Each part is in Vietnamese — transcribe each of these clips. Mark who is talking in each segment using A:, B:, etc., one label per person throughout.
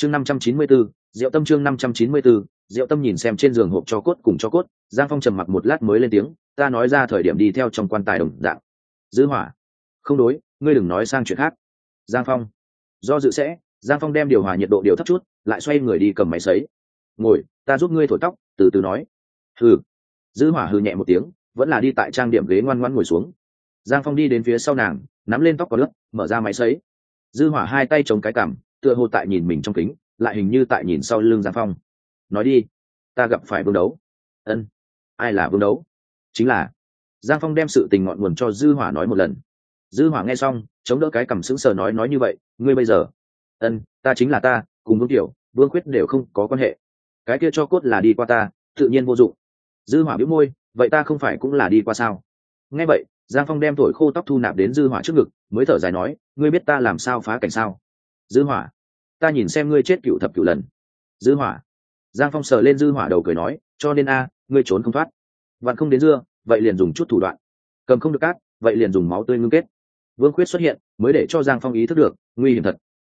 A: chương năm trăm chín mươi 594, Diệu Tâm chương năm trăm chín mươi 594, Diệu Tâm nhìn xem trên giường hộp cho cốt cùng cho cốt, Giang Phong trầm mặc một lát mới lên tiếng, ta nói ra thời điểm đi theo trong quan tài đồng dạng. Dư hỏa. Không đối, ngươi đừng nói sang chuyện khác. Giang Phong. Do dự sẽ, Giang Phong đem điều hòa nhiệt độ điều thấp chút, lại xoay người đi cầm máy sấy. Ngồi, ta giúp ngươi thổi tóc, từ từ nói. Hừ. Dư hỏa hừ nhẹ một tiếng, vẫn là đi tại trang điểm ghế ngoan ngoãn ngồi xuống. Giang Phong đi đến phía sau nàng, nắm lên tóc có lớp, mở ra máy sấy. Dư hỏa hai tay chống cái cằm, tựa hồ tại nhìn mình trong kính, lại hình như tại nhìn sau lưng Giang Phong. Nói đi, ta gặp phải vương đấu. Ân, ai là vương đấu? Chính là Giang Phong đem sự tình ngọn nguồn cho Dư Hỏa nói một lần. Dư Hỏa nghe xong, chống đỡ cái cảm sững sờ nói nói như vậy, ngươi bây giờ, ân, ta chính là ta, cùng Vương Tiểu, Vương Quyết đều không có quan hệ. Cái kia cho cốt là đi qua ta, tự nhiên vô dụng. Dư Hỏa bĩu môi, vậy ta không phải cũng là đi qua sao? Nghe vậy, Giang Phong đem thổi khô tóc thu nạp đến Dư Hỏa trước ngực, mới thở dài nói, ngươi biết ta làm sao phá cảnh sao? Dư Hỏa, ta nhìn xem ngươi chết cựu thập cựu lần. Dư Hỏa. Giang Phong sờ lên Dư Hỏa đầu cười nói, cho nên a, ngươi trốn không thoát. Vạn không đến dưa, vậy liền dùng chút thủ đoạn. Cầm không được cát vậy liền dùng máu tươi ngưng kết. Vương quyết xuất hiện mới để cho giang phong ý thức được nguy hiểm thật.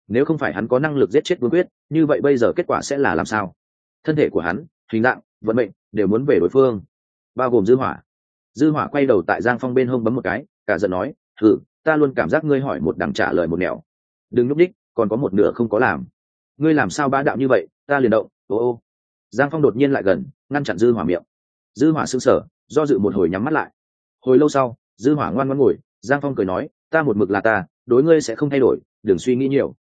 A: Nếu không phải hắn có năng lực giết chết vương quyết như vậy bây giờ kết quả sẽ là làm sao? Thân thể của hắn hình dạng vận mệnh đều muốn về đối phương. Bao gồm dư hỏa. Dư hỏa quay đầu tại giang phong bên hông bấm một cái cả giận nói thử ta luôn cảm giác ngươi hỏi một đằng trả lời một nẻo. Đừng núp đích còn có một nửa không có làm. Ngươi làm sao bá đạo như vậy, ta liền động, ô ô. Giang phong đột nhiên lại gần, ngăn chặn dư hỏa miệng. Dư hỏa sững sờ, do dự một hồi nhắm mắt lại. Hồi lâu sau, dư hỏa ngoan ngoãn ngồi, giang phong cười nói, ta một mực là ta, đối ngươi sẽ không thay đổi, đừng suy nghĩ nhiều.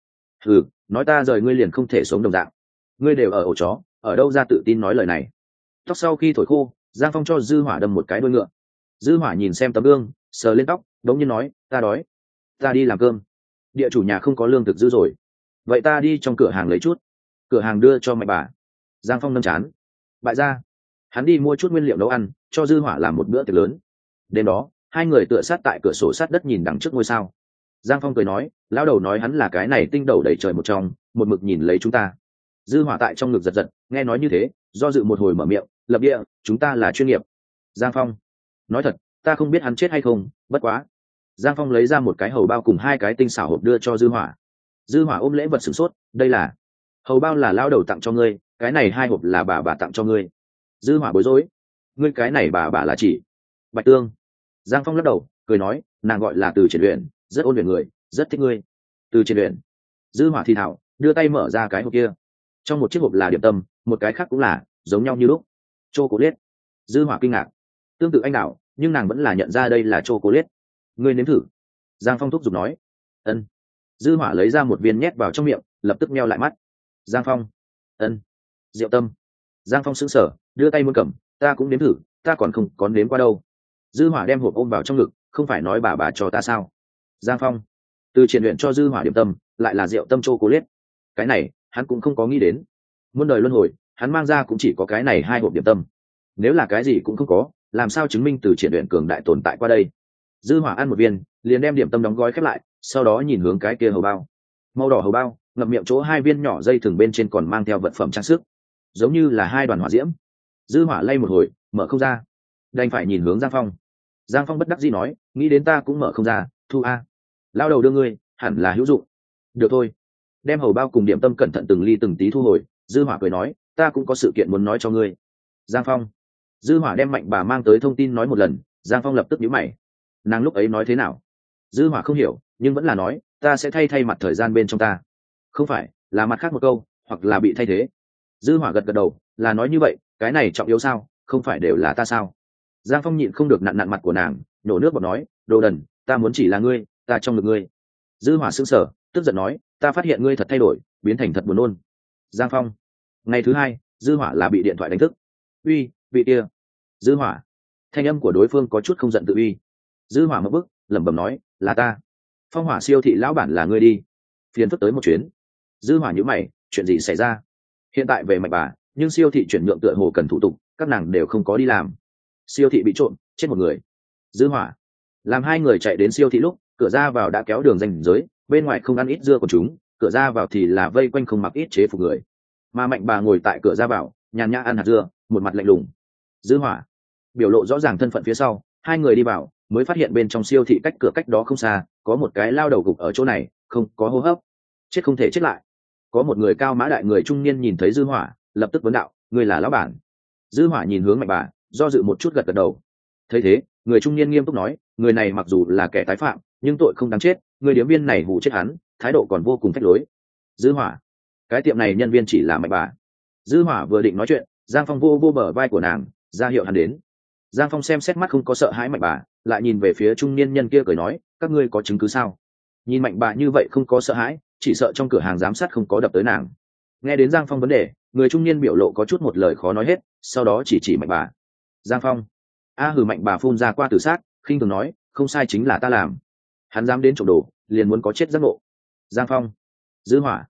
A: Ừ nói ta rời ngươi liền không thể sống đồng dạng. Ngươi đều ở ổ chó, ở đâu ra tự tin nói lời này. Tóc sau khi thổi khô, giang phong cho dư hỏa đâm một cái đuôi ngựa. Dư hỏa nhìn xem tấm gương, sờ lên tóc, đống nhiên nói, ta đói. Ta đi làm cơm địa chủ nhà không có lương thực dư rồi. Vậy ta đi trong cửa hàng lấy chút. Cửa hàng đưa cho mạnh bà. Giang phong nâm chán. Bại ra hắn đi mua chút nguyên liệu nấu ăn, cho dư hỏa làm một bữa tiệc lớn. Đêm đó, hai người tựa sát tại cửa sổ sát đất nhìn đằng trước ngôi sao. Giang phong cười nói, lão đầu nói hắn là cái này tinh đầu đẩy trời một trong, một mực nhìn lấy chúng ta. Dư hỏa tại trong ngực giật giật, nghe nói như thế, do dự một hồi mở miệng, lập địa, chúng ta là chuyên nghiệp. Giang phong, nói thật, ta không biết hắn chết hay không, bất quá giang phong lấy ra một cái hầu bao cùng hai cái tinh xảo hộp đưa cho dư hỏa. Dư hỏa ôm lễ vật sửng sốt, đây là, hầu bao là lão đầu tặng cho ngươi, cái này hai hộp là bà bà tặng cho ngươi. Dư hỏa bối rối, ngươi cái này bà bà là chỉ, bạch tương. Giang phong lắc đầu, cười nói, nàng gọi là từ triển luyện rất ôn luyện người, rất thích ngươi. Từ triển luyện dư hỏa thì thảo, đưa tay mở ra cái hộp kia. Trong một chiếc hộp là điểm tâm, một cái khác cũng là, giống nhau như lúc. Chô cố liết dư hỏa kinh ngạc. Tương tự anh đạo nhưng nàng vẫn là nhận ra đây là chô cố liết ngươi nếm thử. Giang phong thúc giục nói. Ân. Dư hỏa lấy ra một viên nhét vào trong miệng, lập tức meo lại mắt. Giang phong. Ân. Diệu tâm. Giang phong sững sờ, đưa tay muốn cầm, ta cũng nếm thử, ta còn không có nếm qua đâu. Dư hỏa đem hộp ôm vào trong ngực, không phải nói bà bà cho ta sao? Giang phong. Từ triển luyện cho dư hỏa điểm tâm, lại là rượu tâm chô cố liết. Cái này, hắn cũng không có nghĩ đến. Muôn đời luân hồi, hắn mang ra cũng chỉ có cái này hai hộp điểm tâm. Nếu là cái gì cũng không có, làm sao chứng minh từ triển luyện cường đại tồn tại qua đây? Dư hỏa ăn một viên, liền đem điểm tâm đóng gói khép lại, sau đó nhìn hướng cái kia hầu bao. Màu đỏ hầu bao, ngậm miệng chỗ hai viên nhỏ dây thừng bên trên còn mang theo vật phẩm trang sức. Giống như là hai đoàn hỏa diễm. Dư hỏa lay một hồi, mở không ra. Đành phải nhìn hướng giang phong. Giang phong bất đắc dĩ nói, nghĩ đến ta cũng mở không ra, thu a. Lao đầu đưa ngươi, hẳn là hữu dụng. Được thôi. Đem hầu bao cùng điểm tâm cẩn thận từng ly từng tí thu hồi, dư hỏa cười nói, ta cũng có sự kiện muốn nói cho ngươi. Giang phong. Dư hỏa đem mạnh bà mang tới thông tin nói một lần, giang phong lập tức nhíu mày nàng lúc ấy nói thế nào? Dư hỏa không hiểu, nhưng vẫn là nói, ta sẽ thay thay mặt thời gian bên trong ta. Không phải, là mặt khác một câu, hoặc là bị thay thế. Dư hỏa gật gật đầu, là nói như vậy, cái này trọng yếu sao? Không phải đều là ta sao? Giang phong nhịn không được nặn nặn mặt của nàng nhổ nước bọt nói, đồ đần, ta muốn chỉ là ngươi, ta trong ngực ngươi. Dư hỏa sững sờ, tức giận nói, ta phát hiện ngươi thật thay đổi, biến thành thật buồn nôn. Giang phong, ngày thứ hai, dư hỏa là bị điện thoại đánh thức. Uy, vị kia. Dư hỏa, thanh âm của đối phương có chút không giận tự uy dư hỏa một bức lẩm bẩm nói, là ta. Phong hỏa siêu thị lão bản là ngươi đi. Phiền phức tới một chuyến. Dư hỏa nhíu mày, chuyện gì xảy ra? Hiện tại về mạch bà, nhưng siêu thị chuyển nhượng tựa hồ cần thủ tục, các nàng đều không có đi làm. Siêu thị bị trộm, chết một người. Dư hỏa. Làm hai người chạy đến siêu thị lúc, cửa ra vào đã kéo đường danh giới, bên ngoài không ăn ít dưa của chúng, cửa ra vào thì là vây quanh không mặc ít chế phục người. Mà mạnh bà ngồi tại cửa ra vào, nhàn nhã ăn hạt dưa, một mặt lạnh lùng. Dư hỏa. Biểu lộ rõ ràng thân phận phía sau, hai người đi vào mới phát hiện bên trong siêu thị cách cửa cách đó không xa, có một cái lao đầu gục ở chỗ này, không, có hô hấp. Chết không thể chết lại. Có một người cao mã đại người trung niên nhìn thấy dư hỏa, lập tức vấn đạo người là lão bản? Dư hỏa nhìn hướng mạnh bà, do dự một chút gật gật đầu. Thấy thế, người trung niên nghiêm túc nói, người này mặc dù là kẻ tái phạm, nhưng tội không đáng chết, người điếm viên này hù chết hắn, thái độ còn vô cùng phách lối. Dư hỏa, cái tiệm này nhân viên chỉ là mạnh bà. Dư hỏa vừa định nói chuyện, giang phong vô vô bờ vai của nàng, ra hiệu hắn đến giang phong xem xét mắt không có sợ hãi mạnh bà, lại nhìn về phía trung niên nhân kia cười nói, các ngươi có chứng cứ sao? Nhìn mạnh bà như vậy không có sợ hãi, chỉ sợ trong cửa hàng giám sát không có đập tới nàng. Nghe đến giang phong vấn đề, người trung niên biểu lộ có chút một lời khó nói hết, sau đó chỉ chỉ mạnh bà. Giang phong. A hử mạnh bà phun ra qua tử sát khinh thường nói, không sai chính là ta làm. Hắn dám đến trộm đồ, liền muốn có chết giác ngộ. Giang phong. Dư hỏa.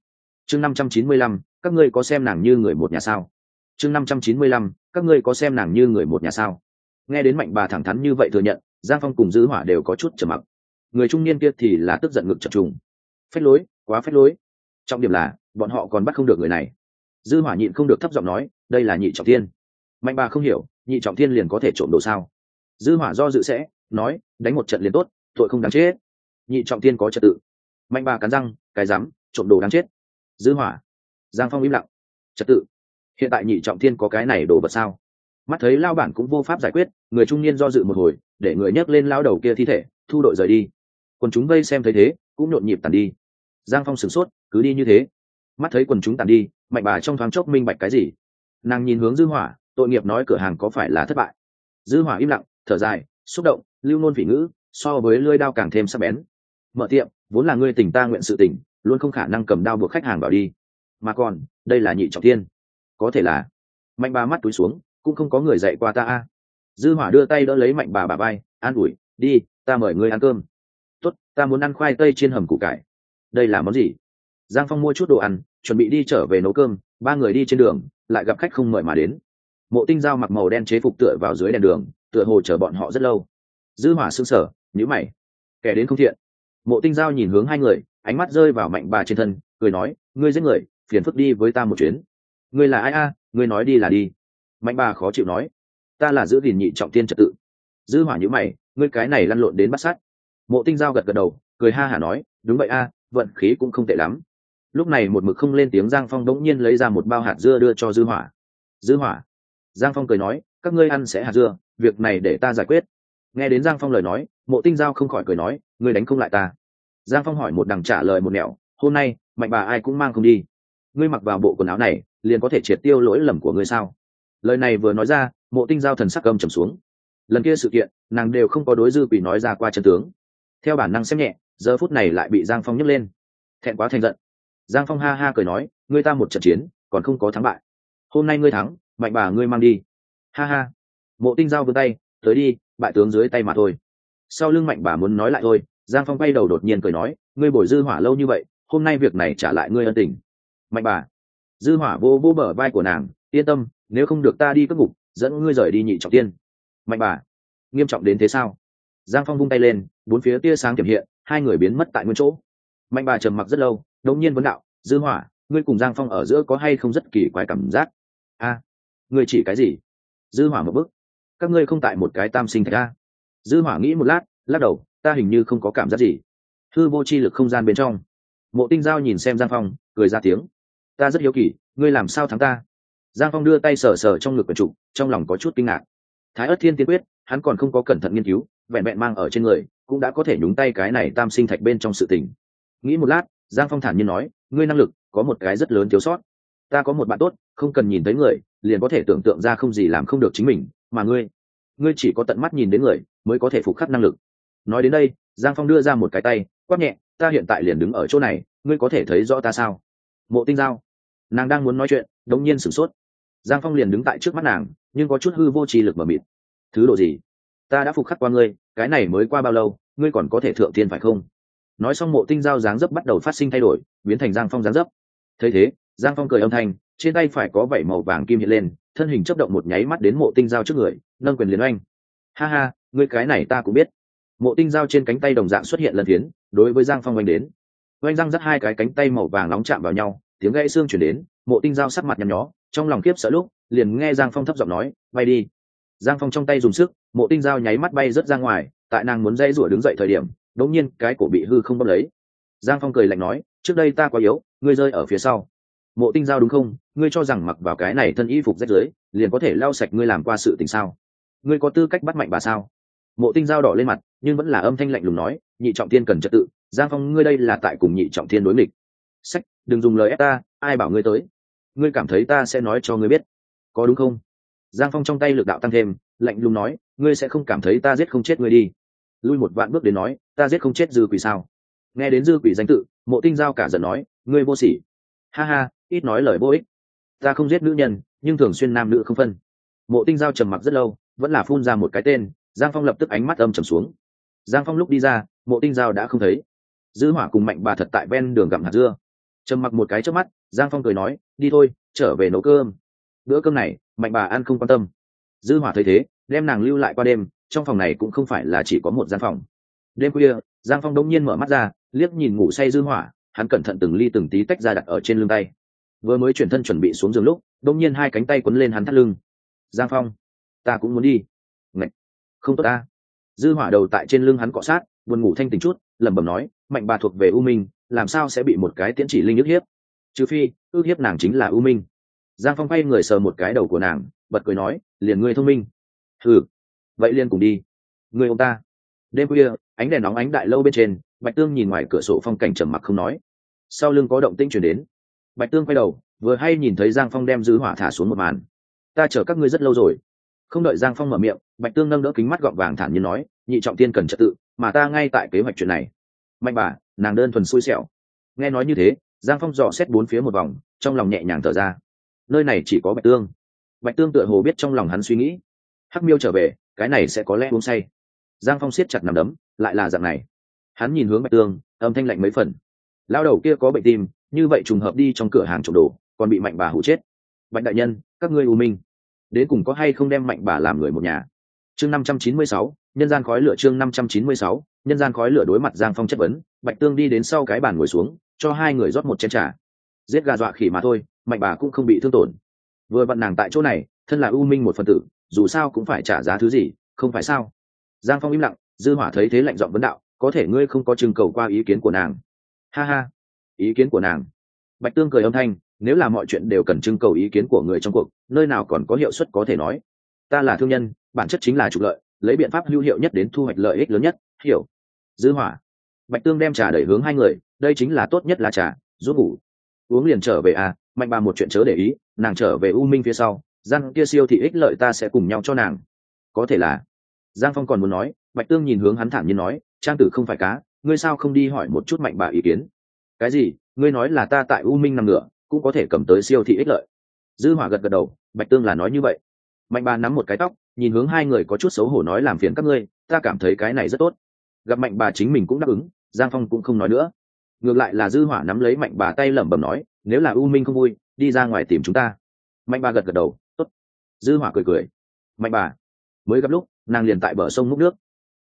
A: Chương năm trăm chín mươi lăm, các ngươi có xem nàng như người một nhà sao? Chương năm trăm chín mươi lăm, các ngươi có xem nàng như người một nhà sao? Nghe đến mạnh bà thẳng thắn như vậy thừa nhận, giang phong cùng dư hỏa đều có chút trầm mặc. Người trung niên kia thì là tức giận ngực chập trùng. Phép lối, quá phép lối. Trọng điểm là, bọn họ còn bắt không được người này. Dư hỏa nhịn không được thấp giọng nói, đây là nhị trọng thiên. Mạnh bà không hiểu, nhị trọng thiên liền có thể trộm đồ sao? Dư hỏa do dự sẽ, nói, đánh một trận liền tốt, tội không đáng chết. Nhị trọng thiên có trật tự. Mạnh bà cắn răng, cái rắm trộm đồ đáng chết. Dư hỏa. Giang phong im lặng. Trật tự. Hiện tại nhị trọng thiên có cái này đồ vật sao? Mắt thấy lao bản cũng vô pháp giải quyết, người trung niên do dự một hồi, để người nhấc lên lao đầu kia thi thể, thu đội rời đi. Quần chúng vây xem thấy thế, cũng nhộn nhịp tàn đi. Giang phong sửng sốt, cứ đi như thế. Mắt thấy quần chúng tàn đi, mạnh bà trong thoáng chốc minh bạch cái gì. Nàng nhìn hướng dư hỏa, tội nghiệp nói cửa hàng có phải là thất bại. Dư hỏa im lặng, thở dài, xúc động, lưu nôn phỉ ngữ, so với lưỡi đao càng thêm sắc bén. Mở tiệm, vốn là ngươi tình ta nguyện sự tình, luôn không khả năng cầm đao buộc khách hàng vào đi. Mà còn, đây là nhị trọng thiên. Có thể là, mạnh bà mắt túi xuống cũng không có người dạy qua ta a. Dư hỏa đưa tay đỡ lấy mạnh bà bà bay an ủi đi ta mời ngươi ăn cơm. Tốt ta muốn ăn khoai tây trên hầm củ cải. Đây là món gì? Giang phong mua chút đồ ăn chuẩn bị đi trở về nấu cơm ba người đi trên đường lại gặp khách không mời mà đến. Mộ tinh dao mặc màu đen chế phục tựa vào dưới đèn đường tựa hồ chờ bọn họ rất lâu. Dư hỏa sương sờ, nhíu mày. Kẻ đến không thiện. Mộ tinh dao nhìn hướng hai người ánh mắt rơi vào mạnh bà trên thân cười nói ngươi giết người phiền phức đi với ta một chuyến. Ngươi là ai a? Ngươi nói đi là đi mạnh bà khó chịu nói, ta là giữ gìn nhị trọng tiên trật tự. Dư hỏa như mày, ngươi cái này lăn lộn đến bắt sát. Mộ tinh giao gật gật đầu, cười ha hả nói, đúng vậy a, vận khí cũng không tệ lắm. Lúc này một mực không lên tiếng giang phong đống nhiên lấy ra một bao hạt dưa đưa cho dư hỏa. Dư hỏa. Giang phong cười nói, các ngươi ăn sẽ hạt dưa, việc này để ta giải quyết. Nghe đến giang phong lời nói, mộ tinh giao không khỏi cười nói, ngươi đánh không lại ta. Giang phong hỏi một đằng trả lời một nẻo, hôm nay, mạnh bà ai cũng mang không đi. Ngươi mặc vào bộ quần áo này, liền có thể triệt tiêu lỗi lầm của ngươi sao? Lời này vừa nói ra, mộ tinh giao thần sắc cầm trầm xuống. Lần kia sự kiện, nàng đều không có đối dư quỷ nói ra qua chân tướng. Theo bản năng xem nhẹ, giờ phút này lại bị giang phong nhấc lên. Thẹn quá thành giận. Giang phong ha ha cười nói, ngươi ta một trận chiến, còn không có thắng bại. Hôm nay ngươi thắng, mạnh bà ngươi mang đi. Ha ha. Mộ tinh giao vươn tay, tới đi, bại tướng dưới tay mà thôi. Sau lưng mạnh bà muốn nói lại thôi, giang phong quay đầu đột nhiên cười nói, ngươi bồi dư hỏa lâu như vậy, hôm nay việc này trả lại ngươi ân tình. Mạnh bà. Dư hỏa vô vô bờ vai của nàng, yên tâm nếu không được ta đi cất ngục, dẫn ngươi rời đi nhị trọng tiên. Mạnh bà, nghiêm trọng đến thế sao? Giang phong vung tay lên, bốn phía tia sáng kiểm hiện, hai người biến mất tại nguyên chỗ. Mạnh bà trầm mặc rất lâu đột nhiên vấn đạo, dư hỏa, ngươi cùng giang phong ở giữa có hay không rất kỳ quái cảm giác? A, ngươi chỉ cái gì? Dư hỏa một bức các ngươi không tại một cái tam sinh thạch a. Dư hỏa nghĩ một lát, lắc đầu, ta hình như không có cảm giác gì. Thư vô chi lực không gian bên trong. Mộ tinh giao nhìn xem giang phong, cười ra tiếng, ta rất hiếu kỳ, ngươi làm sao thắng ta? Giang phong đưa tay sờ sờ trong ngực quần trụ trong lòng có chút kinh ngạc. Thái ất thiên tiên quyết, hắn còn không có cẩn thận nghiên cứu, vẹn vẹn mang ở trên người, cũng đã có thể nhúng tay cái này tam sinh thạch bên trong sự tình. Nghĩ một lát, giang phong thản nhiên nói, ngươi năng lực có một cái rất lớn thiếu sót. Ta có một bạn tốt, không cần nhìn thấy người, liền có thể tưởng tượng ra không gì làm không được chính mình, mà ngươi ngươi chỉ có tận mắt nhìn đến người, mới có thể phục khắc năng lực. Nói đến đây, giang phong đưa ra một cái tay, quát nhẹ, ta hiện tại liền đứng ở chỗ này, ngươi có thể thấy rõ ta sao? Mộ tinh giao. Nàng đang muốn nói chuyện đống nhiên sửng sốt giang phong liền đứng tại trước mắt nàng, nhưng có chút hư vô trì lực mờ mịt. Thứ độ gì? Ta đã phục khắc qua ngươi, cái này mới qua bao lâu, ngươi còn có thể thượng thiên phải không? Nói xong mộ tinh giao dáng dấp bắt đầu phát sinh thay đổi, biến thành giang phong dáng dấp. Thấy thế, giang phong cười âm thanh, trên tay phải có vảy màu vàng kim hiện lên, thân hình chấp động một nháy mắt đến mộ tinh giao trước người, nâng quyền liền oanh. Ha ha, ngươi cái này ta cũng biết. Mộ tinh giao trên cánh tay đồng dạng xuất hiện lần tiến, đối với giang phong oanh đến. Oanh răng dắt hai cái cánh tay màu vàng nóng chạm vào nhau tiếng gãy xương chuyển đến mộ tinh giao sắc mặt nhăn nhó trong lòng kiếp sợ lúc liền nghe giang phong thấp giọng nói bay đi. Giang phong trong tay dùng sức mộ tinh giao nháy mắt bay rớt ra ngoài tại nàng muốn dây rủa đứng dậy thời điểm đống nhiên cái cổ bị hư không bấm lấy. Giang phong cười lạnh nói trước đây ta quá yếu ngươi rơi ở phía sau. Mộ tinh giao đúng không? Ngươi cho rằng mặc vào cái này thân y phục rách dưới, liền có thể lau sạch ngươi làm qua sự tình sao? Ngươi có tư cách bắt mạnh bà sao? Mộ tinh giao đỏ lên mặt nhưng vẫn là âm thanh lạnh lùng nói nhị trọng thiên cần trật tự giang phong ngươi đây là tại cùng nhị trọng thiên đối nghịch sách, đừng dùng lời ép ta, ai bảo ngươi tới? Ngươi cảm thấy ta sẽ nói cho ngươi biết. Có đúng không? Giang phong trong tay lực đạo tăng thêm, lạnh lùng nói, ngươi sẽ không cảm thấy ta giết không chết ngươi đi. Lui một vạn bước đến nói, ta giết không chết dư quỷ sao? Nghe đến dư quỷ danh tự, mộ tinh giao cả giận nói, ngươi vô sỉ. Ha ha, ít nói lời vô ích. Ta không giết nữ nhân, nhưng thường xuyên nam nữ không phân. Mộ tinh giao trầm mặc rất lâu, vẫn là phun ra một cái tên, giang phong lập tức ánh mắt âm trầm xuống. Giang phong lúc đi ra, mộ tinh giao đã không thấy. Dư hỏa cùng mạnh bà thật tại ven đường gặm hạt dưa trầm mặc một cái trước mắt, giang phong cười nói, đi thôi, trở về nấu cơm. Bữa cơm này, mạnh bà ăn không quan tâm. Dư hỏa thấy thế, đem nàng lưu lại qua đêm, trong phòng này cũng không phải là chỉ có một gian phòng. Đêm khuya, giang phong đống nhiên mở mắt ra, liếc nhìn ngủ say dư hỏa, hắn cẩn thận từng ly từng tí tách ra đặt ở trên lưng tay. Vừa mới chuyển thân chuẩn bị xuống giường lúc, đống nhiên hai cánh tay quấn lên hắn thắt lưng. Giang phong, ta cũng muốn đi. Ngậy! không tốt ta. Dư hỏa đầu tại trên lưng hắn cọ sát, buồn ngủ thanh tỉnh chút, lẩm bẩm nói, mạnh bà thuộc về u minh làm sao sẽ bị một cái tiễn chỉ linh ức hiếp? Trừ phi ước hiếp nàng chính là ưu minh. Giang phong quay người sờ một cái đầu của nàng, bật cười nói, liền ngươi thông minh. Ừ vậy liền cùng đi. Người ông ta. Đêm khuya, ánh đèn nóng ánh đại lâu bên trên, bạch tương nhìn ngoài cửa sổ phong cảnh trầm mặc không nói. Sau lưng có động tĩnh chuyển đến. Bạch tương quay đầu, vừa hay nhìn thấy giang phong đem dư hỏa thả xuống một màn. Ta chờ các ngươi rất lâu rồi. Không đợi giang phong mở miệng, bạch tương nâng đỡ kính mắt gọn vàng thản nhiên nói, nhị trọng tiên cần trật tự, mà ta ngay tại kế hoạch chuyện này. Mạnh bà nàng đơn thuần xui xẻo. Nghe nói như thế, giang phong dò xét bốn phía một vòng, trong lòng nhẹ nhàng thở ra. Nơi này chỉ có bạch tương. Bạch tương tựa hồ biết trong lòng hắn suy nghĩ. Hắc miêu trở về, cái này sẽ có lẽ uống say. Giang phong siết chặt nằm đấm, lại là dạng này. Hắn nhìn hướng bạch tương, âm thanh lạnh mấy phần. Lao đầu kia có bệnh tim, như vậy trùng hợp đi trong cửa hàng trộm đồ, còn bị mạnh bà hụ chết. Bạch đại nhân, các ngươi u minh, đến cùng có hay không đem mạnh bà làm người một nhà? Chương năm trăm chín mươi sáu, nhân gian khói lửa chương năm trăm chín mươi sáu, nhân gian khói lửa đối mặt giang phong chất vấn bạch tương đi đến sau cái bàn ngồi xuống, cho hai người rót một chén t r à giết gà dọa khỉ mà thôi, mạnh bà cũng không bị thương tổn. Vừa vặn nàng tại chỗ này, thân là u minh một phần tử, dù sao cũng phải trả giá thứ gì, không phải sao? Giang phong im lặng, dư hỏa thấy thế lạnh giọng vấn đạo, có thể ngươi không có trưng cầu qua ý kiến của nàng? Ha ha, ý kiến của nàng. Bạch tương cười âm thanh, nếu là mọi chuyện đều cần trưng cầu ý kiến của người trong cuộc, nơi nào còn có hiệu suất có thể nói? Ta là thương nhân, bản chất chính là trục lợi, lấy biện pháp hữu hiệu nhất đến thu hoạch lợi ích lớn nhất. Hiểu. Dư hỏa bạch tương đem trà đẩy hướng hai người, đây chính là tốt nhất là trà giúp ngủ. Uống liền trở về à mạnh bà một chuyện chớ để ý, nàng trở về u minh phía sau, giang kia siêu thị ích lợi ta sẽ cùng nhau cho nàng. Có thể là. Giang phong còn muốn nói, bạch tương nhìn hướng hắn thản nhiên nói, trang tử không phải cá, ngươi sao không đi hỏi một chút mạnh bà ý kiến? Cái gì? Ngươi nói là ta tại u minh nằm ngựa, cũng có thể cầm tới siêu thị ích lợi. Dư hỏa gật gật đầu, bạch tương là nói như vậy. Mạnh bà nắm một cái tóc, nhìn hướng hai người có chút xấu hổ nói làm phiền các ngươi, ta cảm thấy cái này rất tốt. Gặp mạnh bà chính mình cũng đáp ứng giang phong cũng không nói nữa. Ngược lại là dư hỏa nắm lấy mạnh bà tay lẩm bẩm nói, nếu là u minh không vui, đi ra ngoài tìm chúng ta. Mạnh bà gật gật đầu, tốt. Dư hỏa cười cười, mạnh bà, mới gặp lúc, nàng liền tại bờ sông múc nước.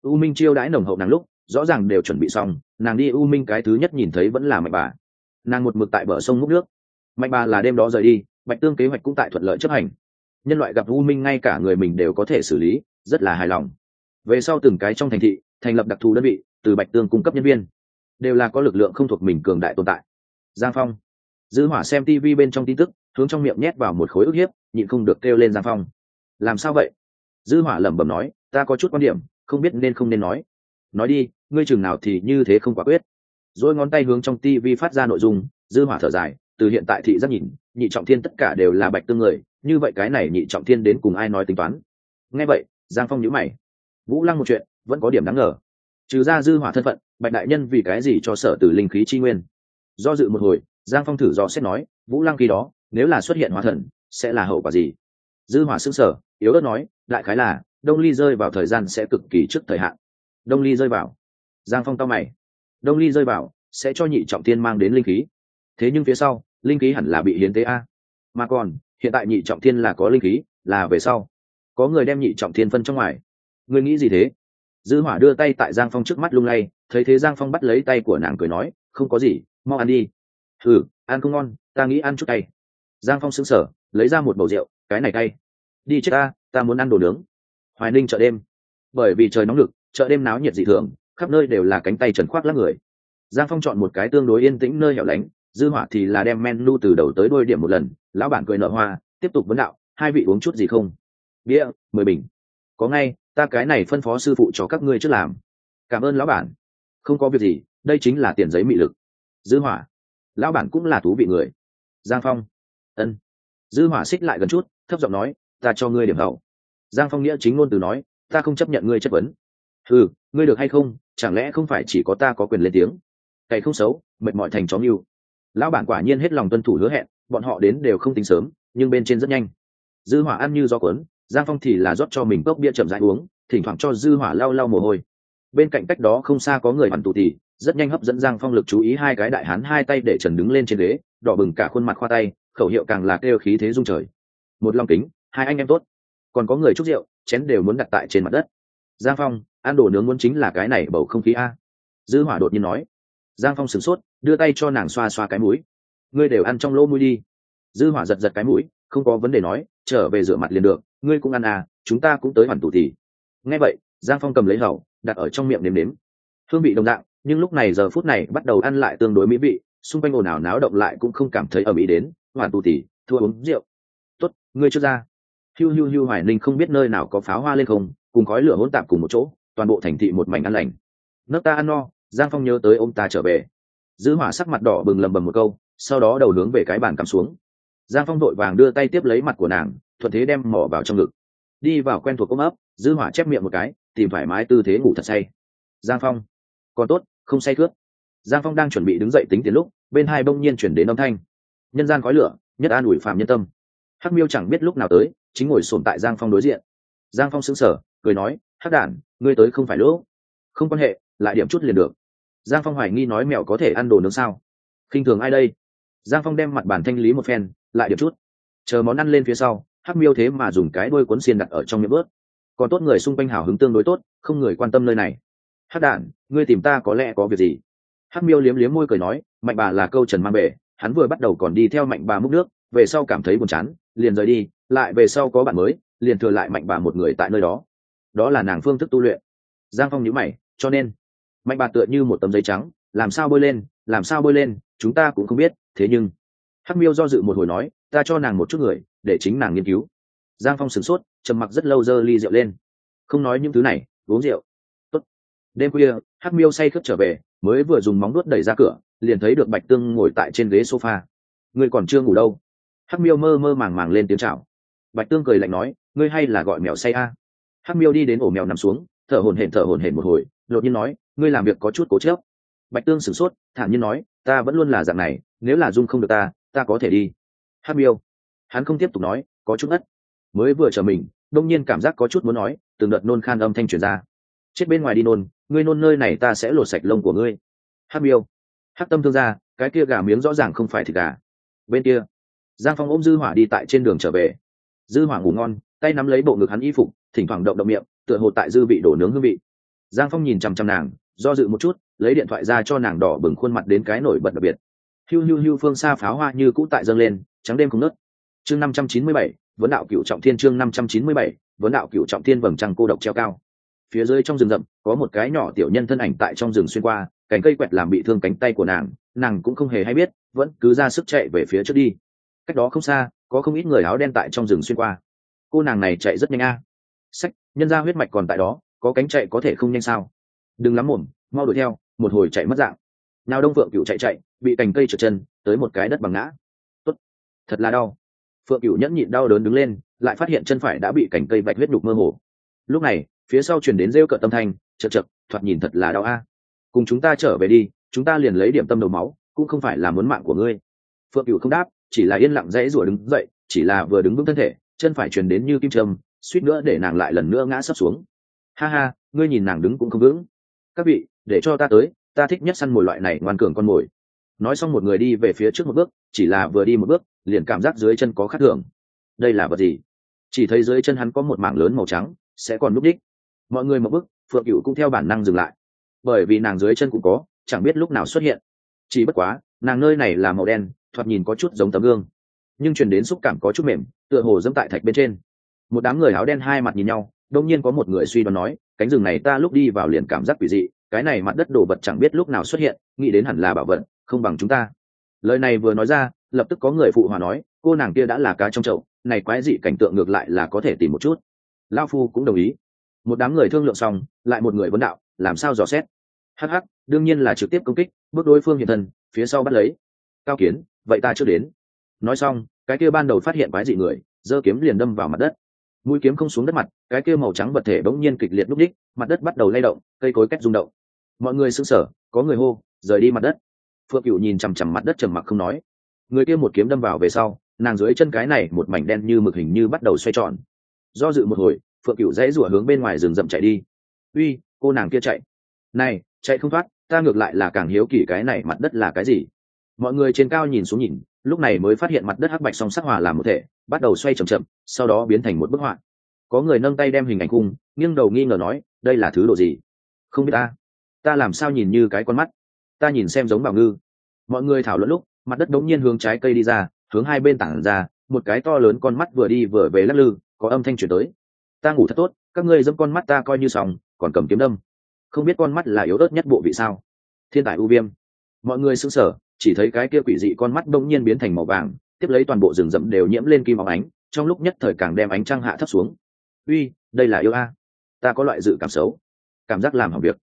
A: U minh chiêu đãi nồng hậu nàng lúc, rõ ràng đều chuẩn bị xong, nàng đi u minh cái thứ nhất nhìn thấy vẫn là mạnh bà. Nàng một mực tại bờ sông múc nước. Mạnh bà là đêm đó rời đi, bạch tương kế hoạch cũng tại thuận lợi chấp hành. Nhân loại gặp u minh ngay cả người mình đều có thể xử lý, rất là hài lòng. Về sau từng cái trong thành thị, thành lập đặc thù đơn vị từ bạch tương cung cấp nhân viên, đều là có lực lượng không thuộc mình cường đại tồn tại. Giang phong, dư hỏa xem tv bên trong tin tức, hướng trong miệng nhét vào một khối ức hiếp, nhịn không được kêu lên giang phong. Làm sao vậy? Dư hỏa lẩm bẩm nói, ta có chút quan điểm, không biết nên không nên nói. Nói đi, ngươi chừng nào thì như thế không quả quyết. Rồi ngón tay hướng trong tv phát ra nội dung, dư hỏa thở dài, từ hiện tại thị giác nhìn, nhị trọng thiên tất cả đều là bạch tương người, như vậy cái này nhị trọng thiên đến cùng ai nói tính toán? Nghe vậy, giang phong nhíu mày. Vũ lăng một chuyện, vẫn có điểm đáng ngờ trừ ra dư hỏa thân phận, bạch đại nhân vì cái gì cho sở tử linh khí chi nguyên? Do dự một hồi, giang phong thử dò xét nói, vũ lăng khi đó, nếu là xuất hiện hóa thần, sẽ là hậu quả gì? Dư hỏa sững sở yếu ớt nói, đại khái là, đông ly rơi vào thời gian sẽ cực kỳ trước thời hạn. Đông ly rơi vào. Giang phong cao mày. Đông ly rơi vào, sẽ cho nhị trọng tiên mang đến linh khí. Thế nhưng phía sau, linh khí hẳn là bị hiến tế a. Mà còn, hiện tại nhị trọng thiên là có linh khí, là về sau. Có người đem nhị trọng thiên phân trong ngoài. Người nghĩ gì thế? Dư hỏa đưa tay tại giang phong trước mắt lung lay, thấy thế giang phong bắt lấy tay của nàng cười nói, không có gì, mau ăn đi. Thử ăn không ngon, ta nghĩ ăn chút tay giang phong sững sờ, lấy ra một bầu rượu, cái này cay. Đi chết ta ta muốn ăn đồ nướng. Hoài ninh chợ đêm. Bởi vì trời nóng lực, chợ đêm náo nhiệt dị thường, khắp nơi đều là cánh tay trần khoác lắc người. Giang phong chọn một cái tương đối yên tĩnh nơi hẻo lánh, dư hỏa thì là đem men lu từ đầu tới đôi điểm một lần, lão bản cười nở hoa, tiếp tục vấn đạo, hai vị uống chút gì không? Bia, mười bình có ngay, ta cái này phân phó sư phụ cho các ngươi trước làm. Cảm ơn lão bản. Không có việc gì, đây chính là tiền giấy mị lực. Dư hỏa. Lão bản cũng là thú vị người. Giang phong. Ân. Dư hỏa xích lại gần chút, thấp giọng nói, ta cho ngươi điểm hậu. Giang phong nghĩa chính ngôn từ nói, ta không chấp nhận ngươi chất vấn. Ừ ngươi được hay không? Chẳng lẽ không phải chỉ có ta có quyền lên tiếng? Cày không xấu, mệt mỏi thành chó mưu. Lão bản quả nhiên hết lòng tuân thủ hứa hẹn, bọn họ đến đều không tính sớm, nhưng bên trên rất nhanh. Dư hỏa ăn như do cuốn giang phong thì là rót cho mình cốc bia chậm rãi uống, thỉnh thoảng cho dư hỏa lau lau mồ hôi. Bên cạnh cách đó không xa có người hoàn tụ thì, rất nhanh hấp dẫn giang phong lực chú ý hai cái đại hán hai tay để trần đứng lên trên ghế, đỏ bừng cả khuôn mặt khoa tay, khẩu hiệu càng là kêu khí thế dung trời. Một lòng kính, hai anh em tốt. Còn có người chúc rượu, chén đều muốn đặt tại trên mặt đất. Giang phong, ăn đồ nướng muốn chính là cái này bầu không khí a. Dư hỏa đột nhiên nói. Giang phong sửng sốt, đưa tay cho nàng xoa xoa cái mũi. Ngươi đều ăn trong lỗ mũi đi. Dư hỏa giật giật cái mũi không có vấn đề nói, trở về rửa mặt liền được, ngươi cũng ăn à chúng ta cũng tới hoàn tụ thì. Nghe vậy, giang phong cầm lấy hầu, đặt ở trong miệng nếm nếm. Hương vị đồng dạng, nhưng lúc này giờ phút này bắt đầu ăn lại tương đối mỹ vị, xung quanh ồn ào náo động lại cũng không cảm thấy ở mỹ đến, hoàn tụ thì, thua uống rượu. Tốt, ngươi chưa ra. Hiu hiu hiu hoài ninh không biết nơi nào có pháo hoa lên không, cùng khói lửa hỗn tạp cùng một chỗ, toàn bộ thành thị một mảnh ăn lành. Nước ta ăn no, giang phong nhớ tới ông ta trở về. Giữ hỏa sắc mặt đỏ bừng lầm bầm một câu, sau đó đầu hướng về cái bàn cắm xuống giang phong đội vàng đưa tay tiếp lấy mặt của nàng, thuận thế đem mỏ vào trong ngực. Đi vào quen thuộc ôm ấp, giữ hỏa chép miệng một cái, tìm thoải mái tư thế ngủ thật say. Giang phong, còn tốt, không say cướp giang phong đang chuẩn bị đứng dậy tính tiền lúc, bên hai bông nhiên chuyển đến âm thanh. Nhân gian khói lửa, nhất an ủi phạm nhân tâm. Hắc miêu chẳng biết lúc nào tới, chính ngồi sồn tại giang phong đối diện. Giang phong sững sờ, cười nói, hắc đản ngươi tới không phải lỗ. Không quan hệ, lại điểm chút liền được. Giang phong hoài nghi nói, mèo có thể ăn đồ nướng sao? Khinh thường ai đây? Giang phong đem mặt bản thanh lý một phen lại điểm chút. Chờ món ăn lên phía sau, hắc miêu thế mà dùng cái đôi cuốn xiên đặt ở trong miệng bớt. Còn tốt người xung quanh hào hứng tương đối tốt, không người quan tâm nơi này. Hắc đản, ngươi tìm ta có lẽ có việc gì? Hắc miêu liếm liếm môi cười nói, mạnh bà là câu trần mang bể, hắn vừa bắt đầu còn đi theo mạnh bà múc nước, về sau cảm thấy buồn chán, liền rời đi, lại về sau có bạn mới, liền thừa lại mạnh bà một người tại nơi đó. Đó là nàng phương thức tu luyện. Giang phong nhíu mày, cho nên, mạnh bà tựa như một tấm giấy trắng, làm sao bôi lên, làm sao bôi lên, chúng ta cũng không biết, thế nhưng hắc miêu do dự một hồi nói, ta cho nàng một chút người, để chính nàng nghiên cứu. Giang phong sửng sốt, trầm mặc rất lâu giơ ly rượu lên. Không nói những thứ này, uống rượu. Tốt. đêm khuya, hắc miêu say khướp trở về, mới vừa dùng móng đuốt đẩy ra cửa, liền thấy được bạch tương ngồi tại trên ghế sofa. Ngươi còn chưa ngủ đâu? Hắc miêu mơ mơ màng màng lên tiếng chào. Bạch tương cười lạnh nói, ngươi hay là gọi mèo say a? Hắc miêu đi đến ổ mèo nằm xuống, thở hổn hển thở hổn hển một hồi, đột nhiên nói, ngươi làm việc có chút cố chớp bạch tương sửng sốt, thản nhiên nói, ta vẫn luôn là dạng này, nếu là dung không được ta ta có thể đi. Hát miêu. Hắn không tiếp tục nói, có chút ngất. Mới vừa chờ mình, đông nhiên cảm giác có chút muốn nói, từng đợt nôn khan âm thanh truyền ra. Chết bên ngoài đi nôn, ngươi nôn nơi này ta sẽ lột sạch lông của ngươi. Hát miêu. Hát tâm thương ra, cái kia gà miếng rõ ràng không phải thịt gà. Bên kia, giang phong ôm dư hỏa đi tại trên đường trở về. Dư hỏa ngủ ngon, tay nắm lấy bộ ngực hắn y phục, thỉnh thoảng động động miệng, tựa hồ tại dư vị đổ nướng hương vị. Giang phong nhìn chằm chằm nàng, do dự một chút, lấy điện thoại ra cho nàng đỏ bừng khuôn mặt đến cái nổi bật đặc biệt hiu hiu hiu phương xa pháo hoa như cũ tại dâng lên, trắng đêm không nớt chương năm trăm chín mươi bảy, vấn đạo cựu trọng thiên chương năm trăm chín mươi bảy, vấn đạo cựu trọng thiên vầng trăng cô độc treo cao. Phía dưới trong rừng rậm, có một cái nhỏ tiểu nhân thân ảnh tại trong rừng xuyên qua cánh cây quẹt làm bị thương cánh tay của nàng nàng cũng không hề hay biết, vẫn cứ ra sức chạy về phía trước đi. Cách đó không xa, có không ít người áo đen tại trong rừng xuyên qua. Cô nàng này chạy rất nhanh a. Sách, nhân ra huyết mạch còn tại đó, có cánh chạy có thể không nhanh sao? Đừng lắm mồm mau đuổi theo, một hồi chạy mất dạng. Nào đông phượng cựu chạy chạy bị cành cây trượt chân, tới một cái đất bằng ngã. Tốt. thật là đau. Phượng cựu nhẫn nhịn đau đớn đứng lên, lại phát hiện chân phải đã bị cành cây vạch huyết đục mơ hồ. Lúc này, phía sau chuyển đến rêu cợt tâm thanh, chật chật, thoạt nhìn thật là đau a. À. Cùng chúng ta trở về đi, chúng ta liền lấy điểm tâm đầu máu, cũng không phải là muốn mạng của ngươi. Phượng cựu không đáp, chỉ là yên lặng dãy rủa đứng dậy, chỉ là vừa đứng vững thân thể, chân phải truyền đến như kim trâm suýt nữa để nàng lại lần nữa ngã sấp xuống. Ha ha, ngươi nhìn nàng đứng cũng không vững. Các vị, để cho ta tới, ta thích nhất săn mồi loại này ngoan cường con mồi nói xong một người đi về phía trước một bước, chỉ là vừa đi một bước, liền cảm giác dưới chân có khát thường. Đây là vật gì? Chỉ thấy dưới chân hắn có một mảng lớn màu trắng, sẽ còn núp đích. Mọi người một bước, phượng cựu cũng theo bản năng dừng lại. Bởi vì nàng dưới chân cũng có, chẳng biết lúc nào xuất hiện. Chỉ bất quá, nàng nơi này là màu đen, thoạt nhìn có chút giống tấm gương. Nhưng truyền đến xúc cảm có chút mềm, tựa hồ dẫm tại thạch bên trên. Một đám người áo đen hai mặt nhìn nhau, đông nhiên có một người suy đoán nói, cánh rừng này ta lúc đi vào liền cảm giác quỷ dị, cái này mặt đất đổ vật chẳng biết lúc nào xuất hiện, nghĩ đến hẳn là bảo vật không bằng chúng ta. Lời này vừa nói ra, lập tức có người phụ hòa nói, cô nàng kia đã là cá trong chậu, này quái dị cảnh tượng ngược lại là có thể tìm một chút. Lao phu cũng đồng ý. Một đám người thương lượng xong, lại một người vấn đạo, làm sao dò xét? Hh đương nhiên là trực tiếp công kích, bước đối phương hiện thân, phía sau bắt lấy. Cao kiến, vậy ta chưa đến. Nói xong, cái kia ban đầu phát hiện quái dị người, giơ kiếm liền đâm vào mặt đất. Mũi kiếm không xuống đất mặt, cái kia màu trắng vật thể bỗng nhiên kịch liệt lúc đích, mặt đất bắt đầu lay động, cây cối cách rung động. Mọi người sững sờ, có người hô, rời đi mặt đất phượng cựu nhìn chằm chằm mặt đất trầm mặc không nói. Người kia một kiếm đâm vào về sau, nàng dưới chân cái này một mảnh đen như mực hình như bắt đầu xoay tròn. Do dự một hồi, phượng cựu dãy rủa hướng bên ngoài rừng rậm chạy đi. Uy, cô nàng kia chạy. Này, chạy không thoát, ta ngược lại là càng hiếu kỳ cái này mặt đất là cái gì. Mọi người trên cao nhìn xuống nhìn, lúc này mới phát hiện mặt đất hắc bạch song sắc hòa làm một thể, bắt đầu xoay chậm chậm, sau đó biến thành một bức họa. Có người nâng tay đem hình ảnh cung, nghiêng đầu nghi ngờ nói, đây là thứ đồ gì? Không biết ta. Ta làm sao nhìn như cái con mắt? Ta nhìn xem giống bảo ngư. Mọi người thảo luận lúc, mặt đất đống nhiên hướng trái cây đi ra, hướng hai bên tảng ra, một cái to lớn con mắt vừa đi vừa về lắc lư, có âm thanh chuyển tới. Ta ngủ thật tốt, các ngươi dẫm con mắt ta coi như sòng còn cầm kiếm đâm. Không biết con mắt là yếu ớt nhất bộ vị sao? Thiên tài u viêm. Mọi người sững sờ, chỉ thấy cái kia quỷ dị con mắt đông nhiên biến thành màu vàng, tiếp lấy toàn bộ rừng rậm đều nhiễm lên kim óng ánh, trong lúc nhất thời càng đem ánh trăng hạ thấp xuống. Uy, đây là yêu a. Ta có loại dự cảm xấu. Cảm giác làm hỏng việc.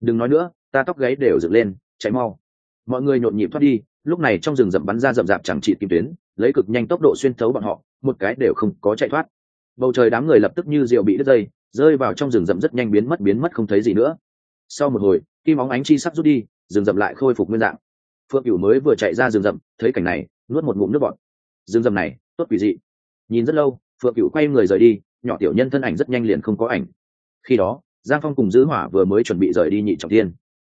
A: Đừng nói nữa, ta tóc gáy đều dựng lên cháy mau. Mọi người nhộn nhịp thoát đi, lúc này trong rừng rậm bắn ra rậm rạp chẳng trị kim tuyến, lấy cực nhanh tốc độ xuyên thấu bọn họ, một cái đều không có chạy thoát. Bầu trời đám người lập tức như rượu bị đứt dây, rơi vào trong rừng rậm rất nhanh biến mất biến mất không thấy gì nữa. Sau một hồi, kim óng ánh chi sắc rút đi, rừng rậm lại khôi phục nguyên dạng. Phượng cửu mới vừa chạy ra rừng rậm, thấy cảnh này, nuốt một ngụm nước bọt. Rừng rậm này, tốt quỷ dị. Nhìn rất lâu, phượng cửu quay người rời đi, nhỏ tiểu nhân thân ảnh rất nhanh liền không có ảnh. Khi đó, giang phong cùng giữ hỏa vừa mới chuẩn bị rời đi nhị trọng thiên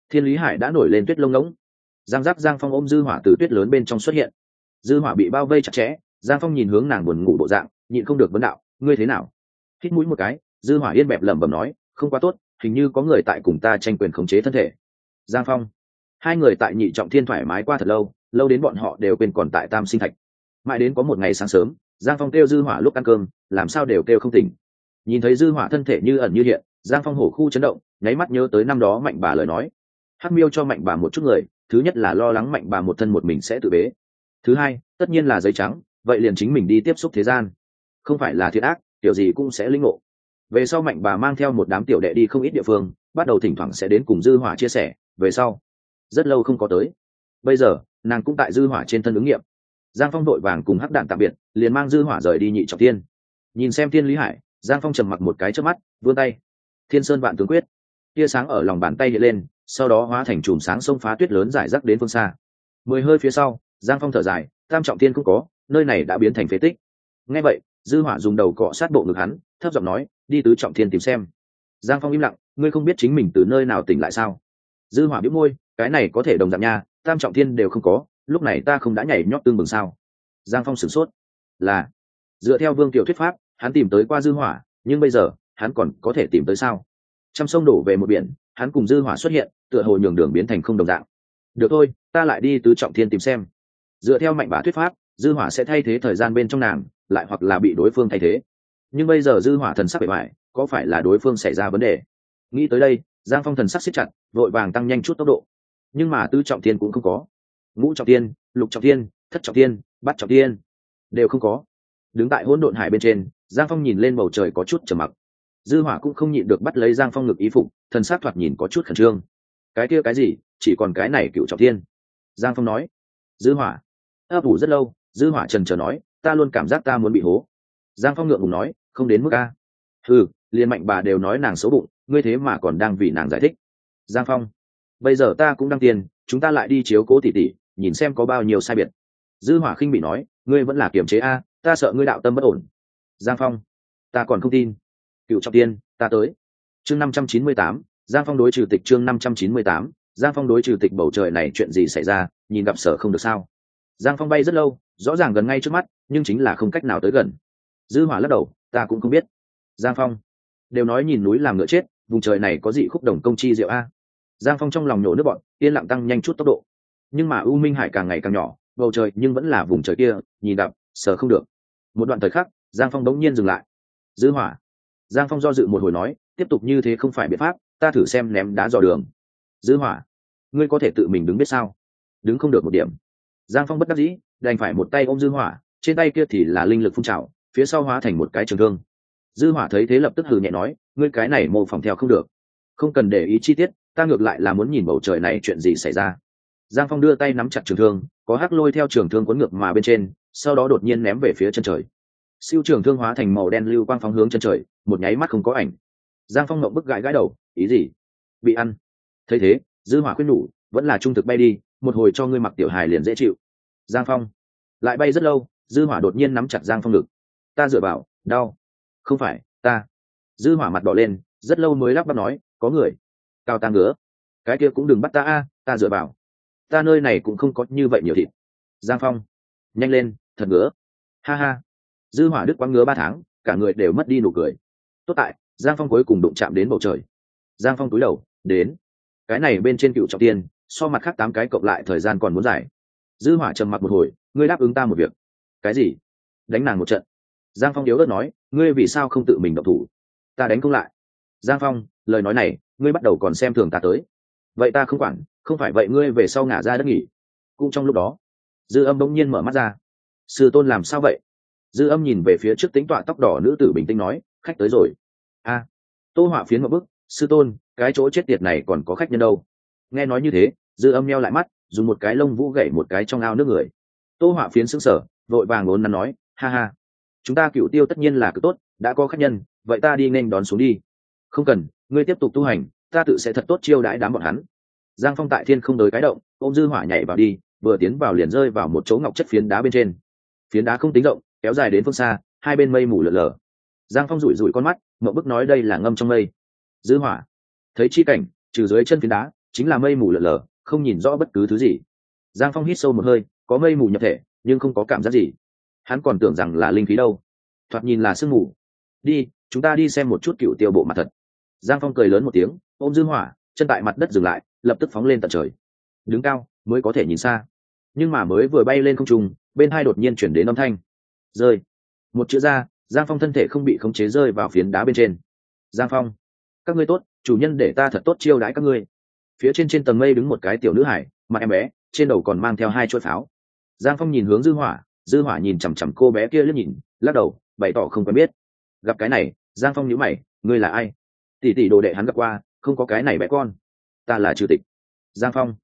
A: thiên lý hải đã nổi lên tuyết lông ngỗng. Giang giác giang phong ôm dư hỏa từ tuyết lớn bên trong xuất hiện. Dư hỏa bị bao vây chặt chẽ, giang phong nhìn hướng nàng buồn ngủ bộ dạng, nhịn không được vấn đạo, ngươi thế nào? Hít mũi một cái, dư hỏa yên bẹp lẩm bẩm nói, không quá tốt, hình như có người tại cùng ta tranh quyền khống chế thân thể. Giang phong. Hai người tại nhị trọng thiên thoải mái qua thật lâu lâu đến bọn họ đều quên còn tại tam sinh thạch. Mãi đến có một ngày sáng sớm, giang phong kêu dư hỏa lúc ăn cơm, làm sao đều kêu không tỉnh. Nhìn thấy dư hỏa thân thể như ẩn như hiện, giang phong hổ khu chấn động, nháy mắt nhớ tới năm đó mạnh bà lời nói hắc miêu cho mạnh bà một chút người, thứ nhất là lo lắng mạnh bà một thân một mình sẽ tự bế. Thứ hai, tất nhiên là giấy trắng, vậy liền chính mình đi tiếp xúc thế gian. Không phải là thiệt ác, kiểu gì cũng sẽ linh ngộ. Về sau mạnh bà mang theo một đám tiểu đệ đi không ít địa phương, bắt đầu thỉnh thoảng sẽ đến cùng dư hỏa chia sẻ, về sau, rất lâu không có tới. Bây giờ, nàng cũng tại dư hỏa trên thân ứng nghiệm. Giang phong đội vàng cùng hắc đạn tạm biệt, liền mang dư hỏa rời đi nhị trọng tiên. Nhìn xem thiên lý hải, giang phong trầm mặc một cái trước mắt, vươn tay. Thiên sơn vạn tướng quyết. Tia sáng ở lòng bàn tay hiện lên sau đó hóa thành chùm sáng sông phá tuyết lớn giải rác đến phương xa. Mười hơi phía sau, giang phong thở dài, tam trọng tiên cũng có, nơi này đã biến thành phế tích. Ngay vậy, dư hỏa dùng đầu cọ sát bộ ngực hắn, thấp giọng nói, đi tứ trọng thiên tìm xem. Giang phong im lặng, ngươi không biết chính mình từ nơi nào tỉnh lại sao? Dư hỏa bĩu môi, cái này có thể đồng dạng nha, tam trọng thiên đều không có, lúc này ta không đã nhảy nhót tương bừng sao? Giang phong sửng sốt, là, dựa theo vương tiểu thuyết pháp, hắn tìm tới qua dư hỏa, nhưng bây giờ, hắn còn có thể tìm tới sao? Trăm sông đổ về một biển hắn cùng dư hỏa xuất hiện, tựa hồ nhường đường biến thành không đồng dạng. Được thôi, ta lại đi tứ trọng thiên tìm xem. Dựa theo mạnh bá thuyết pháp, dư hỏa sẽ thay thế thời gian bên trong nàng, lại hoặc là bị đối phương thay thế. Nhưng bây giờ dư hỏa thần sắc bề bại có phải là đối phương xảy ra vấn đề? Nghĩ tới đây, giang phong thần sắc siết chặt, vội vàng tăng nhanh chút tốc độ. Nhưng mà tứ trọng thiên cũng không có. Ngũ trọng thiên, lục trọng thiên, thất trọng thiên, bát trọng thiên, đều không có. Đứng tại hỗn độn hải bên trên, giang phong nhìn lên bầu trời có chút trầm mặc dư hỏa cũng không nhịn được bắt lấy giang phong ngực ý phục, thần sát thoạt nhìn có chút khẩn trương. Cái kia cái gì? Chỉ còn cái này cựu trọng thiên. Giang phong nói. Dư hỏa. Ấp ủ rất lâu, dư hỏa trần chờ nói, ta luôn cảm giác ta muốn bị hố. Giang phong ngượng ngùng nói, không đến mức a. Ừ liền mạnh bà đều nói nàng xấu bụng, ngươi thế mà còn đang vì nàng giải thích. Giang phong. Bây giờ ta cũng đăng tiền, chúng ta lại đi chiếu cố tỉ tỉ nhìn xem có bao nhiêu sai biệt. Dư hỏa khinh bị nói, ngươi vẫn là kiềm chế a, ta sợ ngươi đạo tâm bất ổn. Giang phong. Ta còn không tin cựu trọng tiên, ta tới. Chương năm trăm chín mươi tám, giang phong đối trừ tịch chương năm trăm chín mươi tám, giang phong đối trừ tịch bầu trời này chuyện gì xảy ra, nhìn gặp sở không được sao? Giang phong bay rất lâu, rõ ràng gần ngay trước mắt, nhưng chính là không cách nào tới gần. Dư hỏa lắc đầu, ta cũng không biết. Giang phong, đều nói nhìn núi làm ngựa chết, vùng trời này có dị khúc đồng công chi diệu a. Giang phong trong lòng nhổ nước bọn, yên lặng tăng nhanh chút tốc độ. Nhưng mà u minh hải càng ngày càng nhỏ, bầu trời nhưng vẫn là vùng trời kia, nhìn đập sờ không được. Một đoạn thời khắc, giang phong đống nhiên dừng lại. Dư hỏa giang phong do dự một hồi nói, tiếp tục như thế không phải biện pháp, ta thử xem ném đá dò đường. Dư hỏa, ngươi có thể tự mình đứng biết sao? Đứng không được một điểm. Giang phong bất đắc dĩ, đành phải một tay ôm dư hỏa, trên tay kia thì là linh lực phun trào, phía sau hóa thành một cái trường thương. Dư hỏa thấy thế lập tức hừ nhẹ nói, ngươi cái này mô phỏng theo không được. Không cần để ý chi tiết, ta ngược lại là muốn nhìn bầu trời này chuyện gì xảy ra. Giang phong đưa tay nắm chặt trường thương, có hắc lôi theo trường thương cuốn ngược mà bên trên, sau đó đột nhiên ném về phía chân trời siêu trường thương hóa thành màu đen lưu quang phóng hướng chân trời, một nháy mắt không có ảnh. Giang phong ngậm bức gãi gãi đầu, ý gì? Bị ăn? Thấy thế, dư hỏa khuyên nhủ, vẫn là trung thực bay đi, một hồi cho ngươi mặc tiểu hài liền dễ chịu. Giang phong lại bay rất lâu, dư hỏa đột nhiên nắm chặt giang phong ngực. Ta dựa vào, đau. Không phải, ta. Dư hỏa mặt đỏ lên, rất lâu mới lắp bắp nói, có người. Cao ta ngứa. Cái kia cũng đừng bắt ta a, ta dựa vào. Ta nơi này cũng không có như vậy nhiều thịt. Giang phong, nhanh lên, thật ngứa. Ha ha dư hỏa đức quăng ngứa ba tháng, cả người đều mất đi nụ cười. Tốt tại, giang phong cuối cùng đụng chạm đến bầu trời. Giang phong túi đầu, đến. Cái này bên trên cựu trọng tiên, so mặt khác tám cái cộng lại thời gian còn muốn dài. Dư hỏa trầm mặc một hồi, ngươi đáp ứng ta một việc. Cái gì? Đánh nàng một trận. Giang phong yếu ớt nói, ngươi vì sao không tự mình động thủ? Ta đánh công lại. Giang phong, lời nói này, ngươi bắt đầu còn xem thường ta tới. Vậy ta không quản, không phải vậy ngươi về sau ngả ra đất nghỉ. Cũng trong lúc đó, dư âm bỗng nhiên mở mắt ra. Sư tôn làm sao vậy? Dư âm nhìn về phía trước tính tọa tóc đỏ nữ tử bình tĩnh nói, khách tới rồi. A. Tô họa phiến một bức sư tôn, cái chỗ chết tiệt này còn có khách nhân đâu? Nghe nói như thế, dư âm neo lại mắt, dùng một cái lông vũ gậy một cái trong ao nước người. Tô họa phiến xứng sở vội vàng lốn nắn nói, ha ha, chúng ta cựu tiêu tất nhiên là cực tốt, đã có khách nhân, vậy ta đi nên đón xuống đi. Không cần, ngươi tiếp tục tu hành, ta tự sẽ thật tốt chiêu đãi đám bọn hắn. Giang phong tại thiên không đới cái động ô m dư hỏa nhảy vào đi, vừa tiến vào liền rơi vào một chỗ ngọc chất phiến đá bên trên. Phiến đá không tính rộng kéo dài đến phương xa, hai bên mây mù lở lở. Giang phong rủi rủi con mắt, mậu bức nói đây là ngâm trong mây. Dư hỏa. Thấy chi cảnh, trừ dưới chân phiến đá, chính là mây mù lở lở, không nhìn rõ bất cứ thứ gì. Giang phong hít sâu một hơi, có mây mù nhập thể, nhưng không có cảm giác gì. Hắn còn tưởng rằng là linh khí đâu. Thoạt nhìn là sương mù. Đi, chúng ta đi xem một chút cựu tiêu bộ mặt thật. Giang phong cười lớn một tiếng, ôm dư hỏa, chân tại mặt đất dừng lại, lập tức phóng lên tận trời. Đứng cao, mới có thể nhìn xa. Nhưng mà mới vừa bay lên không trung, bên hai đột nhiên chuyển đến âm thanh rơi. Một chữ ra, giang phong thân thể không bị khống chế rơi vào phiến đá bên trên. Giang phong, các ngươi tốt, chủ nhân để ta thật tốt chiêu đãi các ngươi. Phía trên trên tầng mây đứng một cái tiểu nữ hải, mà em bé, trên đầu còn mang theo hai chuỗi pháo. Giang phong nhìn hướng dư hỏa dư hỏa nhìn chằm chằm cô bé kia liếc nhìn, lắc đầu, bày tỏ không quen biết. Gặp cái này, giang phong nhíu mày, ngươi là ai? Tỷ tỷ đồ đệ hắn gặp qua, không có cái này bé con. Ta là trừ tịch. Giang phong,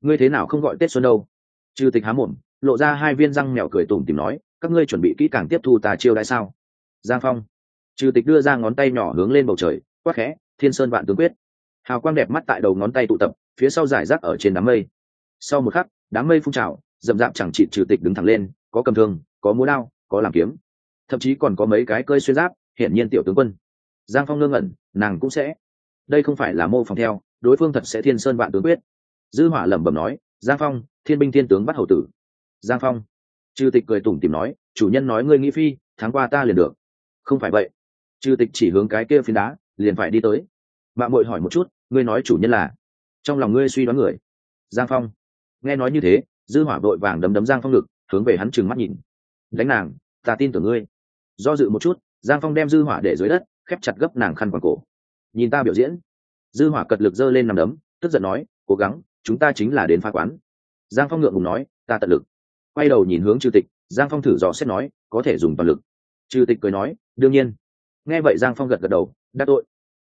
A: ngươi thế nào không gọi tết xuân đâu? Trừ tịch há mồm, lộ ra hai viên răng mèo cười tủm tìm nói các ngươi chuẩn bị kỹ càng tiếp thu tà chiêu đãi sao? Giang phong. Trừ tịch đưa ra ngón tay nhỏ hướng lên bầu trời quắc khẽ, thiên sơn vạn tướng quyết. Hào quang đẹp mắt tại đầu ngón tay tụ tập, phía sau giải rác ở trên đám mây. Sau một khắc, đám mây phun trào rậm rạp chẳng trị trừ tịch đứng thẳng lên, có cầm thương, có múa đao, có làm kiếm. Thậm chí còn có mấy cái cơi xuyên giáp, hiển nhiên tiểu tướng quân. Giang phong ngơ ngẩn, nàng cũng sẽ. Đây không phải là mô phòng theo, đối phương thật sẽ thiên sơn vạn tướng quyết. Dư hỏa lẩm bẩm nói, giang phong, thiên binh thiên tướng bắt hầu tử. Giang phong. Chư tịch cười tủm tìm nói, chủ nhân nói ngươi nghĩ phi tháng qua ta liền được. Không phải vậy. Chư tịch chỉ hướng cái kia phiến đá, liền phải đi tới. Mạng mội hỏi một chút, ngươi nói chủ nhân là? Trong lòng ngươi suy đoán người. Giang phong. Nghe nói như thế, dư hỏa vội vàng đấm đấm giang phong ngực, hướng về hắn trừng mắt nhìn. Đánh nàng, ta tin tưởng ngươi. Do dự một chút, giang phong đem dư hỏa để dưới đất, khép chặt gấp nàng khăn quàng cổ. Nhìn ta biểu diễn. Dư hỏa cật lực giơ lên nằm đấm, tức giận nói, cố gắng, chúng ta chính là đến phá quán. Giang phong ngượng ngùng nói, ta tận lực quay đầu nhìn hướng trừ tịch, giang phong thử dò xét nói, có thể dùng toàn lực. Trừ tịch cười nói, đương nhiên. Nghe vậy giang phong gật gật đầu đắc tội.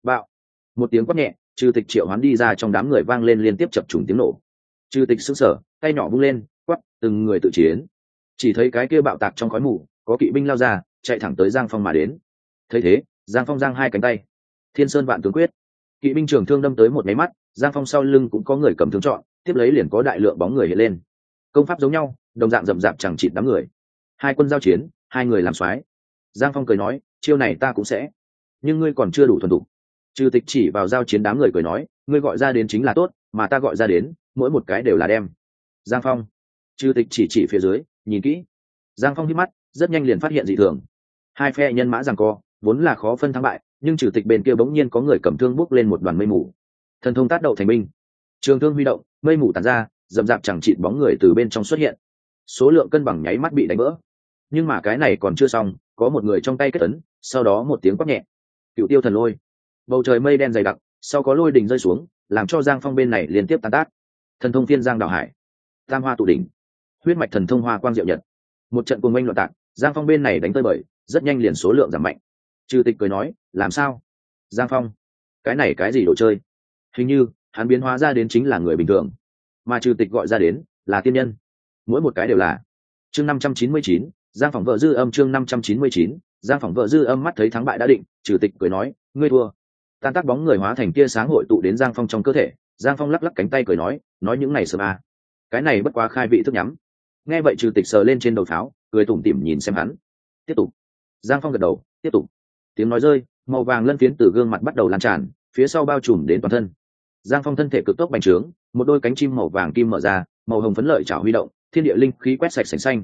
A: Bạo. Một tiếng quát nhẹ trừ tịch triệu hoán đi ra trong đám người vang lên liên tiếp chập trùng tiếng nổ. Trừ tịch sững sờ, tay nhỏ vung lên quắp từng người tự chiến. Chỉ thấy cái kia bạo tạc trong khói mù, có kỵ binh lao ra, chạy thẳng tới giang phong mà đến. Thấy thế, giang phong giang hai cánh tay. Thiên sơn vạn tướng quyết. Kỵ binh trường thương đâm tới một máy mắt, giang phong sau lưng cũng có người cầm thương chọn, tiếp lấy liền có đại lượng bóng người hiện lên. Công pháp giống nhau đồng dạng rậm rạp chẳng chịt đám người. Hai quân giao chiến, hai người làm soái. Giang phong cười nói, chiêu này ta cũng sẽ. Nhưng ngươi còn chưa đủ thuần thục. Trừ tịch chỉ vào giao chiến đám người cười nói, ngươi gọi ra đến chính là tốt, mà ta gọi ra đến, mỗi một cái đều là đem. Giang phong. Trừ tịch chỉ chỉ phía dưới, nhìn kỹ. Giang phong hít mắt, rất nhanh liền phát hiện dị thường. Hai phe nhân mã rằng co, vốn là khó phân thắng bại, nhưng trừ tịch bên kia bỗng nhiên có người cầm thương bước lên một đoàn mây mù. Thần thông tác đậu thành binh trường thương huy động, mây mù tàn ra dậm dạp chẳng chịt bóng người từ bên trong xuất hiện số lượng cân bằng nháy mắt bị đánh vỡ. Nhưng mà cái này còn chưa xong, có một người trong tay kết tấn sau đó một tiếng quát nhẹ. Cựu tiêu thần lôi. Bầu trời mây đen dày đặc, sau có lôi đình rơi xuống, làm cho giang phong bên này liên tiếp tàn tác. Thần thông phiên giang đào hải. Tam hoa tụ đỉnh. Huyết mạch thần thông hoa quang diệu nhật. Một trận cuồng oanh loạn tạc, giang phong bên này đánh tơi bời, rất nhanh liền số lượng giảm mạnh. Trừ tịch cười nói, làm sao? Giang phong. Cái này cái gì đồ chơi? Hình như, hắn biến hóa ra đến chính là người bình thường. Mà trừ tịch gọi ra đến là tiên nhân mỗi một cái đều là. Chương năm trăm chín mươi chín, giang phỏng vợ dư âm chương năm trăm chín mươi chín, giang phỏng vợ dư âm mắt thấy thắng bại đã định chủ tịch cười nói, ngươi thua. Tan tác bóng người hóa thành tia sáng hội tụ đến giang phong trong cơ thể, giang phong lắc lắc cánh tay cười nói nói những này sớm à. cái này bất quá khai vị thức nhắm. Nghe vậy trừ tịch sờ lên trên đầu pháo, cười tủm tỉm nhìn xem hắn. Tiếp tục. Giang phong gật đầu, tiếp tục. Tiếng nói rơi, màu vàng lân phiến từ gương mặt bắt đầu lan tràn, phía sau bao trùm đến toàn thân. Giang phong thân thể cực tốc bành trướng, một đôi cánh chim màu vàng kim mở ra, màu hồng phấn lợi chảo huy động thiên địa linh khí quét sạch sành xanh.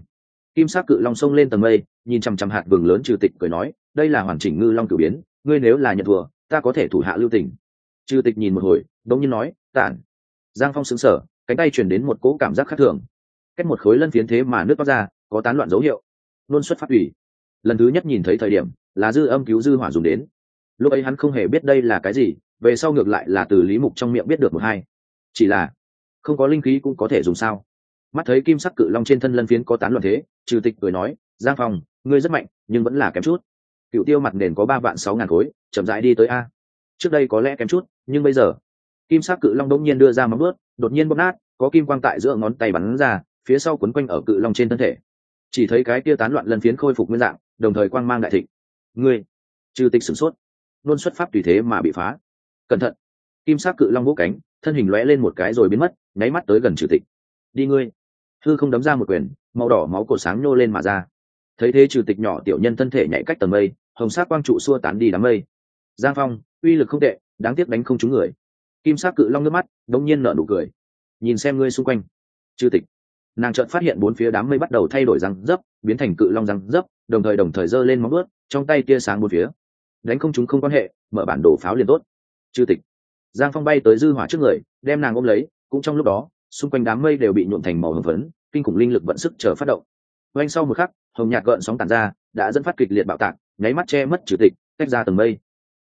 A: Kim sắc cự long sông lên tầng mây, nhìn chằm chằm hạt vừng lớn trừ tịch cười nói, đây là hoàn chỉnh ngư long cử biến, ngươi nếu là nhận thùa ta có thể thủ hạ lưu tình. Trừ tịch nhìn một hồi, đống nhiên nói, tản. Giang phong xứng sở cánh tay truyền đến một cỗ cảm giác khác thường. Cách một khối lân phiến thế mà nước toát ra, có tán loạn dấu hiệu. Luôn xuất phát ủy. Lần thứ nhất nhìn thấy thời điểm, là dư âm cứu dư hỏa dùng đến. Lúc ấy hắn không hề biết đây là cái gì, về sau ngược lại là từ lý mục trong miệng biết được một hai. Chỉ là, không có linh khí cũng có thể dùng sao? Mắt thấy kim sắc cự long trên thân lân phiến có tán loạn thế, trừ tịch cười nói, giang phong, ngươi rất mạnh, nhưng vẫn là kém chút. Cựu tiêu mặt nền có ba vạn sáu ngàn khối, chậm rãi đi tới a. Trước đây có lẽ kém chút, nhưng bây giờ. Kim sắc cự long đông nhiên đưa ra móng ướt đột nhiên bóp nát, có kim quang tại giữa ngón tay bắn ra, phía sau quấn quanh ở cự long trên thân thể. Chỉ thấy cái tia tán loạn lân phiến khôi phục nguyên dạng, đồng thời quang mang đại thịnh. Ngươi! Trừ tịch sửng sốt. Luôn xuất pháp tùy thế mà bị phá. Cẩn thận. Kim sắc cự long vỗ cánh, thân hình lóe lên một cái rồi biến mất, nháy mắt tới gần trừ tịch. Đi ngươi! Hư không đấm ra một quyền, màu đỏ máu cổ sáng nhô lên mà ra. Thấy thế trừ tịch nhỏ tiểu nhân thân thể nhảy cách tầng mây, hồng sắc quang trụ xua tán đi đám mây. Giang phong, uy lực không tệ, đáng tiếc đánh không trúng người. Kim sắc cự long nước mắt, đống nhiên nở nụ cười. Nhìn xem ngươi xung quanh. Trừ tịch. Nàng chợt phát hiện bốn phía đám mây bắt đầu thay đổi răng dấp, biến thành cự long răng dấp, đồng thời đồng thời giơ lên móng ướt trong tay tia sáng bốn phía. Đánh không chúng không quan hệ, mở bản đồ pháo liền tốt. Chư tịch. Giang phong bay tới dư hỏa trước người, đem nàng ôm lấy, cũng trong lúc đó xung quanh đám mây đều bị nhuộm thành màu hồng phấn, kinh khủng linh lực vận sức chờ phát động. Oanh sau một khắc, hồng nhạt gợn sóng tàn ra, đã dẫn phát kịch liệt bạo tạc, nháy mắt che mất trừ tịch, tách ra tầng mây.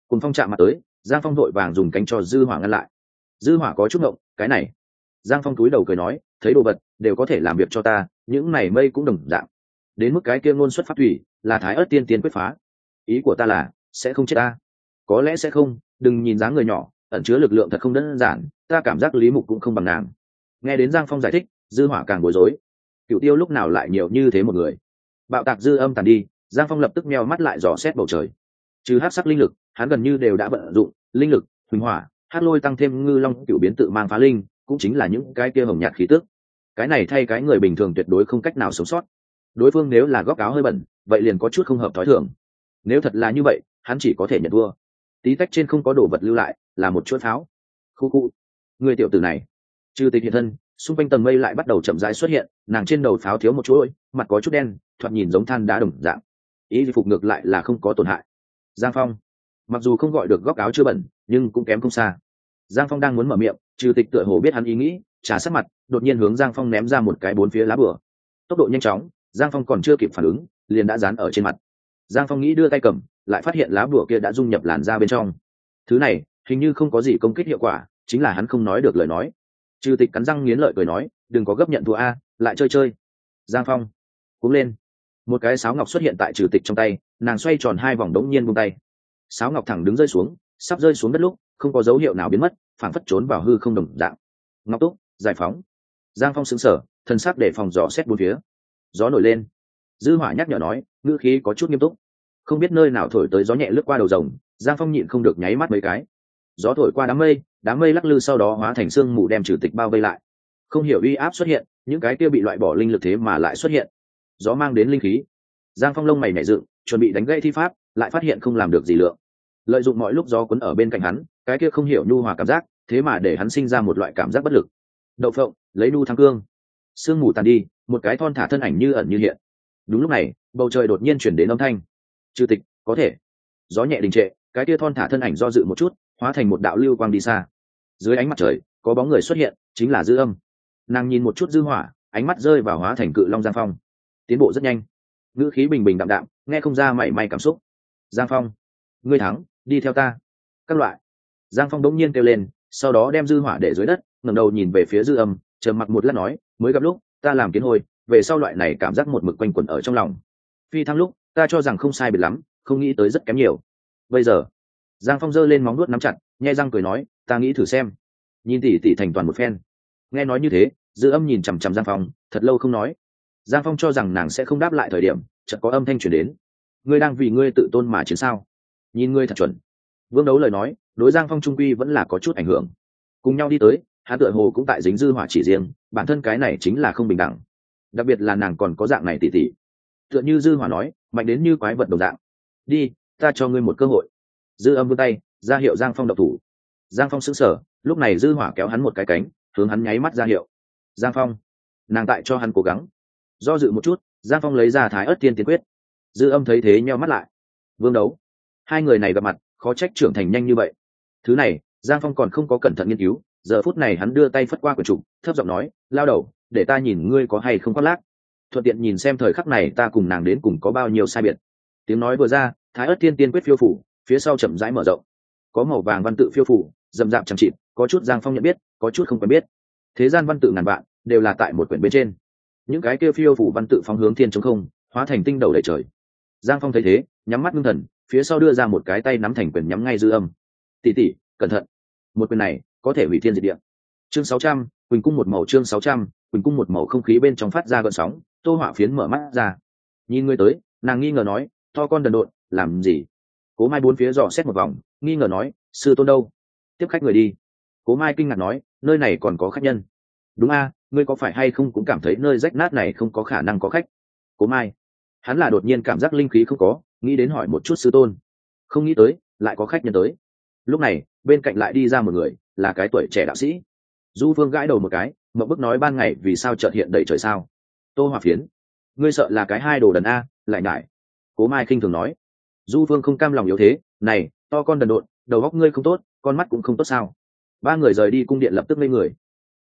A: Cùng phong chạm mặt tới, giang phong đội vàng dùng cánh cho dư hỏa ngăn lại. Dư hỏa có chút ngộng, cái này. Giang phong túi đầu cười nói, thấy đồ vật, đều có thể làm việc cho ta, những này mây cũng đồng dạng. Đến mức cái kia ngôn xuất phát thủy, là thái ớt tiên tiên quyết phá. Ý của ta là, sẽ không chết ta. Có lẽ sẽ không, đừng nhìn dáng người nhỏ, ẩn chứa lực lượng thật không đơn giản, ta cảm giác lý mục cũng không bằng nàng nghe đến giang phong giải thích, dư hỏa càng bối rối. Cựu tiêu lúc nào lại nhiều như thế một người? Bạo tạc dư âm tàn đi, giang phong lập tức meo mắt lại dò xét bầu trời. Trừ hát sắc linh lực, hắn gần như đều đã vận dụng, linh lực, huỳnh hỏa hát lôi tăng thêm ngư long cựu biến tự mang phá linh, cũng chính là những cái kia hồng nhạt khí tức. Cái này thay cái người bình thường tuyệt đối không cách nào sống sót. Đối phương nếu là góc áo hơi bẩn, vậy liền có chút không hợp thói thường. Nếu thật là như vậy, hắn chỉ có thể nhận thua. Tí tách trên không có đồ vật lưu lại, là một chuỗi pháo. Khu khu. Người tiểu tử này trừ tịch hiện thân xung quanh tầng mây lại bắt đầu chậm rãi xuất hiện nàng trên đầu pháo thiếu một chuỗi mặt có chút đen thoạt nhìn giống than đá đồng dạng. Ý phục ngược lại là không có tổn hại. Giang phong. Mặc dù không gọi được góc áo chưa bẩn nhưng cũng kém không xa. Giang phong đang muốn mở miệng trừ tịch tựa hồ biết hắn ý nghĩ trả sát mặt đột nhiên hướng giang phong ném ra một cái bốn phía lá bừa, tốc độ nhanh chóng giang phong còn chưa kịp phản ứng liền đã dán ở trên mặt. Giang phong nghĩ đưa tay cầm lại phát hiện lá bửa kia đã dung nhập làn ra bên trong. Thứ này hình như không có gì công kích hiệu quả chính là hắn không nói được lời nói trừ tịch cắn răng nghiến lợi cười nói, đừng có gấp nhận thua a, lại chơi chơi. Giang phong cũng lên. Một cái sáo ngọc xuất hiện tại trừ tịch trong tay, nàng xoay tròn hai vòng đống nhiên buông tay. Sáo ngọc thẳng đứng rơi xuống, sắp rơi xuống đất lúc, không có dấu hiệu nào biến mất, phảng phất trốn vào hư không đồng dạng. Ngọc túc, giải phóng. Giang phong xứng sở thân sắc để phòng dò xét bốn phía. Gió nổi lên. Dư hỏa nhắc nhở nói, ngữ khí có chút nghiêm túc. Không biết nơi nào thổi tới gió nhẹ lướt qua đầu rồng. Giang phong nhịn không được nháy mắt mấy cái. Gió thổi qua đám mây đám mây lắc lư sau đó hóa thành sương mù đem trừ tịch bao vây lại. Không hiểu uy áp xuất hiện, những cái kia bị loại bỏ linh lực thế mà lại xuất hiện. Gió mang đến linh khí. Giang phong lông mày nảy dựng, chuẩn bị đánh gãy thi pháp, lại phát hiện không làm được gì lượng. Lợi dụng mọi lúc gió cuốn ở bên cạnh hắn, cái kia không hiểu nhu hòa cảm giác, thế mà để hắn sinh ra một loại cảm giác bất lực. Đậu phộng, lấy nu thắng cương. Sương mù tàn đi, một cái thon thả thân ảnh như ẩn như hiện. Đúng lúc này, bầu trời đột nhiên chuyển đến âm thanh. Chư tịch, có thể. Gió nhẹ đình trệ, cái kia thon thả thân ảnh do dự một chút hóa thành một đạo lưu quang đi xa. Dưới ánh mặt trời, có bóng người xuất hiện, chính là dư âm. Nàng nhìn một chút dư hỏa, ánh mắt rơi vào hóa thành cự long giang phong. Tiến bộ rất nhanh. Ngữ khí bình bình đạm đạm, nghe không ra mảy may cảm xúc. Giang phong, ngươi thắng, đi theo ta. Các loại. Giang phong đống nhiên kêu lên, sau đó đem dư hỏa để dưới đất, ngẩng đầu nhìn về phía dư âm, trầm mặc một lát nói, mới gặp lúc, ta làm kiến hồi, về sau loại này cảm giác một mực quanh quẩn ở trong lòng. Phi thăng lúc, ta cho rằng không sai biệt lắm, không nghĩ tới rất kém nhiều. Bây giờ giang phong giơ lên móng nuốt nắm chặt, nhai răng cười nói, ta nghĩ thử xem. Nhìn tỉ tỉ thành toàn một phen. Nghe nói như thế, dư âm nhìn chằm chằm giang phong, thật lâu không nói. Giang phong cho rằng nàng sẽ không đáp lại thời điểm, chợt có âm thanh chuyển đến. Ngươi đang vì ngươi tự tôn mà chiến sao? Nhìn ngươi thật chuẩn. Vương đấu lời nói, đối giang phong trung quy vẫn là có chút ảnh hưởng. Cùng nhau đi tới, hắn tựa hồ cũng tại dính dư hỏa chỉ riêng, bản thân cái này chính là không bình đẳng. Đặc biệt là nàng còn có dạng này tỉ tỉ. Tựa như dư hỏa nói, mạnh đến như quái vật đồng dạng. Đi, ta cho ngươi một cơ hội dư âm vươn tay, ra hiệu giang phong độc thủ. Giang phong sững sờ, lúc này dư hỏa kéo hắn một cái cánh, hướng hắn nháy mắt ra hiệu. Giang phong, nàng tại cho hắn cố gắng. Do dự một chút, giang phong lấy ra thái ớt tiên Tiên quyết. Dư âm thấy thế nheo mắt lại. Vương đấu. Hai người này gặp mặt, khó trách trưởng thành nhanh như vậy. Thứ này, giang phong còn không có cẩn thận nghiên cứu, giờ phút này hắn đưa tay phất qua quyển trục, thấp giọng nói, lao đầu, để ta nhìn ngươi có hay không khoác lác. Thuận tiện nhìn xem thời khắc này ta cùng nàng đến cùng có bao nhiêu sai biệt. Tiếng nói vừa ra, thái ớt tiên tiên quyết phiêu phủ phía sau chậm rãi mở rộng. Có màu vàng văn tự phiêu phủ, rậm rạp chẳng chịt, có chút giang phong nhận biết, có chút không quen biết. Thế gian văn tự ngàn vạn, đều là tại một quyển bên trên. Những cái kia phiêu phủ văn tự phóng hướng thiên chống không, hóa thành tinh đầu đầy trời. Giang phong thấy thế, nhắm mắt ngưng thần, phía sau đưa ra một cái tay nắm thành quyền nhắm ngay dư âm. Tỉ tỉ cẩn thận. Một quyền này, có thể hủy thiên diệt địa. Chương sáu trăm, quỳnh cung một màu chương sáu trăm, quỳnh cung một màu không khí bên trong phát ra gợn sóng, tô hỏa phiến mở mắt ra. Nhìn ngươi tới, nàng nghi ngờ nói, to con đần độn, làm gì? Cố mai bốn phía dò xét một vòng, nghi ngờ nói, sư tôn đâu? Tiếp khách người đi. Cố mai kinh ngạc nói, nơi này còn có khách nhân. Đúng a, ngươi có phải hay không cũng cảm thấy nơi rách nát này không có khả năng có khách? Cố mai, hắn là đột nhiên cảm giác linh khí không có, nghĩ đến hỏi một chút sư tôn. Không nghĩ tới, lại có khách nhân tới. Lúc này, bên cạnh lại đi ra một người, là cái tuổi trẻ đạo sĩ. Du phương gãi đầu một cái mậu bức nói ban ngày vì sao trợt hiện đầy trời sao? Tô hòa phiến, ngươi sợ là cái hai đồ đần a, lại ngại. Cố mai khinh thường nói du phương không cam lòng yếu thế, này, to con đần độn, đầu góc ngươi không tốt, con mắt cũng không tốt sao? Ba người rời đi cung điện lập tức lên người.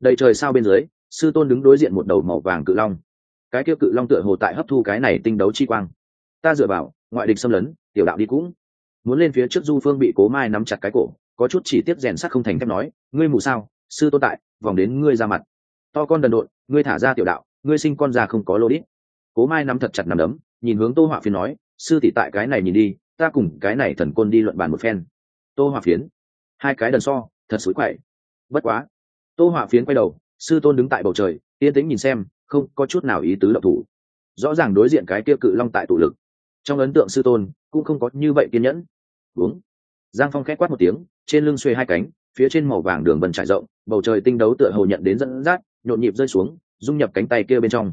A: Đầy trời sao bên dưới, sư tôn đứng đối diện một đầu màu vàng cự long. Cái kia cự long tựa hồ tại hấp thu cái này tinh đấu chi quang. Ta dựa vào, ngoại địch xâm lấn, tiểu đạo đi cũng. Muốn lên phía trước du phương bị cố mai nắm chặt cái cổ, có chút chỉ tiếp rèn sắc không thành thép nói, ngươi mù sao, sư tôn tại, vòng đến ngươi ra mặt. To con đần độn, ngươi thả ra tiểu đạo, ngươi sinh con già không có lô đít. Cố mai nắm thật chặt nằm đấm, nhìn hướng tô họa phiên nói sư tỷ tại cái này nhìn đi, ta cùng cái này thần côn đi luận bàn một phen. Tô hỏa phiến, hai cái đần so, thật xối quậy. Bất quá, tô hỏa phiến quay đầu, sư tôn đứng tại bầu trời, yên tĩnh nhìn xem, không có chút nào ý tứ độc thủ. Rõ ràng đối diện cái kia cự long tại tụ lực. Trong ấn tượng sư tôn cũng không có như vậy kiên nhẫn. Uống. Giang phong khét quát một tiếng, trên lưng xuê hai cánh, phía trên màu vàng đường vần trải rộng, bầu trời tinh đấu tựa hồ nhận đến dẫn dắt, nhộn nhịp rơi xuống, dung nhập cánh tay kia bên trong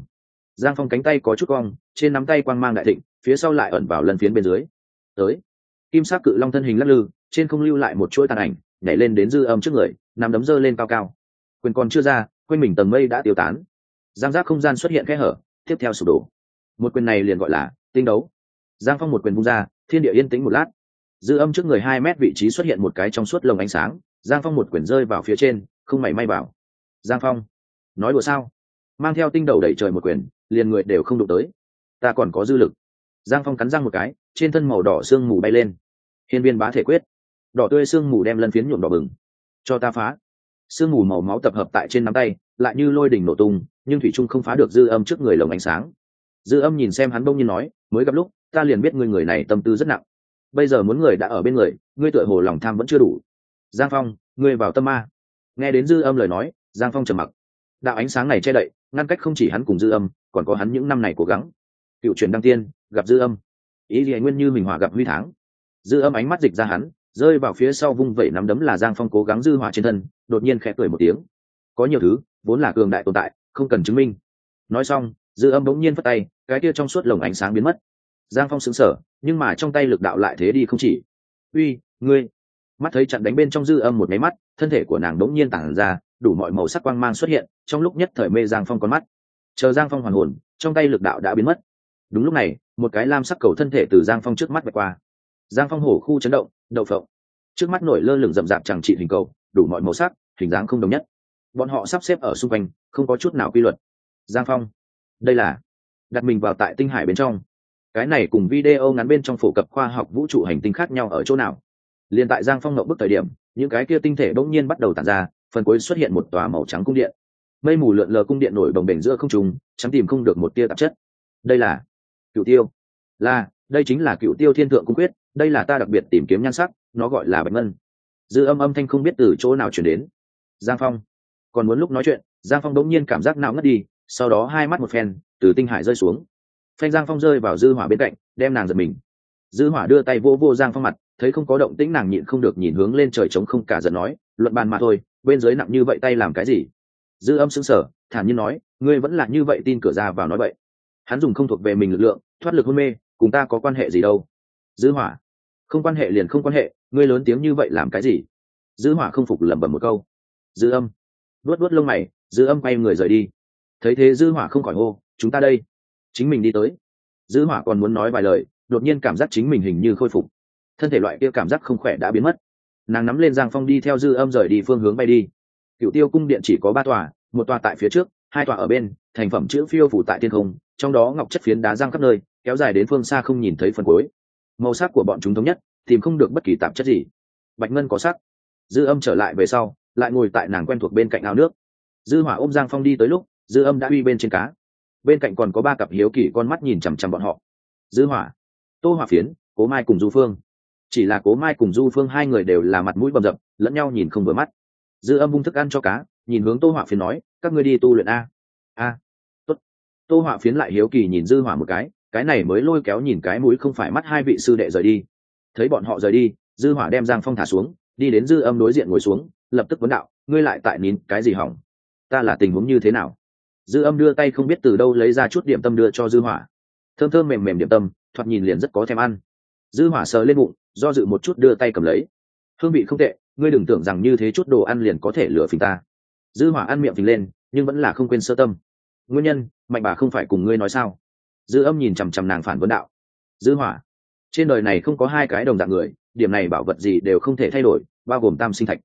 A: giang phong cánh tay có chút cong, trên nắm tay quang mang đại thịnh, phía sau lại ẩn vào lần phiến bên dưới. Tới. Kim sắc cự long thân hình lắc lư, trên không lưu lại một chuỗi tàn ảnh, nhảy lên đến dư âm trước người nằm đấm dơ lên cao cao. Quyền còn chưa ra, quanh mình tầng mây đã tiêu tán. Giang giác không gian xuất hiện kẽ hở, tiếp theo sụp đổ. Một quyền này liền gọi là tinh đấu. Giang phong một quyền vung ra, thiên địa yên tĩnh một lát. Dư âm trước người hai mét vị trí xuất hiện một cái trong suốt lồng ánh sáng, giang phong một quyền rơi vào phía trên, không mảy may vào. giang phong, nói đùa sao? Mang theo tinh đầu đẩy trời một quyền liền người đều không đụng tới. Ta còn có dư lực. Giang phong cắn răng một cái, trên thân màu đỏ sương mù bay lên. Hiên viên bá thể quyết. Đỏ tươi sương mù đem lân phiến nhuộm đỏ bừng. Cho ta phá. Sương mù màu máu tập hợp tại trên nắm tay, lại như lôi đỉnh nổ tung, nhưng thủy trung không phá được dư âm trước người lồng ánh sáng. Dư âm nhìn xem hắn bông như nói, mới gặp lúc, ta liền biết ngươi người này tâm tư rất nặng. Bây giờ muốn người đã ở bên người, ngươi tựa hồ lòng tham vẫn chưa đủ. Giang phong, ngươi vào tâm ma. Nghe đến dư âm lời nói, giang phong trầm mặc. Đạo ánh sáng này che đậy ngăn cách không chỉ hắn cùng dư âm còn có hắn những năm này cố gắng. Cựu truyền đăng tiên gặp dư âm. Ý gì nguyên như mình hỏa gặp huy tháng dư âm ánh mắt dịch ra hắn rơi vào phía sau vung vẩy nắm đấm là giang phong cố gắng dư hỏa trên thân đột nhiên khẽ cười một tiếng. Có nhiều thứ vốn là cường đại tồn tại không cần chứng minh. Nói xong dư âm bỗng nhiên phất tay cái kia trong suốt lồng ánh sáng biến mất. Giang phong sững sờ, nhưng mà trong tay lực đạo lại thế đi không chỉ. Uy ngươi. Mắt thấy chặn đánh bên trong dư âm một máy mắt thân thể của nàng đống nhiên tản ra đủ mọi màu sắc quang mang xuất hiện, trong lúc nhất thời mê giang phong con mắt. Chờ giang phong hoàn hồn, trong tay lực đạo đã biến mất. Đúng lúc này, một cái lam sắc cầu thân thể từ giang phong trước mắt vạch qua. Giang phong hổ khu chấn động, đậu phộng. Trước mắt nổi lơ lửng rậm rạp chẳng trị hình cầu, đủ mọi màu sắc, hình dáng không đồng nhất. Bọn họ sắp xếp ở xung quanh, không có chút nào quy luật. Giang phong, đây là đặt mình vào tại tinh hải bên trong. Cái này cùng video ngắn bên trong phổ cập khoa học vũ trụ hành tinh khác nhau ở chỗ nào? Liền tại giang phong ngậu bức thời điểm, những cái kia tinh thể bỗng nhiên bắt đầu tàn ra phần cuối xuất hiện một tòa màu trắng cung điện. Mây mù lượn lờ cung điện nổi bồng bềnh giữa không trùng chẳng tìm không được một tia tạp chất. Đây là cựu tiêu. Là, đây chính là cựu tiêu thiên thượng cung quyết, đây là ta đặc biệt tìm kiếm nhan sắc, nó gọi là bạch ngân. Dư âm âm thanh không biết từ chỗ nào chuyển đến. Giang phong. Còn muốn lúc nói chuyện, giang phong đống nhiên cảm giác não ngất đi, sau đó hai mắt một phen, từ tinh hải rơi xuống. Phanh giang phong rơi vào dư hỏa bên cạnh, đem nàng giật mình. Dư hỏa đưa tay vô vô giang phong mặt, thấy không có động tĩnh nàng nhịn không được nhìn hướng lên trời trống không cả giận nói, luận bàn mà thôi bên dưới nặng như vậy tay làm cái gì? Dư âm sững sờ, thản nhiên nói, ngươi vẫn là như vậy tin cửa ra vào nói vậy hắn dùng không thuộc về mình lực lượng, thoát lực hôn mê, cùng ta có quan hệ gì đâu? Dư hỏa, không quan hệ liền không quan hệ, ngươi lớn tiếng như vậy làm cái gì? Dư hỏa không phục lẩm bẩm một câu. Dư âm, vuốt vuốt lông mày, dư âm quay người rời đi. Thấy thế dư hỏa không khỏi hô, chúng ta đây. Chính mình đi tới. Dư hỏa còn muốn nói vài lời, đột nhiên cảm giác chính mình hình như khôi phục. Thân thể loại kia cảm giác không khỏe đã biến mất nàng nắm lên giang phong đi theo dư âm rời đi phương hướng bay đi. Cựu tiêu cung điện chỉ có ba tòa, một tòa tại phía trước, hai tòa ở bên, thành phẩm chữ phiêu phủ tại thiên không, trong đó ngọc chất phiến đá giang khắp nơi, kéo dài đến phương xa không nhìn thấy phần cuối. Màu sắc của bọn chúng thống nhất, tìm không được bất kỳ tạp chất gì. Bạch ngân có sắc. Dư âm trở lại về sau, lại ngồi tại nàng quen thuộc bên cạnh ao nước. Dư hỏa ôm giang phong đi tới lúc, dư âm đã uy bên trên cá. Bên cạnh còn có ba cặp hiếu kỳ con mắt nhìn chằm chằm bọn họ. Dư hỏa, tô hỏa phiến, cố mai cùng du phương chỉ là cố mai cùng du phương hai người đều là mặt mũi bầm dập, lẫn nhau nhìn không vừa mắt. Dư âm bung thức ăn cho cá, nhìn hướng tô hỏa phiến nói, các ngươi đi tu luyện a. A, tốt. Tô hỏa phiến lại hiếu kỳ nhìn dư hỏa một cái cái này mới lôi kéo nhìn cái mũi không phải mắt hai vị sư đệ rời đi. Thấy bọn họ rời đi, dư hỏa đem giang phong thả xuống, đi đến dư âm đối diện ngồi xuống, lập tức vấn đạo, ngươi lại tại nín cái gì hỏng? Ta là tình huống như thế nào? Dư âm đưa tay không biết từ đâu lấy ra chút điểm tâm đưa cho dư hỏa. Thơm thơm mềm mềm điểm tâm, thoạt nhìn liền rất có thèm ăn. Dư hỏa sờ lên bụng do dự một chút đưa tay cầm lấy. Hương vị không tệ, ngươi đừng tưởng rằng như thế chút đồ ăn liền có thể lừa phình ta. Dư hỏa ăn miệng phình lên, nhưng vẫn là không quên sơ tâm. Nguyên nhân, mạnh bà không phải cùng ngươi nói sao? Dư âm nhìn chằm chằm nàng phản vấn đạo. Dư hỏa, trên đời này không có hai cái đồng dạng người, điểm này bảo vật gì đều không thể thay đổi, bao gồm tam sinh thạch.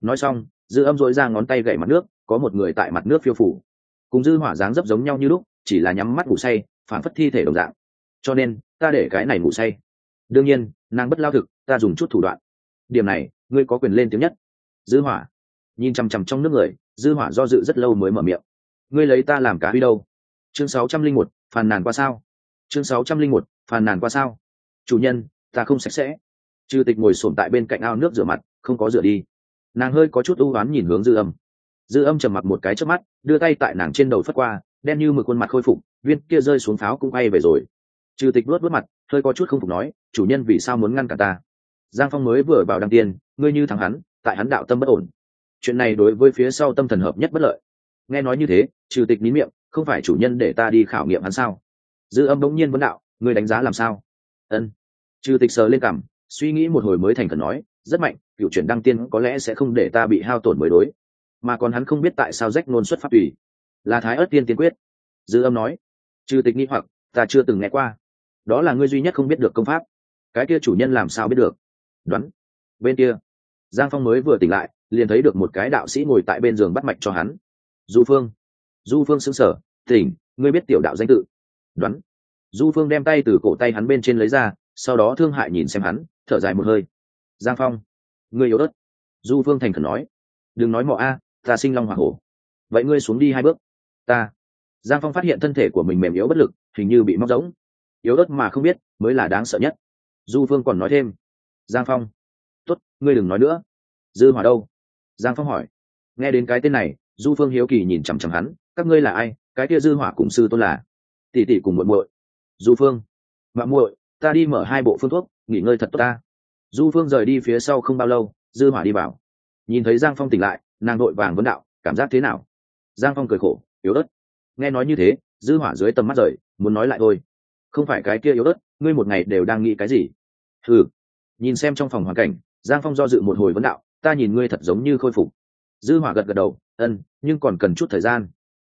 A: Nói xong, dư âm dội ra ngón tay gậy mặt nước, có một người tại mặt nước phiêu phủ. Cùng dư hỏa dáng dấp giống nhau như lúc, chỉ là nhắm mắt ngủ say, phản phất thi thể đồng dạng. Cho nên, ta để cái này ngủ say đương nhiên nàng bất lao thực ta dùng chút thủ đoạn. Điểm này ngươi có quyền lên tiếng nhất. Dư hỏa. Nhìn chằm chằm trong nước người dư hỏa do dự rất lâu mới mở miệng. Ngươi lấy ta làm cá huy đâu? Chương 601, phàn nàn qua sao? Chương 601, phàn nàn qua sao? Chủ nhân ta không sạch sẽ. Chư tịch ngồi sồn tại bên cạnh ao nước rửa mặt không có rửa đi. Nàng hơi có chút ưu oán nhìn hướng dư âm. Dư âm trầm mặc một cái trước mắt đưa tay tại nàng trên đầu phất qua đen như mực khuôn mặt khôi phục viên kia rơi xuống pháo cũng bay về rồi trừ tịch luốt bước mặt, hơi có chút không phục nói, chủ nhân vì sao muốn ngăn cả ta? Giang phong mới vừa vào đăng tiên, ngươi như thắng hắn, tại hắn đạo tâm bất ổn. Chuyện này đối với phía sau tâm thần hợp nhất bất lợi. Nghe nói như thế, trừ tịch nín miệng, không phải chủ nhân để ta đi khảo nghiệm hắn sao? Dư âm bỗng nhiên vấn đạo, ngươi đánh giá làm sao? Ân. Trừ tịch sờ lên cảm suy nghĩ một hồi mới thành khẩn nói, rất mạnh, cựu chuyển đăng tiên có lẽ sẽ không để ta bị hao tổn mới đối. Mà còn hắn không biết tại sao rách nôn xuất phát tùy. Là thái ớt tiên tiên quyết. Dư âm nói. Trừ tịch nghi hoặc, ta chưa từng nghe qua đó là ngươi duy nhất không biết được công pháp. Cái kia chủ nhân làm sao biết được? Đoán. Bên kia, giang phong mới vừa tỉnh lại, liền thấy được một cái đạo sĩ ngồi tại bên giường bắt mạch cho hắn. Du phương. Du phương xứng sở tỉnh, ngươi biết tiểu đạo danh tự? Đoán. Du phương đem tay từ cổ tay hắn bên trên lấy ra, sau đó thương hại nhìn xem hắn, thở dài một hơi. Giang phong. Ngươi yếu đất du phương thành khẩn nói. Đừng nói mọ a, ta sinh long h o hổ. Vậy ngươi xuống đi hai bước. Ta. Giang phong phát hiện thân thể của mình mềm yếu bất lực, hình như bị móc rỗng yếu ớt mà không biết, mới là đáng sợ nhất. Du phương còn nói thêm. Giang phong. Tốt, ngươi đừng nói nữa. Dư hỏa đâu? Giang phong hỏi. Nghe đến cái tên này, du phương hiếu kỳ nhìn chằm chằm hắn. Các ngươi là ai? Cái kia dư hỏa cùng sư tôn là? Tỷ tỷ cùng muội muội. Du phương. Mạng muội, ta đi mở hai bộ phương thuốc, nghỉ ngơi thật tốt ta. Du phương rời đi phía sau không bao lâu, dư hỏa đi vào. Nhìn thấy giang phong tỉnh lại, nàng đội vàng vấn đạo, cảm giác thế nào? Giang phong cười khổ, yếu ớt. Nghe nói như thế, dư hỏa dưới tầm mắt rời, muốn nói lại thôi không phải cái kia yếu ớt, ngươi một ngày đều đang nghĩ cái gì? Ừ nhìn xem trong phòng hoàn cảnh, giang phong do dự một hồi vấn đạo, ta nhìn ngươi thật giống như khôi phục. Dư hỏa gật gật đầu ân nhưng còn cần chút thời gian.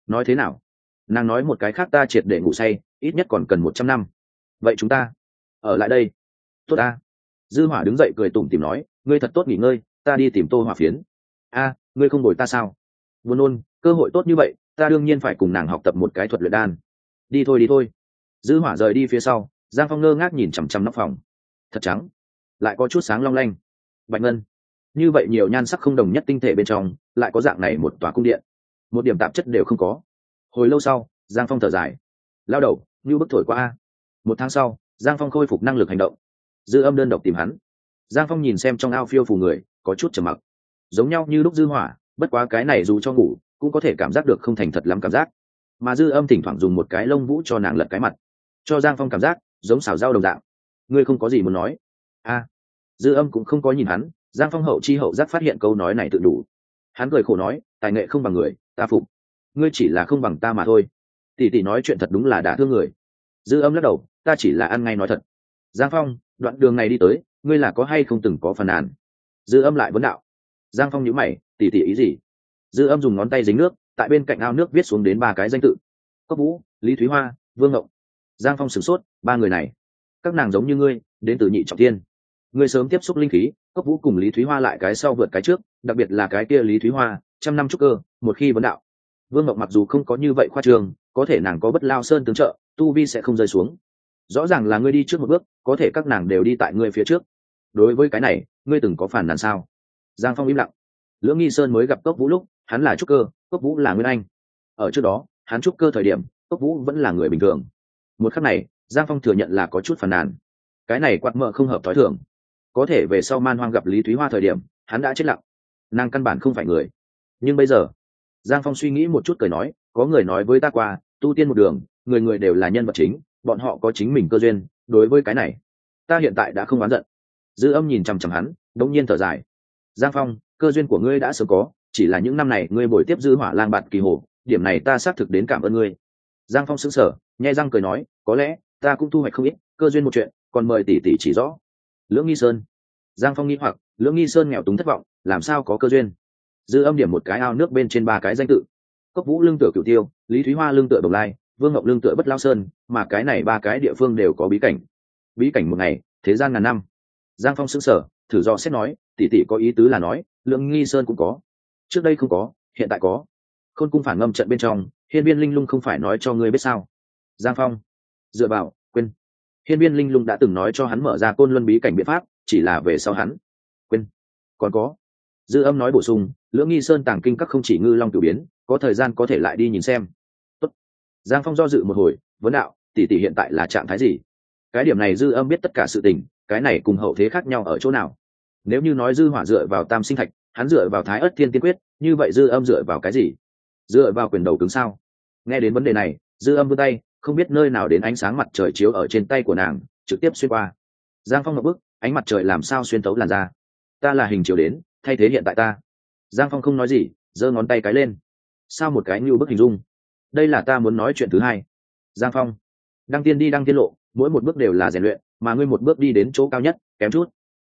A: Nói thế nào? Nàng nói một cái khác ta triệt để ngủ say, ít nhất còn cần một trăm năm. Vậy chúng ta ở lại đây. Tốt ta. Dư hỏa đứng dậy cười tủm tỉm nói, ngươi thật tốt nghỉ ngơi, ta đi tìm tô hỏa phiến. A, ngươi không đổi ta sao? Buồn nôn, cơ hội tốt như vậy, ta đương nhiên phải cùng nàng học tập một cái thuật luyện đan. Đi thôi đi thôi dư hỏa rời đi phía sau, giang phong ngơ ngác nhìn chằm chằm nóc phòng. Thật trắng, lại có chút sáng long lanh. Bạch ngân, như vậy nhiều nhan sắc không đồng nhất tinh thể bên trong, lại có dạng này một tòa cung điện. Một điểm tạp chất đều không có. Hồi lâu sau, giang phong thở dài. Lao đầu, như bức thổi qua a. Một tháng sau, giang phong khôi phục năng lực hành động. Dư âm đơn độc tìm hắn. Giang phong nhìn xem trong ao phiêu phù người, có chút trầm mặc. Giống nhau như lúc dư hỏa, bất quá cái này dù cho ngủ, cũng có thể cảm giác được không thành thật lắm cảm giác. Mà dư âm thỉnh thoảng dùng một cái lông vũ cho nàng lật cái mặt cho giang phong cảm giác giống xảo dao đồng dạng. Ngươi không có gì muốn nói. A. Dư âm cũng không có nhìn hắn, giang phong hậu chi hậu giác phát hiện câu nói này tự đủ. Hắn cười khổ nói, tài nghệ không bằng người, ta phục. Ngươi chỉ là không bằng ta mà thôi. Tỷ tỷ nói chuyện thật đúng là đã thương người. Dư âm lắc đầu, ta chỉ là ăn ngay nói thật. Giang phong, đoạn đường này đi tới, ngươi là có hay không từng có phàn nàn? Dư âm lại vấn đạo. Giang phong nhữ mày, tỷ tỷ ý gì? Dư âm dùng ngón tay dính nước, tại bên cạnh ao nước viết xuống đến ba cái danh tự. Cốc vũ, lý thúy hoa, vương ngộng giang phong sửng sốt, ba người này, các nàng giống như ngươi, đến từ nhị trọng tiên ngươi sớm tiếp xúc linh khí, cốc vũ cùng lý thúy hoa lại cái sau vượt cái trước, đặc biệt là cái kia lý thúy hoa, trăm năm trúc cơ, một khi vấn đạo. Vương ngộng mặc dù không có như vậy khoa trường, có thể nàng có bất lao sơn tướng trợ, tu vi sẽ không rơi xuống. Rõ ràng là ngươi đi trước một bước, có thể các nàng đều đi tại ngươi phía trước. Đối với cái này, ngươi từng có phản nàn sao? Giang phong im lặng. Lưỡng nghi sơn mới gặp cốc vũ lúc, hắn là trúc cơ, cốc vũ là nguyên anh. Ở trước đó, hắn trúc cơ thời điểm, cốc vũ vẫn là người bình thường một khắc này, giang phong thừa nhận là có chút phản nàn. Cái này quạt mợ không hợp thói thường. Có thể về sau man hoang gặp lý thúy hoa thời điểm, hắn đã chết lặng. Nàng căn bản không phải người. Nhưng bây giờ, giang phong suy nghĩ một chút cười nói, có người nói với ta qua, tu tiên một đường, người người đều là nhân vật chính, bọn họ có chính mình cơ duyên, đối với cái này, ta hiện tại đã không oán giận. Dư âm nhìn chằm chằm hắn, đống nhiên thở dài. Giang phong, cơ duyên của ngươi đã sớm có, chỉ là những năm này ngươi bồi tiếp dư hỏa lang bạt kỳ hồ, điểm này ta xác thực đến cảm ơn ngươi giang phong sững sờ, nhai răng cười nói, có lẽ ta cũng thu hoạch không ít, cơ duyên một chuyện, còn mời tỷ tỷ chỉ rõ. Lưỡng nghi sơn. Giang phong nghĩ hoặc, lưỡng nghi sơn nghèo túng thất vọng, làm sao có cơ duyên? Dư âm điểm một cái ao nước bên trên ba cái danh tự. Cốc vũ lương tựa cửu tiêu, lý thúy hoa lương tựa đồng lai, vương ngọc lương tựa bất lao sơn, mà cái này ba cái địa phương đều có bí cảnh. Bí cảnh một ngày, thế gian ngàn năm. Giang phong xứng sở thử do xét nói, tỷ tỷ có ý tứ là nói, Lưỡng nghi sơn cũng có. Trước đây không có, hiện tại có. Khôn cung phản ngâm trận bên trong hiên viên linh lung không phải nói cho ngươi biết sao? Giang phong, dựa vào, quên. Hiên viên linh lung đã từng nói cho hắn mở ra côn luân bí cảnh biện pháp, chỉ là về sau hắn. Quên. Còn có. Dư âm nói bổ sung, lưỡng nghi sơn tàng kinh các không chỉ ngư long tiểu biến, có thời gian có thể lại đi nhìn xem. Tốt. giang phong do dự một hồi, vấn đạo, tỷ tỷ hiện tại là trạng thái gì? Cái điểm này dư âm biết tất cả sự tình, cái này cùng hậu thế khác nhau ở chỗ nào? Nếu như nói dư hỏa dựa vào tam sinh thạch, hắn dựa vào thái ất thiên tiên quyết, như vậy dư âm dựa vào cái gì? Dựa vào quyền đầu cứng sao? Nghe đến vấn đề này, dư âm vươn tay, không biết nơi nào đến ánh sáng mặt trời chiếu ở trên tay của nàng, trực tiếp xuyên qua. Giang phong ngập bức, ánh mặt trời làm sao xuyên tấu làn da? Ta là hình chiều đến, thay thế hiện tại ta. Giang phong không nói gì, giơ ngón tay cái lên. Sao một cái như bức hình dung? Đây là ta muốn nói chuyện thứ hai. Giang phong. Đăng tiên đi, đăng tiên lộ, mỗi một bước đều là rèn luyện, mà ngươi một bước đi đến chỗ cao nhất, kém chút.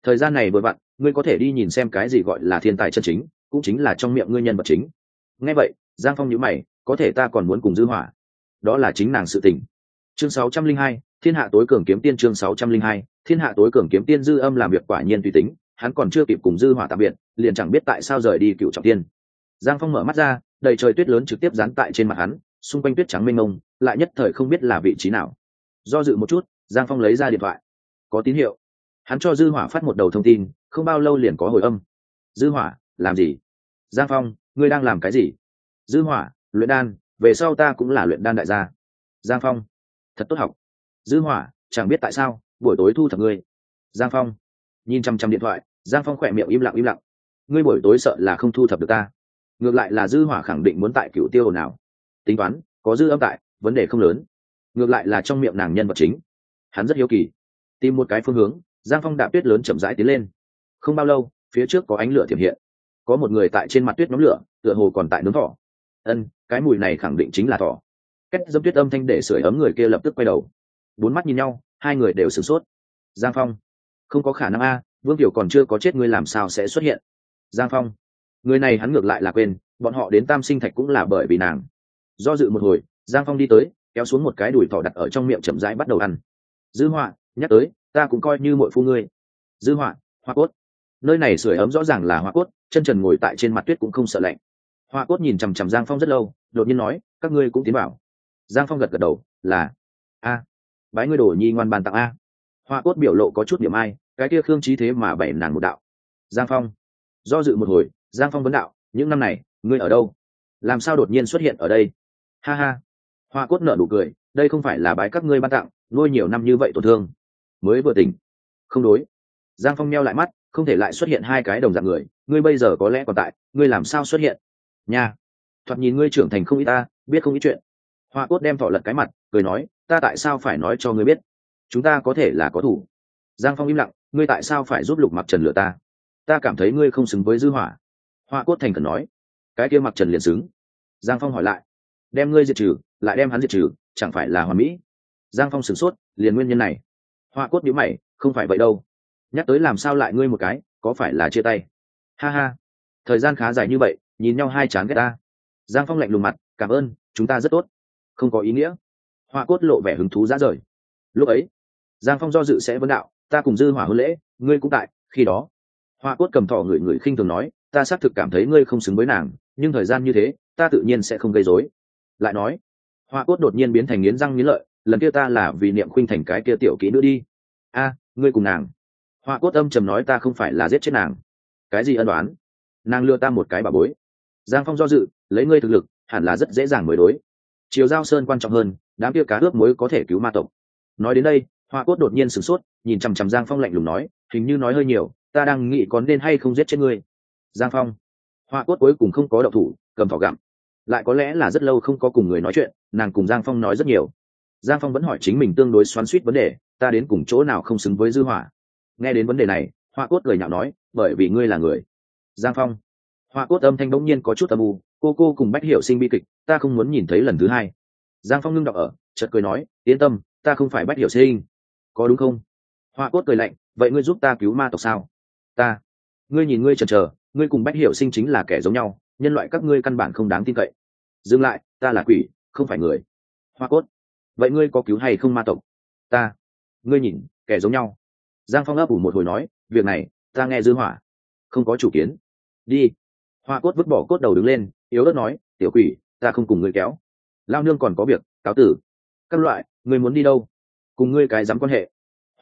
A: Thời gian này vừa vặn, ngươi có thể đi nhìn xem cái gì gọi là thiên tài chân chính, cũng chính là trong miệng ngươi nhân vật chính. Ngay vậy giang phong nhữ mày có thể ta còn muốn cùng dư hỏa. Đó là chính nàng sự tình. Chương 602, thiên hạ tối cường kiếm tiên chương 602, thiên hạ tối cường kiếm tiên dư âm làm việc quả nhiên tùy tính hắn còn chưa kịp cùng dư hỏa tạm biệt liền chẳng biết tại sao rời đi cựu trọng tiên. Giang phong mở mắt ra đầy trời tuyết lớn trực tiếp dán tại trên mặt hắn xung quanh tuyết trắng mênh mông lại nhất thời không biết là vị trí nào. Do dự một chút giang phong lấy ra điện thoại. Có tín hiệu. Hắn cho dư hỏa phát một đầu thông tin không bao lâu liền có hồi âm. Dư hỏa làm gì? Giang phong ngươi đang làm cái gì? Dư hỏa, luyện đan, về sau ta cũng là luyện đan đại gia. Giang phong, thật tốt học. Dư hỏa, chẳng biết tại sao, buổi tối thu thập ngươi. Giang phong, nhìn chăm chăm điện thoại, giang phong khỏe miệng im lặng im lặng. Ngươi buổi tối sợ là không thu thập được ta. Ngược lại là dư hỏa khẳng định muốn tại cựu tiêu nào tính toán, có dư âm tại, vấn đề không lớn. Ngược lại là trong miệng nàng nhân vật chính. Hắn rất hiếu kỳ. Tìm một cái phương hướng, giang phong đạp tuyết lớn chậm rãi tiến lên. Không bao lâu, phía trước có ánh lửa thiểm hiện. Có một người tại trên mặt tuyết nhóm lửa, tựa hồ còn tại nướng thỏ ân, cái mùi này khẳng định chính là thỏ. Cách dâm tuyết âm thanh để sưởi ấm người kia lập tức quay đầu. Bốn mắt nhìn nhau, hai người đều sửng sốt. Giang phong, không có khả năng a, vương tiểu còn chưa có chết ngươi làm sao sẽ xuất hiện? Giang phong, người này hắn ngược lại là quên, bọn họ đến tam sinh thạch cũng là bởi vì nàng. Do dự một hồi, giang phong đi tới, kéo xuống một cái đùi thỏ đặt ở trong miệng chậm rãi bắt đầu ăn. Dư họa, nhắc tới, ta cũng coi như mọi phu ngươi. Dư họa, hoa cốt. Nơi này sưởi ấm rõ ràng là hoa cốt, chân trần ngồi tại trên mặt tuyết cũng không sợ lạnh hoa cốt nhìn chằm chằm giang phong rất lâu, đột nhiên nói, các ngươi cũng tiến bảo giang phong gật gật đầu, là. A, bái ngươi đổ nhi ngoan bàn tặng a. Hoa cốt biểu lộ có chút điểm ai, cái kia khương trí thế mà bảy nàng một đạo. Giang phong, do dự một hồi, giang phong vấn đạo, những năm này, ngươi ở đâu? Làm sao đột nhiên xuất hiện ở đây? Ha ha. Hoa cốt nở nụ cười, đây không phải là bái các ngươi ban tặng, nuôi nhiều năm như vậy tổn thương. Mới vừa tỉnh. Không đối. Giang phong meo lại mắt, không thể lại xuất hiện hai cái đồng dạng người, ngươi bây giờ có lẽ còn tại, ngươi làm sao xuất hiện? Nha. Thoạt nhìn ngươi trưởng thành không ít ta, biết không ít chuyện. Hoa cốt đem thọ lật cái mặt, cười nói, ta tại sao phải nói cho ngươi biết? Chúng ta có thể là có thủ. Giang phong im lặng, ngươi tại sao phải giúp lục mặc trần lựa ta? Ta cảm thấy ngươi không xứng với dư hỏa. Hoa cốt thành cần nói, cái kia mặc trần liền xứng. Giang phong hỏi lại, đem ngươi diệt trừ, lại đem hắn diệt trừ, chẳng phải là hoàn mỹ? Giang phong sửng sốt, liền nguyên nhân này? Hoa cốt nhíu mày, không phải vậy đâu. Nhắc tới làm sao lại ngươi một cái, có phải là chia tay? Ha ha. Thời gian khá dài như vậy nhìn nhau hai chán ghét ta. Giang phong lạnh lùng mặt, cảm ơn, chúng ta rất tốt. Không có ý nghĩa. Hoa cốt lộ vẻ hứng thú ra rời. Lúc ấy, giang phong do dự sẽ vấn đạo, ta cùng dư hỏa hôn lễ, ngươi cũng tại, khi đó. Hoa cốt cầm thỏ người người khinh thường nói, ta xác thực cảm thấy ngươi không xứng với nàng, nhưng thời gian như thế, ta tự nhiên sẽ không gây rối. Lại nói, hoa cốt đột nhiên biến thành nghiến răng nghiến lợi, lần kia ta là vì niệm khuynh thành cái kia tiểu kỹ nữa đi. A, ngươi cùng nàng. Hoa cốt âm trầm nói, ta không phải là giết chết nàng. Cái gì ân đoán nàng lừa ta một cái bà bối giang phong do dự, lấy ngươi thực lực, hẳn là rất dễ dàng mới đối. Chiều giao sơn quan trọng hơn, đám kia cá ướp mới có thể cứu ma tộc. Nói đến đây, hoa cốt đột nhiên sửng sốt, nhìn chằm chằm giang phong lạnh lùng nói, hình như nói hơi nhiều, ta đang nghĩ có nên hay không giết chết ngươi. Giang phong. Hoa cốt cuối cùng không có đậu thủ, cầm thỏ gặm. Lại có lẽ là rất lâu không có cùng người nói chuyện, nàng cùng giang phong nói rất nhiều. Giang phong vẫn hỏi chính mình tương đối xoắn suýt vấn đề, ta đến cùng chỗ nào không xứng với dư hỏa? Nghe đến vấn đề này, hoa cốt cười nhạo nói, bởi vì ngươi là người. Giang phong hoa cốt âm thanh bỗng nhiên có chút âm u, cô cô cùng bách hiểu sinh bi kịch, ta không muốn nhìn thấy lần thứ hai. Giang phong ngưng đọc ở, chợt cười nói, yên tâm, ta không phải bách hiểu sinh. Có đúng không? Hoa cốt cười lạnh, vậy ngươi giúp ta cứu ma tộc sao? Ta. Ngươi nhìn ngươi chần chờ, ngươi cùng bách hiểu sinh chính là kẻ giống nhau, nhân loại các ngươi căn bản không đáng tin cậy. Dừng lại, ta là quỷ, không phải người. Hoa cốt, vậy ngươi có cứu hay không ma tộc? Ta. Ngươi nhìn, kẻ giống nhau. Giang phong ấp ủ một hồi nói, việc này, ta nghe dư hỏa, không có chủ kiến. Đi hoa cốt vứt bỏ cốt đầu đứng lên, yếu ớt nói, tiểu quỷ, ta không cùng ngươi kéo. Lao nương còn có việc, cáo tử. Các loại, ngươi muốn đi đâu? Cùng ngươi cái dám quan hệ.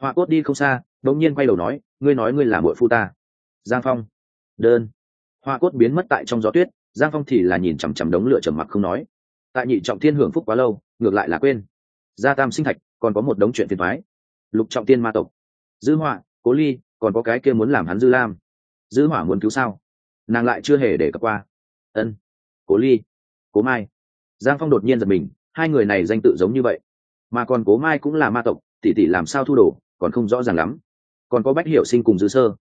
A: Hoa cốt đi không xa đống nhiên quay đầu nói, ngươi nói ngươi là muội phu ta. Giang phong. Đơn. Hoa cốt biến mất tại trong gió tuyết, giang phong thì là nhìn chằm chằm đống lửa trầm mặc không nói. Tại nhị trọng thiên hưởng phúc quá lâu, ngược lại là quên. Gia tam sinh thạch, còn có một đống chuyện phiền thoái lục trọng tiên ma tộc. Dư họa, cố ly, còn có cái kia muốn làm hắn dư lam. Dư hỏa muốn cứu sao? Nàng lại chưa hề để cập qua. Ân cố ly cố mai. Giang phong đột nhiên giật mình hai người này danh tự giống như vậy. Mà còn cố mai cũng là ma tộc tỷ tỷ làm sao thu đồ còn không rõ ràng lắm. Còn có bách hiểu sinh cùng dư sơ.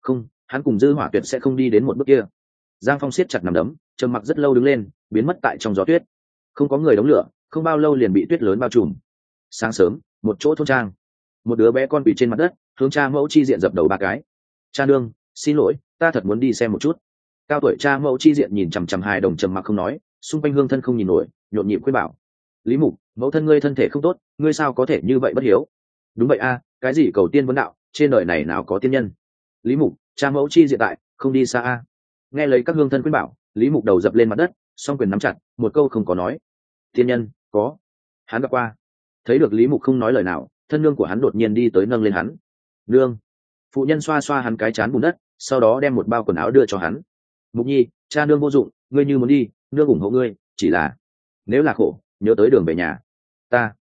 A: Không hắn cùng dư hỏa tuyệt sẽ không đi đến một bước kia. Giang phong siết chặt nằm đấm trầm mặc rất lâu đứng lên biến mất tại trong gió tuyết. Không có người đóng lửa không bao lâu liền bị tuyết lớn bao trùm. Sáng sớm một chỗ thôn trang. Một đứa bé con bị trên mặt đất hướng cha mẫu chi diện dập đầu ba cái. Cha đương, xin lỗi ta thật muốn đi xem một chút cao tuổi cha mẫu chi diện nhìn chằm chằm hai đồng trầm mặc không nói, xung quanh hương thân không nhìn nổi, nhộn nhịp khuyên bảo. Lý mục, mẫu thân ngươi thân thể không tốt, ngươi sao có thể như vậy bất hiếu? Đúng vậy a, cái gì cầu tiên vấn đạo, trên đời này nào có tiên nhân? Lý mục, cha mẫu chi diện tại, không đi xa a. Nghe lấy các hương thân khuyên bảo, lý mục đầu dập lên mặt đất, song quyền nắm chặt, một câu không có nói. Tiên nhân, có. Hắn gặp qua. Thấy được lý mục không nói lời nào, thân nương của hắn đột nhiên đi tới nâng lên hắn. Nương. Phụ nhân xoa xoa hắn cái chán bùn đất, sau đó đem một bao quần áo đưa cho hắn mục nhi, cha nương vô dụng, ngươi như muốn đi, nương ủng hộ ngươi, chỉ là, nếu là khổ, nhớ tới đường về nhà. Ta,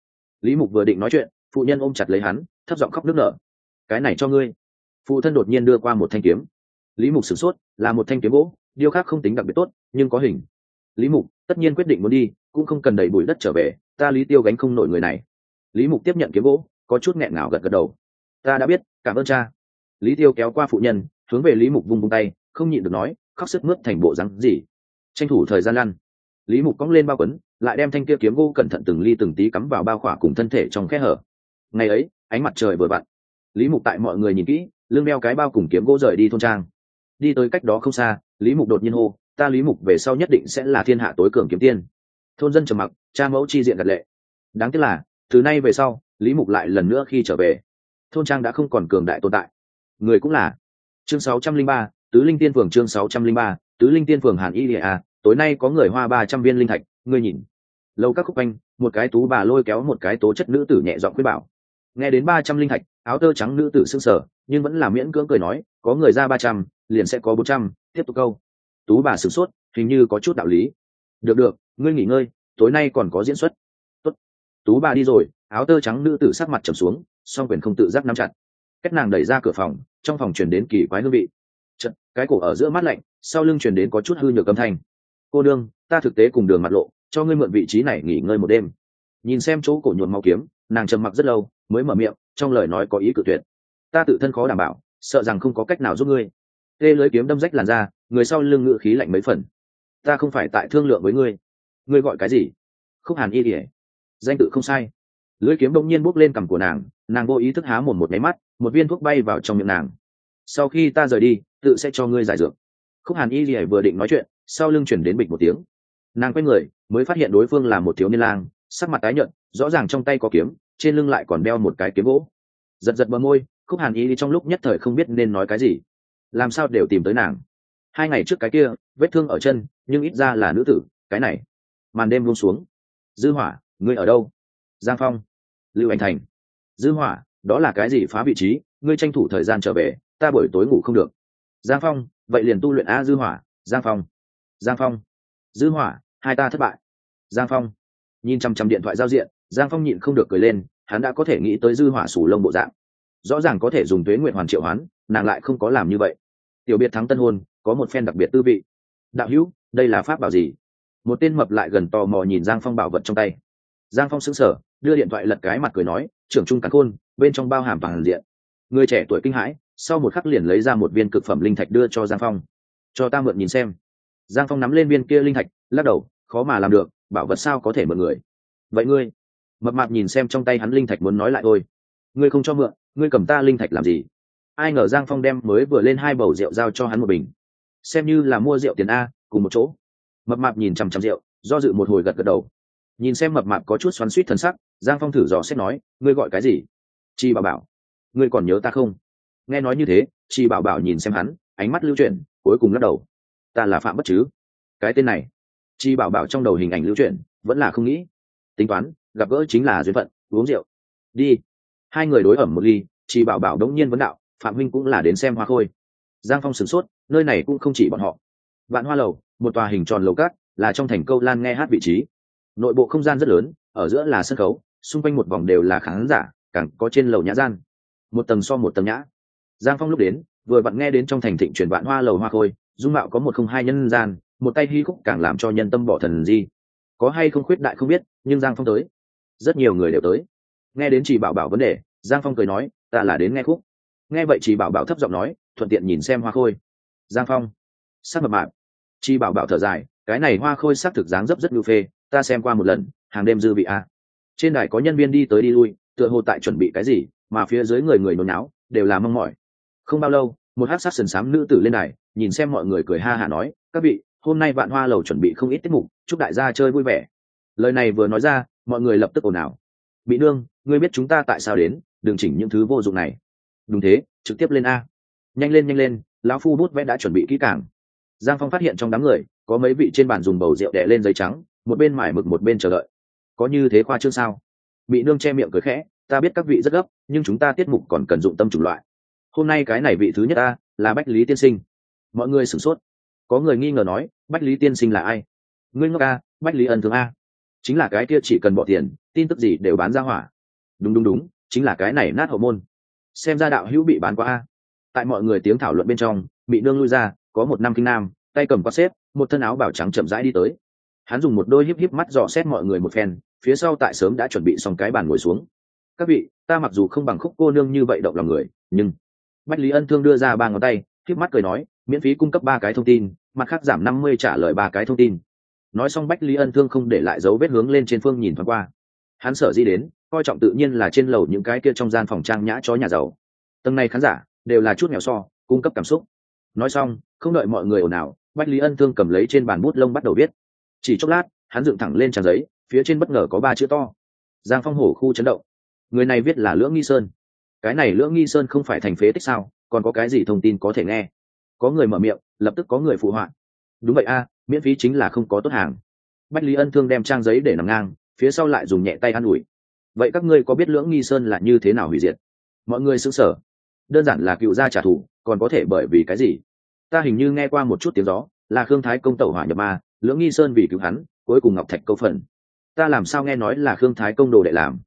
A: lý mục vừa định nói chuyện, phụ nhân ôm chặt lấy hắn, thấp giọng khóc nước nở. Cái này cho ngươi. Phụ thân đột nhiên đưa qua một thanh kiếm. Lý mục sửng sốt, là một thanh kiếm gỗ điêu khác không tính đặc biệt tốt, nhưng có hình. Lý mục, tất nhiên quyết định muốn đi, cũng không cần đẩy bụi đất trở về, ta lý tiêu gánh không nổi người này. Lý mục tiếp nhận kiếm gỗ, có chút nghẹn ngào gật gật đầu. Ta đã biết, cảm ơn cha. Lý tiêu kéo qua phụ nhân, hướng về lý mục vung vung tay, không nhịn được nói khóc sức mướt thành bộ rắn gì. Tranh thủ thời gian lăn. Lý mục cóng lên bao quấn lại đem thanh kia kiếm gỗ cẩn thận từng ly từng tí cắm vào bao khỏa cùng thân thể trong khe hở. Ngày ấy ánh mặt trời vừa vặn. Lý mục tại mọi người nhìn kỹ lưng đeo cái bao cùng kiếm gỗ rời đi thôn trang. Đi tới cách đó không xa lý mục đột nhiên hô ta lý mục về sau nhất định sẽ là thiên hạ tối cường kiếm tiên. Thôn dân trầm mặc cha mẫu chi diện gật lệ. Đáng tiếc là từ nay về sau lý mục lại lần nữa khi trở về. Thôn trang đã không còn cường đại tồn tại. Người cũng là. Chương 603, tứ linh tiên phường chương 603, tứ linh tiên phường hàn y địa a tối nay có người hoa ba trăm viên linh thạch ngươi nhìn. Lâu các khúc anh một cái tú bà lôi kéo một cái tố chất nữ tử nhẹ dọn quyết bảo. Nghe đến ba trăm linh thạch áo tơ trắng nữ tử s ư sở nhưng vẫn là miễn cưỡng cười nói có người ra ba trăm liền sẽ có bốn trăm tiếp tục câu. Tú bà sửng sốt hình như có chút đạo lý. Được được ngươi nghỉ ngơi tối nay còn có diễn xuất. Tốt. tú bà đi rồi áo tơ trắng nữ tử sắc mặt trầm xuống song quyền không tự giác nắm chặt. Cách nàng đẩy ra cửa phòng trong phòng chuyển đến kỳ quái hương vị. Chật, cái cổ ở giữa mắt lạnh sau lưng chuyển đến có chút hư nhược âm thanh. Cô đương ta thực tế cùng đường mặt lộ cho ngươi mượn vị trí này nghỉ ngơi một đêm. Nhìn xem chỗ cổ nhuộm mau kiếm nàng trầm mặc rất lâu mới mở miệng trong lời nói có ý cự tuyệt. Ta tự thân khó đảm bảo sợ rằng không có cách nào giúp ngươi. Tê lưới kiếm đâm rách làn ra người sau lưng ngự khí lạnh mấy phần. Ta không phải tại thương lượng với ngươi. Ngươi gọi cái gì? Khúc hàn y ỉa danh tự không sai. Lưới kiếm đông nhiên bốc lên cằm của nàng nàng vô ý thức há một một máy mắt một viên thuốc bay vào trong miệng nàng sau khi ta rời đi, tự sẽ cho ngươi giải dược. Khúc hàn y gì vừa định nói chuyện, sau lưng chuyển đến bịch một tiếng. Nàng quay người, mới phát hiện đối phương là một thiếu niên lang, sắc mặt tái nhợt, rõ ràng trong tay có kiếm, trên lưng lại còn đeo một cái kiếm gỗ. Giật giật bờ môi, khúc hàn y trong lúc nhất thời không biết nên nói cái gì. Làm sao đều tìm tới nàng. Hai ngày trước cái kia, vết thương ở chân, nhưng ít ra là nữ tử, cái này. Màn đêm buông xuống. Dư hỏa, ngươi ở đâu? Giang phong. Lưu anh thành. Dư hỏa, đó là cái gì phá vị trí? Ngươi tranh thủ thời gian trở về ta buổi tối ngủ không được. Giang phong vậy liền tu luyện a dư hỏa. Giang phong giang phong dư hỏa hai ta thất bại. Giang phong nhìn chằm chằm điện thoại giao diện giang phong nhịn không được cười lên hắn đã có thể nghĩ tới dư hỏa sủ lông bộ dạng. Rõ ràng có thể dùng tuế nguyện hoàn triệu hoán nàng lại không có làm như vậy. Tiểu biệt thắng tân hôn có một phen đặc biệt tư vị. Đạo hữu đây là pháp bảo gì? Một tên mập lại gần tò mò nhìn giang phong bảo vật trong tay. Giang phong sững sờ, đưa điện thoại lật cái mặt cười nói trưởng trung cắn khôn bên trong bao hàm vàng diện. Người trẻ tuổi kinh hãi sau một khắc liền lấy ra một viên cực phẩm linh thạch đưa cho giang phong. Cho ta mượn nhìn xem. Giang phong nắm lên viên kia linh thạch, lắc đầu, khó mà làm được, bảo vật sao có thể mượn người? Vậy ngươi? Mập mạp nhìn xem trong tay hắn linh thạch muốn nói lại thôi. Ngươi không cho mượn, ngươi cầm ta linh thạch làm gì? Ai ngờ giang phong đem mới vừa lên hai bầu rượu giao cho hắn một bình. Xem như là mua rượu tiền a, cùng một chỗ. Mập mạp nhìn chằm chằm rượu, do dự một hồi gật gật đầu. Nhìn xem mập mạp có chút xoắn suýt thần sắc, giang phong thử dò xét nói, ngươi gọi cái gì? Chi bà bảo. Ngươi còn nhớ ta không? Nghe nói như thế chị bảo bảo nhìn xem hắn, ánh mắt lưu chuyển, cuối cùng lắc đầu. Ta là phạm bất chứ. Cái tên này. Chị bảo bảo trong đầu hình ảnh lưu chuyển, vẫn là không nghĩ. Tính toán, gặp gỡ chính là duyên phận, uống rượu. Đi. Hai người đối ẩm một ly chị bảo bảo đống nhiên vấn đạo, phạm huynh cũng là đến xem hoa khôi. Giang phong sửng sốt, nơi này cũng không chỉ bọn họ. Vạn hoa lầu, một tòa hình tròn lầu cát, là trong thành câu lan nghe hát vị trí. Nội bộ không gian rất lớn, ở giữa là sân khấu, xung quanh một vòng đều là khán giả, càng có trên lầu nhã gian. Một tầng so một tầng nhã giang phong lúc đến, vừa vặn nghe đến trong thành thịnh truyền vạn hoa lầu hoa khôi, dung mạo có một không hai nhân gian, một tay hy khúc càng làm cho nhân tâm bỏ thần di. Có hay không khuyết đại không biết, nhưng giang phong tới. Rất nhiều người đều tới. Nghe đến chị bảo bảo vấn đề, giang phong cười nói, ta là đến nghe khúc. Nghe vậy chị bảo bảo thấp giọng nói, thuận tiện nhìn xem hoa khôi. Giang phong, sắc mập mạp chi bảo bảo thở dài, cái này hoa khôi sắc thực dáng dấp rất ngưu phê, ta xem qua một lần, hàng đêm dư vị a trên đài có nhân viên đi tới đi lui, tựa hồ tại chuẩn bị cái gì, mà phía dưới người người nôn náo, đều là mong mỏi không bao lâu, một hát sát sần sám nữ tử lên đài, nhìn xem mọi người cười ha hả nói, các vị, hôm nay vạn hoa lầu chuẩn bị không ít tiết mục, chúc đại gia chơi vui vẻ. Lời này vừa nói ra, mọi người lập tức ồn ào. Bị nương, ngươi biết chúng ta tại sao đến, đừng chỉnh những thứ vô dụng này. Đúng thế, trực tiếp lên a. Nhanh lên nhanh lên, lão phu bút vẽ đã chuẩn bị kỹ càng. Giang phong phát hiện trong đám người, có mấy vị trên bàn dùng bầu rượu đẻ lên giấy trắng, một bên mải mực một bên chờ đợi. Có như thế khoa trương sao? Bị nương che miệng cười khẽ, ta biết các vị rất gấp, nhưng chúng ta tiết mục còn cần dụng tâm chủng loại hôm nay cái này vị thứ nhất ta, là bách lý tiên sinh. Mọi người sửng sốt. Có người nghi ngờ nói, bách lý tiên sinh là ai? Ngươi ngốc a bách lý ân thương a. Chính là cái kia chỉ cần bỏ tiền, tin tức gì đều bán ra hỏa. Đúng đúng đúng, chính là cái này nát hậu môn. Xem ra đạo hữu bị bán qua a. Tại mọi người tiếng thảo luận bên trong bị nương lui ra, có một nam kinh nam, tay cầm quát xếp, một thân áo bảo trắng chậm rãi đi tới. Hắn dùng một đôi híp híp mắt dò xét mọi người một phen, phía sau tại sớm đã chuẩn bị xong cái bàn ngồi xuống. Các vị, ta mặc dù không bằng khúc cô nương như vậy động lòng người, nhưng bách lý ân thương đưa ra ba ngón tay thiếp mắt cười nói, miễn phí cung cấp ba cái thông tin, mặt khác giảm năm mươi trả lời ba cái thông tin. Nói xong bách lý ân thương không để lại dấu vết hướng lên trên phương nhìn thoáng qua. Hắn sở di đến, coi trọng tự nhiên là trên lầu những cái kia trong gian phòng trang nhã chó nhà giàu. Tầng này khán giả, đều là chút nghèo so, cung cấp cảm xúc. Nói xong, không đợi mọi người ồn ào, bách lý ân thương cầm lấy trên bàn bút lông bắt đầu viết. Chỉ chốc lát, hắn dựng thẳng lên trang giấy, phía trên bất ngờ có ba chữ to. Giang phong hổ khu chấn động. Người này viết là lưỡng nghi sơn cái này lưỡng nghi sơn không phải thành phế tích sao? Còn có cái gì thông tin có thể nghe? Có người mở miệng, lập tức có người phụ họa. Đúng vậy a, miễn phí chính là không có tốt hàng. Bách lý ân thương đem trang giấy để nằm ngang, phía sau lại dùng nhẹ tay an ủi. Vậy các ngươi có biết lưỡng nghi sơn là như thế nào hủy diệt? Mọi người xứng sở đơn giản là cựu gia trả thù, còn có thể bởi vì cái gì? Ta hình như nghe qua một chút tiếng gió, là khương thái công tẩu hỏa nhập ma, lưỡng nghi sơn vì cứu hắn, cuối cùng ngọc thạch câu phần. Ta làm sao nghe nói là khương thái công đồ để làm?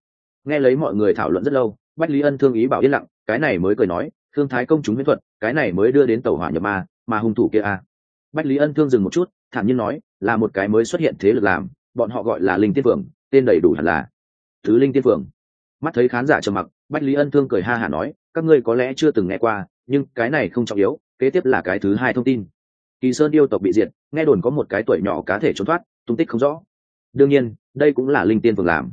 A: Nghe lấy mọi người thảo luận rất lâu bách lý ân thương ý bảo yên lặng, cái này mới cười nói, Thương thái công chúng miễn thuật, cái này mới đưa đến tàu hỏa nhập ma, mà hung thủ kia a à. bách lý ân thương dừng một chút, thản nhiên nói, là một cái mới xuất hiện thế lực làm, bọn họ gọi là linh tiên phượng, tên đầy đủ hẳn là thứ linh tiên phượng. Mắt thấy khán giả trầm mặc, bách lý ân thương cười ha hả nói, các ngươi có lẽ chưa từng nghe qua, nhưng cái này không trọng yếu, kế tiếp là cái thứ hai thông tin. Kỳ sơn yêu tộc bị diệt, nghe đồn có một cái tuổi nhỏ cá thể trốn thoát, tung tích không rõ. Đương nhiên, đây cũng là linh tiên phường làm.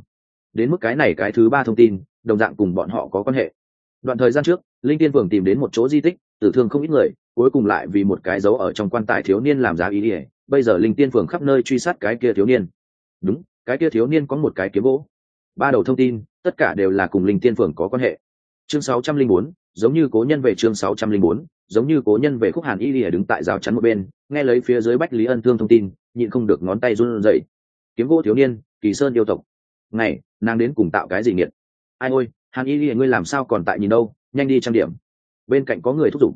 A: Đến mức cái này cái thứ ba thông tin đồng dạng cùng bọn họ có quan hệ. Đoạn thời gian trước linh tiên phường tìm đến một chỗ di tích tử thương không ít người cuối cùng lại vì một cái dấu ở trong quan tài thiếu niên làm giá ý ỉa bây giờ linh tiên phường khắp nơi truy sát cái kia thiếu niên. Đúng cái kia thiếu niên có một cái kiếm gỗ. Ba đầu thông tin tất cả đều là cùng linh tiên phường có quan hệ. Chương 604, giống như cố nhân về chương 604, giống như cố nhân về khúc hàn y lìa đứng tại rào chắn một bên nghe lấy phía dưới bách lý ân thương thông tin nhịn không được ngón tay run rẩy. Kiếm gỗ thiếu niên kỳ sơn yêu tộc. Ngày nàng đến cùng tạo cái gì nghiệt? Ai ôi, hàn y lìa ngươi làm sao còn tại nhìn đâu? Nhanh đi trang điểm. Bên cạnh có người thúc giục.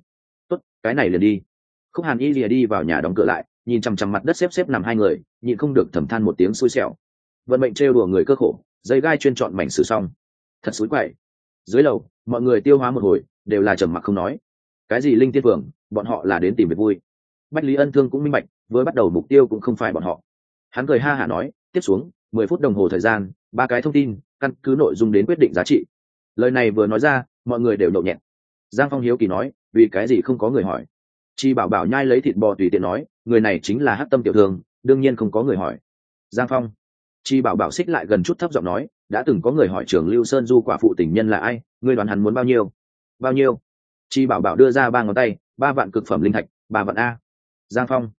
A: Tốt, cái này liền đi. Không hàn y lìa đi vào nhà đóng cửa lại, nhìn chằm chằm mặt đất xếp xếp nằm hai người, nhịn không được thầm than một tiếng xui xẻo. Vận mệnh trêu đùa người cơ khổ, dây gai chuyên chọn mảnh sử xong. Thật xúi quậy. Dưới lầu, mọi người tiêu hóa một hồi, đều là trầm mặc không nói. Cái gì linh tiên phường, bọn họ là đến tìm việc vui. Bách lý ân thương cũng minh bạch với bắt đầu mục tiêu cũng không phải bọn họ. Hắn cười ha hả nói, tiếp xuống, mười phút đồng hồ thời gian ba cái thông tin, căn cứ nội dung đến quyết định giá trị. Lời này vừa nói ra, mọi người đều nhậu nhẹt. Giang phong hiếu kỳ nói, vì cái gì không có người hỏi? Chi bảo bảo nhai lấy thịt bò tùy tiện nói, người này chính là hát tâm tiểu thương đương nhiên không có người hỏi. Giang phong. Chi bảo bảo xích lại gần chút thấp giọng nói, đã từng có người hỏi trưởng lưu sơn du quả phụ tình nhân là ai, ngươi đoán hắn muốn bao nhiêu? Bao nhiêu? Chi bảo bảo đưa ra ba ngón tay, ba vạn cực phẩm linh thạch, ba vạn a. Giang phong.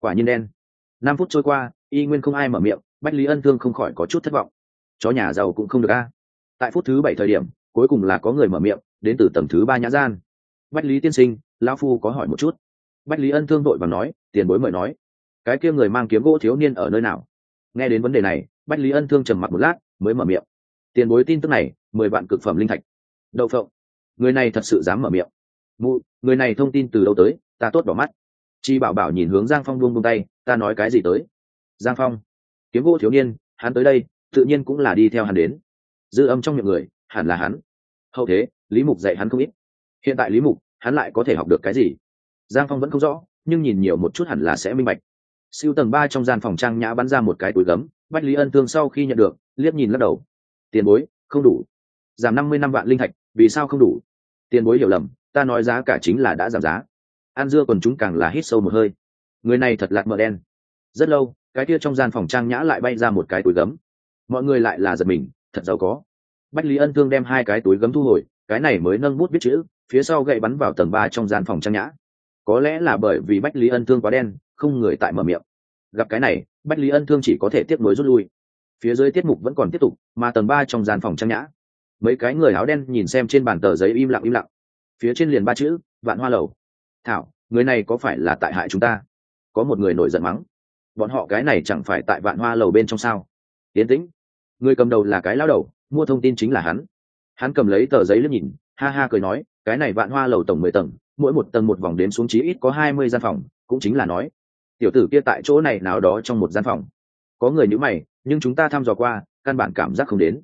A: Quả nhiên đen. Năm phút trôi qua, y nguyên không ai mở miệng, bách lý ân thương không khỏi có chút thất vọng chó nhà giàu cũng không được a. Tại phút thứ bảy thời điểm, cuối cùng là có người mở miệng, đến từ tầng thứ ba nhã gian. Bách lý tiên sinh, lão phu có hỏi một chút. Bách lý ân thương đội và nói, tiền bối mời nói. Cái kia người mang kiếm gỗ thiếu niên ở nơi nào? Nghe đến vấn đề này, bách lý ân thương trầm mặt một lát, mới mở miệng. Tiền bối tin tức này, mười vạn cực phẩm linh thạch. Đậu phộng. Người này thật sự dám mở miệng. Mụ, người này thông tin từ đâu tới, ta tốt bỏ mắt. Chi bảo bảo nhìn hướng giang phong buông buông tay, ta nói cái gì tới? Giang phong. Kiếm gỗ thiếu niên, hắn tới đây tự nhiên cũng là đi theo hắn đến. Dư âm trong miệng người, hẳn là hắn. Hậu thế, lý mục dạy hắn không ít. Hiện tại lý mục, hắn lại có thể học được cái gì? Giang phong vẫn không rõ, nhưng nhìn nhiều một chút hẳn là sẽ minh bạch. Siêu tầng ba trong gian phòng trang nhã bắn ra một cái túi gấm, bách lý ân thương sau khi nhận được, liếc nhìn lắc đầu. Tiền bối, không đủ. Giảm năm mươi năm vạn linh thạch, vì sao không đủ? Tiền bối hiểu lầm, ta nói giá cả chính là đã giảm giá. An dưa còn chúng càng là hít sâu một hơi. Người này thật lạc mỡ đen. Rất lâu, cái kia trong gian phòng trang nhã lại bay ra một cái túi gấm mọi người lại là giật mình, thật giàu có. Bách lý ân thương đem hai cái túi gấm thu hồi, cái này mới nâng bút viết chữ, phía sau gậy bắn vào tầng ba trong gian phòng trang nhã. Có lẽ là bởi vì bách lý ân thương quá đen, không người tại mở miệng. Gặp cái này, bách lý ân thương chỉ có thể tiếp nối rút lui. Phía dưới tiết mục vẫn còn tiếp tục, mà tầng ba trong gian phòng trang nhã. Mấy cái người áo đen nhìn xem trên bàn tờ giấy im lặng im lặng. Phía trên liền ba chữ, vạn hoa lầu. Thảo, người này có phải là tại hại chúng ta? Có một người nổi giận mắng. Bọn họ cái này chẳng phải tại vạn hoa lầu bên trong sao? Yến tĩnh người cầm đầu là cái lao đầu, mua thông tin chính là hắn. Hắn cầm lấy tờ giấy lên nhìn, ha ha cười nói, cái này vạn hoa lầu tổng mười tầng, mỗi một tầng một vòng đến xuống chí ít có hai mươi gian phòng, cũng chính là nói. Tiểu tử kia tại chỗ này nào đó trong một gian phòng. Có người nhữ mày, nhưng chúng ta thăm dò qua, căn bản cảm giác không đến.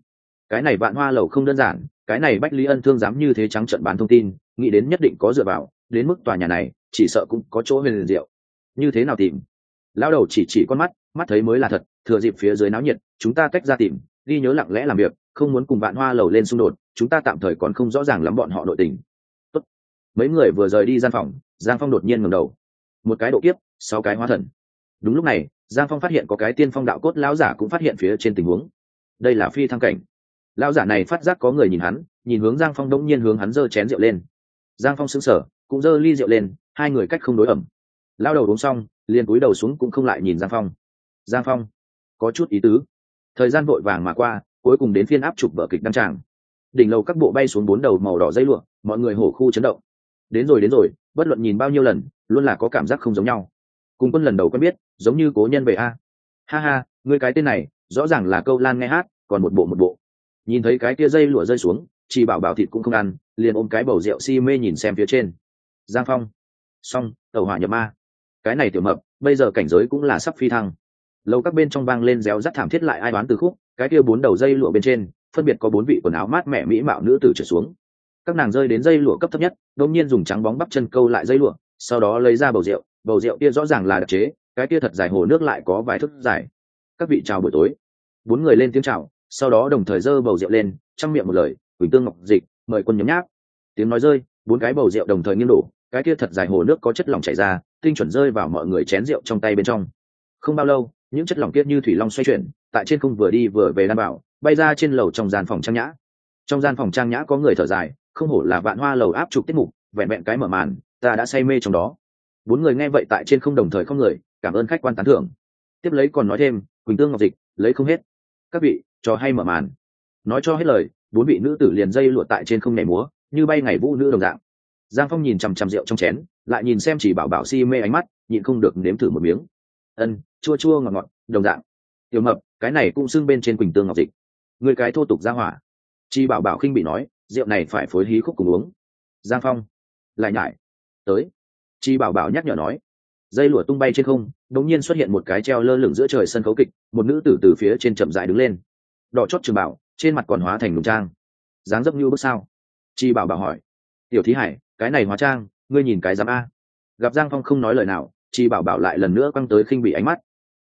A: Cái này vạn hoa lầu không đơn giản, cái này bách lý ân thương dám như thế trắng trận bán thông tin, nghĩ đến nhất định có dựa vào, đến mức tòa nhà này, chỉ sợ cũng có chỗ huyền diệu. Như thế nào tìm? Lao đầu chỉ chỉ con mắt mắt thấy mới là thật, thừa dịp phía dưới náo nhiệt chúng ta tách ra tìm, ghi nhớ lặng lẽ làm việc, không muốn cùng bạn hoa lầu lên xung đột, chúng ta tạm thời còn không rõ ràng lắm bọn họ nội tình. Tốt. mấy người vừa rời đi gian phòng, giang phong đột nhiên ngẩng đầu. Một cái độ kiếp, sáu cái hóa thần. Đúng lúc này, giang phong phát hiện có cái tiên phong đạo cốt lão giả cũng phát hiện phía trên tình huống. Đây là phi thăng cảnh. Lão giả này phát giác có người nhìn hắn, nhìn hướng giang phong đông nhiên hướng hắn giơ chén rượu lên. Giang phong xứng sở cũng giơ ly rượu lên, hai người cách không đối ẩm. Lao đầu uống xong, liền cúi đầu xuống cũng không lại nhìn giang phong. Giang phong, có chút ý tứ thời gian vội vàng mà qua, cuối cùng đến phiên áp chụp vở kịch đăng tràng. Đỉnh lầu các bộ bay xuống bốn đầu màu đỏ dây lụa, mọi người hổ khu chấn động. Đến rồi đến rồi, bất luận nhìn bao nhiêu lần, luôn là có cảm giác không giống nhau. Cùng quân lần đầu quen biết, giống như cố nhân về a. Ha ha người cái tên này, rõ ràng là câu lan nghe hát, còn một bộ một bộ. Nhìn thấy cái kia dây lụa rơi xuống, chỉ bảo bảo thịt cũng không ăn, liền ôm cái bầu rượu si mê nhìn xem phía trên. Giang phong. Xong, tàu hỏa nhập ma. Cái này tiểu mập, bây giờ cảnh giới cũng là sắp phi thăng lâu các bên trong vang lên réo rắt thảm thiết lại ai đoán từ khúc, cái kia bốn đầu dây lụa bên trên, phân biệt có bốn vị quần áo mát mẻ mỹ mạo nữ tử trở xuống. Các nàng rơi đến dây lụa cấp thấp nhất, đột nhiên dùng trắng bóng bắp chân câu lại dây lụa, sau đó lấy ra bầu rượu bầu rượu kia rõ ràng là đặc chế, cái kia thật dài hồ nước lại có vài thước dài. Các vị chào buổi tối. Bốn người lên tiếng chào, sau đó đồng thời dơ bầu rượu lên, trong miệng một lời, quỳnh tương ngọc dịch, mời quân nhấm nháp. Tiếng nói rơi, bốn cái bầu rượu đồng thời nghiêng đổ, cái kia thật dài hồ nước có chất lỏng chảy ra, tinh chuẩn rơi vào mọi người chén rượu trong tay bên trong. Không bao lâu những chất lỏng kia như thủy long xoay chuyển, tại trên không vừa đi vừa về đan bảo, bay ra trên lầu trong gian phòng trang nhã. Trong gian phòng trang nhã có người thở dài, không hổ là vạn hoa lầu áp trục tiết mục, vẹn vẹn cái mở màn, ta đã say mê trong đó. Bốn người nghe vậy tại trên không đồng thời không người, cảm ơn khách quan tán thưởng. Tiếp lấy còn nói thêm, quỳnh tương ngọc dịch, lấy không hết. Các vị cho hay mở màn. Nói cho hết lời, bốn vị nữ tử liền dây lụa tại trên không nhảy múa, như bay ngày vũ nữ đồng dạng. Giang phong nhìn chằm chằm rượu trong chén, lại nhìn xem chỉ bảo bảo si mê ánh mắt, nhịn không được nếm thử một miếng. Ân chua chua ngọt ngọt, đồng dạng. Tiểu mập, cái này cũng xưng bên trên quỳnh tương ngọc dịch. Người cái thô tục ra hỏa. Chi bảo bảo khinh bị nói, rượu này phải phối hí khúc cùng uống. Giang phong, lại nhải. Tới. Chi bảo bảo nhắc nhở nói. Dây lụa tung bay trên không đột nhiên xuất hiện một cái treo lơ lửng giữa trời sân khấu kịch, một nữ tử từ phía trên chậm dại đứng lên. Đỏ chót trường bảo, trên mặt còn hóa thành nùng trang. Dáng dấp như bước sao? Chi bảo bảo hỏi. Tiểu thí hải, cái này hóa trang, ngươi nhìn cái giám a? Gặp giang phong không nói lời nào, chi bảo bảo lại lần nữa quăng tới khinh bị ánh mắt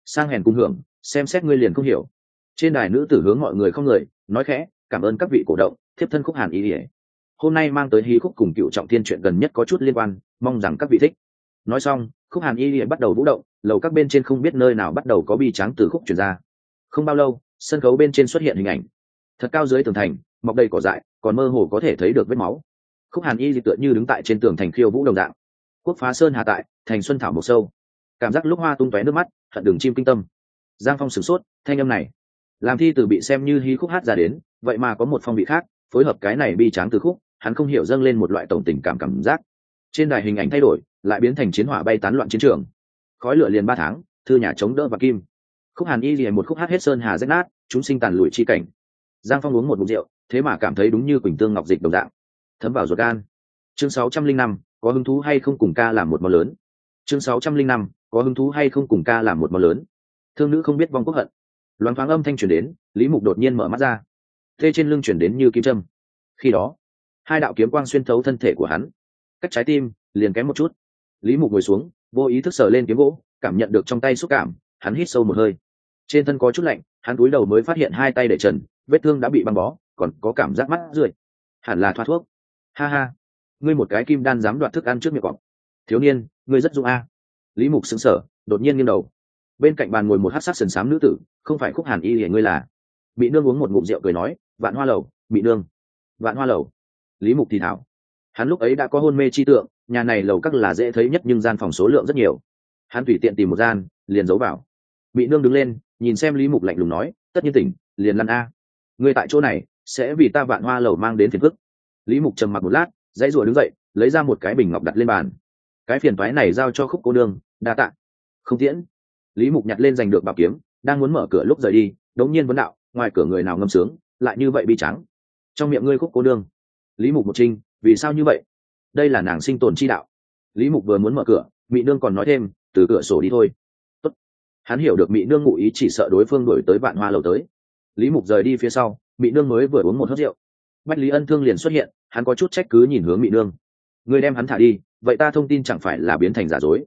A: sang hèn cung hưởng, xem xét ngươi liền không hiểu. Trên đài nữ tử hướng mọi người không người, nói khẽ, cảm ơn các vị cổ động, thiếp thân khúc hàn ý ỉa hôm nay mang tới hí khúc cùng cựu trọng thiên chuyện gần nhất có chút liên quan, mong rằng các vị thích. Nói xong, khúc hàn y bắt đầu vũ động, lầu các bên trên không biết nơi nào bắt đầu có bi tráng từ khúc chuyển ra. Không bao lâu, sân khấu bên trên xuất hiện hình ảnh. Thật cao dưới tường thành, mọc đầy cỏ dại, còn mơ hồ có thể thấy được vết máu. Khúc hàn y tựa như đứng tại trên tường thành khiêu vũ đồng dạng. Quốc phá sơn hà tại, thành xuân thảo một sâu cảm giác lúc hoa tung tóe nước mắt, hận đường chim kinh tâm. Giang phong sửng sốt, thanh âm này, làm thi từ bị xem như hí khúc hát ra đến, vậy mà có một phong vị khác, phối hợp cái này bi tráng từ khúc, hắn không hiểu dâng lên một loại tổng tình cảm cảm giác. Trên đài hình ảnh thay đổi, lại biến thành chiến hỏa bay tán loạn chiến trường. Khói lửa liền ba tháng, thư nhà chống đỡ và kim. Khúc hàn y liền một khúc hát hết sơn hà rách nát, chúng sinh tàn lụi chi cảnh. Giang phong uống một mục rượu, thế mà cảm thấy đúng như quỳnh tương ngọc dịch đồng dạng. Thấm vào ruột gan. Chương sáu trăm linh năm, có hứng thú hay không cùng ca làm một món lớn. Chương sáu trăm linh năm có hứng thú hay không cùng ca làm một món lớn. Thương nữ không biết vong quốc hận. Loáng thoáng âm thanh truyền đến, lý mục đột nhiên mở mắt ra. Thê trên lưng chuyển đến như kim trâm khi đó, hai đạo kiếm quang xuyên thấu thân thể của hắn. Cách trái tim, liền kém một chút. Lý mục ngồi xuống, vô ý thức sờ lên kiếm gỗ, cảm nhận được trong tay xúc cảm, hắn hít sâu một hơi. Trên thân có chút lạnh, hắn cúi đầu mới phát hiện hai tay để trần, vết thương đã bị băng bó, còn có cảm giác mắt rượi. Hẳn là thoát thuốc. Ha ha. Ngươi một cái kim đan dám đoạt thức ăn trước miệng cọp. Thiếu niên, ngươi rất dũng a lý mục xứng sở đột nhiên nghiêng đầu. Bên cạnh bàn ngồi một hát sắc sần sám nữ tử, không phải khúc hàn y hề ngươi là? Bị nương uống một ngụm rượu cười nói, vạn hoa lầu bị nương. Vạn hoa lầu? Lý mục thì thảo. Hắn lúc ấy đã có hôn mê chi tượng, nhà này lầu các là dễ thấy nhất nhưng gian phòng số lượng rất nhiều. Hắn tùy tiện tìm một gian, liền giấu vào. Bị nương đứng lên, nhìn xem lý mục lạnh lùng nói, tất nhiên tỉnh, liền lăn a. Người tại chỗ này, sẽ vì ta vạn hoa lầu mang đến phiền phức. Lý mục trầm mặc một lát, dãy rùa đứng dậy, lấy ra một cái bình ngọc đặt lên bàn. Cái phiền thoái này giao cho khúc cô nương đa tạ. Không tiễn. Lý mục nhặt lên giành được bảo kiếm, đang muốn mở cửa lúc rời đi, đống nhiên vấn đạo, ngoài cửa người nào ngâm sướng, lại như vậy bi trắng trong miệng ngươi khúc cô đương lý mục một trinh, vì sao như vậy? Đây là nàng sinh tồn chi đạo. Lý mục vừa muốn mở cửa mỹ nương còn nói thêm, từ cửa sổ đi thôi. Tốt. hắn hiểu được mỹ nương ngụ ý chỉ sợ đối phương đổi tới vạn hoa lầu tới. Lý mục rời đi phía sau mỹ nương mới vừa uống một hớt rượu. Bách lý ân thương liền xuất hiện, hắn có chút trách cứ nhìn hướng mỹ nương. Người đem hắn thả đi, vậy ta thông tin chẳng phải là biến thành giả dối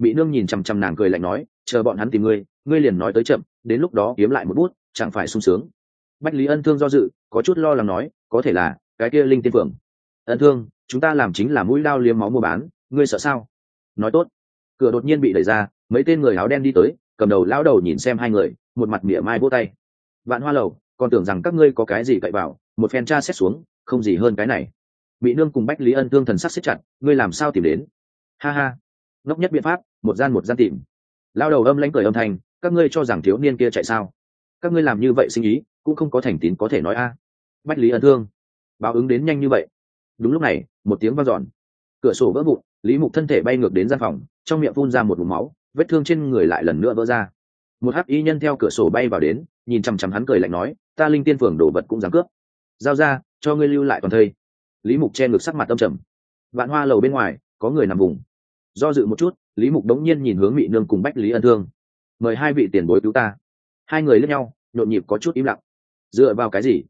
A: mỹ nương nhìn chằm chằm nàng cười lạnh nói, chờ bọn hắn tìm ngươi ngươi liền nói tới chậm, đến lúc đó kiếm lại một bút, chẳng phải sung sướng. Bách lý ân thương do dự, có chút lo lắng nói, có thể là, cái kia linh tiên phượng. Ân thương, chúng ta làm chính là mũi dao liếm máu mua bán, ngươi sợ sao? Nói tốt. Cửa đột nhiên bị đẩy ra, mấy tên người áo đen đi tới, cầm đầu lão đầu nhìn xem hai người, một mặt mỉa mai vỗ tay. Vạn hoa lầu còn tưởng rằng các ngươi có cái gì cậy vào, một phen tra xét xuống, không gì hơn cái này. Mỹ nương cùng bách lý ân thương thần sắc xếp chặt, ngươi làm sao tìm đến? Ha ha ngốc nhất biện pháp, một gian một gian tìm. Lao đầu âm lãnh cười âm thanh, các ngươi cho rằng thiếu niên kia chạy sao? Các ngươi làm như vậy sinh ý, cũng không có thành tín có thể nói a. Bách lý ân thương. Báo ứng đến nhanh như vậy. Đúng lúc này, một tiếng vang dọn. Cửa sổ vỡ vụn, lý mục thân thể bay ngược đến gian phòng, trong miệng phun ra một vùng máu, vết thương trên người lại lần nữa vỡ ra. Một hắc y nhân theo cửa sổ bay vào đến, nhìn chằm chằm hắn cười lạnh nói, ta linh tiên phường đồ vật cũng dám cướp. Giao ra, cho ngươi lưu lại toàn thây. Lý mục che ngực sắc mặt tâm trầm. Vạn hoa lầu bên ngoài, có người nằm vùng do dự một chút, lý mục đống nhiên nhìn hướng mỹ nương cùng bách lý ân thương. Mời hai vị tiền bối cứu ta. Hai người lẫn nhau, nhộn nhịp có chút im lặng. Dựa vào cái gì?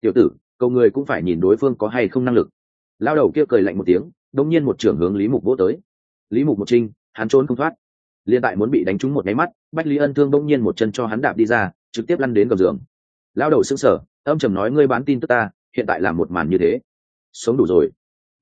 A: Tiểu tử cầu người cũng phải nhìn đối phương có hay không năng lực. Lao đầu kia cười lạnh một tiếng đông nhiên một trưởng hướng lý mục vỗ tới. Lý mục một trinh, hắn trốn không thoát. Liên tại muốn bị đánh trúng một nháy mắt, bách lý ân thương đông nhiên một chân cho hắn đạp đi ra, trực tiếp lăn đến gầm giường. Lao đầu xương sở âm trầm nói ngươi bán tin tức ta, hiện tại làm một màn như thế. Sống đủ rồi.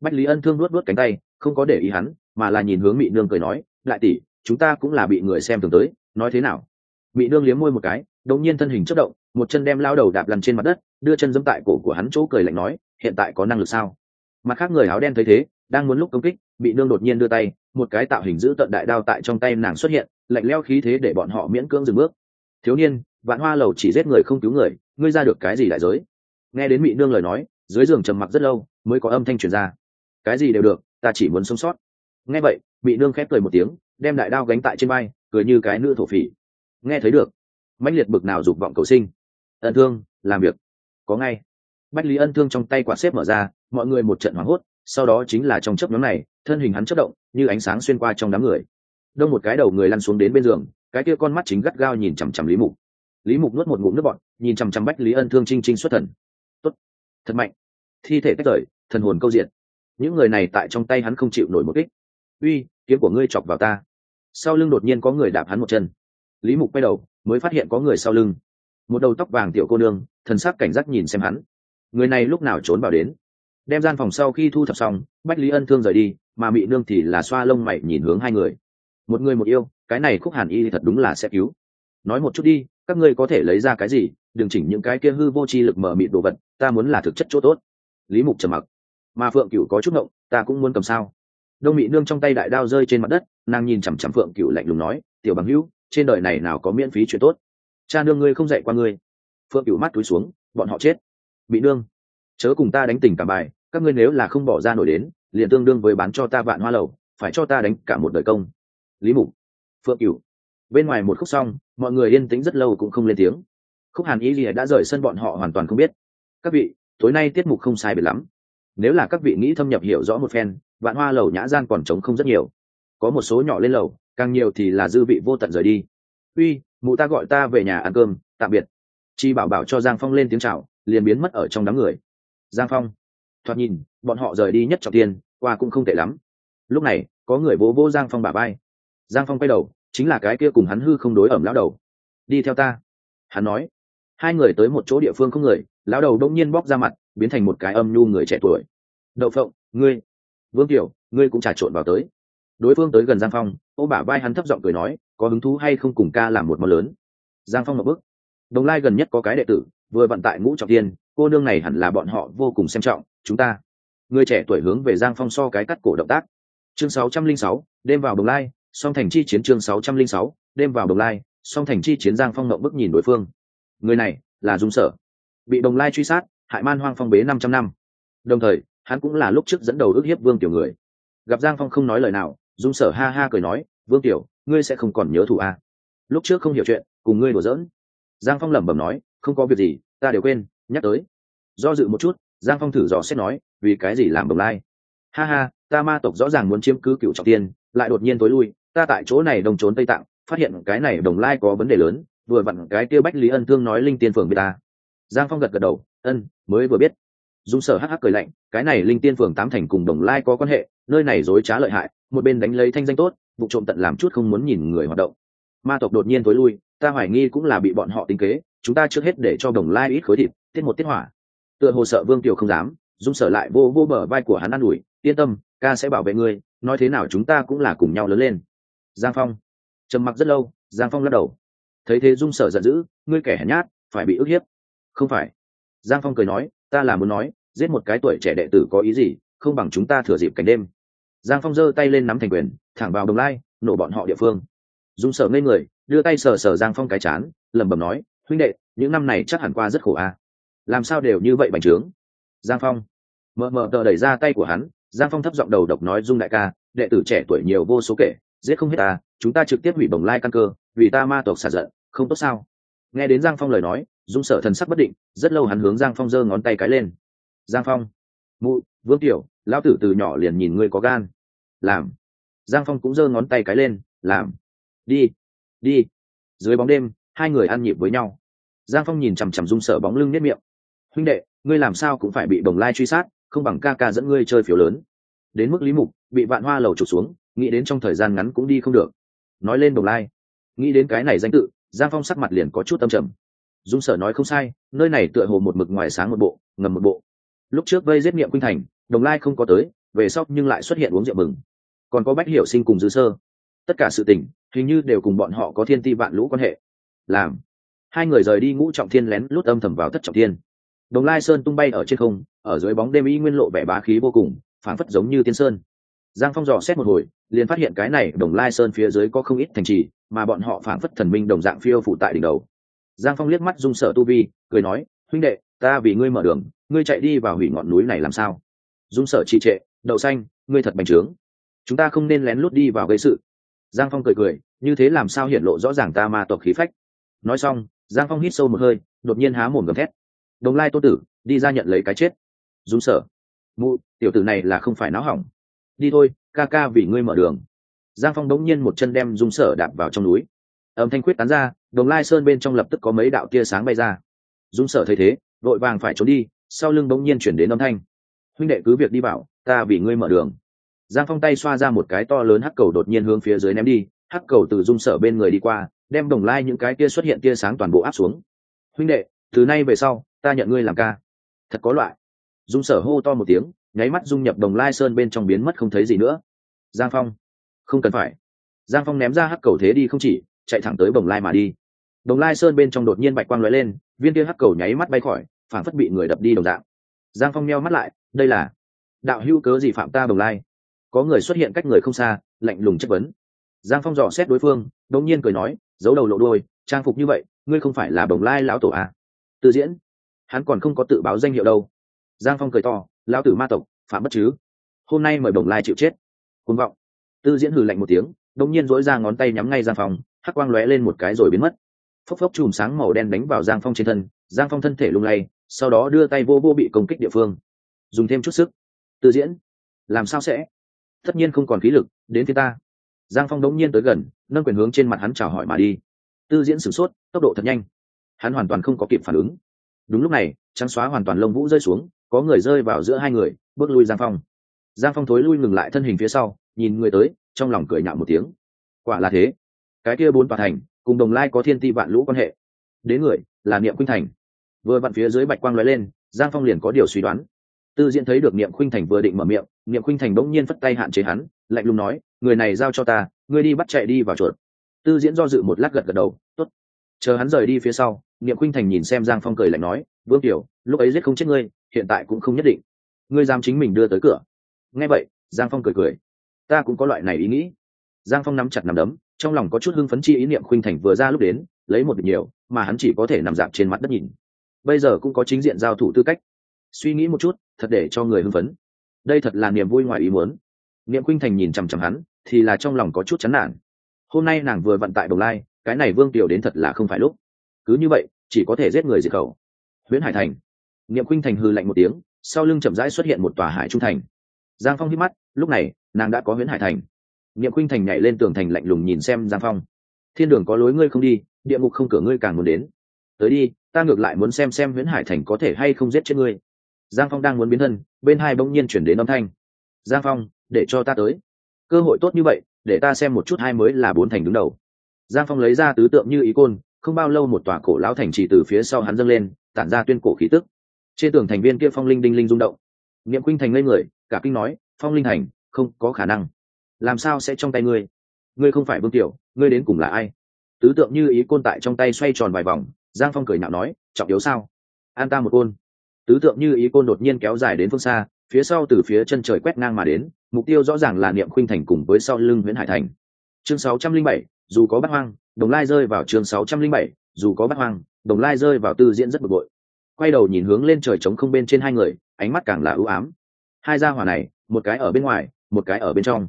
A: Bách lý ân thương luốt luốt cánh tay, không có để ý hắn mà là nhìn hướng mị nương cười nói lại tỷ, chúng ta cũng là bị người xem thường tới, nói thế nào? Mị nương liếm môi một cái, đột nhiên thân hình chất động, một chân đem lao đầu đạp lăn trên mặt đất, đưa chân dẫm tại cổ của hắn chỗ cười lạnh nói, hiện tại có năng lực sao? Mặt khác người áo đen thấy thế, đang muốn lúc công kích bị nương đột nhiên đưa tay, một cái tạo hình giữ tận đại đao tại trong tay nàng xuất hiện, lạnh leo khí thế để bọn họ miễn cưỡng dừng bước. Thiếu niên, vạn hoa lầu chỉ giết người không cứu người, ngươi ra được cái gì đại giới? Nghe đến bị nương lời nói, dưới giường trầm mặc rất lâu, mới có âm thanh truyền ra. Cái gì đều được, ta chỉ muốn sống sót nghe vậy bị nương khép cười một tiếng, đem đại đao gánh tại trên bay cười như cái nữ thổ phỉ. Nghe thấy được, mãnh liệt bực nào dục vọng cầu sinh. Ân thương, làm việc. Có ngay. Bách lý ân thương trong tay quả xếp mở ra, mọi người một trận hoảng hốt, sau đó chính là trong chấp nhóm này, thân hình hắn chất động, như ánh sáng xuyên qua trong đám người. Đông một cái đầu người lăn xuống đến bên giường, cái kia con mắt chính gắt gao nhìn chằm chằm lý mục. Lý mục nuốt một ngụm nước bọn nhìn chằm chằm bách lý ân thương trinh trinh xuất thần. Tốt. Thật mạnh. Thi thể tách rời, thần hồn câu diện. Những người này tại trong tay hắn không chịu nổi một kích uy, kiếm của ngươi chọc vào ta. Sau lưng đột nhiên có người đạp hắn một chân. Lý mục quay đầu, mới phát hiện có người sau lưng. Một đầu tóc vàng tiểu cô nương, thần sắc cảnh giác nhìn xem hắn. Người này lúc nào trốn vào đến? Đem gian phòng sau khi thu thập xong, bách lý ân thương rời đi, mà mị nương thì là xoa lông mày nhìn hướng hai người. Một người một yêu, cái này khúc hàn y thật đúng là sẽ cứu. Nói một chút đi, các ngươi có thể lấy ra cái gì? Đừng chỉnh những cái kia hư vô tri lực mở mịt đồ vật, ta muốn là thực chất chỗ tốt. Lý mục trầm mặc. Mà phượng cửu có chút ngộng, ta cũng muốn cầm sao? Đông mỹ nương trong tay đại đao rơi trên mặt đất, nàng nhìn chằm chằm phượng cửu lạnh lùng nói, tiểu bằng hữu, trên đời này nào có miễn phí chuyện tốt? Cha nương ngươi không dạy qua ngươi. Phượng cửu mắt túi xuống, bọn họ chết. Bị nương, chớ cùng ta đánh tình cả bài, các ngươi nếu là không bỏ ra nổi đến, liền tương đương với bán cho ta vạn hoa lầu, phải cho ta đánh cả một đời công. Lý mục. Phượng cửu. Bên ngoài một khúc xong mọi người yên tĩnh rất lâu cũng không lên tiếng. Khúc hàn ý lìa đã rời sân bọn họ hoàn toàn không biết. Các vị, tối nay tiết mục không sai biệt lắm. Nếu là các vị nghĩ thâm nhập hiểu rõ một phen vạn hoa lầu nhã gian còn trống không rất nhiều. Có một số nhỏ lên lầu, càng nhiều thì là dư vị vô tận rời đi. Uy, mụ ta gọi ta về nhà ăn cơm, tạm biệt. Chi bảo bảo cho giang phong lên tiếng c h à o liền biến mất ở trong đám người. Giang phong, thoạt nhìn, bọn họ rời đi nhất trọng tiên qua cũng không tệ lắm. Lúc này, có người vỗ vỗ giang phong bà bay giang phong quay đầu, chính là cái kia cùng hắn hư không đối ẩm lão đầu. Đi theo ta. Hắn nói. Hai người tới một chỗ địa phương không người, lão đầu đông nhiên bóc ra mặt, biến thành một cái âm nhu người trẻ tuổi. Đậu phộng, ngươi vương tiểu ngươi cũng trà trộn vào tới. Đối phương tới gần giang phong ô bả vai hắn thấp giọng cười nói có hứng thú hay không cùng ca làm một món lớn? Giang phong một bức đồng lai gần nhất có cái đệ tử vừa vận tại ngũ trọng tiên cô nương này hẳn là bọn họ vô cùng xem trọng chúng ta. Người trẻ tuổi hướng về giang phong so cái cắt cổ động tác. Chương 606, đêm vào đồng lai song thành chi chiến chương 606, đêm vào đồng lai song thành chi chiến giang phong ngậm bức nhìn đối phương. Người này là dung sở. Bị đồng lai truy sát hại man hoang phong bế năm trăm năm. Đồng thời hắn cũng là lúc trước dẫn đầu ước hiếp vương tiểu người. Gặp giang phong không nói lời nào, dung sở ha ha cười nói, vương tiểu, ngươi sẽ không còn nhớ thủ a. À? lúc trước không hiểu chuyện, cùng ngươi đùa giỡn. Giang phong lẩm bẩm nói, không có việc gì, ta đều quên, nhắc tới. Do dự một chút, giang phong thử dò xét nói, vì cái gì làm đồng lai? Ha ha, ta ma tộc rõ ràng muốn chiếm cứ cựu trọng tiên, lại đột nhiên tối lui, ta tại chỗ này đồng trốn tây tạng, phát hiện cái này đồng lai có vấn đề lớn, vừa vặn cái kia bách lý ân thương nói linh tiên phường biết ta. Giang phong gật gật đầu, ân, mới vừa biết dung sở hắc hắc cười lạnh, cái này linh tiên phường tám thành cùng đồng lai có quan hệ, nơi này dối trá lợi hại, một bên đánh lấy thanh danh tốt, vụ trộm tận làm chút không muốn nhìn người hoạt động. Ma tộc đột nhiên tối lui, ta hoài nghi cũng là bị bọn họ tính kế, chúng ta trước hết để cho đồng lai ít khối thịt, tiết một tiết hỏa. Tựa hồ sợ vương tiểu không dám, dung sở lại vô vô bờ vai của hắn an ủi, yên tâm, ca sẽ bảo vệ ngươi, nói thế nào chúng ta cũng là cùng nhau lớn lên. Giang phong. Trầm mặc rất lâu, giang phong lắc đầu. Thấy thế dung sở giận dữ, ngươi kẻ hèn nhát, phải bị ức hiếp. Không phải. Giang phong cười nói ta là muốn nói, giết một cái tuổi trẻ đệ tử có ý gì, không bằng chúng ta thừa dịp cảnh đêm. Giang phong giơ tay lên nắm thành quyền, thẳng vào đồng lai, nổ bọn họ địa phương. Dung sở ngây người, đưa tay sờ sờ giang phong cái chán, lẩm bẩm nói, huynh đệ, những năm này chắc hẳn qua rất khổ a. Làm sao đều như vậy bành trướng? Giang phong mờ mờ tờ đẩy ra tay của hắn, giang phong thấp giọng đầu độc nói, dung đại ca, đệ tử trẻ tuổi nhiều vô số kể, giết không hết ta, chúng ta trực tiếp hủy bồng lai căn cơ, vì ta ma tộc xả giận, không tốt sao? Nghe đến giang phong lời nói dung sở thần sắc bất định, rất lâu hắn hướng giang phong giơ ngón tay cái lên. Giang phong, mụ, vương tiểu, lão tử từ nhỏ liền nhìn ngươi có gan. Làm. Giang phong cũng giơ ngón tay cái lên, làm. Đi đi. Dưới bóng đêm, hai người ăn nhịp với nhau. Giang phong nhìn chằm chằm dung sở bóng lưng nếp miệng. Huynh đệ, ngươi làm sao cũng phải bị đồng lai truy sát, không bằng ca ca dẫn ngươi chơi phiếu lớn. Đến mức lý mục, bị vạn hoa lầu trục xuống, nghĩ đến trong thời gian ngắn cũng đi không được. Nói lên đồng lai. Nghĩ đến cái này danh tự, giang phong sắc mặt liền có chút tâm trầm dung sở nói không sai, nơi này tựa hồ một mực ngoài sáng một bộ, ngầm một bộ. Lúc trước vây giết nghiệm quynh thành, đồng lai không có tới, về sau nhưng lại xuất hiện uống rượu mừng. Còn có bách hiểu sinh cùng dư sơ. Tất cả sự tình, hình như đều cùng bọn họ có thiên ti vạn lũ quan hệ. Làm. Hai người rời đi ngũ trọng thiên lén lút âm thầm vào thất trọng thiên. Đồng lai sơn tung bay ở trên không, ở dưới bóng đêm y nguyên lộ vẻ bá khí vô cùng, phảng phất giống như tiên sơn. Giang phong dò xét một hồi, liền phát hiện cái này đồng lai sơn phía dưới có không ít thành trì, mà bọn họ phảng phất thần minh đồng dạng phiêu phụ tại đỉnh đầu giang phong liếc mắt dung sở tu vi, cười nói, huynh đệ, ta vì ngươi mở đường, ngươi chạy đi vào hủy ngọn núi này làm sao? Dung sở trì trệ, đậu xanh, ngươi thật bành trướng. Chúng ta không nên lén lút đi vào gây sự. Giang phong cười cười, như thế làm sao hiện lộ rõ ràng ta ma tộc khí phách? Nói xong, giang phong hít sâu một hơi, đột nhiên há mồm gầm thét. Đồng lai tô tử, đi ra nhận lấy cái chết. Dung sở, mụ, tiểu tử này là không phải náo hỏng. Đi thôi, ca ca vì ngươi mở đường. Giang phong đống nhiên một chân đem dung sở đạp vào trong núi âm thanh quyết tán ra, đồng lai sơn bên trong lập tức có mấy đạo tia sáng bay ra. Dung sở thấy thế vội vàng phải trốn đi, sau lưng bỗng nhiên chuyển đến âm thanh. Huynh đệ cứ việc đi bảo, ta vì ngươi mở đường. Giang phong tay xoa ra một cái to lớn hắc cầu đột nhiên hướng phía dưới ném đi, hắc cầu từ dung sở bên người đi qua, đem đồng lai những cái tia xuất hiện tia sáng toàn bộ áp xuống. Huynh đệ, từ nay về sau, ta nhận ngươi làm ca. Thật có loại. Dung sở hô to một tiếng, nháy mắt dung nhập đồng lai sơn bên trong biến mất không thấy gì nữa. Giang phong, không cần phải. Giang phong ném ra hắc cầu thế đi không chỉ chạy thẳng tới bồng lai mà đi. Đồng lai sơn bên trong đột nhiên bạch quang lóe lên, viên kia hắc cầu nháy mắt bay khỏi phản phất bị người đập đi đồng dạng. Giang phong meo mắt lại, đây là, đạo hữu cớ gì phạm ta bồng lai? Có người xuất hiện cách người không xa, lạnh lùng chất vấn. Giang phong dò xét đối phương đống nhiên cười nói, giấu đầu lộ đôi trang phục như vậy, ngươi không phải là bồng lai lão tổ à. tự diễn, hắn còn không có tự báo danh hiệu đâu. Giang phong cười to, lão tử ma tộc, phạm bất chứ? Hôm nay mời bồng lai chịu chết. Côn vọng. Tư diễn hừ lạnh một tiếng đống nhiên dỗi ra ngón tay nhắm ngay giang phong hắc quang lóe lên một cái rồi biến mất. Phốc phốc chùm sáng màu đen đánh vào giang phong trên thân, giang phong thân thể lung lay, sau đó đưa tay vô vô bị công kích địa phương. Dùng thêm chút sức. Tư diễn, làm sao sẽ? Tất nhiên không còn khí lực, đến phía ta. Giang phong đống nhiên tới gần, nâng quyền hướng trên mặt hắn chào hỏi mà đi. Tư diễn sửng sốt, tốc độ thật nhanh. Hắn hoàn toàn không có kịp phản ứng. Đúng lúc này, trắng xóa hoàn toàn lông vũ rơi xuống, có người rơi vào giữa hai người, bước lui giang phong. Giang phong thối lui ngừng lại thân hình phía sau, nhìn người tới, trong lòng cười nhạo một tiếng. Quả là thế cái kia bốn tòa thành, cùng đồng lai có thiên ti vạn lũ quan hệ. Đến người, là niệm khuynh thành. Vừa vặn phía dưới bạch quang lóe lên, giang phong liền có điều suy đoán. Tư diễn thấy được niệm khuynh thành vừa định mở miệng, niệm khuynh thành bỗng nhiên phất tay hạn chế hắn, lạnh lùng nói, người này giao cho ta, ngươi đi bắt chạy đi vào chuột. Tư diễn do dự một lát gật gật đầu, tốt. Chờ hắn rời đi phía sau, niệm khuynh thành nhìn xem giang phong cười lạnh nói, vương tiểu lúc ấy giết không chết ngươi, hiện tại cũng không nhất định. Ngươi dám chính mình đưa tới cửa. Nghe vậy, giang phong cười cười. Ta cũng có loại này ý nghĩ. Giang phong nắm chặt nằm đấm trong lòng có chút hưng phấn chi ý niệm khuynh thành vừa ra lúc đến, lấy một được nhiều, mà hắn chỉ có thể nằm dạp trên mặt đất nhìn. Bây giờ cũng có chính diện giao thủ tư cách. Suy nghĩ một chút, thật để cho người hưng phấn. Đây thật là niềm vui ngoài ý muốn. Niệm khuynh thành nhìn chằm chằm hắn, thì là trong lòng có chút chán nản. Hôm nay nàng vừa vận tại đồng lai, cái này vương tiểu đến thật là không phải lúc. Cứ như vậy, chỉ có thể giết người diệt khẩu. Nguyễn hải thành. Niệm khuynh thành hư lạnh một tiếng, sau lưng chậm rãi xuất hiện một tòa hải trung thành. Giang phong hít mắt, lúc này, nàng đã có nguyễn hải thành niệm khuynh thành nhảy lên tường thành lạnh lùng nhìn xem giang phong. Thiên đường có lối ngươi không đi, địa ngục không cửa ngươi càng muốn đến. Tới đi, ta ngược lại muốn xem xem nguyễn hải thành có thể hay không giết chết ngươi. Giang phong đang muốn biến thân, bên hai bỗng nhiên chuyển đến âm thanh. Giang phong, để cho ta tới. Cơ hội tốt như vậy, để ta xem một chút hai mới là bốn thành đứng đầu. Giang phong lấy ra tứ tượng như ý côn, không bao lâu một tòa cổ lão thành chỉ từ phía sau hắn dâng lên, tản ra tuyên cổ khí tức. Trên tường thành viên kia phong linh đinh linh rung động. Niệm khuynh thành ngây người, cả kinh nói, phong linh thành, không có khả năng làm sao sẽ trong tay ngươi? Ngươi không phải vương tiểu ngươi đến cùng là ai? Tứ tượng như ý côn tại trong tay xoay tròn vài vòng giang phong cười nhạo nói trọng yếu sao? An ta một côn. Tứ tượng như ý côn đột nhiên kéo dài đến phương xa phía sau từ phía chân trời quét ngang mà đến mục tiêu rõ ràng là niệm khuynh thành cùng với sau lưng nguyễn hải thành. Chương 607, dù có bắt hoang đồng lai rơi vào chương 607, dù có bắt hoang đồng lai rơi vào tư diễn rất bực bội. Quay đầu nhìn hướng lên trời trống không bên trên hai người ánh mắt càng là ưu ám. Hai gia hỏa này một cái ở bên ngoài một cái ở bên trong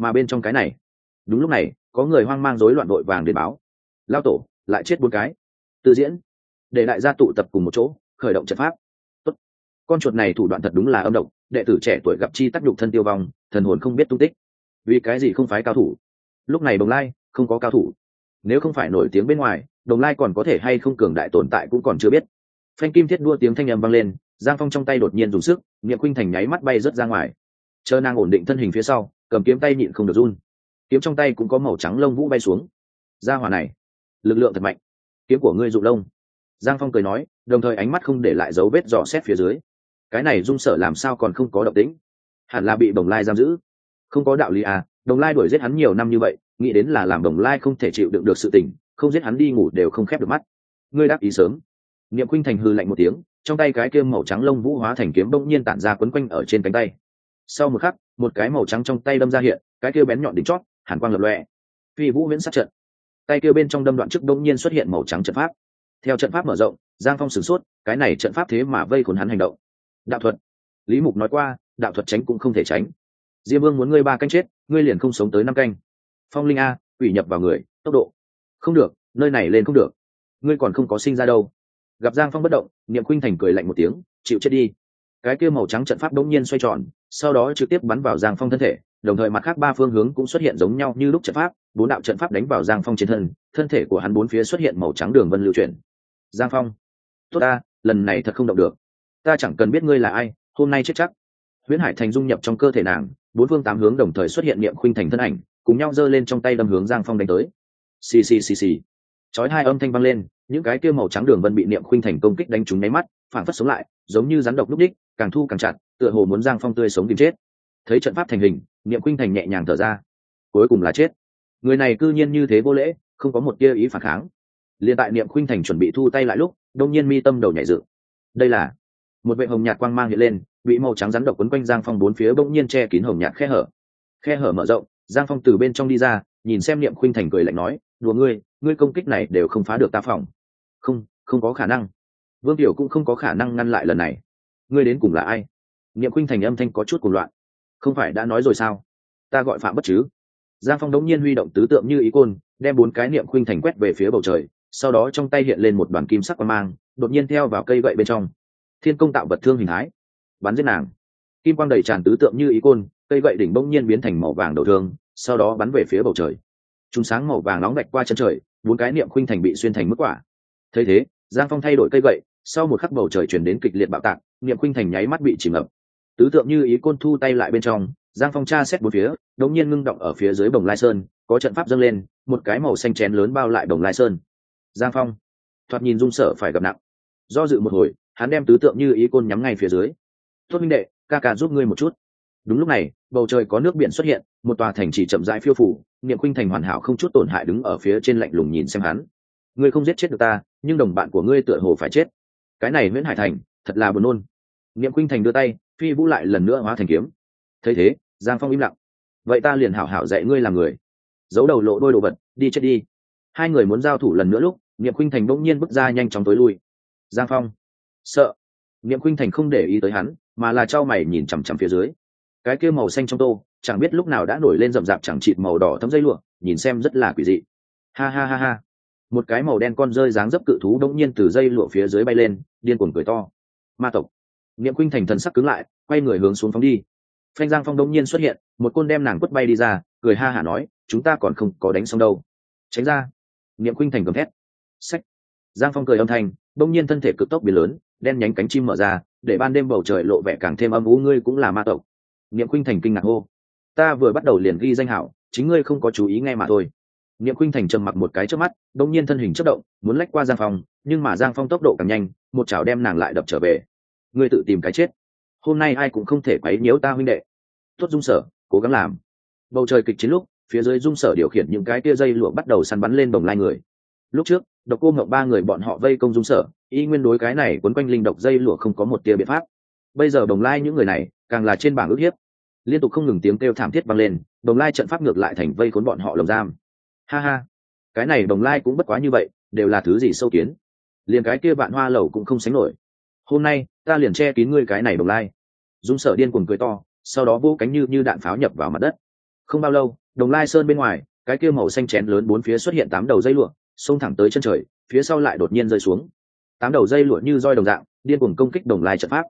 A: mà bên trong cái này. Đúng lúc này, có người hoang mang rối loạn đội vàng để báo. Lao tổ, lại chết bốn cái. Tư diễn, để đại gia tụ tập cùng một chỗ, khởi động trận pháp. Tốt. con chuột này thủ đoạn thật đúng là âm độc, đệ tử trẻ tuổi gặp chi tác nhục thân tiêu vong, thần hồn không biết tung tích. Vì cái gì không phái cao thủ? Lúc này đồng lai không có cao thủ. Nếu không phải nổi tiếng bên ngoài, đồng lai còn có thể hay không cường đại tồn tại cũng còn chưa biết. Phanh kim thiết đua tiếng thanh âm vang lên, giang phong trong tay đột nhiên dùng sức, miệng khuynh thành nháy mắt bay rớt ra ngoài. Chờ nàng ổn định thân hình phía sau cầm kiếm tay nhịn không được run. Kiếm trong tay cũng có màu trắng lông vũ bay xuống. Ra hỏa này, lực lượng thật mạnh. Kiếm của ngươi dụng lông. Giang phong cười nói, đồng thời ánh mắt không để lại dấu vết dò xét phía dưới. Cái này dung sở làm sao còn không có động tĩnh? Hẳn là bị đồng lai giam giữ. Không có đạo lý à đồng lai đuổi giết hắn nhiều năm như vậy, nghĩ đến là làm đồng lai không thể chịu đựng được sự tình, không giết hắn đi ngủ đều không khép được mắt. Ngươi đáp ý sớm. Niệm khuynh thành hư lạnh một tiếng, trong tay cái kia màu trắng lông vũ hóa thành kiếm bỗng nhiên tản ra quấn quanh ở trên cánh tay sau một khắc, một cái màu trắng trong tay đâm ra hiện, cái kia bén nhọn đỉnh chót, hàn quang lập lòe. Phi vũ viễn sát trận. Tay kia bên trong đâm đoạn trước đông nhiên xuất hiện màu trắng trận pháp. Theo trận pháp mở rộng, giang phong sửng sốt, cái này trận pháp thế mà vây khốn hắn hành động. Đạo thuật. Lý mục nói qua, đạo thuật tránh cũng không thể tránh. Diêm vương muốn ngươi ba canh chết, ngươi liền không sống tới năm canh. Phong linh a ủy nhập vào người, tốc độ. Không được, nơi này lên không được. Ngươi còn không có sinh ra đâu. Gặp giang phong bất động, niệm khuynh thành cười lạnh một tiếng, chịu chết đi cái kia màu trắng trận pháp đống nhiên xoay tròn, sau đó trực tiếp bắn vào giang phong thân thể, đồng thời mặt khác ba phương hướng cũng xuất hiện giống nhau như lúc trận pháp, bốn đạo trận pháp đánh vào giang phong trên thân thân thể của hắn bốn phía xuất hiện màu trắng đường vân lưu chuyển. Giang phong, tốt ta, lần này thật không động được. Ta chẳng cần biết ngươi là ai, hôm nay chết chắc. Huyễn hải thành dung nhập trong cơ thể nàng, bốn phương tám hướng đồng thời xuất hiện niệm khuynh thành thân ảnh, cùng nhau giơ lên trong tay đâm hướng giang phong đánh tới. Xì xì xì xì. Chói hai âm thanh vang lên, những cái kia màu trắng đường vân bị niệm khuynh thành công kích đánh trúng nháy mắt, phản phất sống lại giống như rắn độc lúc đích, càng thu càng chặt, tựa hồ muốn giang phong tươi sống tìm chết. Thấy trận pháp thành hình, niệm khuynh thành nhẹ nhàng thở ra. Cuối cùng là chết. Người này cư nhiên như thế vô lễ, không có một tia ý phản kháng. Liền tại niệm khuynh thành chuẩn bị thu tay lại lúc, đông nhiên mi tâm đầu nhảy dự đây là một vệ hồng nhạt quang mang hiện lên, bị màu trắng rắn độc quấn quanh giang phong bốn phía bỗng nhiên che kín hồng nhạt khe hở. Khe hở mở rộng, giang phong từ bên trong đi ra, nhìn xem niệm khuynh thành cười lạnh nói, đùa ngươi ngươi công kích này đều không phá được ta phòng. Không không có khả năng vương tiểu cũng không có khả năng ngăn lại lần này. Ngươi đến cùng là ai? Niệm khuynh thành âm thanh có chút cuồng loạn. Không phải đã nói rồi sao? Ta gọi phạm bất chứ. Giang phong đống nhiên huy động tứ tượng như ý côn, đem bốn cái niệm khuynh thành quét về phía bầu trời, sau đó trong tay hiện lên một đoàn kim sắc quang mang, đột nhiên theo vào cây gậy bên trong. Thiên công tạo vật thương hình thái. Bắn giết nàng. Kim quang đầy tràn tứ tượng như ý côn, cây gậy đỉnh bỗng nhiên biến thành màu vàng đầu thương, sau đó bắn về phía bầu trời. Chúng sáng màu vàng nóng gạch qua chân trời, bốn cái niệm khuynh thành bị xuyên thành mức quả. Thấy thế, giang phong thay đổi cây gậy sau một khắc bầu trời chuyển đến kịch liệt bạo tạc, niệm khuynh thành nháy mắt bị chìm ngập. Tứ tượng như ý côn thu tay lại bên trong, giang phong tra xét bốn phía, đống nhiên ngưng động ở phía dưới bồng lai sơn, có trận pháp dâng lên, một cái màu xanh chén lớn bao lại bồng lai sơn. Giang phong, thoạt nhìn dung sở phải gặp nặng do dự một hồi, hắn đem tứ tượng như ý côn nhắm ngay phía dưới. Tốt minh đệ, ca ca giúp ngươi một chút. Đúng lúc này, bầu trời có nước biển xuất hiện, một tòa thành chỉ chậm rãi phiêu phủ, niệm khuynh thành hoàn hảo không chút tổn hại đứng ở phía trên lạnh lùng nhìn xem hắn. Ngươi không giết chết được ta, nhưng đồng bạn của ngươi tựa hồ phải chết cái này nguyễn hải thành, thật là buồn nôn. Niệm khuynh thành đưa tay, phi vũ lại lần nữa hóa thành kiếm. Thấy thế, giang phong im lặng. Vậy ta liền hảo hảo dạy ngươi làm người. Giấu đầu lộ đôi đồ vật, đi chết đi. Hai người muốn giao thủ lần nữa lúc, niệm khuynh thành bỗng nhiên bước ra nhanh chóng tối lui. Giang phong, sợ. Niệm khuynh thành không để ý tới hắn, mà là trao mày nhìn chằm chằm phía dưới. Cái kia màu xanh trong tô, chẳng biết lúc nào đã nổi lên rậm rạp chẳng chịt màu đỏ thấm dây lụa, nhìn xem rất là quỷ dị. Ha ha ha ha. Một cái màu đen con rơi dáng dấp cự thú đông nhiên từ dây lụa phía dưới bay lên điên cuồng cười to. Ma tộc. Niệm khuynh thành thần sắc cứng lại, quay người hướng xuống phóng đi. Phanh giang phong đông nhiên xuất hiện, một côn đem nàng quất bay đi ra, cười ha hả nói, chúng ta còn không có đánh xong đâu. Tránh ra. Niệm khuynh thành cầm thét. Sách giang phong cười âm thanh đông nhiên thân thể cực tốc biến lớn, đen nhánh cánh chim mở ra, để ban đêm bầu trời lộ vẻ càng thêm âm ú ngươi cũng là ma tộc. Niệm khuynh thành kinh ngạc hô, ta vừa bắt đầu liền ghi danh hảo, chính ngươi không có chú ý nghe mà thôi. Niệm khuynh thành trầm mặc một cái trước mắt đông nhiên thân hình chất động, muốn lách qua giang phong nhưng mà giang phong tốc độ càng nhanh, một chảo đem nàng lại đập trở về. Ngươi tự tìm cái chết. Hôm nay ai cũng không thể quấy nhiễu ta huynh đệ. Tuốt dung sở, cố gắng làm. Bầu trời kịch chiến lúc, phía dưới dung sở điều khiển những cái tia dây lụa bắt đầu săn bắn lên bồng lai người. Lúc trước, độc cô ngọc ba người bọn họ vây công dung sở, y nguyên đối cái này quấn quanh linh độc dây lụa không có một tia biện pháp. Bây giờ đồng lai những người này, càng là trên bảng ước hiếp. Liên tục không ngừng tiếng kêu thảm thiết vang lên đồng lai trận pháp ngược lại thành vây khốn bọn họ lồng giam. Ha ha. Cái này đồng lai cũng bất quá như vậy, đều là thứ gì sâu kiến? Liền cái kia bạn hoa lầu cũng không sánh nổi. Hôm nay, ta liền che kín ngươi cái này đồng lai. Dung sở điên cuồng cười to, sau đó vỗ cánh như như đạn pháo nhập vào mặt đất. Không bao lâu, đồng lai sơn bên ngoài, cái kia màu xanh chén lớn bốn phía xuất hiện tám đầu dây lụa, xông thẳng tới chân trời, phía sau lại đột nhiên rơi xuống. Tám đầu dây lụa như roi đồng dạng, điên cuồng công kích đồng lai trận pháp.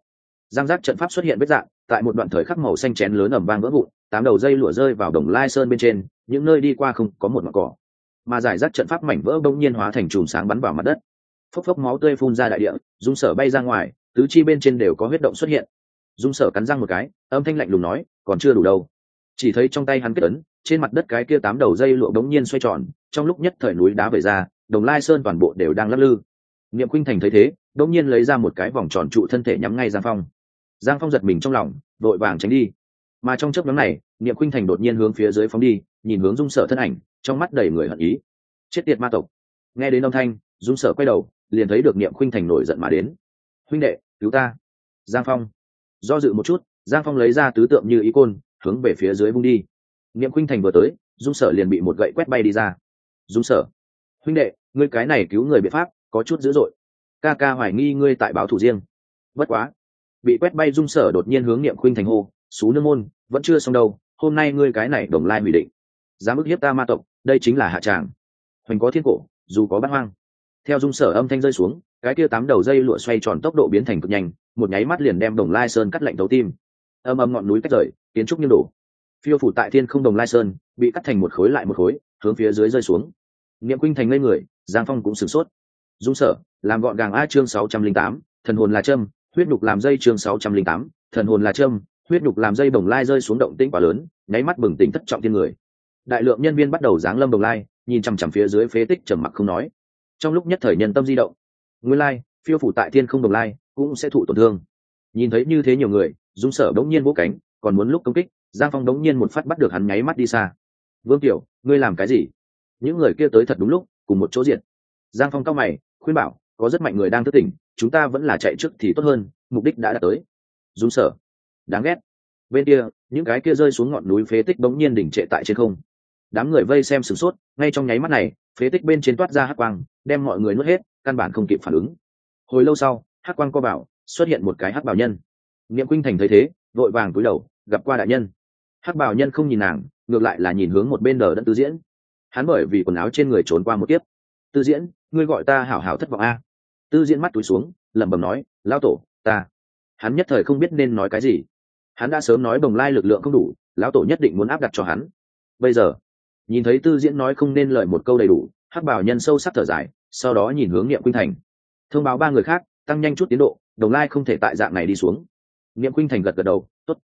A: Giang giác trận pháp xuất hiện vết dạng, tại một đoạn thời khắc màu xanh chén lớn ẩm vang vỡ vụn, tám đầu dây lụa rơi vào đồng lai sơn bên trên, những nơi đi qua không có một mặt cỏ. Mà giải rác trận pháp mảnh vỡ bỗng nhiên hóa thành chùm sáng bắn vào mặt đất phốc phốc máu tươi phun ra đại địa dung sở bay ra ngoài, tứ chi bên trên đều có huyết động xuất hiện. Dung sở cắn răng một cái, âm thanh lạnh lùng nói, còn chưa đủ đâu. Chỉ thấy trong tay hắn kết ấn, trên mặt đất cái kia tám đầu dây lụa bỗng nhiên xoay tròn, trong lúc nhất thời núi đá về ra, đồng lai sơn toàn bộ đều đang lắc lư. Niệm khuynh thành thấy thế, bỗng nhiên lấy ra một cái vòng tròn trụ thân thể nhắm ngay giang phong. Giang phong giật mình trong lòng, vội vàng tránh đi. Mà trong chớp nhóm này, niệm khuynh thành đột nhiên hướng phía dưới phóng đi, nhìn hướng dung sở thân ảnh, trong mắt đầy người hận ý. Chết tiệt ma tộc. Nghe đến âm thanh dung sở quay đầu liền thấy được niệm khuynh thành nổi giận mà đến. Huynh đệ, cứu ta. Giang phong do dự một chút, giang phong lấy ra tứ tượng như ý côn, hướng về phía dưới bung đi. Niệm khuynh thành vừa tới, dung sở liền bị một gậy quét bay đi ra. Dung sở, huynh đệ, ngươi cái này cứu người biện pháp có chút dữ dội. Ca ca hoài nghi ngươi tại báo thủ riêng. Bất quá. Bị quét bay, dung sở đột nhiên hướng niệm khuynh thành hô, xú nương môn, vẫn chưa xong đâu, hôm nay ngươi cái này đồng lai hủy định. Dám ức hiếp ta ma tộc, đây chính là hạ tràng. Hoành có thiên cổ, dù có bát hoang theo dung sở âm thanh rơi xuống, cái kia tám đầu dây lụa xoay tròn tốc độ biến thành cực nhanh, một nháy mắt liền đem đồng lai sơn cắt lạnh tấu tim. Âm âm ngọn núi cách rời, kiến trúc như đổ. Phiêu phủ tại thiên không đồng lai sơn, bị cắt thành một khối lại một khối, hướng phía dưới rơi xuống. Niệm quynh thành ngây người, giang phong cũng sửng sốt. Dung sở, làm gọn gàng a chương sáu trăm linh tám, thần hồn là trâm huyết nhục làm dây chương sáu trăm linh tám, thần hồn là trâm huyết nhục làm dây đồng lai rơi xuống động tĩnh quá lớn, nháy mắt bừng tỉnh thất trọng thiên người. Đại lượng nhân viên bắt đầu giáng lâm đồng lai, nhìn chằm chằm phía dưới phế tích trầm mặc không nói trong lúc nhất thời nhân tâm di động. Nguyên lai, phiêu phủ tại thiên không đồng lai cũng sẽ thụ tổn thương. Nhìn thấy như thế nhiều người, dung sở đống nhiên vỗ cánh, còn muốn lúc công kích, giang phong đống nhiên một phát bắt được hắn nháy mắt đi xa. Vương tiểu, ngươi làm cái gì? Những người kia tới thật đúng lúc, cùng một chỗ diện giang phong cao mày, khuyên bảo, có rất mạnh người đang thức tỉnh, chúng ta vẫn là chạy trước thì tốt hơn, mục đích đã đạt tới. Dung sở, đáng ghét. Bên kia, những cái kia rơi xuống ngọn núi phế tích bỗng nhiên đỉnh trệ tại trên không. Đám người vây xem sửng sốt, ngay trong nháy mắt này, phế tích bên trên toát ra hắc quang đem mọi người nuốt hết, căn bản không kịp phản ứng. Hồi lâu sau, hắc quang co bảo, xuất hiện một cái hắc bảo nhân. Niệm quynh thành thấy thế, vội vàng cúi đầu, gặp qua đại nhân. Hắc bảo nhân không nhìn nàng, ngược lại là nhìn hướng một bên đờ đẫn tư diễn. Hắn bởi vì quần áo trên người trốn qua một tiếp tư diễn, ngươi gọi ta hảo hảo thất vọng a. Tư diễn mắt túi xuống, lẩm bẩm nói lao tổ, ta. Hắn nhất thời không biết nên nói cái gì. Hắn đã sớm nói bồng lai lực lượng không đủ, lão tổ nhất định muốn áp đặt cho hắn. Bây giờ, nhìn thấy tư diễn nói không nên lời một câu đầy đủ hắc bảo nhân sâu sắc thở dài, sau đó nhìn hướng niệm khuynh thành. Thông báo ba người khác, tăng nhanh chút tiến độ, đồng lai không thể tại dạng này đi xuống. Niệm khuynh thành gật gật đầu, tốt.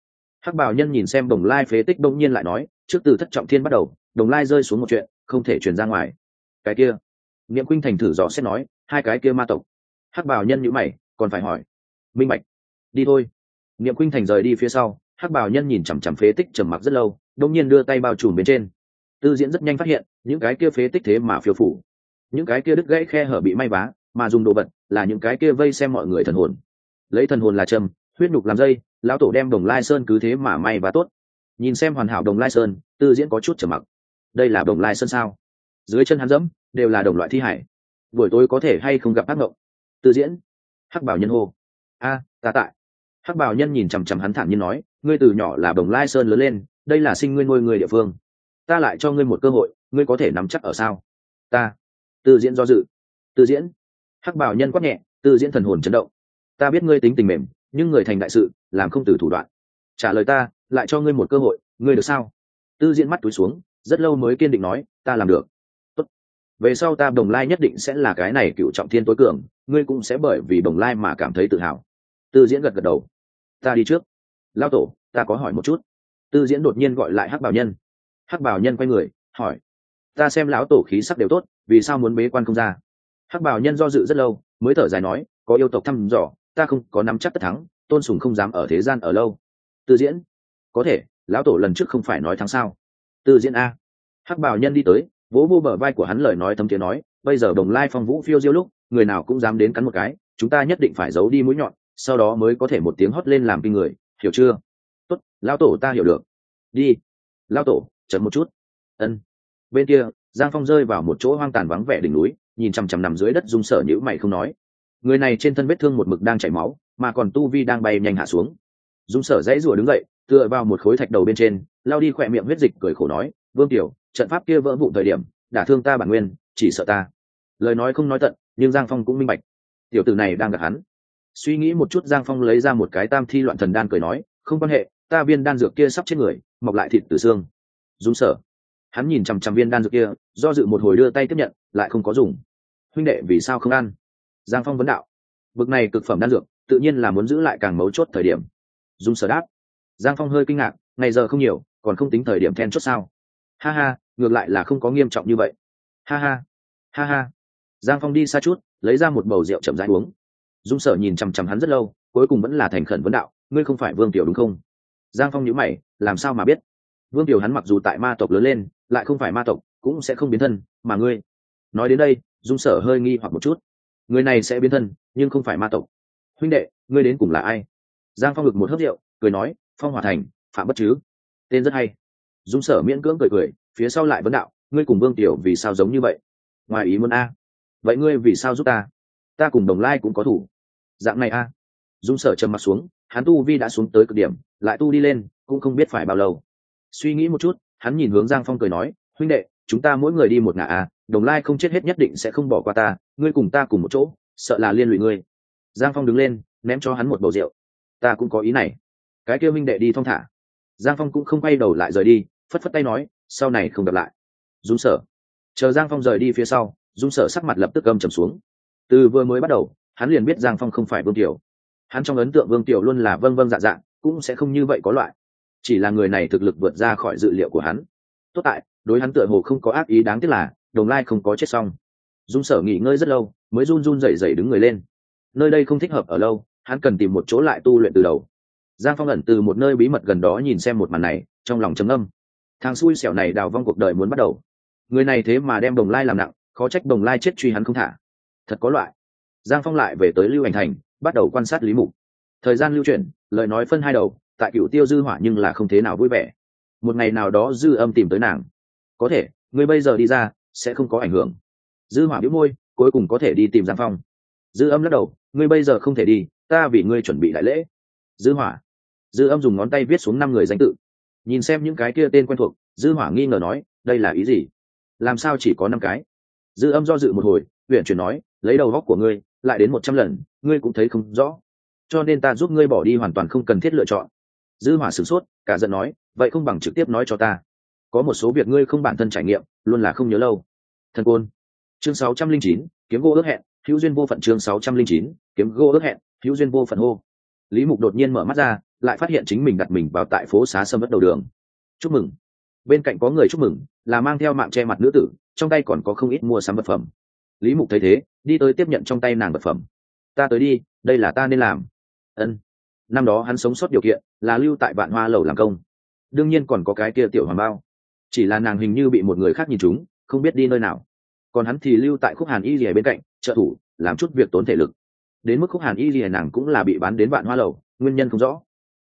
A: Hắc bảo nhân nhìn xem đồng lai phế tích đông nhiên lại nói, trước từ thất trọng thiên bắt đầu, đồng lai rơi xuống một chuyện, không thể truyền ra ngoài. Cái kia? Niệm khuynh thành thử dò xét nói, hai cái kia ma tộc. Hắc bảo nhân nhữ mày, còn phải hỏi, minh bạch, đi thôi. Niệm khuynh thành rời đi phía sau, hắc bảo nhân nhìn chằm chằm phế tích trầm mặc rất lâu đông nhiên đưa tay bao trùm bên trên tư diễn rất nhanh phát hiện, những cái kia phế tích thế mà phiêu phủ. Những cái kia đứt gãy khe hở bị may vá, mà dùng đồ vật là những cái kia vây xem mọi người thần hồn. Lấy thần hồn là trầm, huyết nhục làm dây, lão tổ đem đồng lai sơn cứ thế mà may vá tốt. Nhìn xem hoàn hảo đồng lai sơn, tư diễn có chút trầm mặc. Đây là đồng lai sơn sao? Dưới chân hắn dẫm, đều là đồng loại thi hải. Buổi tối có thể hay không gặp ác ngộng tư diễn, hắc bảo nhân hô. A, ta tại. Hắc bảo nhân nhìn chằm chằm hắn thản nhiên nói, ngươi từ nhỏ là đồng lai sơn lớn lên, đây là sinh nguyên ngôi người địa phương ta lại cho ngươi một cơ hội, ngươi có thể nắm chắc ở sao? Ta. Tư diễn do dự. Tư diễn. Hắc bảo nhân quát nhẹ, tư diễn thần hồn chấn động. Ta biết ngươi tính tình mềm, nhưng người thành đại sự, làm không từ thủ đoạn. Trả lời ta, lại cho ngươi một cơ hội, ngươi được sao? Tư diễn mắt túi xuống, rất lâu mới kiên định nói, ta làm được. Tốt. về sau ta đồng lai nhất định sẽ là cái này cựu trọng thiên tối cường, ngươi cũng sẽ bởi vì đồng lai mà cảm thấy tự hào. Tư diễn gật gật đầu. Ta đi trước. Lao tổ, ta có hỏi một chút. Tư diễn đột nhiên gọi lại hắc bảo nhân hắc bảo nhân quay người, hỏi, ta xem lão tổ khí sắc đều tốt, vì sao muốn bế quan không ra? Hắc bảo nhân do dự rất lâu, mới thở dài nói, có yêu tộc thăm dò, ta không có nắm chắc tất thắng, tôn sùng không dám ở thế gian ở lâu. Tư diễn, có thể, lão tổ lần trước không phải nói thắng sao? Tư diễn a. Hắc bảo nhân đi tới, vỗ vô bờ vai của hắn lời nói thấm tiếng nói, bây giờ đồng lai phong vũ phiêu diêu lúc, người nào cũng dám đến cắn một cái, chúng ta nhất định phải giấu đi mũi nhọn, sau đó mới có thể một tiếng hót lên làm kinh người, hiểu chưa? Tốt, lão tổ ta hiểu được. Đi. Lão tổ chậm một chút. Ân. Bên kia, giang phong rơi vào một chỗ hoang tàn vắng vẻ đỉnh núi, nhìn chằm chằm nằm dưới đất dung sở nhữ mày không nói. Người này trên thân vết thương một mực đang chảy máu, mà còn tu vi đang bay nhanh hạ xuống. Dung sở dãy rùa đứng dậy, tựa vào một khối thạch đầu bên trên lao đi khỏe miệng huyết dịch, cười khổ nói, vương tiểu, trận pháp kia vỡ vụ thời điểm, đả thương ta bản nguyên, chỉ sợ ta. Lời nói không nói tận, nhưng giang phong cũng minh bạch. Tiểu tử này đang gặp hắn. Suy nghĩ một chút, giang phong lấy ra một cái tam thi loạn thần đan cười nói, không quan hệ, ta viên đan dược kia sắp chết người, mọc lại thịt từ xương dung sở hắn nhìn chằm chằm viên đan dược kia, do dự một hồi đưa tay tiếp nhận, lại không có dùng. Huynh đệ, vì sao không ăn? Giang phong vấn đạo. Bực này cực phẩm đan dược, tự nhiên là muốn giữ lại càng mấu chốt thời điểm. Dung sở đáp. Giang phong hơi kinh ngạc, ngày giờ không nhiều, còn không tính thời điểm then chốt sao? Ha ha, ngược lại là không có nghiêm trọng như vậy. Ha ha ha ha. Giang phong đi xa chút, lấy ra một bầu rượu chậm rãi uống. Dung sở nhìn chằm chằm hắn rất lâu, cuối cùng vẫn là thành khẩn vấn đạo, ngươi không phải vương tiểu đúng không? Giang phong nhữ mày, làm sao mà biết? Vương tiểu hắn mặc dù tại ma tộc lớn lên, lại không phải ma tộc, cũng sẽ không biến thân, mà ngươi. Nói đến đây, dung sở hơi nghi hoặc một chút. Người này sẽ biến thân, nhưng không phải ma tộc. Huynh đệ, ngươi đến cùng là ai? Giang phong ngực một hớp rượu, cười nói, phong hòa thành, phạm bất chứ. Tên rất hay. Dung sở miễn cưỡng cười cười, phía sau lại vấn đạo, ngươi cùng vương tiểu vì sao giống như vậy? Ngoài ý muốn a. Vậy ngươi vì sao giúp ta? Ta cùng đồng lai cũng có thủ. Dạng này a. Dung sở trầm mặt xuống, hắn tu vi đã xuống tới cực điểm, lại tu đi lên, cũng không biết phải bao lâu suy nghĩ một chút hắn nhìn hướng giang phong cười nói huynh đệ chúng ta mỗi người đi một ngã à, đồng lai không chết hết nhất định sẽ không bỏ qua ta ngươi cùng ta cùng một chỗ sợ là liên lụy ngươi. Giang phong đứng lên ném cho hắn một bầu rượu. Ta cũng có ý này. Cái kêu minh đệ đi thong thả. Giang phong cũng không quay đầu lại rời đi phất phất tay nói sau này không gặp lại. Dung sở. Chờ giang phong rời đi phía sau dung sở sắc mặt lập tức gầm trầm xuống. Từ vừa mới bắt đầu hắn liền biết giang phong không phải vương tiểu. Hắn trong ấn tượng vương tiểu luôn là vâng vâng dạ dạ cũng sẽ không như vậy có loại chỉ là người này thực lực vượt ra khỏi dự liệu của hắn. Tốt tại, đối hắn tựa hồ không có ác ý đáng tiếc là, đồng lai không có chết xong. Dung sở nghỉ ngơi rất lâu, mới run run rẩy rẩy đứng người lên. Nơi đây không thích hợp ở lâu, hắn cần tìm một chỗ lại tu luyện từ đầu. Giang phong ẩn từ một nơi bí mật gần đó nhìn xem một màn này, trong lòng trầm âm thằng xui xẻo này đào vong cuộc đời muốn bắt đầu. Người này thế mà đem đồng lai làm nặng, khó trách đồng lai chết truy hắn không thả. Thật có loại. Giang phong lại về tới lưu ảnh thành, bắt đầu quan sát lý mục. Thời gian lưu chuyển, lời nói phân hai đầu tại cựu tiêu dư hỏa nhưng là không thế nào vui vẻ. Một ngày nào đó dư âm tìm tới nàng. Có thể ngươi bây giờ đi ra, sẽ không có ảnh hưởng. Dư hỏa biếu môi, cuối cùng có thể đi tìm giang phong. Dư âm lắc đầu ngươi bây giờ không thể đi, ta vì ngươi chuẩn bị đại lễ. Dư hỏa. Dư âm dùng ngón tay viết xuống năm người danh tự. Nhìn xem những cái kia tên quen thuộc, dư hỏa nghi ngờ nói, đây là ý gì? Làm sao chỉ có năm cái? Dư âm do dự một hồi huyện chuyển nói, lấy đầu góc của ngươi, lại đến một trăm lần, ngươi cũng thấy không rõ. Cho nên ta giúp ngươi bỏ đi hoàn toàn không cần thiết lựa chọn dư hỏa sửng sốt, cả giận nói, vậy không bằng trực tiếp nói cho ta. Có một số việc ngươi không bản thân trải nghiệm, luôn là không nhớ lâu. Thần côn. Chương sáu trăm linh chín, kiếm gỗ ước hẹn, hữu duyên vô phận chương sáu trăm linh chín, kiếm gỗ ước hẹn, hữu duyên vô phận hô. Lý mục đột nhiên mở mắt ra, lại phát hiện chính mình đặt mình vào tại phố xá sâm mất đầu đường. Chúc mừng. Bên cạnh có người chúc mừng, là mang theo mạng che mặt nữ tử, trong tay còn có không ít mua sắm vật phẩm. Lý mục thấy thế, đi tới tiếp nhận trong tay nàng vật phẩm. Ta tới đi, đây là ta nên làm. Ân năm đó hắn sống sót điều kiện, là lưu tại vạn hoa lầu làm công. Đương nhiên còn có cái kia tiểu hoàng bao. Chỉ là nàng hình như bị một người khác nhìn chúng, không biết đi nơi nào. Còn hắn thì lưu tại khúc hàn y rìa bên cạnh, trợ thủ, làm chút việc tốn thể lực. Đến mức khúc hàn y rìa nàng cũng là bị bán đến vạn hoa lầu, nguyên nhân không rõ.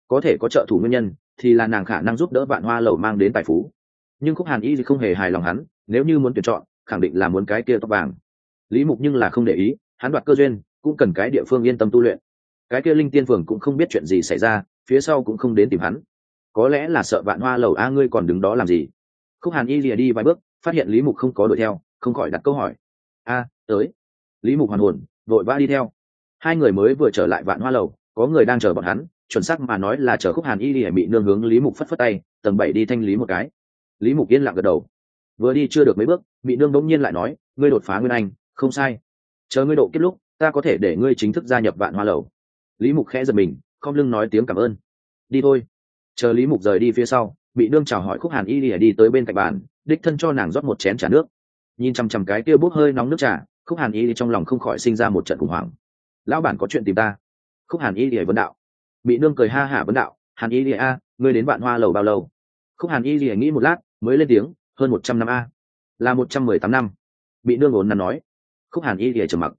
A: Có thể có trợ thủ nguyên nhân, thì là nàng khả năng giúp đỡ vạn hoa lầu mang đến tài phú. Nhưng khúc hàn y thì không hề hài lòng hắn, nếu như muốn tuyển chọn, khẳng định là muốn cái kia tóc vàng. Lý mục nhưng là không để ý, hắn đoạt cơ duyên, cũng cần cái địa phương yên tâm tu luyện cái kia linh tiên phường cũng không biết chuyện gì xảy ra, phía sau cũng không đến tìm hắn. Có lẽ là sợ vạn hoa lầu a ngươi còn đứng đó làm gì? Khúc hàn y lìa đi vài bước, phát hiện lý mục không có đuổi theo, không khỏi đặt câu hỏi. A, tới. Lý mục hoàn hồn, vội vã đi theo. Hai người mới vừa trở lại vạn hoa lầu, có người đang chờ bọn hắn, chuẩn xác mà nói là chờ khúc hàn y lìa bị nương hướng lý mục phất phất tay, tầng bảy đi thanh lý một cái. Lý mục yên lặng gật đầu. Vừa đi chưa được mấy bước bị nương bỗng nhiên lại nói, ngươi đột phá nguyên anh, không sai. Chờ ngươi độ kết lúc, ta có thể để ngươi chính thức gia nhập vạn hoa lầu lý mục khẽ giật mình không lưng nói tiếng cảm ơn. Đi thôi. Chờ lý mục rời đi phía sau, bị nương chào hỏi khúc hàn y lìa đi tới bên cạnh bàn, đích thân cho nàng rót một chén trà nước. Nhìn chằm chằm cái kia bốc hơi nóng nước trà, khúc hàn y trong lòng không khỏi sinh ra một trận khủng hoảng. Lão bản có chuyện tìm ta. Khúc hàn y lìa vấn đạo. Bị nương cười ha hả vấn đạo, hàn y lìa a, ngươi đến vạn hoa lầu bao lâu? Khúc hàn y lìa nghĩ một lát, mới lên tiếng, hơn một trăm năm a. Là một trăm mười tám năm. Bị nương ổn nằm nói. Khúc hàn y lìa trầm mặc.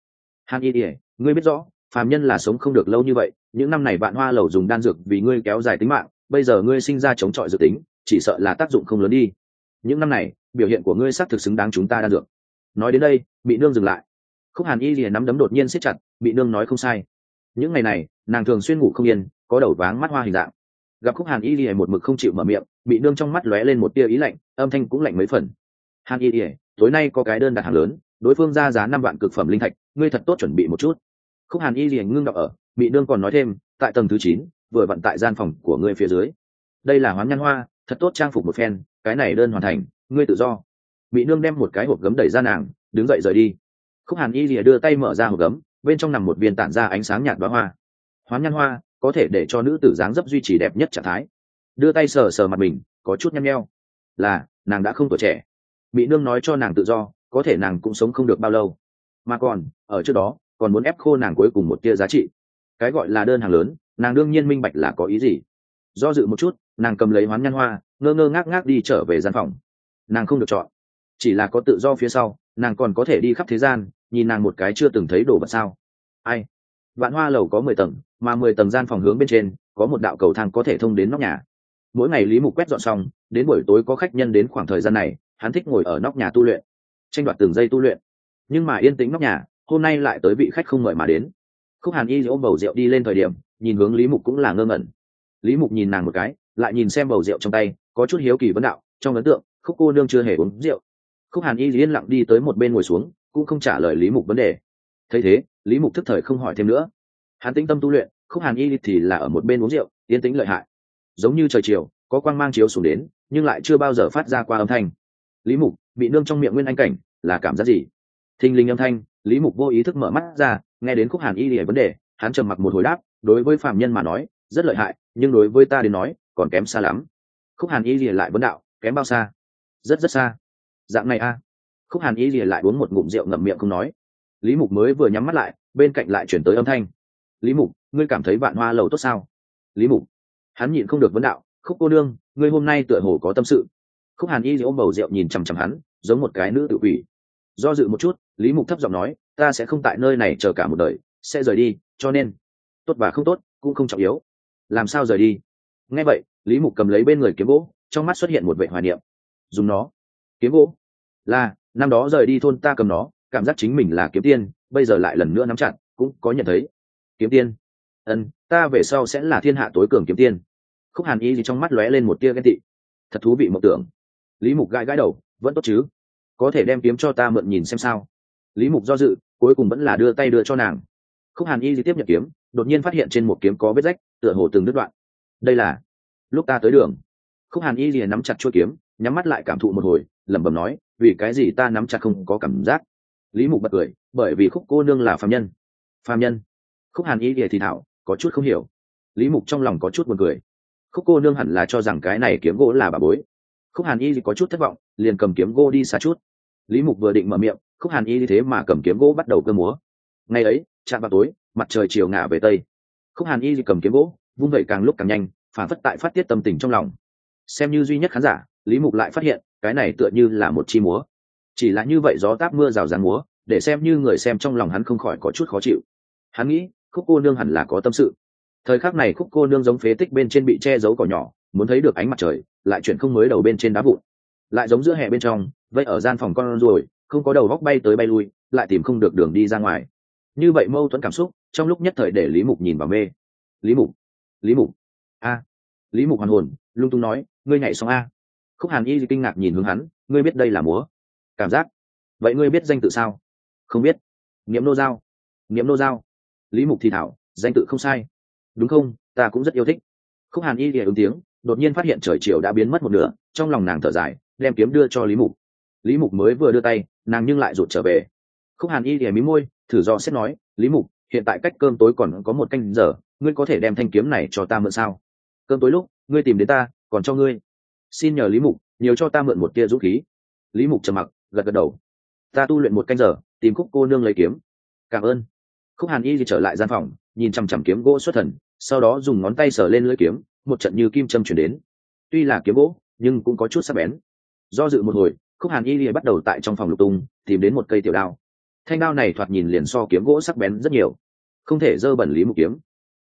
A: Hàn y lìa, ngươi biết rõ phàm nhân là sống không được lâu như vậy, những năm này vạn hoa lầu dùng đan dược vì ngươi kéo dài tính mạng, bây giờ ngươi sinh ra chống chọi dự tính, chỉ sợ là tác dụng không lớn đi. Những năm này, biểu hiện của ngươi xác thực xứng đáng chúng ta đan dược. Nói đến đây bị nương dừng lại. Khúc hàn y lìa nắm đấm đột nhiên siết chặt bị nương nói không sai. Những ngày này, nàng thường xuyên ngủ không yên, có đầu váng mắt hoa hình dạng. Gặp khúc hàn y lìa một mực không chịu mở miệng bị nương trong mắt lóe lên một tia ý lạnh, âm thanh cũng lạnh mấy phần. Hàn y lìa, tối nay có cái đơn đặt hàng lớn, đối phương ra giá năm vạn cực phẩm linh thạch, ngươi thật tốt chuẩn bị một chút không hàn y lìa ngưng đọc ở bị nương còn nói thêm, tại tầng thứ chín, vừa vận tại gian phòng của ngươi phía dưới. Đây là hoán nhăn hoa, thật tốt trang phục một phen, cái này đơn hoàn thành, ngươi tự do. Mỹ nương đem một cái hộp gấm đẩy ra nàng, đứng dậy rời đi. Khúc hàn y lìa đưa tay mở ra hộp gấm, bên trong nằm một viên tản ra ánh sáng nhạt đoá hoa. Hoán nhăn hoa, có thể để cho nữ tử dáng dấp duy trì đẹp nhất trạng thái. Đưa tay sờ sờ mặt mình, có chút nhăn nheo. Là, nàng đã không tuổi trẻ. Mỹ nương nói cho nàng tự do, có thể nàng cũng sống không được bao lâu. Mà còn, ở trước đó còn muốn ép khô nàng cuối cùng một tia giá trị. Cái gọi là đơn hàng lớn, nàng đương nhiên minh bạch là có ý gì. Do dự một chút, nàng cầm lấy hoán nhan hoa, ngơ ngơ ngác ngác đi trở về gian phòng. Nàng không được chọn. Chỉ là có tự do phía sau, nàng còn có thể đi khắp thế gian, nhìn nàng một cái chưa từng thấy đồ vật sao. Ai? Vạn hoa lầu có mười tầng, mà mười tầng gian phòng hướng bên trên, có một đạo cầu thang có thể thông đến nóc nhà. Mỗi ngày lý mục quét dọn xong, đến buổi tối có khách nhân đến khoảng thời gian này, hắn thích ngồi ở nóc nhà tu luyện, tranh đoạt từng giây tu luyện. Nhưng mà yên tĩnh nóc nhà hôm nay lại tới vị khách không mời mà đến. Khúc hàn y ôm bầu rượu đi lên thời điểm, nhìn hướng lý mục cũng là ngơ ngẩn. Lý mục nhìn nàng một cái, lại nhìn xem bầu rượu trong tay, có chút hiếu kỳ vấn đạo, trong ấn tượng, khúc cô nương chưa hề uống rượu. Khúc hàn y yên lặng đi tới một bên ngồi xuống, cũng không trả lời lý mục vấn đề. Thấy thế, lý mục thức thời không hỏi thêm nữa. Hắn tĩnh tâm tu luyện, khúc hàn y thì là ở một bên uống rượu, yên tĩnh lợi hại. Giống như trời chiều, có quang mang chiếu xuống đến, nhưng lại chưa bao giờ phát ra qua âm thanh. Lý mục bị nương trong miệng nguyên anh cảnh, là cảm giác gì? Thình linh âm thanh lý mục vô ý thức mở mắt ra, nghe đến khúc hàn y lìa vấn đề, hắn trầm mặc một hồi đáp, đối với phạm nhân mà nói, rất lợi hại, nhưng đối với ta đến nói, còn kém xa lắm. Khúc hàn y lìa lại vấn đạo, kém bao xa? Rất rất xa. Dạng này a. Khúc hàn y lìa lại uống một ngụm rượu ngậm miệng không nói. Lý mục mới vừa nhắm mắt lại, bên cạnh lại chuyển tới âm thanh. Lý mục, ngươi cảm thấy vạn hoa lầu tốt sao? Lý mục, hắn nhịn không được vấn đạo, khúc cô nương, ngươi hôm nay tựa hồ có tâm sự. Khúc hàn y ôm bầu rượu nhìn chằm chằm hắn, giống một cái nữ tự quỷ do dự một chút, lý mục thấp giọng nói, ta sẽ không tại nơi này chờ cả một đời, sẽ rời đi, cho nên, tốt và không tốt, cũng không trọng yếu. Làm sao rời đi? Nghe vậy, lý mục cầm lấy bên người kiếm gỗ, trong mắt xuất hiện một vệ hoài niệm. Dùng nó. Kiếm gỗ? Là, năm đó rời đi thôn ta cầm nó, cảm giác chính mình là kiếm tiên, bây giờ lại lần nữa nắm chặt, cũng có nhận thấy. Kiếm tiên? Ân ta về sau sẽ là thiên hạ tối cường kiếm tiên. Khúc hàn y gì trong mắt lóe lên một tia ghen tị. Thật thú vị mộng tưởng. Lý mục gãi gãi đầu, vẫn tốt chứ có thể đem kiếm cho ta mượn nhìn xem sao? Lý mục do dự, cuối cùng vẫn là đưa tay đưa cho nàng. Khúc hàn y di tiếp nhận kiếm, đột nhiên phát hiện trên một kiếm có vết rách, tựa hồ từng đứt đoạn. Đây là, lúc ta tới đường. Khúc hàn y di nắm chặt chuôi kiếm, nhắm mắt lại cảm thụ một hồi, lẩm bẩm nói, vì cái gì ta nắm chặt không có cảm giác? Lý mục bật cười, bởi vì khúc cô nương là phạm nhân. Phạm nhân? Khúc hàn y thì thảo, có chút không hiểu. Lý mục trong lòng có chút buồn cười. Khúc cô nương hẳn là cho rằng cái này kiếm gỗ là bà bối. Khúc hàn y có chút thất vọng, liền cầm kiếm gỗ đi xa chút lý mục vừa định mở miệng, khúc hàn y thế mà cầm kiếm gỗ bắt đầu cơ múa. Ngày ấy, chạm vào tối, mặt trời chiều ngả về tây. Khúc hàn y cầm kiếm gỗ, vung vẩy càng lúc càng nhanh, phản phất tại phát tiết tâm tình trong lòng. Xem như duy nhất khán giả, lý mục lại phát hiện, cái này tựa như là một chi múa. Chỉ là như vậy gió táp mưa rào ràng múa, để xem như người xem trong lòng hắn không khỏi có chút khó chịu. Hắn nghĩ, khúc cô nương hẳn là có tâm sự. Thời khắc này khúc cô nương giống phế tích bên trên bị che giấu cỏ nhỏ, muốn thấy được ánh mặt trời, lại chuyển không mới đầu bên trên đá vụn. Lại giống giữa hè bên trong vậy ở gian phòng con rồi không có đầu góc bay tới bay lui, lại tìm không được đường đi ra ngoài. Như vậy mâu thuẫn cảm xúc, trong lúc nhất thời để lý mục nhìn vào mê. Lý mục lý mục, a, lý mục hoàn hồn, lung tung nói, ngươi nhảy xong a. Khúc hàn y kinh ngạc nhìn hướng hắn, ngươi biết đây là múa? Cảm giác. Vậy ngươi biết danh tự sao? Không biết. Niệm nô giao. Niệm nô giao. Lý mục thì thảo, danh tự không sai. Đúng không? Ta cũng rất yêu thích. Khúc hàn y thì ứng tiếng, đột nhiên phát hiện trời chiều đã biến mất một nửa, trong lòng nàng thở dài, đem kiếm đưa cho lý mục lý mục mới vừa đưa tay, nàng nhưng lại rụt trở về. Khúc hàn y thì mí môi, thử do xét nói, lý mục, hiện tại cách cơm tối còn có một canh giờ, ngươi có thể đem thanh kiếm này cho ta mượn sao? Cơm tối lúc, ngươi tìm đến ta, còn cho ngươi. Xin nhờ lý mục, nhiều cho ta mượn một tia dũng khí. Lý mục trầm mặc, gật gật đầu. Ta tu luyện một canh giờ, tìm khúc cô nương lấy kiếm. Cảm ơn. Khúc hàn y thì trở lại gian phòng, nhìn chằm chằm kiếm gỗ xuất thần, sau đó dùng ngón tay sờ lên lưỡi kiếm, một trận như kim châm chuyển đến. Tuy là kiếm gỗ, nhưng cũng có chút sắc bén. Do dự một hồi khúc hàn y lìa bắt đầu tại trong phòng lục tung, tìm đến một cây tiểu đao. Thanh đao này thoạt nhìn liền so kiếm gỗ sắc bén rất nhiều. Không thể dơ bẩn lý Mục kiếm.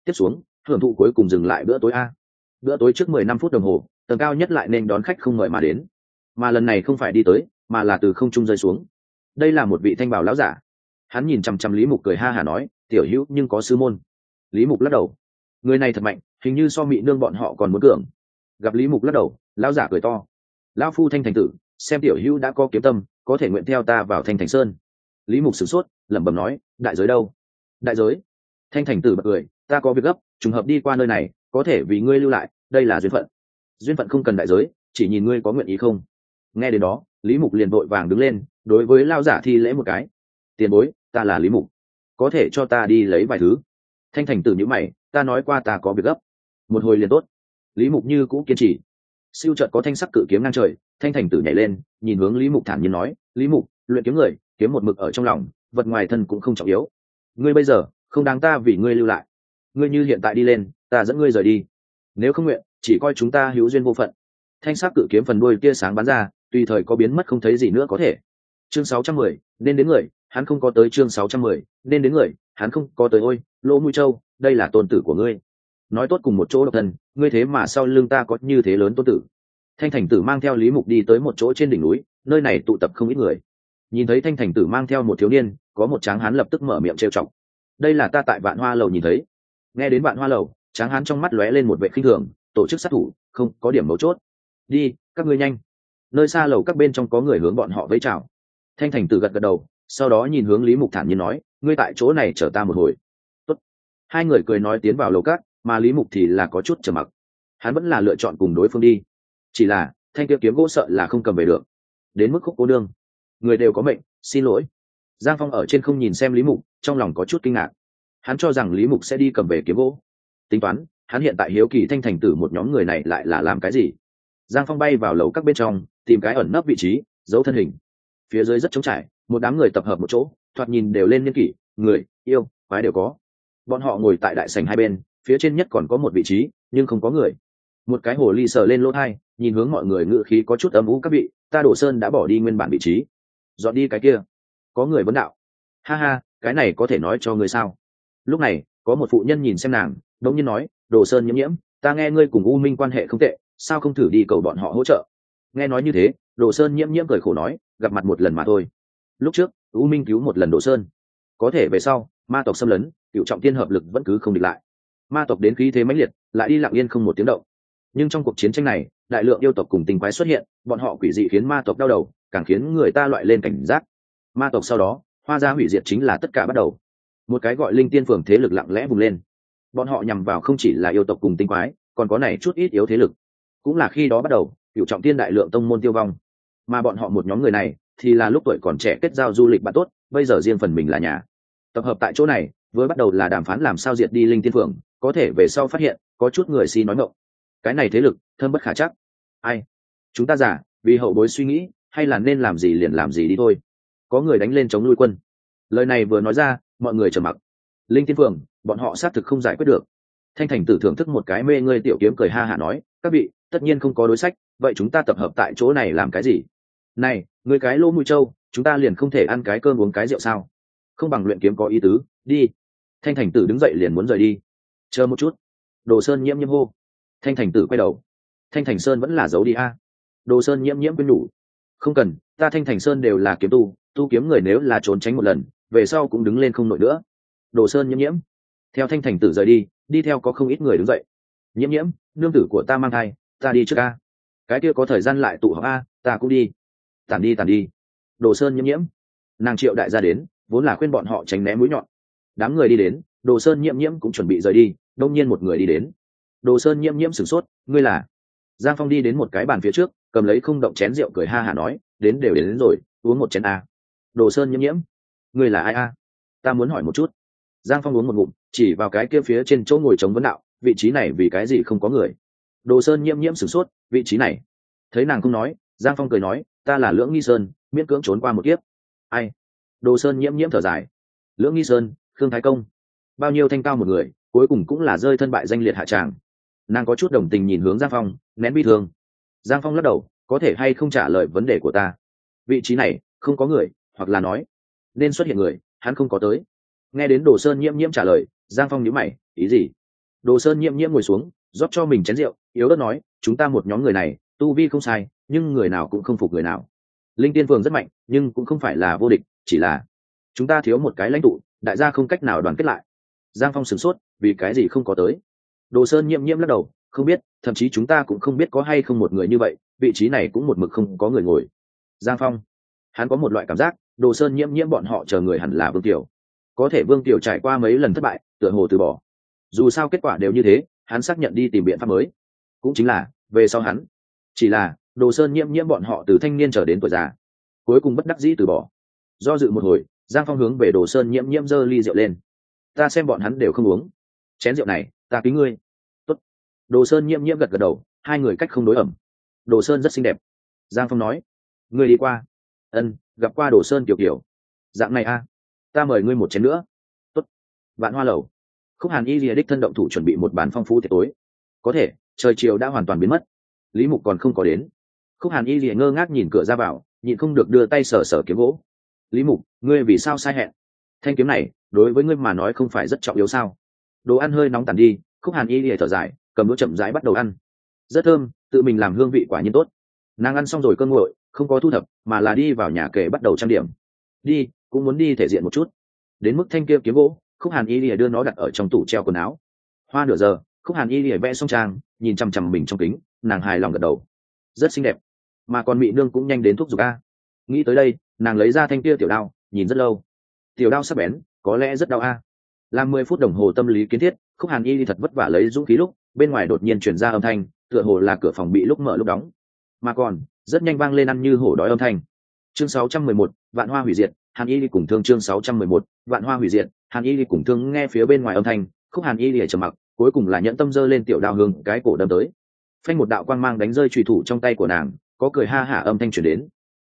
A: Tiếp xuống hưởng thụ cuối cùng dừng lại bữa tối a. Bữa tối trước mười năm phút đồng hồ, tầng cao nhất lại nên đón khách không mời mà đến. Mà lần này không phải đi tới, mà là từ không trung rơi xuống. Đây là một vị thanh bảo lão giả. Hắn nhìn chằm chằm lý mục cười ha hả nói, tiểu hữu, nhưng có sư môn. Lý mục lắc đầu. Người này thật mạnh, hình như so mị nương bọn họ còn muốn cường. Gặp lý mục lắc đầu, lão giả cười to. Lão phu thanh thành tử xem tiểu hữu đã có kiếm tâm, có thể nguyện theo ta vào thanh thành sơn. Lý mục sửng sốt, lẩm bẩm nói, đại giới đâu? Đại giới? Thanh thành tử bật cười, ta có việc gấp, trùng hợp đi qua nơi này, có thể vì ngươi lưu lại, đây là duyên phận. Duyên phận không cần đại giới, chỉ nhìn ngươi có nguyện ý không. Nghe đến đó, lý mục liền vội vàng đứng lên, đối với lao giả thi lễ một cái. Tiền bối, ta là lý mục, có thể cho ta đi lấy vài thứ? Thanh thành tử nhữ mày, ta nói qua ta có việc gấp. Một hồi liền tốt. Lý mục như cũ kiên trì siêu chợt có thanh sắc cự kiếm ngang trời thanh thành tử nhảy lên nhìn hướng lý mục thản nhiên nói lý mục luyện kiếm người kiếm một mực ở trong lòng vật ngoài thân cũng không trọng yếu. Ngươi bây giờ không đáng ta vì ngươi lưu lại. Ngươi như hiện tại đi lên ta dẫn ngươi rời đi. Nếu không nguyện chỉ coi chúng ta hữu duyên vô phận. Thanh sắc cự kiếm phần đuôi tia sáng bắn ra tùy thời có biến mất không thấy gì nữa có thể. Chương 610, nên đến người hắn không có tới chương 610, nên đến người hắn không có tới ôi lỗ mũi châu đây là tôn tử của ngươi nói tốt cùng một chỗ độc thân, ngươi thế mà sau lưng ta có như thế lớn tôn tử. Thanh thành tử mang theo lý mục đi tới một chỗ trên đỉnh núi, nơi này tụ tập không ít người. Nhìn thấy thanh thành tử mang theo một thiếu niên, có một tráng hán lập tức mở miệng trêu chọc. Đây là ta tại vạn hoa lầu nhìn thấy. Nghe đến vạn hoa lầu, tráng hán trong mắt lóe lên một vệ khinh thường, tổ chức sát thủ, không, có điểm mấu chốt. Đi, các ngươi nhanh. Nơi xa lầu các bên trong có người hướng bọn họ vẫy chào. Thanh thành tử gật gật đầu, sau đó nhìn hướng lý mục thản nhiên nói, ngươi tại chỗ này chở ta một hồi. Tốt. hai người cười nói tiến vào lầu các mà lý mục thì là có chút trầm mặc. Hắn vẫn là lựa chọn cùng đối phương đi. Chỉ là, thanh kia kiếm gỗ sợ là không cầm về được. Đến mức khúc cô đương người đều có mệnh, xin lỗi. Giang phong ở trên không nhìn xem lý mục, trong lòng có chút kinh ngạc. Hắn cho rằng lý mục sẽ đi cầm về kiếm gỗ. Tính toán, hắn hiện tại hiếu kỳ thanh thành tử một nhóm người này lại là làm cái gì? Giang phong bay vào lầu các bên trong, tìm cái ẩn nấp vị trí, giấu thân hình. Phía dưới rất trống trải, một đám người tập hợp một chỗ, thoạt nhìn đều lên niên kỷ, người, yêu, quái đều có. Bọn họ ngồi tại đại sành hai bên phía trên nhất còn có một vị trí, nhưng không có người. Một cái hồ ly sờ lên lỗ thai, nhìn hướng mọi người ngự khí có chút âm ú các vị, ta đổ sơn đã bỏ đi nguyên bản vị trí. Dọn đi cái kia. Có người vấn đạo. Ha ha, cái này có thể nói cho người sao? Lúc này, có một phụ nhân nhìn xem nàng đống nhiên nói, đồ sơn nhiễm nhiễm, ta nghe ngươi cùng u minh quan hệ không tệ, sao không thử đi cầu bọn họ hỗ trợ? Nghe nói như thế, đồ sơn nhiễm nhiễm cười khổ nói, gặp mặt một lần mà thôi. Lúc trước, u minh cứu một lần đồ sơn. Có thể về sau, ma tộc xâm lấn, cựu trọng tiên hợp lực vẫn cứ không địch lại ma tộc đến khí thế mãnh liệt, lại đi lặng yên không một tiếng động. Nhưng trong cuộc chiến tranh này, đại lượng yêu tộc cùng tình quái xuất hiện, bọn họ quỷ dị khiến ma tộc đau đầu, càng khiến người ta loại lên cảnh giác. Ma tộc sau đó, hoa gia hủy diệt chính là tất cả bắt đầu. Một cái gọi linh tiên phường thế lực lặng lẽ bùng lên. Bọn họ nhằm vào không chỉ là yêu tộc cùng tinh quái, còn có này chút ít yếu thế lực. Cũng là khi đó bắt đầu, cựu trọng tiên đại lượng tông môn tiêu vong. Mà bọn họ một nhóm người này, thì là lúc tuổi còn trẻ kết giao du lịch bạn tốt, bây giờ riêng phần mình là nhà. Tập hợp tại chỗ này với bắt đầu là đàm phán làm sao diệt đi linh tiên phường có thể về sau phát hiện có chút người si nói ngộng cái này thế lực thơm bất khả chắc. Ai? Chúng ta giả vì hậu bối suy nghĩ hay là nên làm gì liền làm gì đi thôi. Có người đánh lên chống nuôi quân. Lời này vừa nói ra mọi người trầm mặc. Linh tiên phượng, bọn họ xác thực không giải quyết được. Thanh thành tử thưởng thức một cái mê ngươi tiểu kiếm cười ha hả nói các vị tất nhiên không có đối sách vậy chúng ta tập hợp tại chỗ này làm cái gì? Này người cái lô mũi trâu chúng ta liền không thể ăn cái cơm uống cái rượu sao? Không bằng luyện kiếm có ý tứ đi. Thanh thành tử đứng dậy liền muốn rời đi chờ một chút. Đồ sơn nhiễm nhiễm hô. Thanh thành tử quay đầu. Thanh thành sơn vẫn là giấu đi a. Đồ sơn nhiễm nhiễm quên nhủ. Không cần, ta thanh thành sơn đều là kiếm tu tu kiếm người nếu là trốn tránh một lần, về sau cũng đứng lên không nổi nữa. Đồ sơn nhiễm nhiễm. Theo thanh thành tử rời đi đi theo có không ít người đứng dậy. Nhiễm nhiễm, nương tử của ta mang thai, ta đi trước a. Cái kia có thời gian lại tụ họp a, ta cũng đi. Tàn đi tàn đi. Đồ sơn nhiễm nhiễm. Nàng triệu đại gia đến, vốn là khuyên bọn họ tránh né mũi nhọn. Đám người đi đến, đồ sơn nhiễm nhiễm cũng chuẩn bị rời đi đông nhiên một người đi đến. Đồ sơn nhiễm nhiễm sửng sốt ngươi là? Giang phong đi đến một cái bàn phía trước cầm lấy không động chén rượu cười ha hả nói đến đều đến, đến rồi uống một chén a. Đồ sơn nhiễm nhiễm ngươi là ai a? Ta muốn hỏi một chút. Giang phong uống một ngụm chỉ vào cái kia phía trên chỗ ngồi chống vấn đạo vị trí này vì cái gì không có người? Đồ sơn nhiễm nhiễm sửng sốt vị trí này? Thấy nàng không nói giang phong cười nói ta là lưỡng nghi sơn miễn cưỡng trốn qua một kiếp. Ai? Đồ sơn nhiễm nhiễm thở dài lưỡng nghi sơn khương thái công bao nhiêu thanh cao một người cuối cùng cũng là rơi thân bại danh liệt hạ tràng. Nàng có chút đồng tình nhìn hướng giang phong, nén bi thương. Giang phong lắc đầu, có thể hay không trả lời vấn đề của ta? Vị trí này, không có người, hoặc là nói, nên xuất hiện người, hắn không có tới. Nghe đến đồ sơn nhiễm nhiễm trả lời, giang phong nhíu mày, ý gì? Đồ sơn nhiễm nhiễm ngồi xuống, rót cho mình chén rượu, yếu đất nói, chúng ta một nhóm người này, tu vi không sai, nhưng người nào cũng không phục người nào. Linh tiên phường rất mạnh, nhưng cũng không phải là vô địch, chỉ là chúng ta thiếu một cái lãnh tụ, đại gia không cách nào đoàn kết lại. Giang phong sửng sốt vì cái gì không có tới? Đồ sơn nhiễm nhiễm lắc đầu, không biết, thậm chí chúng ta cũng không biết có hay không một người như vậy, vị trí này cũng một mực không có người ngồi. Giang phong, hắn có một loại cảm giác, đồ sơn nhiễm nhiễm bọn họ chờ người hẳn là vương tiểu có thể vương tiểu trải qua mấy lần thất bại, tựa hồ từ bỏ. Dù sao kết quả đều như thế, hắn xác nhận đi tìm biện pháp mới. Cũng chính là, về sau hắn, chỉ là, đồ sơn nhiễm nhiễm bọn họ từ thanh niên trở đến tuổi già, cuối cùng bất đắc dĩ từ bỏ. Do dự một hồi, giang phong hướng về đồ sơn nhiễm nhiễm dơ ly rượu lên. Ta xem bọn hắn đều không uống chén rượu này, ta kính ngươi. Tốt. đồ sơn nhiễm nhiễm gật gật đầu, hai người cách không đối ẩm. Đồ sơn rất xinh đẹp. Giang phong nói, ngươi đi qua. Ân, gặp qua đồ sơn kiểu kiểu. Dạng này a ta mời ngươi một chén nữa. Tốt. vạn hoa lầu. Khúc hàn y lìa đích thân động thủ chuẩn bị một bàn phong phú tiệc tối. Có thể, trời chiều đã hoàn toàn biến mất. Lý mục còn không có đến. Khúc hàn y lìa ngơ ngác nhìn cửa ra vào, nhịn không được đưa tay sờ sờ kiếm gỗ. Lý mục, ngươi vì sao sai hẹn? Thanh kiếm này, đối với ngươi mà nói không phải rất trọng yếu sao? Đồ ăn hơi nóng tàn đi, khúc hàn y lìa thở dài, cầm đũa chậm rãi bắt đầu ăn. Rất thơm, tự mình làm hương vị quả nhiên tốt. Nàng ăn xong rồi cơn nguội, không có thu thập, mà là đi vào nhà kể bắt đầu trang điểm. Đi, cũng muốn đi thể diện một chút. Đến mức thanh kia kiếm gỗ, khúc hàn y lìa đưa nó đặt ở trong tủ treo quần áo. Hoa nửa giờ, khúc hàn y lìa vẽ xong trang, nhìn chằm chằm mình trong kính, nàng hài lòng gật đầu. Rất xinh đẹp. Mà còn mị nương cũng nhanh đến thuốc giục a. Nghĩ tới đây, nàng lấy ra thanh kia tiểu đao, nhìn rất lâu. Tiểu đao sắp bén, có lẽ rất đau a làm mười phút đồng hồ tâm lý kiến thiết khúc hàn y đi thật vất vả lấy dũng khí lúc bên ngoài đột nhiên chuyển ra âm thanh tựa hồ là cửa phòng bị lúc mở lúc đóng. Mà còn rất nhanh vang lên ăn như hổ đói âm thanh. Chương 611, vạn hoa hủy diệt hàn y đi cùng thương chương 611, vạn hoa hủy diệt hàn y đi cùng thương nghe phía bên ngoài âm thanh khúc hàn y đi trầm mặc cuối cùng là nhẫn tâm dơ lên tiểu đao hương cái cổ đâm tới. Phanh một đạo quang mang đánh rơi trùy thủ trong tay của nàng có cười ha hả âm thanh chuyển đến.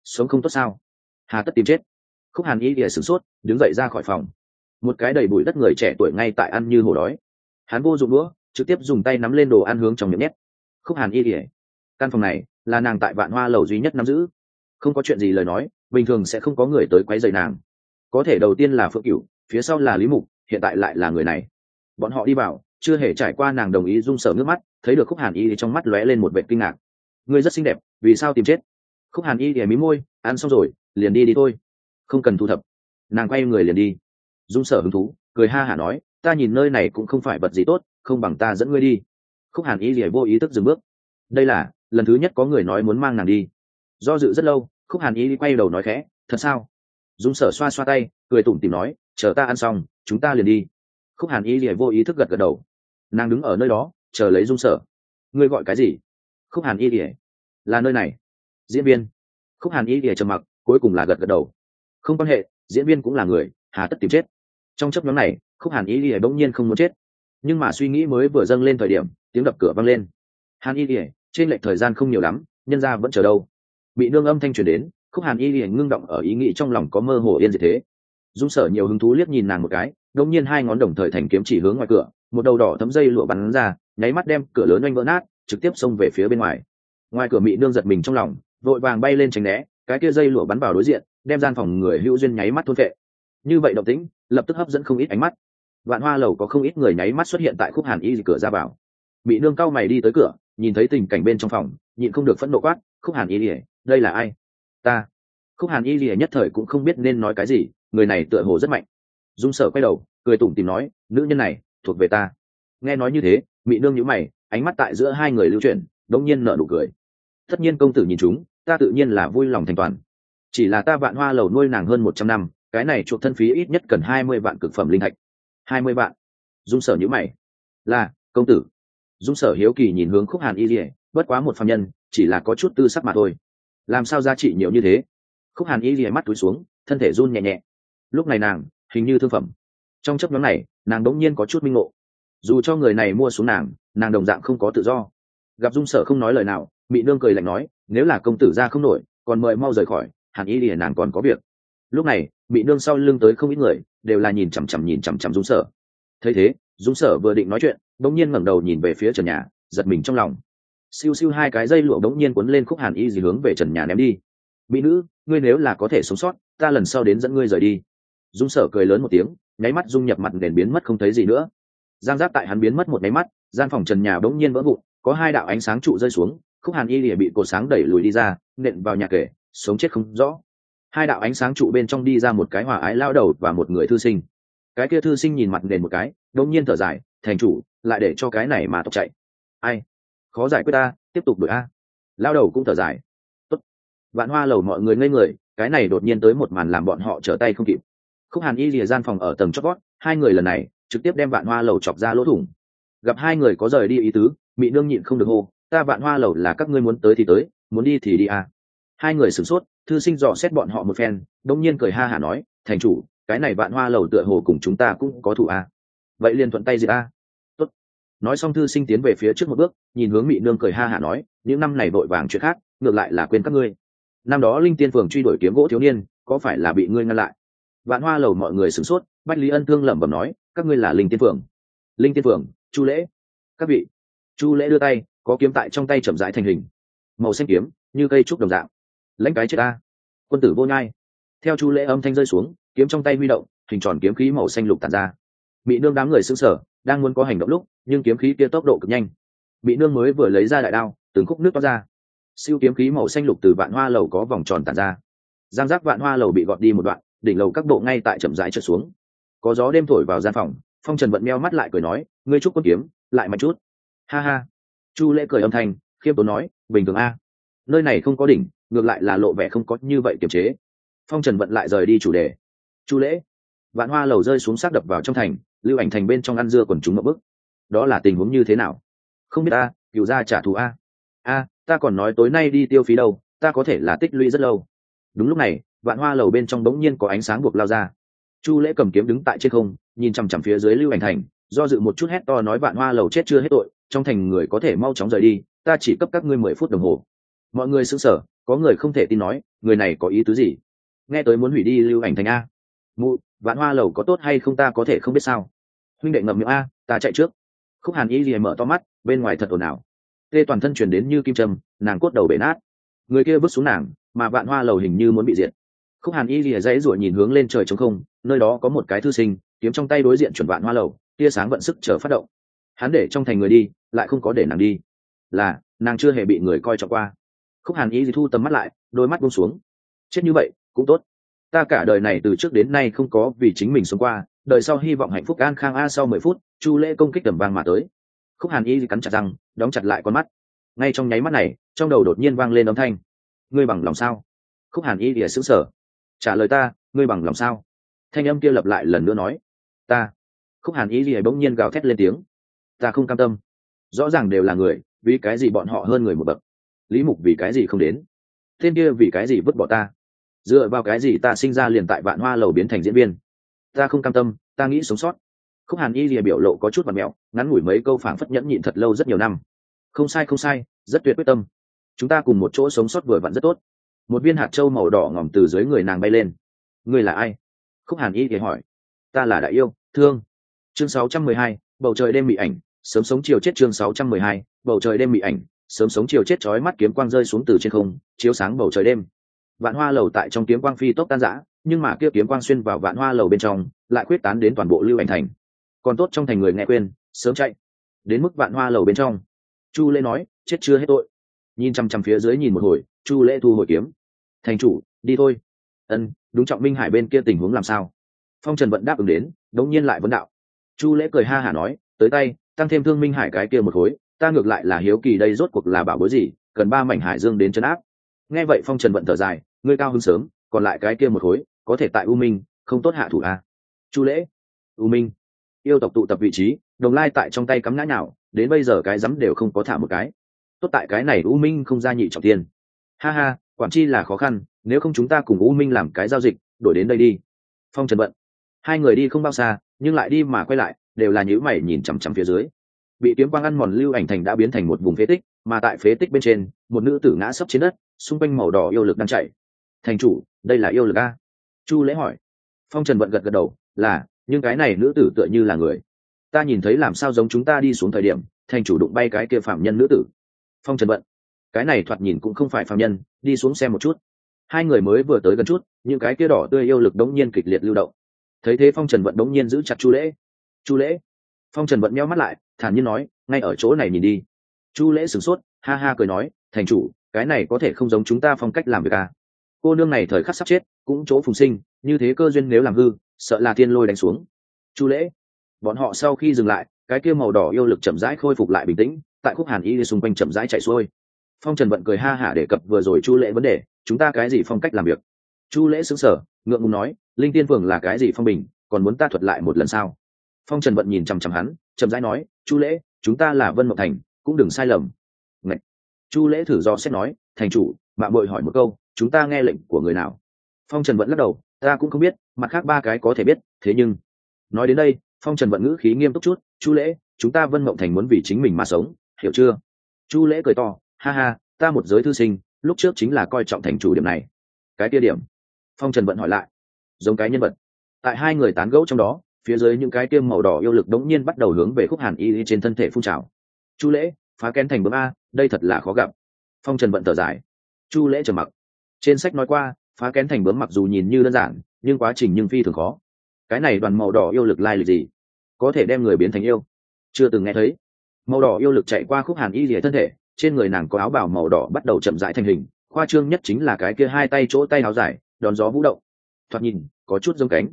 A: Sống không tốt sao? Hà tất tìm chết. Khúc hàn y ỉa sửng sốt đứng dậy ra khỏi phòng một cái đầy bụi đất người trẻ tuổi ngay tại ăn như hổ đói. Hắn vô dụng đũa, trực tiếp dùng tay nắm lên đồ ăn hướng trong miệng nhét. Khúc hàn y ỉa căn phòng này là nàng tại vạn hoa lầu duy nhất nắm giữ. Không có chuyện gì lời nói, bình thường sẽ không có người tới quấy rầy nàng. Có thể đầu tiên là phượng cửu, phía sau là lý mục, hiện tại lại là người này. Bọn họ đi vào, chưa hề trải qua nàng đồng ý rung sở nước mắt, thấy được khúc hàn y trong mắt lóe lên một vệ kinh ngạc. Ngươi rất xinh đẹp, vì sao tìm chết? Khúc hàn y thì mí môi, ăn xong rồi, liền đi đi thôi. Không cần thu thập. Nàng quay người liền đi dung sở hứng thú, cười ha hả nói, ta nhìn nơi này cũng không phải vật gì tốt, không bằng ta dẫn ngươi đi. Khúc hàn y thì vô ý thức dừng bước. Đây là, lần thứ nhất có người nói muốn mang nàng đi. Do dự rất lâu, khúc hàn y đi quay đầu nói khẽ, thật sao? Dung sở xoa xoa tay, cười tủm tìm nói, chờ ta ăn xong, chúng ta liền đi. Khúc hàn y thì vô ý thức gật gật đầu. Nàng đứng ở nơi đó, chờ lấy dung sở. Ngươi gọi cái gì? Khúc hàn y thì là nơi này. Diễn viên. Khúc hàn y thì trầm mặc, cuối cùng là gật gật đầu. Không quan hệ, diễn viên cũng là người, hà tất tìm chết trong chấp nhóm này, khúc hàn y lìa bỗng nhiên không muốn chết. Nhưng mà suy nghĩ mới vừa dâng lên thời điểm, tiếng đập cửa vang lên. Hàn y lìa, trên lệch thời gian không nhiều lắm, nhân ra vẫn chờ đâu. Bị nương âm thanh truyền đến, khúc hàn y lìa ngưng động ở ý nghĩ trong lòng có mơ hồ yên gì thế. Dung sở nhiều hứng thú liếc nhìn nàng một cái đông nhiên hai ngón đồng thời thành kiếm chỉ hướng ngoài cửa, một đầu đỏ thấm dây lụa bắn ra, nháy mắt đem cửa lớn oanh vỡ nát, trực tiếp xông về phía bên ngoài. Ngoài cửa mị nương giật mình trong lòng, vội vàng bay lên tránh né, cái kia dây lụa bắn vào đối diện, đem gian phòng người hữu duyên nháy mắt thôn vệ như vậy động tĩnh lập tức hấp dẫn không ít ánh mắt. Vạn hoa lầu có không ít người nháy mắt xuất hiện tại khúc hàn y cửa ra vào. Mỹ nương cao mày đi tới cửa, nhìn thấy tình cảnh bên trong phòng, nhịn không được phẫn nộ quát, khúc hàn y lìa, đây là ai? Ta. Khúc hàn y lìa nhất thời cũng không biết nên nói cái gì, người này tựa hồ rất mạnh. Dung sở quay đầu, cười tủm tìm nói, nữ nhân này, thuộc về ta. Nghe nói như thế mỹ nương nhữ mày, ánh mắt tại giữa hai người lưu chuyển, đống nhiên nở nụ cười. Tất nhiên công tử nhìn chúng, ta tự nhiên là vui lòng thành toàn. Chỉ là ta vạn hoa lầu nuôi nàng hơn một trăm năm cái này chuộc thân phí ít nhất cần hai mươi vạn cực phẩm linh thạch. hai mươi vạn. Dung sở nhữ mày. Là, công tử. Dung sở hiếu kỳ nhìn hướng khúc hàn y dỉa bất quá một phạm nhân, chỉ là có chút tư sắc mà thôi. Làm sao giá trị nhiều như thế? Khúc hàn y dỉa mắt túi xuống, thân thể run nhẹ nhẹ. Lúc này nàng, hình như thương phẩm. Trong chấp nhóm này, nàng đống nhiên có chút minh ngộ. Dù cho người này mua xuống nàng nàng đồng dạng không có tự do. Gặp dung sở không nói lời nào mỹ nương cười lạnh nói, nếu là công tử ra không nổi, còn mời mau rời khỏi, hàn y lìa nàng còn có việc. Lúc này bị nương sau lưng tới không ít người, đều là nhìn chằm chằm nhìn chằm chằm dung sở. Thấy thế, dung sở vừa định nói chuyện, bỗng nhiên ngẩng đầu nhìn về phía trần nhà, giật mình trong lòng. Siêu siêu hai cái dây lụa bỗng nhiên cuốn lên khúc hàn y gì hướng về trần nhà ném đi. Mỹ nữ, ngươi nếu là có thể sống sót, ta lần sau đến dẫn ngươi rời đi. Dung sở cười lớn một tiếng, nháy mắt dung nhập mặt nền biến mất không thấy gì nữa. Giang giáp tại hắn biến mất một nháy mắt, gian phòng trần nhà bỗng nhiên vỡ vụn, có hai đạo ánh sáng trụ rơi xuống, khúc hàn y lìa bị cột sáng đẩy lùi đi ra, nện vào nhà kể, sống chết không rõ hai đạo ánh sáng trụ bên trong đi ra một cái hòa ái lao đầu và một người thư sinh. Cái kia thư sinh nhìn mặt nền một cái đông nhiên thở dài, thành chủ, lại để cho cái này mà tộc chạy. Ai? Khó giải quyết ta, tiếp tục đuổi a. Lao đầu cũng thở dài, Tốt. vạn hoa lầu mọi người ngây người, cái này đột nhiên tới một màn làm bọn họ trở tay không kịp. Khúc hàn y lìa gian phòng ở tầng chót vót, hai người lần này trực tiếp đem vạn hoa lầu chọc ra lỗ thủng. Gặp hai người có rời đi ý tứ mỹ nương nhịn không được hô, ta vạn hoa lầu là các ngươi muốn tới thì tới, muốn đi thì đi à hai người sửng sốt, thư sinh dò xét bọn họ một phen đông nhiên cười ha hả nói, thành chủ, cái này vạn hoa lầu tựa hồ cùng chúng ta cũng có thủ à. vậy liền thuận tay gì à? Tốt. nói xong thư sinh tiến về phía trước một bước, nhìn hướng mị nương cười ha hả nói, những năm này vội vàng chuyện khác, ngược lại là quên các ngươi. Năm đó linh tiên phường truy đuổi kiếm gỗ thiếu niên, có phải là bị ngươi ngăn lại? Vạn hoa lầu mọi người sửng sốt, bách lý ân thương lẩm bẩm nói, các ngươi là linh tiên phường. Linh tiên phường, chu lễ. Các vị. Chu lễ đưa tay, có kiếm tại trong tay chậm rãi thành hình. Màu xanh kiếm, như cây trúc đồng dạng lãnh cái chết ta. Quân tử vô nhai. Theo chu lễ âm thanh rơi xuống, kiếm trong tay huy động, hình tròn kiếm khí màu xanh lục tàn ra. Bị nương đám người xứng sở đang muốn có hành động lúc, nhưng kiếm khí kia tốc độ cực nhanh. Bị nương mới vừa lấy ra đại đao, từng khúc nước toát ra. Siêu kiếm khí màu xanh lục từ vạn hoa lầu có vòng tròn tàn ra. Giang giác vạn hoa lầu bị gọt đi một đoạn, đỉnh lầu các bộ ngay tại chậm rãi trượt xuống. Có gió đêm thổi vào gian phòng, phong trần vận meo mắt lại cười nói, ngươi chúc quân kiếm, lại mạnh chút. Ha ha. Chu lễ cười âm thanh, khiêm tốn nói, bình thường a. Nơi này không có đỉnh ngược lại là lộ vẻ không có như vậy kiềm chế. Phong trần vận lại rời đi chủ đề. Chu lễ. Vạn hoa lầu rơi xuống sát đập vào trong thành, lưu ảnh thành bên trong ăn dưa quần chúng mậu bức. Đó là tình huống như thế nào? Không biết a cựu gia trả thù a. A, ta còn nói tối nay đi tiêu phí đâu, ta có thể là tích lũy rất lâu. Đúng lúc này, vạn hoa lầu bên trong bỗng nhiên có ánh sáng buộc lao ra. Chu lễ cầm kiếm đứng tại trên không, nhìn chằm chằm phía dưới lưu ảnh thành, do dự một chút hét to nói vạn hoa lầu chết chưa hết tội, trong thành người có thể mau chóng rời đi, ta chỉ cấp các ngươi mười phút đồng hồ mọi người sững sờ, có người không thể tin nói, người này có ý tứ gì? Nghe tới muốn hủy đi lưu ảnh thành a. Mụ, vạn hoa lầu có tốt hay không ta có thể không biết sao? Huynh đệ ngậm miệng a, ta chạy trước. Khúc hàn y gì mở to mắt, bên ngoài thật ồn ào. Tê toàn thân truyền đến như kim trâm nàng cốt đầu bể nát. Người kia vứt xuống nàng, mà vạn hoa lầu hình như muốn bị diệt. Khúc hàn y lìa dãy ruổi nhìn hướng lên trời trống không, nơi đó có một cái thư sinh, kiếm trong tay đối diện chuẩn vạn hoa lầu, tia sáng vận sức chờ phát động. Hắn để trong thành người đi, lại không có để nàng đi. Là, nàng chưa hề bị người coi trọng qua khúc hàn y thì thu tầm mắt lại, đôi mắt buông xuống. Chết như vậy, cũng tốt. Ta cả đời này từ trước đến nay không có vì chính mình sống qua, đời sau hy vọng hạnh phúc an khang a sau mười phút, chu lễ công kích tầm vang mà tới. Khúc hàn y cắn chặt răng, đóng chặt lại con mắt. Ngay trong nháy mắt này, trong đầu đột nhiên vang lên âm thanh. Ngươi bằng lòng sao? Khúc hàn y thì xứng sở trả lời ta, ngươi bằng lòng sao? Thanh âm kia lặp lại lần nữa nói. Ta. Khúc hàn y thì bỗng nhiên gào thét lên tiếng. Ta không cam tâm. Rõ ràng đều là người, vì cái gì bọn họ hơn người một bậc? Lý mục vì cái gì không đến? Tên kia vì cái gì vứt bỏ ta? Dựa vào cái gì ta sinh ra liền tại vạn hoa lầu biến thành diễn viên? Ta không cam tâm ta nghĩ sống sót. Khúc hàn y lìa biểu lộ có chút mặt mẹo ngắn ngủi mấy câu phảng phất nhẫn nhịn thật lâu rất nhiều năm. Không sai không sai rất tuyệt quyết tâm. Chúng ta cùng một chỗ sống sót vừa vặn rất tốt. Một viên hạt trâu màu đỏ ngỏm từ dưới người nàng bay lên. Ngươi là ai? Khúc hàn y thì hỏi. Ta là đại yêu thương. Chương 612, bầu trời đêm mị ảnh sớm sống chiều chết chương 612, bầu trời đêm mị ảnh sớm sống chiều chết chói mắt kiếm quang rơi xuống từ trên không, chiếu sáng bầu trời đêm. Vạn hoa lầu tại trong kiếm quang phi tốc tan rã, nhưng mà kia kiếm quang xuyên vào vạn hoa lầu bên trong, lại quyết tán đến toàn bộ lưu ảnh thành. Còn tốt trong thành người nghe quên sớm chạy. Đến mức vạn hoa lầu bên trong. Chu lễ nói, chết chưa hết tội. Nhìn chăm chăm phía dưới nhìn một hồi, chu lễ thu hồi kiếm. Thành chủ, đi thôi. Ân, đúng trọng minh hải bên kia tình huống làm sao? Phong trần vận đáp ứng đến, đống nhiên lại vấn đạo. Chu lễ cười ha hả nói, tới tay, tăng thêm thương minh hải cái kia một khối ta ngược lại là hiếu kỳ đây rốt cuộc là bảo bối gì, cần ba mảnh hải dương đến chấn áp. Nghe vậy phong trần vận thở dài, ngươi cao hơn sớm, còn lại cái kia một khối, có thể tại u minh, không tốt hạ thủ a chu lễ, u minh, yêu tộc tụ tập vị trí, đồng lai tại trong tay cắm ngã nào đến bây giờ cái rắm đều không có thả một cái. Tốt tại cái này u minh không ra nhị trọng tiền. Ha ha, quản chi là khó khăn, nếu không chúng ta cùng u minh làm cái giao dịch, đổi đến đây đi. Phong trần vận hai người đi không bao xa, nhưng lại đi mà quay lại, đều là nhữ mày nhìn chằm chằm phía dưới bị kiếm quang ăn mòn lưu ảnh thành đã biến thành một vùng phế tích, mà tại phế tích bên trên, một nữ tử ngã sấp trên đất, xung quanh màu đỏ yêu lực đang chạy thành chủ, đây là yêu lực a? Chu lễ hỏi. Phong trần vận gật gật đầu, là, nhưng cái này nữ tử tựa như là người. Ta nhìn thấy làm sao giống chúng ta đi xuống thời điểm, thành chủ đụng bay cái kia phạm nhân nữ tử. Phong trần vận cái này thoạt nhìn cũng không phải phạm nhân, đi xuống xem một chút. Hai người mới vừa tới gần chút, những cái kia đỏ tươi yêu lực đống nhiên kịch liệt lưu động. Thấy thế phong trần vận đống nhiên giữ chặt chu lễ. Chu lễ phong trần vẫn meo mắt lại, thản nhiên nói, ngay ở chỗ này nhìn đi. Chu lễ sửng sốt, ha ha cười nói, thành chủ, cái này có thể không giống chúng ta phong cách làm việc à. cô nương này thời khắc sắp chết, cũng chỗ phùng sinh, như thế cơ duyên nếu làm hư, sợ là thiên lôi đánh xuống. Chu lễ, bọn họ sau khi dừng lại, cái kia màu đỏ yêu lực chậm rãi khôi phục lại bình tĩnh, tại khúc hàn y xung quanh chậm rãi chạy xuôi. Phong trần vận cười ha hả để cập vừa rồi chu lễ vấn đề, chúng ta cái gì phong cách làm việc? Chu lễ xứng sở ngượng ngùng nói, linh tiên phường là cái gì phong bình, còn muốn ta thuật lại một lần sao? Phong trần vận nhìn chằm chằm hắn, chậm rãi nói, chu lễ, chúng ta là vân mộng thành, cũng đừng sai lầm. Ngậy! chu lễ thử do xét nói, thành chủ mạng bội hỏi một câu, chúng ta nghe lệnh của người nào? Phong trần Vận lắc đầu, ta cũng không biết, mặt khác ba cái có thể biết, thế nhưng nói đến đây, phong trần vận ngữ khí nghiêm túc chút, chu lễ, chúng ta vân mộng thành muốn vì chính mình mà sống, hiểu chưa? Chu lễ cười to, ha ha, ta một giới thư sinh, lúc trước chính là coi trọng thành chủ điểm này. Cái kia điểm? Phong trần vận hỏi lại, giống cái nhân vật. Tại hai người tán gẫu trong đó phía dưới những cái tiêm màu đỏ yêu lực đống nhiên bắt đầu hướng về khúc hàn y trên thân thể phun trào. Chu lễ, phá kén thành bướm a, đây thật là khó gặp. Phong trần bận thở dài. Chu lễ trầm mặc. Trên sách nói qua, phá kén thành bướm mặc dù nhìn như đơn giản, nhưng quá trình nhưng phi thường khó. Cái này đoàn màu đỏ yêu lực lai lịch gì? Có thể đem người biến thành yêu? Chưa từng nghe thấy. Màu đỏ yêu lực chạy qua khúc hàn y rỉa thân thể, trên người nàng có áo bào màu đỏ bắt đầu chậm rãi thành hình, khoa trương nhất chính là cái kia hai tay chỗ tay áo dài, đón gió vũ động. Thoạt nhìn, có chút giống cánh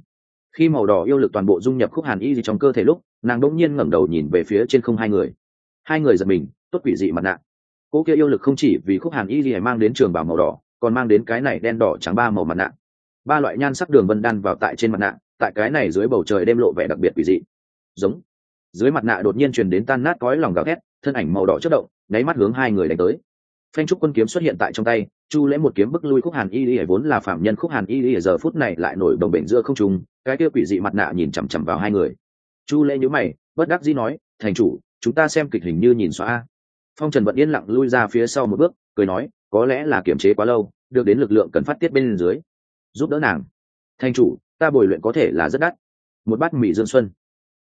A: khi màu đỏ yêu lực toàn bộ dung nhập khúc hàn y gì trong cơ thể lúc, nàng đỗng nhiên ngẩng đầu nhìn về phía trên không hai người. Hai người giật mình, tốt quỷ dị mặt nạ. Cô kia yêu lực không chỉ vì khúc hàn y gì mang đến trường bảo màu đỏ, còn mang đến cái này đen đỏ trắng ba màu mặt nạ. Ba loại nhan sắc đường vân đan vào tại trên mặt nạ, tại cái này dưới bầu trời đêm lộ vẻ đặc biệt quỷ dị. Giống. Dưới mặt nạ đột nhiên truyền đến tan nát cói lòng gào thét, thân ảnh màu đỏ chất động, nháy mắt hướng hai người đánh tới. Phanh trúc quân kiếm xuất hiện tại trong tay chu lễ một kiếm bức lui khúc hàn y y, vốn là phạm nhân khúc hàn y y, giờ phút này lại nổi đồng bệnh giữa không trùng cái kia quỷ dị mặt nạ nhìn chằm chằm vào hai người. Chu lễ nhíu mày, bất đắc dĩ nói, thành chủ, chúng ta xem kịch hình như nhìn xóa phong trần vẫn yên lặng lui ra phía sau một bước, cười nói, có lẽ là kiểm chế quá lâu, được đến lực lượng cần phát tiết bên dưới, giúp đỡ nàng. Thành chủ, ta bồi luyện có thể là rất đắt. Một bát mì dương xuân.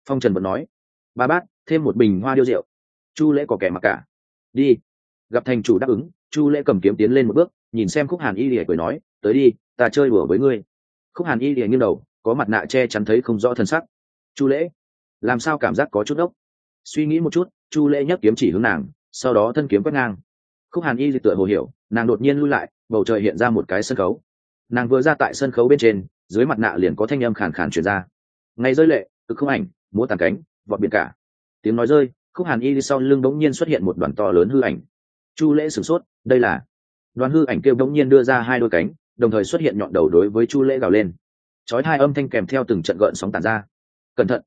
A: Phong trần vẫn nói, ba bát, thêm một bình hoa điêu rượu. Chu lễ có kẻ mặc cả. Đi. Gặp thành chủ đáp ứng, chu lễ cầm kiếm tiến lên một bước nhìn xem khúc hàn y lìa cười nói, tới đi, ta chơi đùa với ngươi. Khúc hàn y lìa nghiêng đầu, có mặt nạ che chắn thấy không rõ thân sắc. Chu lễ, làm sao cảm giác có chút ốc suy nghĩ một chút, chu lễ nhấc kiếm chỉ hướng nàng, sau đó thân kiếm quét ngang. Khúc hàn y tựa hồ hiểu, nàng đột nhiên lui lại, bầu trời hiện ra một cái sân khấu. Nàng vừa ra tại sân khấu bên trên, dưới mặt nạ liền có thanh âm khàn khàn truyền ra. Ngày rơi lệ, cực không ảnh, múa tàn cánh, vọt biển cả. Tiếng nói rơi, khúc hàn y sau lưng bỗng nhiên xuất hiện một đoàn to lớn hư ảnh. Chu lễ sửng sốt, đây là đoàn hư ảnh kêu bỗng nhiên đưa ra hai đôi cánh, đồng thời xuất hiện nhọn đầu đối với chu lễ gào lên. Chói hai âm thanh kèm theo từng trận gợn sóng tàn ra. Cẩn thận.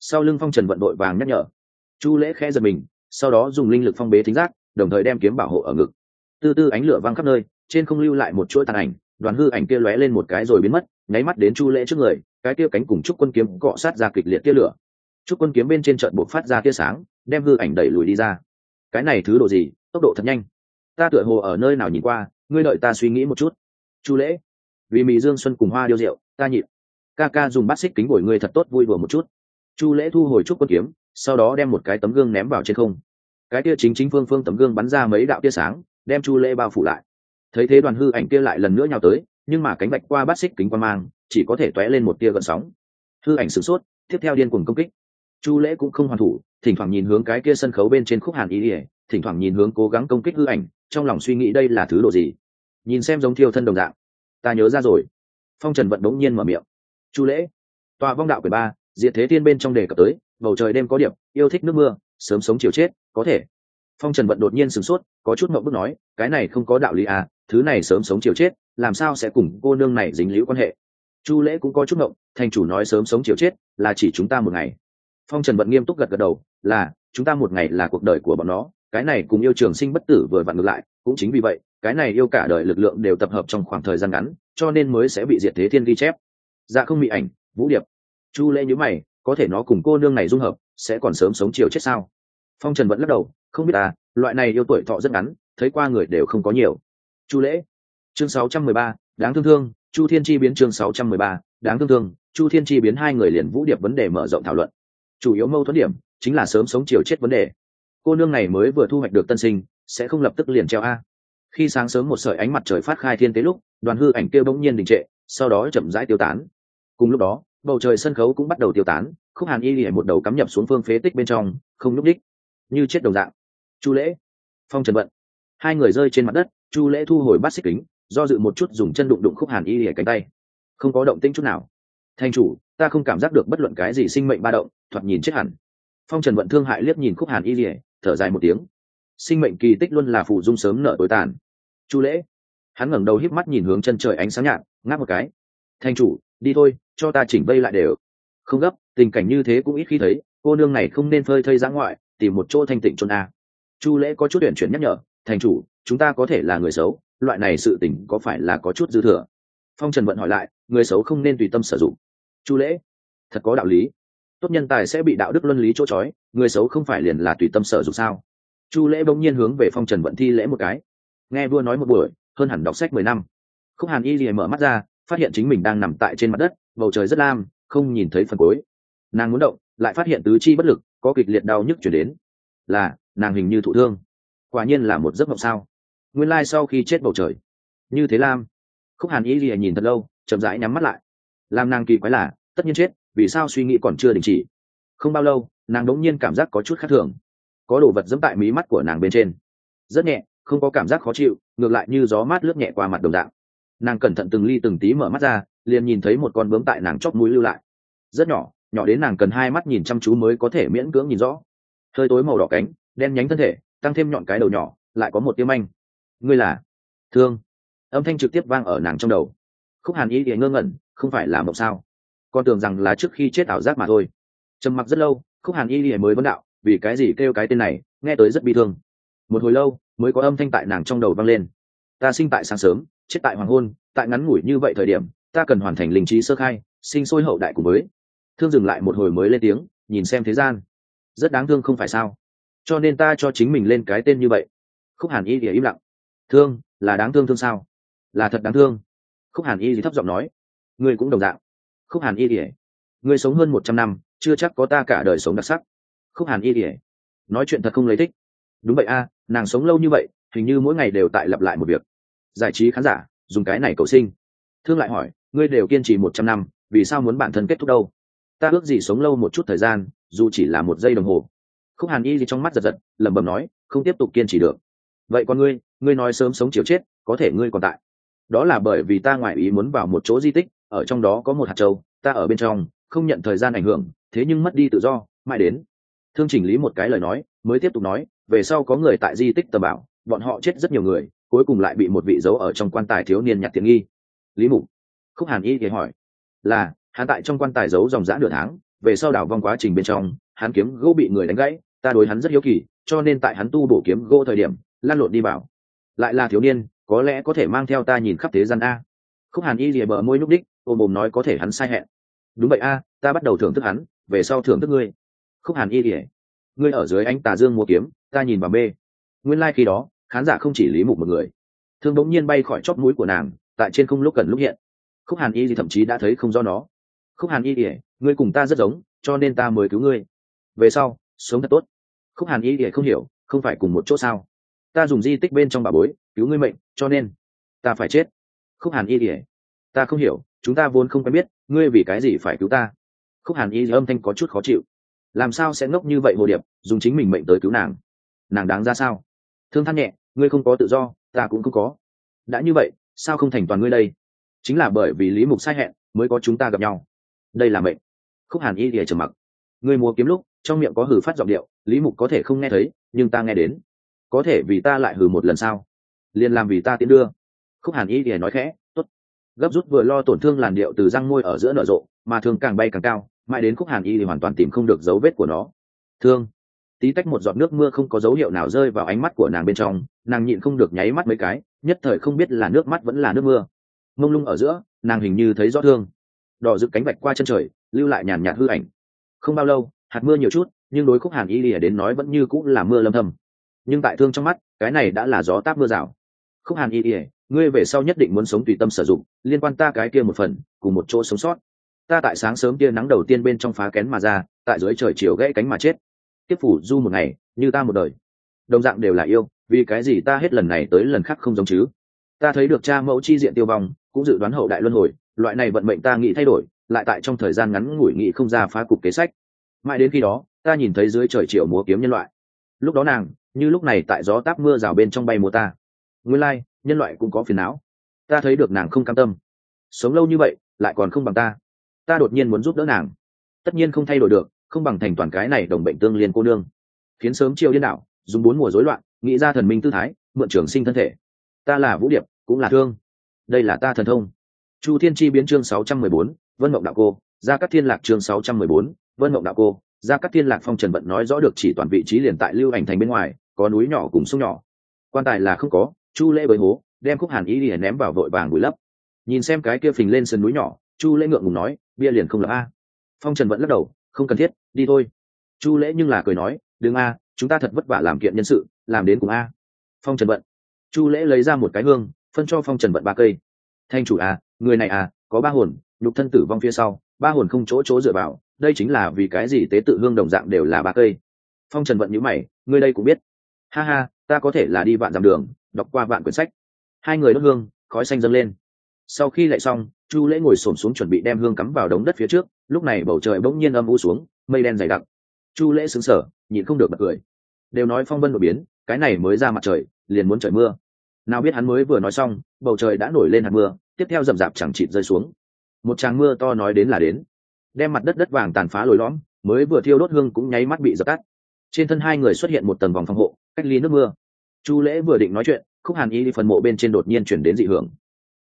A: Sau lưng phong trần vận đội vàng nhắc nhở. Chu lễ khẽ giật mình, sau đó dùng linh lực phong bế thính giác, đồng thời đem kiếm bảo hộ ở ngực. Tư tư ánh lửa văng khắp nơi, trên không lưu lại một chuỗi tàn ảnh đoàn hư ảnh kia lóe lên một cái rồi biến mất, nháy mắt đến chu lễ trước người, cái kia cánh cùng trúc quân kiếm cọ sát ra kịch liệt tia lửa. Trúc quân kiếm bên trên trận buộc phát ra tia sáng, đem hư ảnh đẩy lùi đi ra. Cái này thứ độ gì? Tốc độ thật nhanh ta tựa hồ ở nơi nào nhìn qua, ngươi đợi ta suy nghĩ một chút. Chu lễ, vì mì dương xuân cùng hoa điêu rượu, ta nhịn. Ca ca dùng bát xích kính bồi ngươi thật tốt vui vừa một chút. Chu lễ thu hồi trúc quân kiếm, sau đó đem một cái tấm gương ném vào trên không. Cái kia chính chính phương phương tấm gương bắn ra mấy đạo tia sáng, đem chu lễ bao phủ lại. Thấy thế đoàn hư ảnh kia lại lần nữa nhào tới, nhưng mà cánh bạch qua bát xích kính quan mang, chỉ có thể t lên một tia gợn sóng. Hư ảnh sửng sốt, tiếp theo điên cuồng công kích. Chu lễ cũng không hoàn thủ, thỉnh thoảng nhìn hướng cái kia sân khấu bên trên khúc hàn ý ỉa thỉnh thoảng nhìn hướng cố gắng công kích hư ảnh trong lòng suy nghĩ đây là thứ độ gì. Nhìn xem giống thiêu thân đồng dạng. Ta nhớ ra rồi. Phong trần vận đống nhiên mở miệng. Chu lễ. Tòa vong đạo quyển ba diệt thế thiên bên trong đề cập tới bầu trời đêm có điểm yêu thích nước mưa sớm sống chiều chết có thể. Phong trần vận đột nhiên sửng sốt có chút ngậm bức nói cái này không có đạo lý à thứ này sớm sống chiều chết làm sao sẽ cùng cô nương này dính liễu quan hệ. Chu lễ cũng có chút ngậm, thành chủ nói sớm sống chiều chết là chỉ chúng ta một ngày. Phong trần vận nghiêm túc gật gật đầu là chúng ta một ngày là cuộc đời của bọn nó cái này cùng yêu trường sinh bất tử vừa vặn ngược lại cũng chính vì vậy cái này yêu cả đời lực lượng đều tập hợp trong khoảng thời gian ngắn cho nên mới sẽ bị diệt thế thiên ghi chép. Dạ không bị ảnh vũ điệp. Chu lễ nhữ mày có thể nó cùng cô nương này dung hợp sẽ còn sớm sống chiều chết sao? Phong trần vẫn lắc đầu không biết à loại này yêu tuổi thọ rất ngắn thấy qua người đều không có nhiều. Chu lễ. Chương 613, đáng thương thương chu thiên chi biến chương 613, đáng thương thương chu thiên chi biến hai người liền vũ điệp vấn đề mở rộng thảo luận. Chủ yếu mâu thuẫn điểm chính là sớm sống chiều chết vấn đề cô nương này mới vừa thu hoạch được tân sinh, sẽ không lập tức liền treo a. Khi sáng sớm một sợi ánh mặt trời phát khai thiên tế lúc, đoàn hư ảnh kêu bỗng nhiên đình trệ, sau đó chậm rãi tiêu tán. Cùng lúc đó, bầu trời sân khấu cũng bắt đầu tiêu tán, khúc hàn y lìa một đầu cắm nhập xuống phương phế tích bên trong, không nhúc đích như chết đồng dạng. Chu lễ, phong trần vận. Hai người rơi trên mặt đất, chu lễ thu hồi bát xích kính, do dự một chút dùng chân đụng đụng khúc hàn y lìa cánh tay. Không có động tĩnh chút nào. Thanh chủ, ta không cảm giác được bất luận cái gì sinh mệnh ba động, thoạt nhìn chết hẳn. Phong trần vận thương hại liếc nhìn khúc hàn y lìa thở dài một tiếng. Sinh mệnh kỳ tích luôn là phụ dung sớm nợ tối tàn. Chu lễ. Hắn ngẩng đầu híp mắt nhìn hướng chân trời ánh sáng nhạt, ngáp một cái. Thanh chủ, đi thôi, cho ta chỉnh vây lại đều. Không gấp, tình cảnh như thế cũng ít khi thấy, cô nương này không nên phơi thây giã ngoại, tìm một chỗ thanh tịnh trôn a. Chu lễ có chút tuyển chuyển nhắc nhở thành chủ, chúng ta có thể là người xấu, loại này sự tình có phải là có chút dư thừa? Phong trần vận hỏi lại, người xấu không nên tùy tâm sử dụng. Chu lễ. Thật có đạo lý tốt nhân tài sẽ bị đạo đức luân lý chỗ trói, người xấu không phải liền là tùy tâm sở dục sao? Chu lễ bỗng nhiên hướng về phong trần vận thi lễ một cái. Nghe vua nói một buổi, hơn hẳn đọc sách mười năm. Khúc hàn y lìa mở mắt ra, phát hiện chính mình đang nằm tại trên mặt đất, bầu trời rất lam, không nhìn thấy phần cuối. Nàng muốn động, lại phát hiện tứ chi bất lực, có kịch liệt đau nhức chuyển đến. Là, nàng hình như thụ thương. Quả nhiên là một giấc mộng sao? Nguyên lai sau khi chết bầu trời, như thế lam. Khúc hàn y lìa nhìn thật lâu, chậm rãi nhắm mắt lại. Làm nàng kỳ quái là, tất nhiên chết vì sao suy nghĩ còn chưa đình chỉ? Không bao lâu, nàng đống nhiên cảm giác có chút khác thường. Có đồ vật dẫm tại mí mắt của nàng bên trên. Rất nhẹ, không có cảm giác khó chịu, ngược lại như gió mát lướt nhẹ qua mặt đồng dạng. Nàng cẩn thận từng ly từng tí mở mắt ra, liền nhìn thấy một con bướm tại nàng chóp mũi lưu lại. Rất nhỏ nhỏ đến nàng cần hai mắt nhìn chăm chú mới có thể miễn cưỡng nhìn rõ. Hơi tối màu đỏ cánh, đen nhánh thân thể, tăng thêm nhọn cái đầu nhỏ, lại có một tiêm anh ngươi là? Thương. Âm thanh trực tiếp vang ở nàng trong đầu. Khúc hàn ý thì ngơ ngẩn, không phải là mộng sao? Con tưởng rằng là trước khi chết ảo giác mà thôi. Trầm mặc rất lâu, khúc hàn y lìa mới vấn đạo, vì cái gì kêu cái tên này, nghe tới rất bi thương. Một hồi lâu, mới có âm thanh tại nàng trong đầu vang lên. Ta sinh tại sáng sớm, chết tại hoàng hôn, tại ngắn ngủi như vậy thời điểm, ta cần hoàn thành linh trí sơ khai, sinh sôi hậu đại cùng với. Thương dừng lại một hồi mới lên tiếng, nhìn xem thế gian. Rất đáng thương không phải sao? Cho nên ta cho chính mình lên cái tên như vậy. Khúc hàn y thì im lặng. Thương, là đáng thương thương sao? Là thật đáng thương. Khúc hàn y thì thấp giọng nói. Ngươi cũng đồng dạng khúc hàn y ỉa ngươi sống hơn một trăm năm, chưa chắc có ta cả đời sống đặc sắc. Khúc hàn y ỉa nói chuyện thật không lấy thích. Đúng vậy a, nàng sống lâu như vậy, hình như mỗi ngày đều tại lặp lại một việc. Giải trí khán giả, dùng cái này cầu sinh. Thương lại hỏi, ngươi đều kiên trì một trăm năm, vì sao muốn bản thân kết thúc đâu? Ta ước gì sống lâu một chút thời gian, dù chỉ là một giây đồng hồ. Khúc hàn y gì trong mắt giật giật, lẩm bẩm nói, không tiếp tục kiên trì được. Vậy còn ngươi ngươi nói sớm sống chiều chết, có thể ngươi còn tại. Đó là bởi vì ta ngoại ý muốn vào một chỗ di tích ở trong đó có một hạt châu, ta ở bên trong, không nhận thời gian ảnh hưởng, thế nhưng mất đi tự do, mãi đến. Thương chỉnh lý một cái lời nói, mới tiếp tục nói, về sau có người tại di tích tờ bảo, bọn họ chết rất nhiều người, cuối cùng lại bị một vị giấu ở trong quan tài thiếu niên nhặt tiện nghi. Lý mục, khúc hàn y thì hỏi, là, hắn tại trong quan tài giấu dòng dã nửa tháng, về sau đảo vong quá trình bên trong, hắn kiếm gỗ bị người đánh gãy, ta đối hắn rất hiếu kỳ, cho nên tại hắn tu bổ kiếm gỗ thời điểm lan lộn đi bảo lại là thiếu niên, có lẽ có thể mang theo ta nhìn khắp thế gian a. Khúc hàn y lìa bờ môi núp đích ôm ôm nói có thể hắn sai hẹn. Đúng vậy a, ta bắt đầu thưởng thức hắn, về sau thưởng thức ngươi. Khúc hàn y ỉa ngươi ở dưới ánh tà dương mua kiếm, ta nhìn vào bê. Nguyên lai、like、khi đó, khán giả không chỉ lý mục một người. Thương bỗng nhiên bay khỏi chóp mũi của nàng, tại trên không lúc cần lúc hiện. Khúc hàn y thì thậm chí đã thấy không do nó. Khúc hàn y ỉa ngươi cùng ta rất giống, cho nên ta mới cứu ngươi. Về sau, sống thật tốt. Khúc hàn y ỉa không hiểu, không phải cùng một chỗ sao? Ta dùng di tích bên trong bà bối, cứu ngươi mệnh, cho nên ta phải chết. Khúc hàn y ỉa ta không hiểu chúng ta vốn không quen biết, ngươi vì cái gì phải cứu ta? Khúc hàn y âm thanh có chút khó chịu. Làm sao sẽ ngốc như vậy hồ điệp, dùng chính mình mệnh tới cứu nàng? Nàng đáng ra sao? Thương than nhẹ, ngươi không có tự do, ta cũng không có. Đã như vậy, sao không thành toàn ngươi đây? Chính là bởi vì lý mục sai hẹn, mới có chúng ta gặp nhau. Đây là mệnh. Khúc hàn y thì trầm mặc. Ngươi mua kiếm lúc, trong miệng có hử phát giọng điệu, lý mục có thể không nghe thấy, nhưng ta nghe đến. Có thể vì ta lại hử một lần sao? Liền làm vì ta tiến đưa. Khúc hàn y thì nói khẽ gấp rút vừa lo tổn thương làn điệu từ răng môi ở giữa nở rộ, mà thương càng bay càng cao, mãi đến khúc hàn y thì hoàn toàn tìm không được dấu vết của nó. Thương. Tí tách một giọt nước mưa không có dấu hiệu nào rơi vào ánh mắt của nàng bên trong, nàng nhịn không được nháy mắt mấy cái, nhất thời không biết là nước mắt vẫn là nước mưa. Mông lung ở giữa, nàng hình như thấy rõ thương. Đỏ rực cánh bạch qua chân trời, lưu lại nhàn nhạt hư ảnh. Không bao lâu, hạt mưa nhiều chút, nhưng đối khúc hàn y lìa đến nói vẫn như cũng là mưa lâm thầm nhưng tại thương trong mắt, cái này đã là gió táp mưa rào. Khúc hàn y lìa ngươi về sau nhất định muốn sống tùy tâm sử dụng, liên quan ta cái kia một phần, cùng một chỗ sống sót. Ta tại sáng sớm kia nắng đầu tiên bên trong phá kén mà ra, tại dưới trời chiều gãy cánh mà chết. Tiếp phủ du một ngày, như ta một đời. Đồng dạng đều là yêu, vì cái gì ta hết lần này tới lần khác không giống chứ? Ta thấy được cha mẫu chi diện tiêu vong, cũng dự đoán hậu đại luân hồi, loại này vận mệnh ta nghĩ thay đổi, lại tại trong thời gian ngắn ngủi nghĩ không ra phá cục kế sách. Mãi đến khi đó, ta nhìn thấy dưới trời chiều múa kiếm nhân loại. Lúc đó nàng, như lúc này tại gió táp mưa rào bên trong bay mùa ta. Nguyên lai nhân loại cũng có phiền não. Ta thấy được nàng không cam tâm. Sống lâu như vậy, lại còn không bằng ta. Ta đột nhiên muốn giúp đỡ nàng. Tất nhiên không thay đổi được, không bằng thành toàn cái này đồng bệnh tương liên cô nương. Khiến sớm chiều điên đảo, dùng bốn mùa rối loạn, nghĩ ra thần minh tư thái, mượn trường sinh thân thể. Ta là vũ điệp, cũng là thương. Đây là ta thần thông. Chu thiên chi biến chương sáu trăm mười bốn, vân mộng đạo cô. Gia cát thiên lạc chương sáu trăm mười bốn, vân mộng đạo cô. Gia cát thiên lạc phong trần vận nói rõ được chỉ toàn vị trí liền tại lưu ảnh thành bên ngoài, có núi nhỏ cùng sông nhỏ. Quan tài là không có chu lễ với hố, đem khúc hàn y lìa ném vào vội vàng bụi lấp. Nhìn xem cái kia phình lên sân núi nhỏ, chu lễ ngượng ngùng nói, bia liền không lập a. Phong trần vẫn lắc đầu, không cần thiết, đi thôi. Chu lễ nhưng là cười nói, đừng a, chúng ta thật vất vả làm kiện nhân sự, làm đến cùng a. Phong trần vận chu lễ lấy ra một cái hương, phân cho phong trần vận ba cây. Thanh chủ a, người này a, có ba hồn, nhục thân tử vong phía sau, ba hồn không chỗ chỗ dựa vào, đây chính là vì cái gì tế tự hương đồng dạng đều là ba cây? Phong trần vận nhữ mày, ngươi đây cũng biết. Ha ha, ta có thể là đi vạn dặm đường đọc qua vạn quyển sách. Hai người đốt hương, khói xanh dâng lên. Sau khi lại xong, chu lễ ngồi xổm xuống chuẩn bị đem hương cắm vào đống đất phía trước, lúc này bầu trời bỗng nhiên âm u xuống, mây đen dày đặc. Chu lễ xứng sở nhịn không được bật cười. Đều nói phong vân đột biến, cái này mới ra mặt trời, liền muốn trời mưa. Nào biết hắn mới vừa nói xong, bầu trời đã nổi lên hạt mưa, tiếp theo rậm rạp chẳng chịt rơi xuống. Một tràng mưa to nói đến là đến. Đem mặt đất đất vàng tàn phá lồi lõm, mới vừa thiêu đốt hương cũng nháy mắt bị dập tắt. Trên thân hai người xuất hiện một tầng vòng phòng hộ, cách ly nước mưa chu lễ vừa định nói chuyện, khúc hàn y phần mộ bên trên đột nhiên chuyển đến dị hưởng.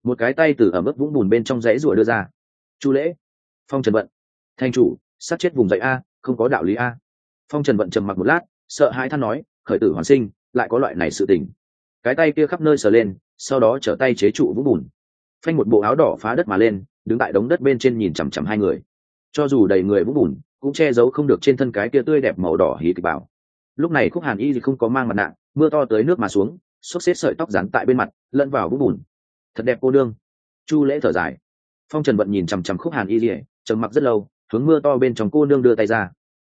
A: Một cái tay từ ở mức vũng bùn bên trong dãy rủa đưa ra. Chu lễ, phong trần vận. Thanh chủ, sát chết vùng dậy a, không có đạo lý a. Phong trần vận trầm mặc một lát, sợ hãi than nói, khởi tử hoàn sinh, lại có loại này sự tình. Cái tay kia khắp nơi sờ lên, sau đó trở tay chế trụ vũng bùn. Phanh một bộ áo đỏ phá đất mà lên, đứng tại đống đất bên trên nhìn chằm chằm hai người. Cho dù đầy người vũng bùn, cũng che giấu không được trên thân cái kia tươi đẹp màu đỏ hí kịch bảo. Lúc này khúc hàn y thì không có mang mặt nạ mưa to tới nước mà xuống, xốc xếp sợi tóc rắn tại bên mặt, lẫn vào vũng bùn. Thật đẹp cô đương. Chu lễ thở dài. Phong trần vận nhìn chằm chằm khúc hàn y rỉa trầm mặc rất lâu, hướng mưa to bên trong cô nương đưa tay ra.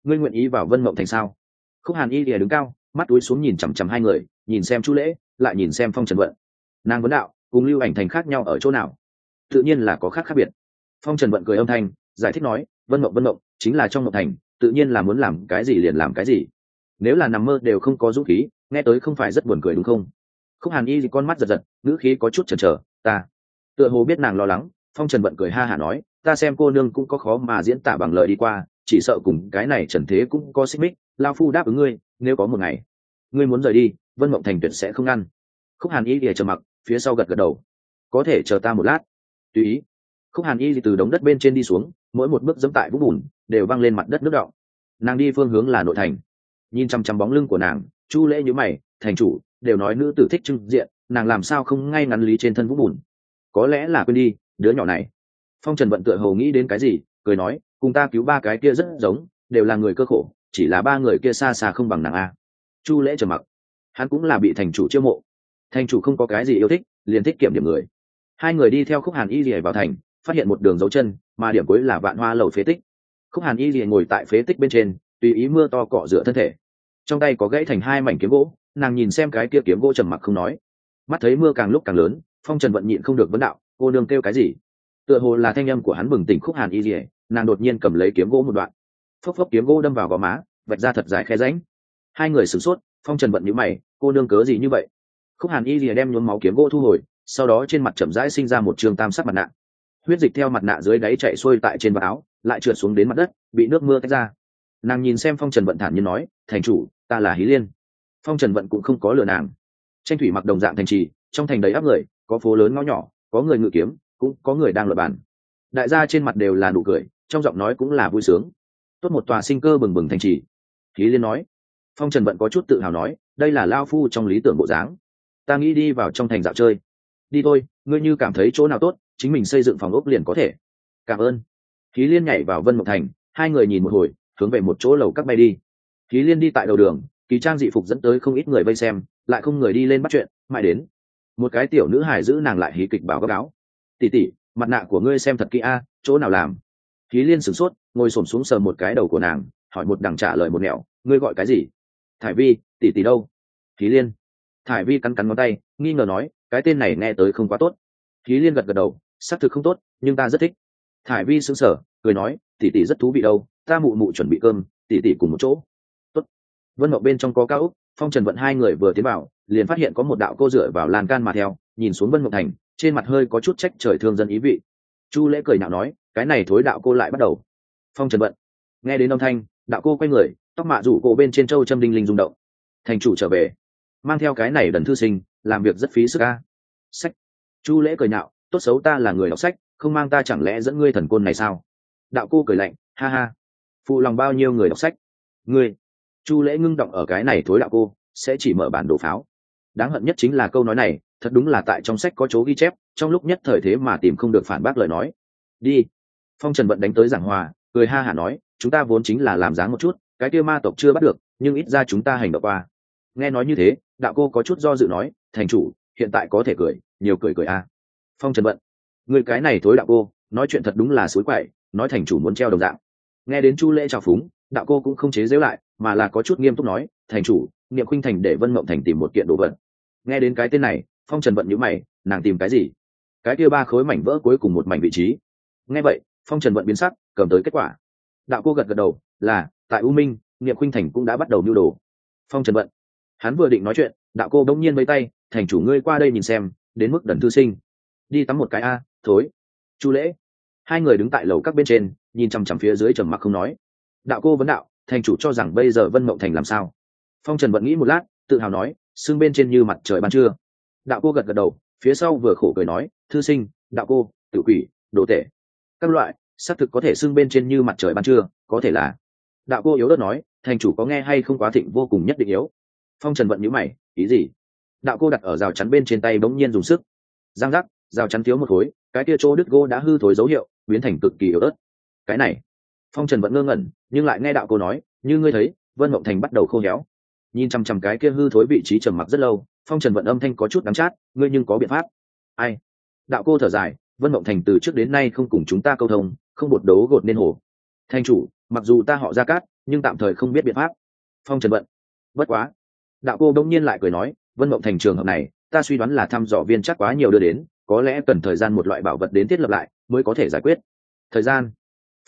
A: Ngươi nguyện ý vào vân mộng thành sao? Khúc hàn y rỉa đứng cao, mắt túi xuống nhìn chằm chằm hai người, nhìn xem chu lễ, lại nhìn xem phong trần vận nàng vấn đạo, cùng lưu ảnh thành khác nhau ở chỗ nào? Tự nhiên là có khác khác biệt. Phong trần vận cười âm thanh, giải thích nói, vân mộng vân mộng, chính là trong mộng thành, tự nhiên là muốn làm cái gì liền làm cái gì. Nếu là nằm mơ đều không có dũng khí nghe tới không phải rất buồn cười đúng không? Khúc hàn y thì con mắt giật giật, ngữ khí có chút chần chờ, ta. Tựa hồ biết nàng lo lắng, phong trần bận cười ha hả nói, ta xem cô nương cũng có khó mà diễn tả bằng lời đi qua, chỉ sợ cùng cái này trần thế cũng có xích mích, lao phu đáp ứng ngươi, nếu có một ngày, ngươi muốn rời đi, vân mộng thành tuyệt sẽ không ngăn. Khúc hàn y thì chờ mặc, phía sau gật gật đầu, có thể chờ ta một lát. Tùy ý. Khúc hàn y thì từ đống đất bên trên đi xuống, mỗi một bước dẫm tại vũng bùn, đều văng lên mặt đất nước đọng. Nàng đi phương hướng là nội thành. Nhìn chăm chăm bóng lưng của nàng chu lễ nhữ mày, thành chủ, đều nói nữ tử thích trưng diện, nàng làm sao không ngay ngắn lý trên thân vũ bùn? Có lẽ là quên đi, đứa nhỏ này. Phong trần vận tựa hầu nghĩ đến cái gì, cười nói, cùng ta cứu ba cái kia rất giống, đều là người cơ khổ, chỉ là ba người kia xa xa không bằng nàng a. Chu lễ trầm mặc. Hắn cũng là bị thành chủ chiêu mộ. Thành chủ không có cái gì yêu thích, liền thích kiểm điểm người. Hai người đi theo khúc hàn y rìa vào thành, phát hiện một đường dấu chân, mà điểm cuối là vạn hoa lầu phế tích. Khúc hàn y rìa ngồi tại phế tích bên trên, tùy ý mưa to cọ rửa thân thể trong tay có gãy thành hai mảnh kiếm gỗ, nàng nhìn xem cái kia kiếm gỗ trầm mặc không nói. Mắt thấy mưa càng lúc càng lớn, phong trần vận nhịn không được vấn đạo, cô nương kêu cái gì? Tựa hồ là thanh âm của hắn bừng tỉnh khúc hàn y dỉa nàng đột nhiên cầm lấy kiếm gỗ một đoạn. Phốc phốc kiếm gỗ đâm vào gò má, vạch ra thật dài khe ránh hai người sửng sốt, phong trần vận nhữ mày, cô nương cớ gì như vậy? Khúc hàn y dỉa đem nhuốm máu kiếm gỗ thu hồi, sau đó trên mặt chậm rãi sinh ra một trường tam sắc mặt nạ. Huyết dịch theo mặt nạ dưới đáy chạy xuôi tại trên vạt áo, lại trượt xuống đến mặt đất, bị nước mưa tách ra nàng nhìn xem phong trần vận thản nhiên nói, thành chủ, ta là hí liên. Phong trần vận cũng không có lừa nàng. Tranh thủy mặc đồng dạng thành trì, trong thành đầy áp người, có phố lớn ngõ nhỏ, có người ngự kiếm, cũng có người đang luật bàn. Đại gia trên mặt đều là nụ cười, trong giọng nói cũng là vui sướng. Tốt một tòa sinh cơ bừng bừng thành trì. Hí liên nói. Phong trần vận có chút tự hào nói, đây là lao phu trong lý tưởng bộ dáng. Ta nghĩ đi vào trong thành dạo chơi. Đi thôi, ngươi như cảm thấy chỗ nào tốt, chính mình xây dựng phòng ốc liền có thể. Cảm ơn. Khí liên nhảy vào vân mộc thành, hai người nhìn một hồi hướng về một chỗ lầu các bay đi. Ký liên đi tại đầu đường kỳ trang dị phục dẫn tới không ít người vây xem lại không người đi lên bắt chuyện mãi đến. Một cái tiểu nữ hài giữ nàng lại hí kịch bảo gấp áo tỉ tỉ mặt nạ của ngươi xem thật kỹ a chỗ nào làm? Ký liên sửng sốt ngồi xổm xuống sờ một cái đầu của nàng hỏi một đằng trả lời một nẻo, ngươi gọi cái gì? Thải vi tỉ tỉ đâu? Ký liên. Thải vi cắn cắn ngón tay nghi ngờ nói cái tên này nghe tới không quá tốt. Ký liên gật gật đầu xác thực không tốt nhưng ta rất thích. Thải vi sững sờ cười nói tỉ tỉ rất thú vị đâu ta mụ mụ chuẩn bị cơm, tỉ tỉ cùng một chỗ. Tốt. Vân mộng bên trong có cao úc phong trần vận hai người vừa tiến vào, liền phát hiện có một đạo cô dựa vào lan can mà theo, nhìn xuống vân mộng thành, trên mặt hơi có chút trách trời thương dân ý vị. Chu lễ cười nhạo nói, cái này thối đạo cô lại bắt đầu. Phong trần vận, nghe đến âm thanh, đạo cô quay người, tóc mạ rủ cổ bên trên châu châm đinh linh rung động. Thành chủ trở về, mang theo cái này đần thư sinh, làm việc rất phí sức ca sách. Chu lễ cười nhạo, tốt xấu ta là người đọc sách, không mang ta chẳng lẽ dẫn ngươi thần côn này sao? Đạo cô cười lạnh, ha ha phụ lòng bao nhiêu người đọc sách. Ngươi, chu lễ ngưng động ở cái này thối đạo cô, sẽ chỉ mở bản đồ pháo. Đáng hận nhất chính là câu nói này, thật đúng là tại trong sách có chỗ ghi chép, trong lúc nhất thời thế mà tìm không được phản bác lời nói. Đi. Phong trần vận đánh tới giảng hòa, cười ha hả nói, chúng ta vốn chính là làm dáng một chút, cái kia ma tộc chưa bắt được, nhưng ít ra chúng ta hành động qua. Nghe nói như thế, đạo cô có chút do dự nói, thành chủ, hiện tại có thể cười, nhiều cười cười a. Phong trần vận người cái này thối đạo cô, nói chuyện thật đúng là suối quậy, nói thành chủ muốn treo đồng dạng nghe đến chu lễ trào phúng, đạo cô cũng không chế giễu lại, mà là có chút nghiêm túc nói, thành chủ, niệm khuynh thành để vân mộng thành tìm một kiện đồ vật. Nghe đến cái tên này, phong trần vận nhữ mày, nàng tìm cái gì? Cái kia ba khối mảnh vỡ cuối cùng một mảnh vị trí. Nghe vậy, phong trần vận biến sắc, cầm tới kết quả. Đạo cô gật gật đầu, là, tại u minh, niệm khuynh thành cũng đã bắt đầu mưu đồ. Phong trần vận hắn vừa định nói chuyện, đạo cô đông nhiên mấy tay, thành chủ ngươi qua đây nhìn xem, đến mức đần thư sinh. Đi tắm một cái a, thối. Chu lễ. Hai người đứng tại lầu các bên trên nhìn chằm chằm phía dưới trầm mặc không nói. Đạo cô vấn đạo, thành chủ cho rằng bây giờ vân mộng thành làm sao? Phong trần vẫn nghĩ một lát, tự hào nói, xương bên trên như mặt trời ban trưa. Đạo cô gật gật đầu, phía sau vừa khổ cười nói, thư sinh, đạo cô tự quỷ, đồ tể. Các loại, xác thực có thể xương bên trên như mặt trời ban trưa, có thể là. Đạo cô yếu đất nói, thành chủ có nghe hay không quá thịnh vô cùng nhất định yếu. Phong trần vận nhữ mày, ý gì? Đạo cô đặt ở rào chắn bên trên tay bỗng nhiên dùng sức. Giang giác, rào chắn thiếu một khối, cái kia chỗ đứt gô đã hư thối dấu hiệu, biến thành cực kỳ yếu ớt cái này. Phong trần vẫn ngơ ngẩn, nhưng lại nghe đạo cô nói, như ngươi thấy, vân mộng thành bắt đầu khô héo. Nhìn chằm chằm cái kia hư thối vị trí trầm mặc rất lâu, phong trần vận âm thanh có chút đắng chát, ngươi nhưng có biện pháp. Ai? Đạo cô thở dài, vân mộng thành từ trước đến nay không cùng chúng ta câu thông, không bột đấu gột nên hồ. Thanh chủ, mặc dù ta họ ra cát, nhưng tạm thời không biết biện pháp. Phong trần vận bất quá. Đạo cô đông nhiên lại cười nói, vân mộng thành trường hợp này, ta suy đoán là thăm dò viên chắc quá nhiều đưa đến, có lẽ cần thời gian một loại bảo vật đến thiết lập lại, mới có thể giải quyết. Thời gian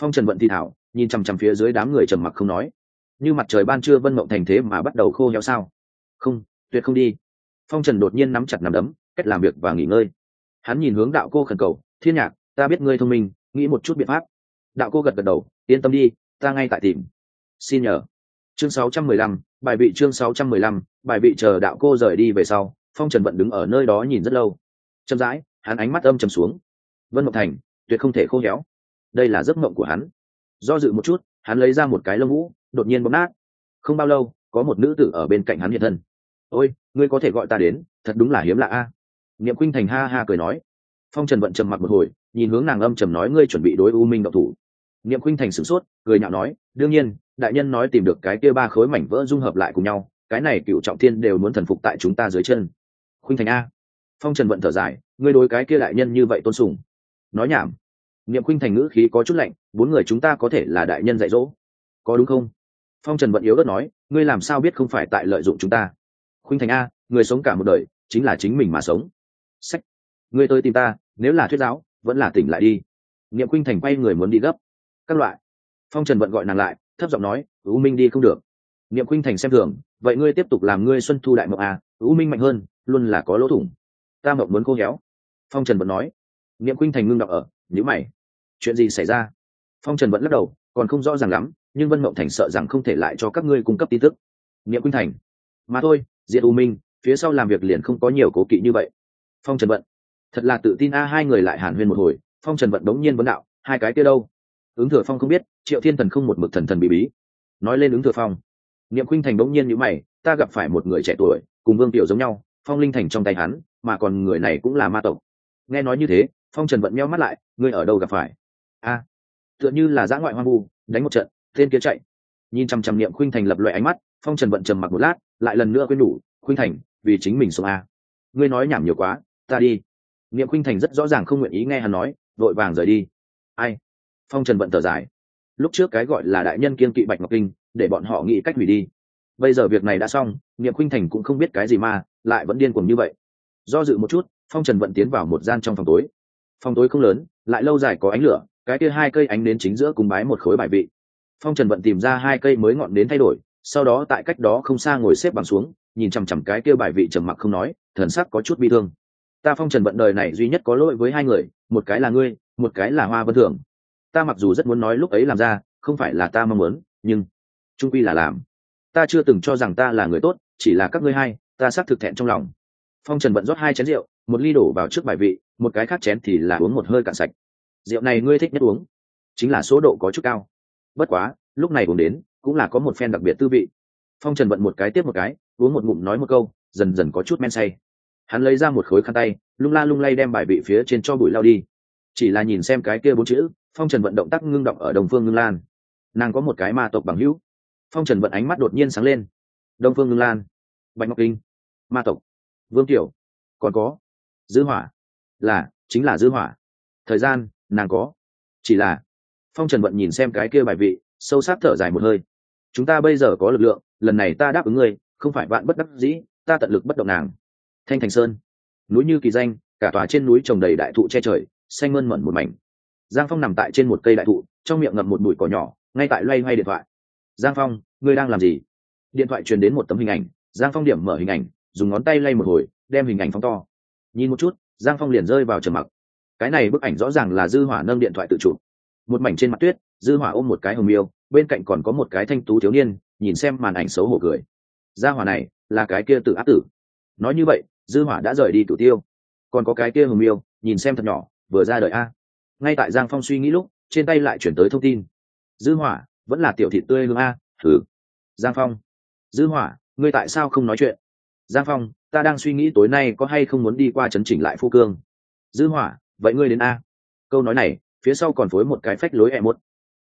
A: phong trần vận thi thảo nhìn chằm chằm phía dưới đám người trầm mặc không nói. Như mặt trời ban trưa vân mộng thành thế mà bắt đầu khô héo sao? Không tuyệt không đi. Phong trần đột nhiên nắm chặt nắm đấm cách làm việc và nghỉ ngơi. Hắn nhìn hướng đạo cô khẩn cầu thiên nhạc ta biết ngươi thông minh nghĩ một chút biện pháp. Đạo cô gật gật đầu yên tâm đi ta ngay tại tìm. Xin nhờ. Chương 615, bài vị chương 615, bài vị chờ đạo cô rời đi về sau phong trần vận đứng ở nơi đó nhìn rất lâu. Chậm rãi hắn ánh mắt âm trầm xuống. Vân mộng thành tuyệt không thể khô héo đây là giấc mộng của hắn. Do dự một chút, hắn lấy ra một cái lông vũ, đột nhiên bóp nát. Không bao lâu, có một nữ tử ở bên cạnh hắn hiện thân. Ôi, ngươi có thể gọi ta đến, thật đúng là hiếm lạ a. Niệm khuynh thành ha ha cười nói. Phong trần vận trầm mặt một hồi, nhìn hướng nàng âm trầm nói, ngươi chuẩn bị đối u minh độc thủ. Niệm khuynh thành sửng sốt, cười nhạo nói, đương nhiên, đại nhân nói tìm được cái kia ba khối mảnh vỡ dung hợp lại cùng nhau, cái này cựu trọng thiên đều muốn thần phục tại chúng ta dưới chân. Khuynh thành a. Phong trần vận thở dài, ngươi đối cái kia đại nhân như vậy tôn sùng. Nói nhảm niệm khuynh thành ngữ khí có chút lạnh, bốn người chúng ta có thể là đại nhân dạy dỗ. Có đúng không? Phong trần Bận yếu đất nói, ngươi làm sao biết không phải tại lợi dụng chúng ta? Khuynh thành a, người sống cả một đời, chính là chính mình mà sống. Sách. Ngươi tới tìm ta, nếu là thuyết giáo, vẫn là tỉnh lại đi. Niệm khuynh thành quay người muốn đi gấp. Các loại. Phong trần vận gọi nàng lại, thấp giọng nói, u minh đi không được. Niệm khuynh thành xem thường, vậy ngươi tiếp tục làm ngươi xuân thu đại mộng à u minh mạnh hơn, luôn là có lỗ thủng. Ta mộng muốn khô héo. Phong trần vận nói. Niệm khuynh thành ngưng đọc ở nhữ mày chuyện gì xảy ra? Phong trần vẫn lắc đầu, còn không rõ ràng lắm, nhưng vân mộng thành sợ rằng không thể lại cho các ngươi cung cấp tin tức. Niệm quynh thành. Mà thôi, diệt u minh, phía sau làm việc liền không có nhiều cố kỵ như vậy. Phong trần vận thật là tự tin a, hai người lại hàn huyên một hồi, phong trần vận đống nhiên vấn đạo, hai cái kia đâu? Ứng thừa phong không biết, triệu thiên thần không một mực thần thần bí bí. Nói lên ứng thừa phong. Niệm khuynh thành đống nhiên như mày, ta gặp phải một người trẻ tuổi, cùng vương tiểu giống nhau, phong linh thành trong tay hắn, mà còn người này cũng là ma tộc. Nghe nói như thế, phong trần vận meo mắt lại, ngươi ở đâu gặp phải? A tựa như là giã ngoại hoang vu, đánh một trận, tên kia chạy. Nhìn chằm chằm niệm khuynh thành lập loại ánh mắt, phong trần vận trầm mặc một lát, lại lần nữa quên đủ, khuynh thành, vì chính mình sống a ngươi nói nhảm nhiều quá, ta đi. Niệm khuynh thành rất rõ ràng không nguyện ý nghe hắn nói, vội vàng rời đi. Ai? Phong trần vận thở dài. Lúc trước cái gọi là đại nhân kiên kỵ bạch ngọc kinh, để bọn họ nghĩ cách hủy đi. Bây giờ việc này đã xong, niệm khuynh thành cũng không biết cái gì mà, lại vẫn điên cuồng như vậy. Do dự một chút, phong trần vận tiến vào một gian trong phòng tối. Phòng tối không lớn, lại lâu dài có ánh lửa cái kia hai cây ánh đến chính giữa cùng bái một khối bài vị. Phong trần vận tìm ra hai cây mới ngọn đến thay đổi, sau đó tại cách đó không xa ngồi xếp bằng xuống, nhìn chằm chằm cái kia bài vị trầm mặc không nói, thần sắc có chút bi thương. Ta phong trần vận đời này duy nhất có lỗi với hai người, một cái là ngươi, một cái là hoa vân thường ta mặc dù rất muốn nói lúc ấy làm ra, không phải là ta mong muốn, nhưng trung quy là làm. Ta chưa từng cho rằng ta là người tốt, chỉ là các ngươi hai, ta xác thực thẹn trong lòng. Phong trần vận rót hai chén rượu, một ly đổ vào trước bài vị, một cái khác chén thì là uống một hơi cạn sạch rượu này ngươi thích nhất uống. Chính là số độ có chút cao. Bất quá, lúc này uống đến, cũng là có một phen đặc biệt tư vị. Phong trần vận một cái tiếp một cái, uống một ngụm nói một câu, dần dần có chút men say. Hắn lấy ra một khối khăn tay, lung la lung lay đem bài vị phía trên cho bụi lao đi. Chỉ là nhìn xem cái kia bốn chữ, phong trần vận động tác ngưng động ở đồng phương ngưng lan. Nàng có một cái ma tộc bằng hữu. Phong trần vận ánh mắt đột nhiên sáng lên. Đông phương ngưng lan. Bạch ngọc kinh. Ma tộc. Vương tiểu còn có. Dư hỏa. Là, chính là dư hỏa. Thời gian nàng có. Chỉ là, phong trần vận nhìn xem cái kia bài vị, sâu sắc thở dài một hơi. Chúng ta bây giờ có lực lượng, lần này ta đáp ứng ngươi, không phải bạn bất đắc dĩ, ta tận lực bất động nàng. Thanh thành sơn. Núi như kỳ danh, cả tòa trên núi trồng đầy đại thụ che trời, xanh mơn mẩn một mảnh. Giang phong nằm tại trên một cây đại thụ, trong miệng ngậm một bụi cỏ nhỏ, ngay tại loay hoay điện thoại. Giang phong, ngươi đang làm gì? Điện thoại truyền đến một tấm hình ảnh, giang phong điểm mở hình ảnh, dùng ngón tay lay một hồi, đem hình ảnh phóng to. Nhìn một chút, giang phong liền rơi vào trầm mặc cái này bức ảnh rõ ràng là dư hỏa nâng điện thoại tự chụp. Một mảnh trên mặt tuyết, dư hỏa ôm một cái hồng miêu, bên cạnh còn có một cái thanh tú thiếu niên, nhìn xem màn ảnh xấu hổ cười. Gia hỏa này, là cái kia tự áp tử. Nói như vậy, dư hỏa đã rời đi tử tiêu. Còn có cái kia hồng miêu, nhìn xem thật nhỏ, vừa ra đời a. Ngay tại giang phong suy nghĩ lúc, trên tay lại chuyển tới thông tin. Dư hỏa, vẫn là tiểu thị tươi hương a, thử. Giang phong. Dư hỏa, ngươi tại sao không nói chuyện? Giang phong, ta đang suy nghĩ tối nay có hay không muốn đi qua chấn chỉnh lại phu cương. Dư hỏa vậy ngươi đến a? Câu nói này, phía sau còn phối một cái phách lối e một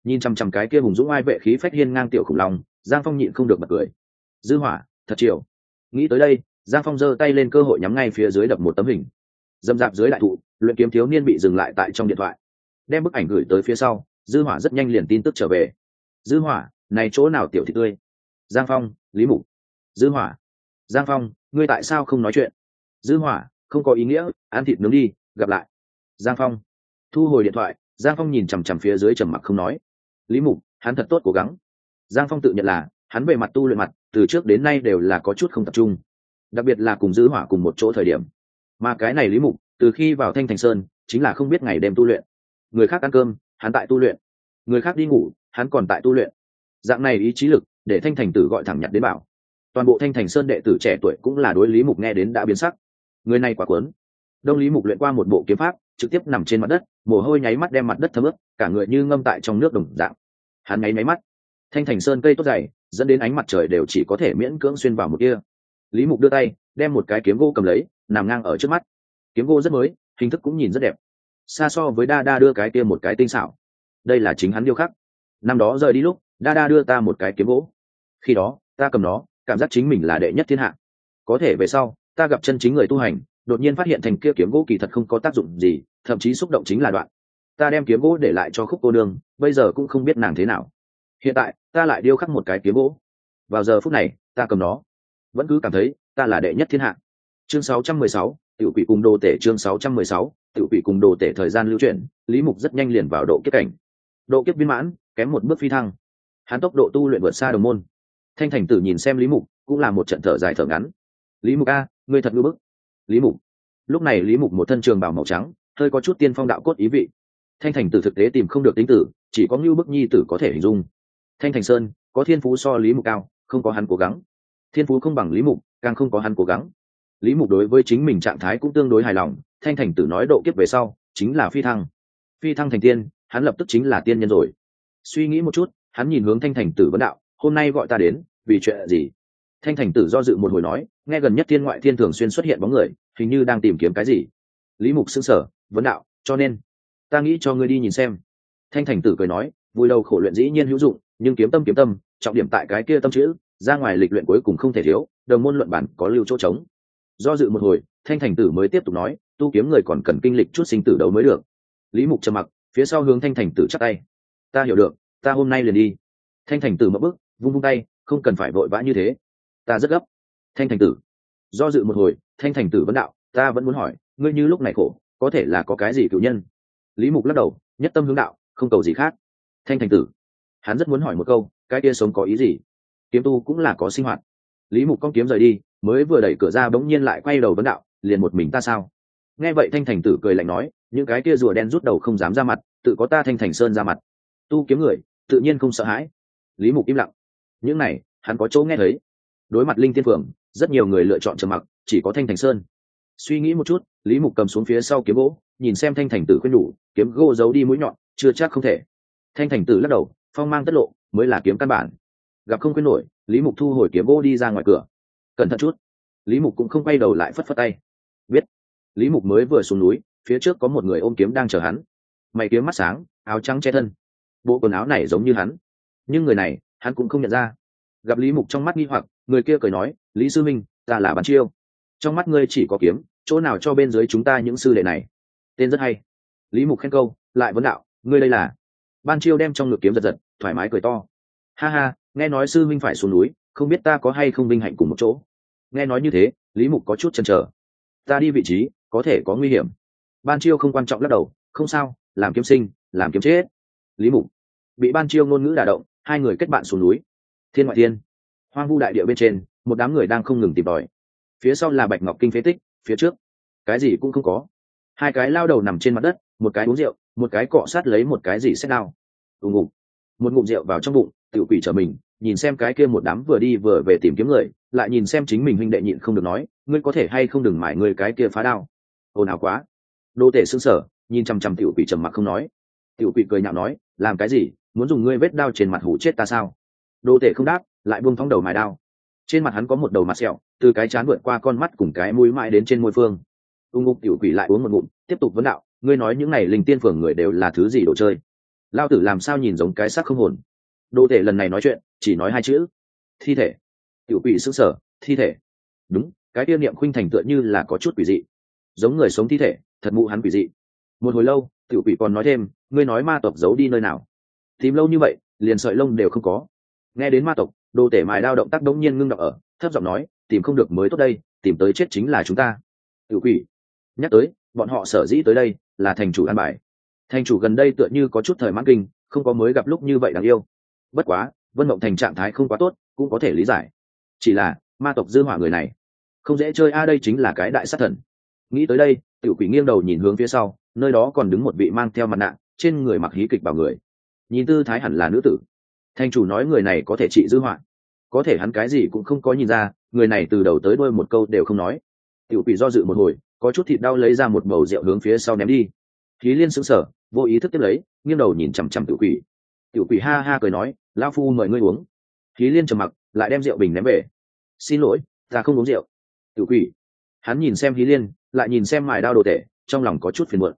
A: nhìn chằm chằm cái kia hùng dũng ai vệ khí phách hiên ngang tiểu khủng long, giang phong nhịn không được bật cười. Dư hỏa, thật chiều nghĩ tới đây, giang phong giơ tay lên cơ hội nhắm ngay phía dưới đập một tấm hình. Dâm dạp dưới đại thụ, luyện kiếm thiếu niên bị dừng lại tại trong điện thoại. Đem bức ảnh gửi tới phía sau, dư hỏa rất nhanh liền tin tức trở về. Dư hỏa, này chỗ nào tiểu thị tươi? Giang phong, lý mục. Dư hỏa. Giang phong, ngươi tại sao không nói chuyện? Dư hỏa, không có ý nghĩa, ăn thịt nướng đi, gặp lại giang phong. Thu hồi điện thoại, giang phong nhìn chằm chằm phía dưới trầm mặc không nói. Lý mục, hắn thật tốt cố gắng. Giang phong tự nhận là, hắn về mặt tu luyện mặt, từ trước đến nay đều là có chút không tập trung. Đặc biệt là cùng giữ hỏa cùng một chỗ thời điểm. Mà cái này lý mục, từ khi vào thanh thành sơn, chính là không biết ngày đêm tu luyện. Người khác ăn cơm, hắn tại tu luyện. Người khác đi ngủ, hắn còn tại tu luyện. Dạng này ý chí lực, để thanh thành tử gọi thẳng nhặt đến bảo. Toàn bộ thanh thành sơn đệ tử trẻ tuổi cũng là đối lý mục nghe đến đã biến sắc. Người này quả quấn đông lý mục luyện qua một bộ kiếm pháp, trực tiếp nằm trên mặt đất, mồ hôi nháy mắt đem mặt đất thấm ướt, cả người như ngâm tại trong nước đồng dạng. Hắn nháy máy mắt. Thanh thành sơn cây tốt dày, dẫn đến ánh mặt trời đều chỉ có thể miễn cưỡng xuyên vào một kia. Lý mục đưa tay, đem một cái kiếm gỗ cầm lấy, nằm ngang ở trước mắt. Kiếm gỗ rất mới, hình thức cũng nhìn rất đẹp. Xa so với đa đa đưa cái kia một cái tinh xảo. Đây là chính hắn điêu khắc. Năm đó rời đi lúc, đa đa đưa ta một cái kiếm gỗ. Khi đó, ta cầm nó, cảm giác chính mình là đệ nhất thiên hạ. Có thể về sau, ta gặp chân chính người tu hành đột nhiên phát hiện thành kia kiếm gỗ kỳ thật không có tác dụng gì thậm chí xúc động chính là đoạn. Ta đem kiếm gỗ để lại cho khúc cô nương bây giờ cũng không biết nàng thế nào. Hiện tại ta lại điêu khắc một cái kiếm gỗ. Vào giờ phút này ta cầm nó. Vẫn cứ cảm thấy ta là đệ nhất thiên hạ. Chương 616, tiểu quỷ cùng đồ tể chương 616, tiểu quỷ cùng đồ tể thời gian lưu chuyển lý mục rất nhanh liền vào độ kiếp cảnh. Độ kiếp viên mãn kém một bước phi thăng. Hắn tốc độ tu luyện vượt xa đồng môn. Thanh thành tử nhìn xem lý mục cũng là một trận thở dài thở ngắn. Lý mục a ngươi thật ngư bức lý mục. Lúc này lý mục một thân trường bào màu trắng, hơi có chút tiên phong đạo cốt ý vị. Thanh thành tử thực tế tìm không được tính tử, chỉ có ngưu bức nhi tử có thể hình dung. Thanh thành sơn, có thiên phú so lý mục cao, không có hắn cố gắng. Thiên phú không bằng lý mục, càng không có hắn cố gắng. Lý mục đối với chính mình trạng thái cũng tương đối hài lòng, thanh thành tử nói độ kiếp về sau, chính là phi thăng. Phi thăng thành tiên, hắn lập tức chính là tiên nhân rồi. Suy nghĩ một chút, hắn nhìn hướng thanh thành tử vấn đạo, hôm nay gọi ta đến, vì chuyện gì? Thanh thành tử do dự một hồi nói, nghe gần nhất thiên ngoại thiên thường xuyên xuất hiện bóng người, hình như đang tìm kiếm cái gì. Lý mục xứng sở vấn đạo, cho nên, ta nghĩ cho ngươi đi nhìn xem. Thanh thành tử cười nói, vui đầu khổ luyện dĩ nhiên hữu dụng, nhưng kiếm tâm kiếm tâm, trọng điểm tại cái kia tâm chữ, ra ngoài lịch luyện cuối cùng không thể thiếu, đồng môn luận bản có lưu chỗ trống. Do dự một hồi, thanh thành tử mới tiếp tục nói, tu kiếm người còn cần kinh lịch chút sinh tử đấu mới được. Lý mục trầm mặc, phía sau hướng thanh thành tử chắc tay. Ta hiểu được, ta hôm nay liền đi. Thanh thành tử mất bước, vung vung tay, không cần phải vội vã như thế ta rất gấp. Thanh thành tử. Do dự một hồi, thanh thành tử vấn đạo, ta vẫn muốn hỏi, ngươi như lúc này khổ, có thể là có cái gì cựu nhân? Lý mục lắc đầu, nhất tâm hướng đạo, không cầu gì khác. Thanh thành tử. Hắn rất muốn hỏi một câu, cái kia sống có ý gì? Kiếm tu cũng là có sinh hoạt. Lý mục con kiếm rời đi, mới vừa đẩy cửa ra bỗng nhiên lại quay đầu vấn đạo, liền một mình ta sao? Nghe vậy thanh thành tử cười lạnh nói, những cái kia rùa đen rút đầu không dám ra mặt, tự có ta thanh thành sơn ra mặt. Tu kiếm người, tự nhiên không sợ hãi. Lý mục im lặng. Những này, hắn có chỗ nghe thấy đối mặt linh tiên phượng, rất nhiều người lựa chọn trầm mặc, chỉ có thanh thành sơn. Suy nghĩ một chút, lý mục cầm xuống phía sau kiếm gỗ, nhìn xem thanh thành tử khuyên nhủ kiếm gỗ giấu đi mũi nhọn, chưa chắc không thể. Thanh thành tử lắc đầu, phong mang tất lộ, mới là kiếm căn bản. Gặp không khuyên nổi, lý mục thu hồi kiếm gỗ đi ra ngoài cửa. Cẩn thận chút. Lý mục cũng không quay đầu lại phất phất tay. Biết. Lý mục mới vừa xuống núi, phía trước có một người ôm kiếm đang chờ hắn. Mày kiếm mắt sáng, áo trắng che thân. Bộ quần áo này giống như hắn. Nhưng người này, hắn cũng không nhận ra. Gặp lý mục trong mắt nghi hoặc người kia cười nói, lý sư minh ta là bán chiêu. Trong mắt ngươi chỉ có kiếm, chỗ nào cho bên dưới chúng ta những sư đệ này? Tên rất hay. Lý mục khen câu, lại vấn đạo, ngươi đây là? Ban chiêu đem trong ngực kiếm giật giật, thoải mái cười to. Ha ha, nghe nói sư minh phải xuống núi, không biết ta có hay không vinh hạnh cùng một chỗ? Nghe nói như thế, lý mục có chút chần chờ. Ta đi vị trí, có thể có nguy hiểm. Ban chiêu không quan trọng lắc đầu, không sao, làm kiếm sinh, làm kiếm chết. Lý mục bị ban chiêu ngôn ngữ đả động, hai người kết bạn xuống núi. Thiên ngoại thiên hoang vu đại địa bên trên, một đám người đang không ngừng tìm tòi. Phía sau là bạch ngọc kinh phế tích, phía trước, cái gì cũng không có. Hai cái lao đầu nằm trên mặt đất, một cái uống rượu, một cái cọ sát lấy một cái gì xét đao. Ù ngục. Một ngụm rượu vào trong bụng tự quỷ trở mình, nhìn xem cái kia một đám vừa đi vừa về tìm kiếm người, lại nhìn xem chính mình huynh đệ nhịn không được nói, ngươi có thể hay không đừng mải ngươi cái kia phá đao? Ồn ào quá. Đô tể xương sở nhìn chằm chằm tiểu quỷ trầm mặc không nói. Tiểu quỷ cười nhạo nói, làm cái gì? Muốn dùng ngươi vết đao trên mặt hủ chết ta sao? Đô tể không đáp lại buông thóng đầu mài đao. Trên mặt hắn có một đầu mặt sẹo, từ cái chán vượt qua con mắt cùng cái mũi mãi đến trên môi phương. Ung ngục tiểu quỷ lại uống một ngụm, tiếp tục vấn đạo, ngươi nói những này linh tiên phường người đều là thứ gì đồ chơi? Lao tử làm sao nhìn giống cái xác không hồn? Đô thể lần này nói chuyện, chỉ nói hai chữ, thi thể. Tiểu quỷ xứng sở thi thể? Đúng, cái tiêu niệm khuynh thành tựa như là có chút quỷ dị. Giống người sống thi thể, thật mụ hắn quỷ dị. Một hồi lâu, tiểu quỷ còn nói thêm, ngươi nói ma tộc giấu đi nơi nào? Tìm lâu như vậy, liền sợi lông đều không có. Nghe đến ma tộc đồ tể mài đao động tác đống nhiên ngưng đọc ở, thấp giọng nói, tìm không được mới tốt đây, tìm tới chết chính là chúng ta. Tiểu quỷ. Nhắc tới, bọn họ sở dĩ tới đây là thành chủ an bài. Thành chủ gần đây tựa như có chút thời mãn kinh, không có mới gặp lúc như vậy đáng yêu. Bất quá, vân mộng thành trạng thái không quá tốt, cũng có thể lý giải. Chỉ là, ma tộc dư hỏa người này, không dễ chơi a, đây chính là cái đại sát thần. Nghĩ tới đây, tiểu quỷ nghiêng đầu nhìn hướng phía sau, nơi đó còn đứng một vị mang theo mặt nạ, trên người mặc hí kịch bảo người. Nhìn tư thái hẳn là nữ tử thành chủ nói người này có thể trị dư họa. Có thể hắn cái gì cũng không có nhìn ra, người này từ đầu tới đôi một câu đều không nói. Tiểu quỷ do dự một hồi, có chút thịt đau lấy ra một bầu rượu hướng phía sau ném đi. Khí liên sững sờ, vô ý thức tiếp lấy, nghiêng đầu nhìn chằm chằm tiểu quỷ. Tiểu quỷ ha ha cười nói lao phu mời ngươi uống. Khí liên trầm mặc, lại đem rượu bình ném về. Xin lỗi, ta không uống rượu. Tiểu quỷ. Hắn nhìn xem khí liên, lại nhìn xem mài đao đồ tệ trong lòng có chút phiền muộn.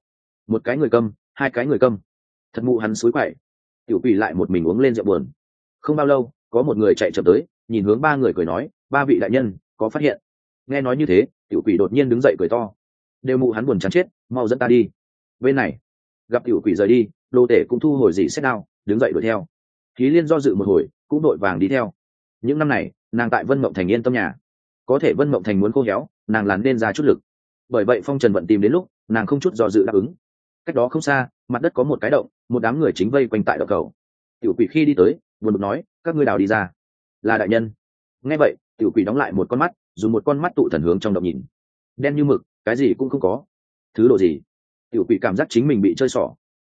A: Một cái người câm, hai cái người câm. Thật mụ hắn xối quậy tiểu quỷ lại một mình uống lên rượu buồn. Không bao lâu, có một người chạy chậm tới, nhìn hướng ba người cười nói, ba vị đại nhân, có phát hiện? Nghe nói như thế, tiểu quỷ đột nhiên đứng dậy cười to. Đều mụ hắn buồn chán chết, mau dẫn ta đi. Bên này, gặp tiểu quỷ rời đi Lô tể cũng thu hồi dị xét đao, đứng dậy đuổi theo. Khí liên do dự một hồi, cũng đội vàng đi theo. Những năm này, nàng tại vân mộng thành yên tâm nhà. Có thể vân mộng thành muốn khô héo, nàng làn nên ra chút lực. Bởi vậy phong trần vận tìm đến lúc, nàng không chút do dự đáp ứng cách đó không xa, mặt đất có một cái động, một đám người chính vây quanh tại động cầu. Tiểu quỷ khi đi tới, buồn bực nói, các ngươi đào đi ra. Là đại nhân. Nghe vậy, tiểu quỷ đóng lại một con mắt, dùng một con mắt tụ thần hướng trong động nhìn. Đen như mực, cái gì cũng không có. Thứ đồ gì? Tiểu quỷ cảm giác chính mình bị chơi xỏ.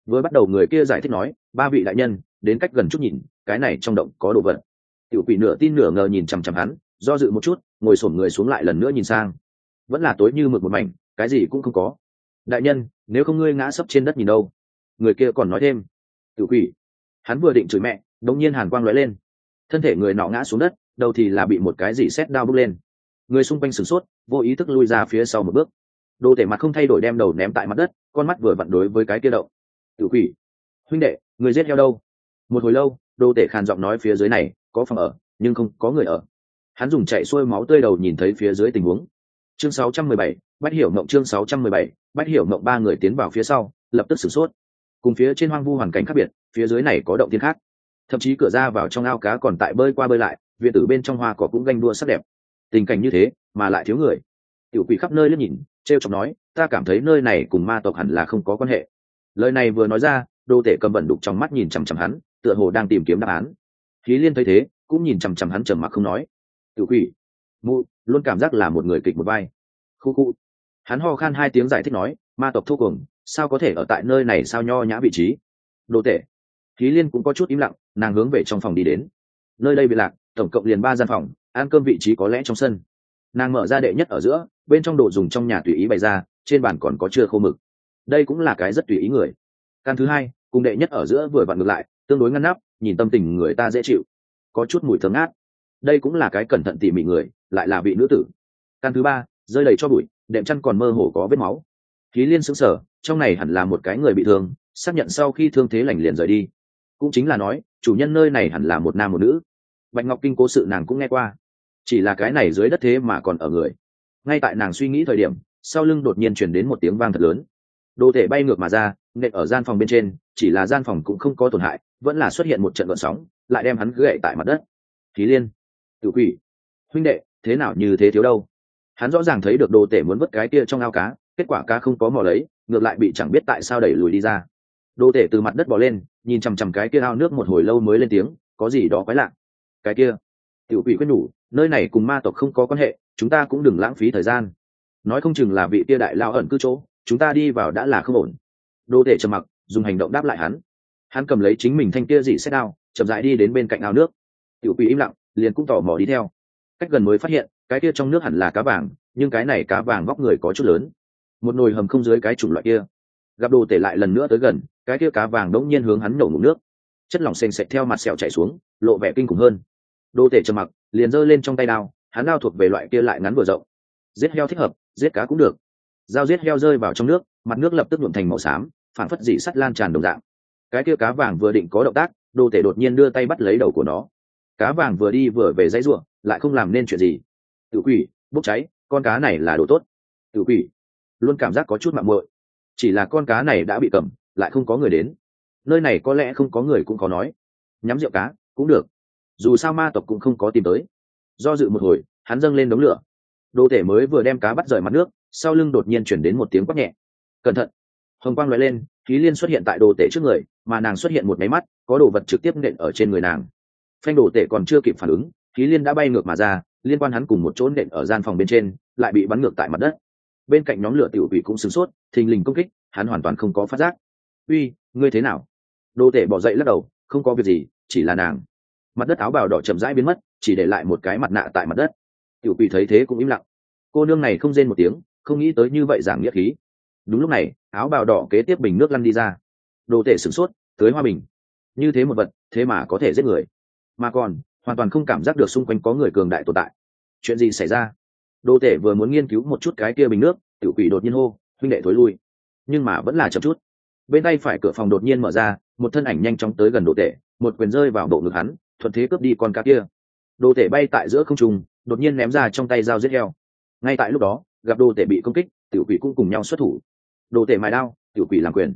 A: Vừa bắt đầu người kia giải thích nói, ba vị đại nhân, đến cách gần chút nhìn, cái này trong động có đồ vật. Tiểu quỷ nửa tin nửa ngờ nhìn chằm chằm hắn, do dự một chút, ngồi xổm người xuống lại lần nữa nhìn sang. Vẫn là tối như mực một mảnh, cái gì cũng không có đại nhân, nếu không ngươi ngã sấp trên đất nhìn đâu? Người kia còn nói thêm. Tự quỷ. Hắn vừa định chửi mẹ, đống nhiên hàn quang lóe lên. Thân thể người nọ ngã xuống đất, đầu thì là bị một cái gì xét đao bước lên. Người xung quanh sửng sốt, vô ý thức lui ra phía sau một bước. Đồ tể mặt không thay đổi đem đầu ném tại mặt đất, con mắt vừa vặn đối với cái kia đậu tự quỷ. Huynh đệ, người giết heo đâu? Một hồi lâu, đồ tể khàn giọng nói phía dưới này, có phòng ở, nhưng không có người ở. Hắn dùng chạy xuôi máu tươi đầu nhìn thấy phía dưới tình huống chương 617, bách hiểu mộng chương 617, bách hiểu mộng ba người tiến vào phía sau lập tức sửng sốt. Cùng phía trên hoang vu hoàn cảnh khác biệt phía dưới này có động thiên khác. Thậm chí cửa ra vào trong ao cá còn tại bơi qua bơi lại viện tử bên trong hoa cỏ cũng ganh đua sắc đẹp. Tình cảnh như thế mà lại thiếu người. Tiểu quỷ khắp nơi liếc nhìn trêu chọc nói ta cảm thấy nơi này cùng ma tộc hẳn là không có quan hệ. Lời này vừa nói ra đô tể cầm bẩn đục trong mắt nhìn chằm chằm hắn tựa hồ đang tìm kiếm đáp án. Khí liên thấy thế cũng nhìn chằm chằm hắn trầm mặc không nói. Tiểu quỷ mụ luôn cảm giác là một người kịch một vai. Khu khu. Hắn ho khan hai tiếng giải thích nói, ma tộc thô cùng, sao có thể ở tại nơi này sao nho nhã vị trí? Đồ tệ khí liên cũng có chút im lặng, nàng hướng về trong phòng đi đến. Nơi đây bị lạc, tổng cộng liền ba gian phòng, ăn cơm vị trí có lẽ trong sân. Nàng mở ra đệ nhất ở giữa, bên trong đồ dùng trong nhà tùy ý bày ra, trên bàn còn có chưa khô mực. Đây cũng là cái rất tùy ý người. Căn thứ hai, cùng đệ nhất ở giữa vừa vặn ngược lại, tương đối ngăn nắp, nhìn tâm tình người ta dễ chịu. Có chút mùi thơm ngát. Đây cũng là cái cẩn thận tỉ mỉ người lại là vị nữ tử. Căn thứ ba, rơi đầy cho bụi, đệm chăn còn mơ hồ có vết máu. Khí liên xứng sở trong này hẳn là một cái người bị thương, xác nhận sau khi thương thế lành liền rời đi. Cũng chính là nói, chủ nhân nơi này hẳn là một nam một nữ. Bạch ngọc kinh cố sự nàng cũng nghe qua. Chỉ là cái này dưới đất thế mà còn ở người. Ngay tại nàng suy nghĩ thời điểm, sau lưng đột nhiên chuyển đến một tiếng vang thật lớn. Đồ thể bay ngược mà ra, nện ở gian phòng bên trên, chỉ là gian phòng cũng không có tổn hại, vẫn là xuất hiện một trận vận sóng, lại đem hắn gậy tại mặt đất. Khí liên tự quỷ, huynh đệ thế nào như thế thiếu đâu. Hắn rõ ràng thấy được đồ tể muốn vứt cái kia trong ao cá, kết quả cá không có mò lấy, ngược lại bị chẳng biết tại sao đẩy lùi đi ra. Đồ tể từ mặt đất bỏ lên, nhìn chằm chằm cái kia ao nước một hồi lâu mới lên tiếng, có gì đó quái lạ? Cái kia? Tiểu quỷ quyết nhủ nơi này cùng ma tộc không có quan hệ, chúng ta cũng đừng lãng phí thời gian. Nói không chừng là vị kia đại lao ẩn cư chỗ, chúng ta đi vào đã là không ổn. Đô tể trầm mặc, dùng hành động đáp lại hắn. Hắn cầm lấy chính mình thanh kia dị xét ao chậm dại đi đến bên cạnh ao nước. Tiểu quỷ im lặng, liền cũng tò mò đi theo cách gần mới phát hiện, cái kia trong nước hẳn là cá vàng, nhưng cái này cá vàng vóc người có chút lớn. Một nồi hầm không dưới cái chủng loại kia. Gặp đồ tể lại lần nữa tới gần, cái kia cá vàng đống nhiên hướng hắn nổ ngụm nước. Chất lỏng sền sệt theo mặt sẹo chảy xuống, lộ vẻ kinh khủng hơn. Đồ tể trầm mặc, liền giơ lên trong tay đao, hắn đao thuộc về loại kia lại ngắn vừa rộng. Giết heo thích hợp, giết cá cũng được. Dao giết heo rơi vào trong nước, mặt nước lập tức nhuộm thành màu xám phản phất dị sắt lan tràn đồng dạng. Cái kia cá vàng vừa định có động tác, đồ tể đột nhiên đưa tay bắt lấy đầu của nó. Cá vàng vừa đi vừa về dãy ruộng lại không làm nên chuyện gì. Tự quỷ, bốc cháy, con cá này là đồ tốt. Tự quỷ, luôn cảm giác có chút mạng muội. Chỉ là con cá này đã bị cầm, lại không có người đến. Nơi này có lẽ không có người cũng có nói. Nhắm rượu cá, cũng được. Dù sao ma tộc cũng không có tìm tới. Do dự một hồi, hắn dâng lên đống lửa. Đồ thể mới vừa đem cá bắt rời mặt nước, sau lưng đột nhiên chuyển đến một tiếng quát nhẹ. Cẩn thận! Hồng quang loại lên, khí liên xuất hiện tại đồ tể trước người, mà nàng xuất hiện một máy mắt, có đồ vật trực tiếp nện ở trên người nàng. Phanh đồ tể còn chưa kịp phản ứng khí liên đã bay ngược mà ra, liên quan hắn cùng một chỗ nện ở gian phòng bên trên, lại bị bắn ngược tại mặt đất. Bên cạnh nhóm lửa tiểu quỷ cũng sửng sốt, thình lình công kích, hắn hoàn toàn không có phát giác. Uy, ngươi thế nào? Đồ tể bỏ dậy lắc đầu, không có việc gì, chỉ là nàng. Mặt đất áo bào đỏ chậm rãi biến mất, chỉ để lại một cái mặt nạ tại mặt đất. Tiểu quỷ thấy thế cũng im lặng. Cô nương này không rên một tiếng, không nghĩ tới như vậy giảng nghĩa khí. Đúng lúc này, áo bào đỏ kế tiếp bình nước lăn đi ra. Đồ tể sửng sốt tới hoa bình. Như thế một vật, thế mà có thể giết người. Mà còn hoàn toàn không cảm giác được xung quanh có người cường đại tồn tại. Chuyện gì xảy ra? Đồ tể vừa muốn nghiên cứu một chút cái kia bình nước, tiểu quỷ đột nhiên hô, huynh đệ thối lui. Nhưng mà vẫn là chậm chút. Bên tay phải cửa phòng đột nhiên mở ra, một thân ảnh nhanh chóng tới gần đồ tể, một quyền rơi vào bộ ngực hắn, thuận thế cướp đi con cá kia. Đồ tể bay tại giữa không trung, đột nhiên ném ra trong tay dao giết heo. Ngay tại lúc đó, gặp đồ tể bị công kích, tiểu quỷ cũng cùng nhau xuất thủ. Đồ tể mài đao, tiểu quỷ làm quyền.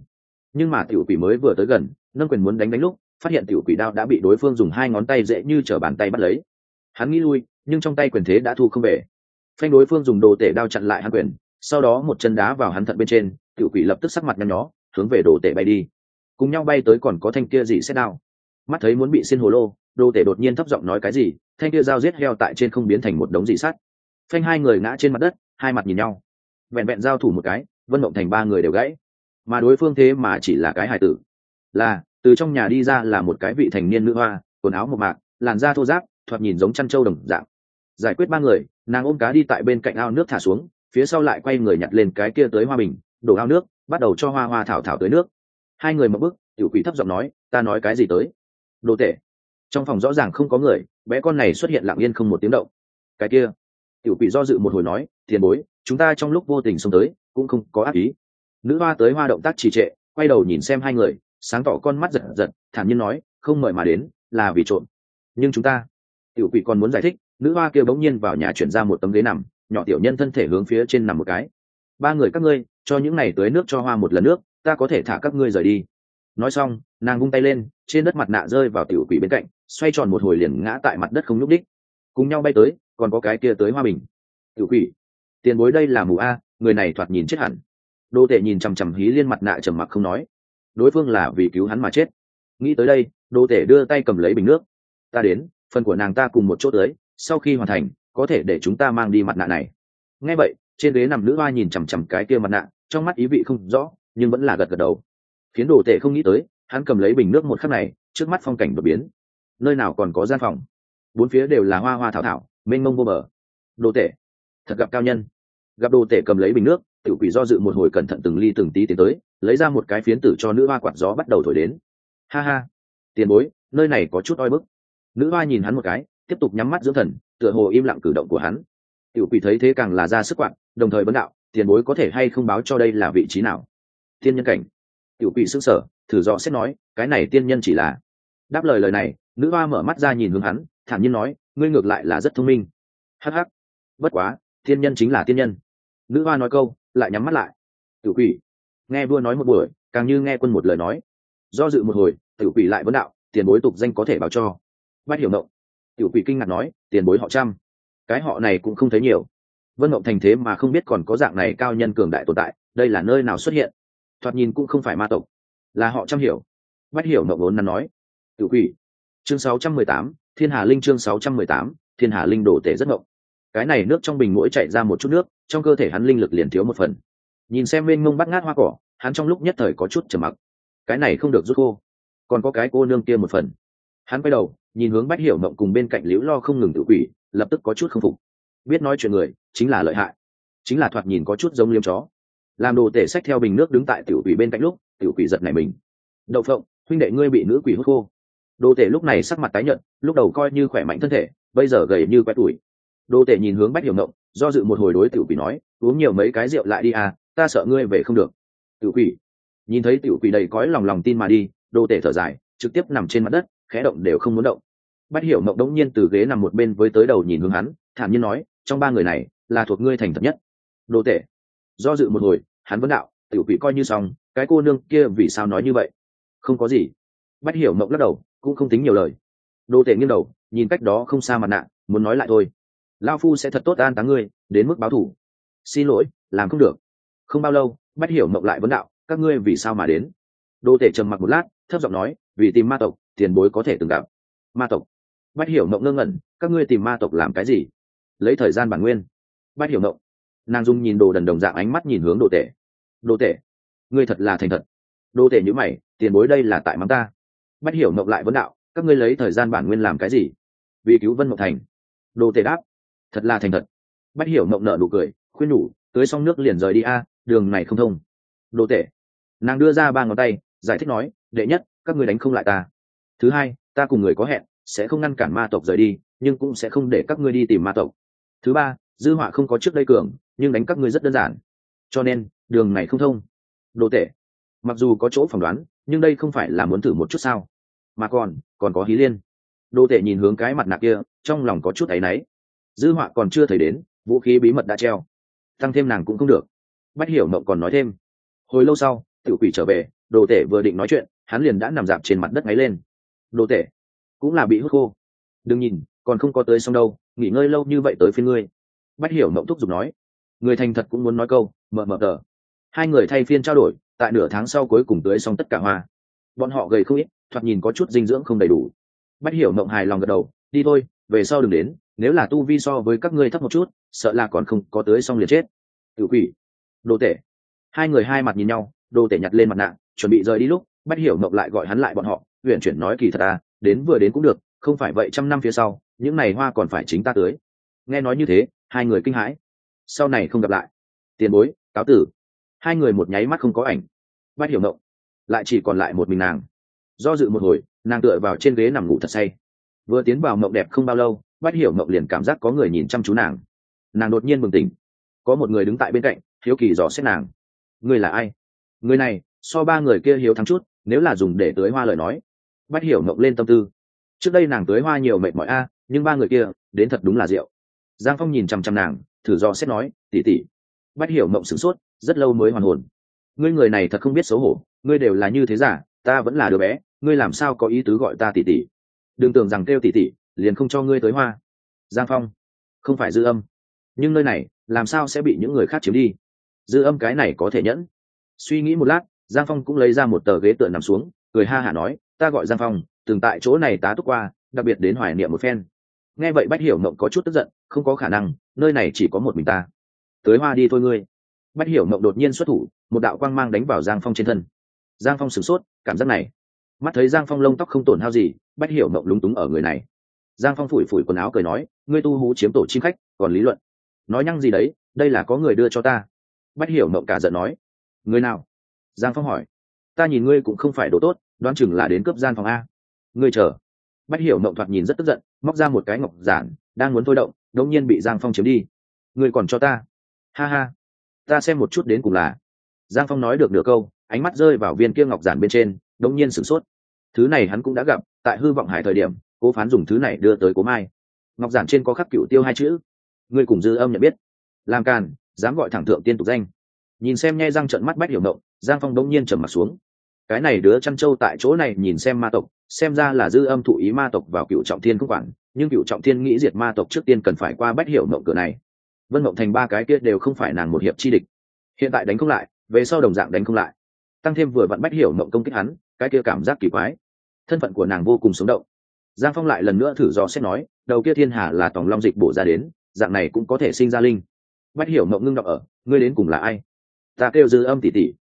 A: Nhưng mà tiểu quỷ mới vừa tới gần, nâng quyền muốn đánh đánh lúc phát hiện tiểu quỷ đao đã bị đối phương dùng hai ngón tay dễ như t bàn tay bắt lấy. Hắn nghĩ lui, nhưng trong tay quyền thế đã thu không về. Phanh đối phương dùng đồ tể đao chặn lại hắn quyền, sau đó một chân đá vào hắn thận bên trên, tiểu quỷ lập tức sắc mặt nhăn nhó, hướng về đồ tể bay đi. Cùng nhau bay tới còn có thanh kia gì xét đao. Mắt thấy muốn bị xin hồ lô, đồ tể đột nhiên thấp giọng nói cái gì, thanh kia dao giết heo tại trên không biến thành một đống dị sắt. Phanh hai người ngã trên mặt đất, hai mặt nhìn nhau. Vẹn vẹn giao thủ một cái, vân mộng thành ba người đều gãy. Mà đối phương thế mà chỉ là cái hài tử. Là từ trong nhà đi ra là một cái vị thành niên nữ hoa, quần áo một mạc, làn da thô giáp thoạt nhìn giống chăn trâu đồng dạng. Giải quyết ba người, nàng ôm cá đi tại bên cạnh ao nước thả xuống, phía sau lại quay người nhặt lên cái kia tới hoa bình, đổ ao nước, bắt đầu cho hoa hoa thảo thảo tới nước. Hai người một bước, tiểu quỷ thấp giọng nói, ta nói cái gì tới? Đồ tệ trong phòng rõ ràng không có người, bé con này xuất hiện lặng yên không một tiếng động. Cái kia? Tiểu quỷ do dự một hồi nói, tiền bối, chúng ta trong lúc vô tình xông tới, cũng không có ác ý. Nữ hoa tới hoa động tác trì trệ, quay đầu nhìn xem hai người sáng tỏ con mắt giật giật, thản nhiên nói, không mời mà đến, là vì trộm. Nhưng chúng ta tiểu quỷ còn muốn giải thích, nữ hoa kia bỗng nhiên vào nhà chuyển ra một tấm ghế nằm, nhỏ tiểu nhân thân thể hướng phía trên nằm một cái. Ba người các ngươi, cho những này tới nước cho hoa một lần nước, ta có thể thả các ngươi rời đi. Nói xong, nàng vung tay lên, trên đất mặt nạ rơi vào tiểu quỷ bên cạnh, xoay tròn một hồi liền ngã tại mặt đất không nhúc đích cùng nhau bay tới, còn có cái kia tới hoa bình. Tiểu quỷ, tiền bối đây là mù a, người này thoạt nhìn chết hẳn. Đô tệ nhìn chằm chằm hí liên mặt nạ trầm mặc không nói đối phương là vì cứu hắn mà chết. Nghĩ tới đây đô tể đưa tay cầm lấy bình nước. Ta đến, phần của nàng ta cùng một chỗ tới, sau khi hoàn thành, có thể để chúng ta mang đi mặt nạ này. Nghe vậy, trên ghế nằm nữ hoa nhìn chằm chằm cái kia mặt nạ, trong mắt ý vị không rõ, nhưng vẫn là gật gật đầu. Khiến đồ tể không nghĩ tới, hắn cầm lấy bình nước một khắc này, trước mắt phong cảnh đột biến. Nơi nào còn có gian phòng? Bốn phía đều là hoa hoa thảo thảo, mênh mông vô bờ. Đồ tể, thật gặp cao nhân. Gặp đồ tể cầm lấy bình nước tiểu quỷ do dự một hồi cẩn thận từng ly từng tí tiến tới, lấy ra một cái phiến tử cho nữ hoa quạt gió bắt đầu thổi đến. Ha ha. Tiền bối, nơi này có chút oi bức. Nữ hoa nhìn hắn một cái, tiếp tục nhắm mắt dưỡng thần, tựa hồ im lặng cử động của hắn. Tiểu quỷ thấy thế càng là ra sức quạt đồng thời vấn đạo, tiền bối có thể hay không báo cho đây là vị trí nào? Tiên nhân cảnh. Tiểu quỷ xương sở thử dò xét nói, cái này tiên nhân chỉ là đáp lời lời này, nữ hoa mở mắt ra nhìn hướng hắn, thản nhiên nói, ngươi ngược lại là rất thông minh. Hh hắc. Bất quá, tiên nhân chính là tiên nhân. Nữ hoa nói câu lại nhắm mắt lại. Tiểu quỷ. Nghe vua nói một buổi càng như nghe quân một lời nói. Do dự một hồi tiểu quỷ lại vấn đạo tiền bối tục danh có thể báo cho. Bách hiểu mộng tiểu quỷ kinh ngạc nói tiền bối họ trăm. Cái họ này cũng không thấy nhiều. Vân mộng thành thế mà không biết còn có dạng này cao nhân cường đại tồn tại đây là nơi nào xuất hiện? Thoạt nhìn cũng không phải ma tộc. Là họ trăm hiểu. Bách hiểu mộng vốn nắn nói. Tiểu quỷ. Chương 618, thiên hà linh chương 618, thiên hà linh đổ tể rất mộng cái này nước trong bình mũi chạy ra một chút nước, trong cơ thể hắn linh lực liền thiếu một phần. Nhìn xem bên mông bắt ngát hoa cỏ, hắn trong lúc nhất thời có chút trầm mặc. Cái này không được rút khô, còn có cái cô nương kia một phần. Hắn quay đầu, nhìn hướng bách hiểu mộng cùng bên cạnh liễu lo không ngừng tự quỷ, lập tức có chút không phục. Biết nói chuyện người, chính là lợi hại. Chính là thoạt nhìn có chút giống liếm chó. Làm đồ tể sách theo bình nước đứng tại tiểu quỷ bên cạnh lúc, tiểu quỷ giật này mình. Đậu phộng, huynh đệ ngươi bị nữ quỷ hút khô. Đồ tể lúc này sắc mặt tái nhợt, lúc đầu coi như khỏe mạnh thân thể, bây giờ gầy như quét tuổi Đô tể nhìn hướng bách hiểu mộng do dự một hồi đối tiểu quỷ nói, uống nhiều mấy cái rượu lại đi à ta sợ ngươi về không được. Tiểu quỷ? Nhìn thấy tiểu quỷ đầy cõi lòng lòng tin mà đi, Đô tể thở dài, trực tiếp nằm trên mặt đất, khẽ động đều không muốn động. Bách hiểu mộng đống nhiên từ ghế nằm một bên với tới đầu nhìn hướng hắn, thản nhiên nói, trong ba người này là thuộc ngươi thành thật nhất. Đô tể? Do dự một hồi, hắn vẫn đạo, tiểu quỷ coi như xong, cái cô nương kia vì sao nói như vậy? Không có gì. Bách hiểu mộng lắc đầu, cũng không tính nhiều lời. Đô tể nghiêng đầu, nhìn cách đó không xa mặt nạ, muốn nói lại thôi lao phu sẽ thật tốt an táng ngươi, đến mức báo thủ. Xin lỗi, làm không được. Không bao lâu, bách hiểu mộng lại vấn đạo, các ngươi vì sao mà đến? Đồ tể trầm mặc một lát, thấp giọng nói, vì tìm ma tộc, tiền bối có thể từng gặp. Ma tộc. Bách hiểu mộng ngơ ngẩn, các ngươi tìm ma tộc làm cái gì? Lấy thời gian bản nguyên. Bách hiểu mộng. Nàng dung nhìn đồ đần đồng dạng ánh mắt nhìn hướng đồ tể. Đồ tể, ngươi thật là thành thật. Đồ tể nhữ mày, tiền bối đây là tại mắng ta. Bách hiểu mộng lại vấn đạo, các ngươi lấy thời gian bản nguyên làm cái gì? Vì cứu vân mộng thành. Đồ tể đáp thật là thành thật. Bách hiểu mộng nợ nụ cười, khuyên nhủ tới xong nước liền rời đi a, đường này không thông. Đồ tể. Nàng đưa ra ba ngón tay, giải thích nói, đệ nhất, các ngươi đánh không lại ta. Thứ hai, ta cùng người có hẹn, sẽ không ngăn cản ma tộc rời đi, nhưng cũng sẽ không để các ngươi đi tìm ma tộc. Thứ ba, dư họa không có trước đây cường, nhưng đánh các ngươi rất đơn giản. Cho nên, đường này không thông. Đồ tể. Mặc dù có chỗ phỏng đoán, nhưng đây không phải là muốn thử một chút sao? Mà còn còn có hí liên. Đồ tể nhìn hướng cái mặt nạ kia, trong lòng có chút áy náy dư họa còn chưa thấy đến, vũ khí bí mật đã treo. Tăng thêm nàng cũng không được. Bách hiểu mộng còn nói thêm. Hồi lâu sau, tiểu quỷ trở về, đồ tể vừa định nói chuyện, hắn liền đã nằm dạp trên mặt đất ngáy lên. Đồ tể, cũng là bị hút khô. Đừng nhìn, còn không có tới xong đâu, nghỉ ngơi lâu như vậy tới phía ngươi. Bách hiểu mộng thúc giục nói. Người thành thật cũng muốn nói câu mờ mờ tờ. Hai người thay phiên trao đổi, tại nửa tháng sau cuối cùng tưới xong tất cả hoa. Bọn họ gầy không ít, thoạt nhìn có chút dinh dưỡng không đầy đủ. Bách hiểu mộng hài lòng gật đầu, đi thôi, về sau đừng đến nếu là tu vi so với các ngươi thấp một chút, sợ là còn không có tới xong liền chết. Tự quỷ, đồ tể. Hai người hai mặt nhìn nhau, đồ tể nhặt lên mặt nạ, chuẩn bị rời đi lúc bắt hiểu mộng lại gọi hắn lại bọn họ huyện chuyển nói kỳ thật à đến vừa đến cũng được, không phải vậy trăm năm phía sau, những này hoa còn phải chính ta tưới nghe nói như thế, hai người kinh hãi. Sau này không gặp lại. Tiền bối, cáo tử. Hai người một nháy mắt không có ảnh. Bắt hiểu mộng, lại chỉ còn lại một mình nàng. Do dự một hồi, nàng tựa vào trên ghế nằm ngủ thật say. Vừa tiến vào mộng đẹp không bao lâu bách hiểu mộng liền cảm giác có người nhìn chăm chú nàng. Nàng đột nhiên bừng tỉnh. Có một người đứng tại bên cạnh, hiếu kỳ dò xét nàng. Người là ai? Người này, so ba người kia hiếu thắng chút, nếu là dùng để tưới hoa lời nói. Bách hiểu mộng lên tâm tư. Trước đây nàng tưới hoa nhiều mệt mỏi a, nhưng ba người kia, đến thật đúng là rượu. Giang phong nhìn chằm chằm nàng, thử do xét nói tỉ tỉ bách hiểu mộng sửng sốt, rất lâu mới hoàn hồn. Ngươi người này thật không biết xấu hổ, ngươi đều là như thế giả, ta vẫn là đứa bé, ngươi làm sao có ý tứ gọi ta tỉ tỉ đừng tưởng rằng kêu tỉ tỉ liền không cho ngươi tới hoa. Giang phong, không phải dư âm. Nhưng nơi này, làm sao sẽ bị những người khác chiếm đi? Dư âm cái này có thể nhẫn. Suy nghĩ một lát, giang phong cũng lấy ra một tờ ghế tựa nằm xuống, cười ha hả nói, ta gọi giang phong, từng tại chỗ này tá túc qua, đặc biệt đến hoài niệm một phen. Nghe vậy bách hiểu mộng có chút tức giận, không có khả năng, nơi này chỉ có một mình ta. Tới hoa đi thôi ngươi. Bách hiểu mộng đột nhiên xuất thủ, một đạo quang mang đánh vào giang phong trên thân. Giang phong sửng sốt, cảm giác này. Mắt thấy giang phong lông tóc không tổn hao gì, bách hiểu mộng lúng túng ở người này giang phong phủi phủi quần áo cười nói, ngươi tu hú chiếm tổ chim khách, còn lý luận. Nói nhăng gì đấy, đây là có người đưa cho ta. Bách hiểu mộng cả giận nói, người nào? Giang phong hỏi, ta nhìn ngươi cũng không phải đồ tốt, đoán chừng là đến cướp gian phòng a. Ngươi chờ. Bách hiểu mộng thoạt nhìn rất tức giận, móc ra một cái ngọc giản, đang muốn thôi động đống nhiên bị giang phong chiếm đi. Ngươi còn cho ta? Ha ha, ta xem một chút đến cùng là. Giang phong nói được nửa câu, ánh mắt rơi vào viên kia ngọc giản bên trên đống nhiên sửng sốt. Thứ này hắn cũng đã gặp, tại hư vọng hải thời điểm cố phán dùng thứ này đưa tới cố mai. Ngọc giản trên có khắc cựu tiêu hai chữ. Ngươi cùng dư âm nhận biết. Làm càn, dám gọi thẳng thượng tiên tục danh. Nhìn xem nghe răng trận mắt bách hiểu mộng giang phong đông nhiên trầm mặt xuống. Cái này đứa chăn trâu tại chỗ này nhìn xem ma tộc, xem ra là dư âm thụ ý ma tộc vào cựu trọng thiên không quản, nhưng cựu trọng thiên nghĩ diệt ma tộc trước tiên cần phải qua bách hiểu mộng cửa này. Vân mộng thành ba cái kia đều không phải nàng một hiệp chi địch. Hiện tại đánh không lại, về sau đồng dạng đánh không lại. Tăng thêm vừa vặn bách hiểu mộng công kích hắn, cái kia cảm giác kỳ quái. Thân phận của nàng vô cùng sống động giang phong lại lần nữa thử do xét nói, đầu kia thiên hà là tòng long dịch bổ ra đến, dạng này cũng có thể sinh ra linh. Bách hiểu mộng ngưng đọc ở, ngươi đến cùng là ai? Ta kêu dư âm tỉ tỉ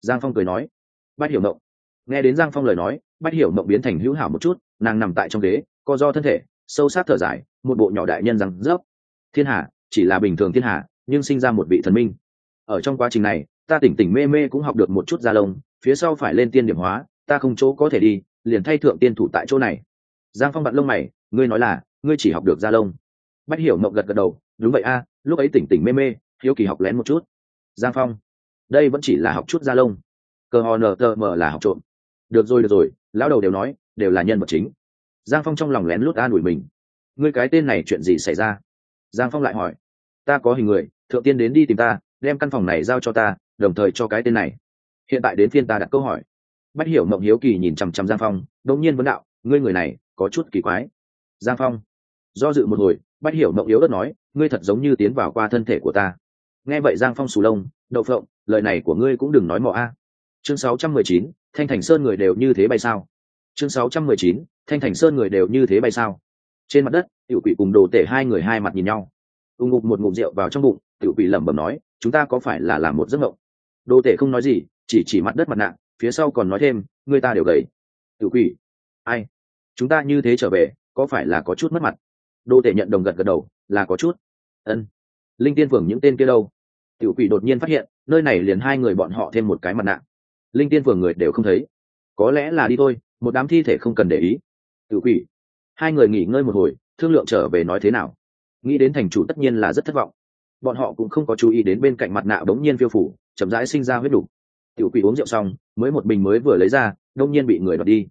A: giang phong cười nói. Bách hiểu mộng. Nghe đến giang phong lời nói, bách hiểu mộng biến thành hữu hảo một chút, nàng nằm tại trong ghế, co do thân thể, sâu sát thở dài, một bộ nhỏ đại nhân rằng dốc thiên hà, chỉ là bình thường thiên hà, nhưng sinh ra một vị thần minh. Ở trong quá trình này, ta tỉnh tỉnh mê mê cũng học được một chút gia lông, phía sau phải lên tiên điểm hóa, ta không chỗ có thể đi, liền thay thượng tiên thủ tại chỗ này giang phong bận lông mày, ngươi nói là, ngươi chỉ học được gia lông. Bách hiểu mộng gật gật đầu, đúng vậy a, lúc ấy tỉnh tỉnh mê mê, hiếu kỳ học lén một chút. Giang phong, đây vẫn chỉ là học chút gia lông. Cờ hò nờ tờ mờ là học trộm. Được rồi được rồi, lão đầu đều nói, đều là nhân vật chính. Giang phong trong lòng lén lút an ủi mình, ngươi cái tên này chuyện gì xảy ra? Giang phong lại hỏi, ta có hình người, thượng tiên đến đi tìm ta, đem căn phòng này giao cho ta, đồng thời cho cái tên này. Hiện tại đến phiên ta đặt câu hỏi. Bách hiểu mộng hiếu kỳ nhìn chằm chằm giang phong, đột nhiên vấn đạo ngươi người này có chút kỳ quái. Giang phong do dự một hồi bắt hiểu mộng yếu đất nói ngươi thật giống như tiến vào qua thân thể của ta. Nghe vậy giang phong sù lông đậu phộng lời này của ngươi cũng đừng nói mọ a. Chương 619, thanh thành sơn người đều như thế bay sao? Chương 619, thanh thành sơn người đều như thế bay sao? Trên mặt đất tiểu quỷ cùng đồ tể hai người hai mặt nhìn nhau. Ù ngục một ngụm rượu vào trong bụng tiểu quỷ lẩm bẩm nói chúng ta có phải là làm một giấc mộng? Đồ tể không nói gì chỉ chỉ mặt đất mặt nạ phía sau còn nói thêm người ta đều gầy. Tiểu quỷ ai? Chúng ta như thế trở về, có phải là có chút mất mặt? Đô tể nhận đồng gật gật đầu, là có chút. Ân. Linh tiên phường những tên kia đâu? Tiểu quỷ đột nhiên phát hiện, nơi này liền hai người bọn họ thêm một cái mặt nạ. Linh tiên phường người đều không thấy. Có lẽ là đi thôi, một đám thi thể không cần để ý. Tiểu quỷ. Hai người nghỉ ngơi một hồi, thương lượng trở về nói thế nào. Nghĩ đến thành chủ tất nhiên là rất thất vọng. Bọn họ cũng không có chú ý đến bên cạnh mặt nạ đống nhiên phiêu phủ, chậm rãi sinh ra huyết đủ tiểu quỷ uống rượu xong, mới một bình mới vừa lấy ra, đông nhiên bị người đoạt đi.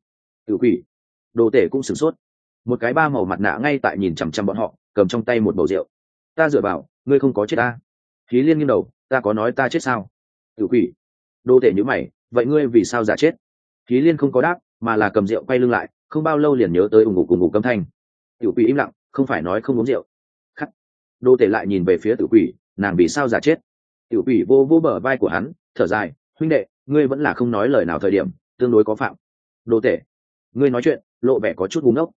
A: Tiểu quỷ đồ tể cũng sửng sốt. Một cái ba màu mặt nạ ngay tại nhìn chằm chằm bọn họ, cầm trong tay một bầu rượu. Ta dựa vào, ngươi không có chết ta. Khí liên nghiêng đầu, ta có nói ta chết sao? Tiểu quỷ. Đồ tể nhữ mày, vậy ngươi vì sao giả chết? Khí liên không có đáp, mà là cầm rượu quay lưng lại, không bao lâu liền nhớ tới ủng ngục cùng ngục cấm thanh. Tiểu quỷ im lặng, không phải nói không uống rượu. Khắc. Đô tể lại nhìn về phía tiểu quỷ, nàng vì sao giả chết? Tiểu quỷ vô vô bờ vai của hắn, thở dài, huynh đệ, ngươi vẫn là không nói lời nào thời điểm, tương đối có phạm. Đô tể ngươi nói chuyện, lộ vẻ có chút búng ốc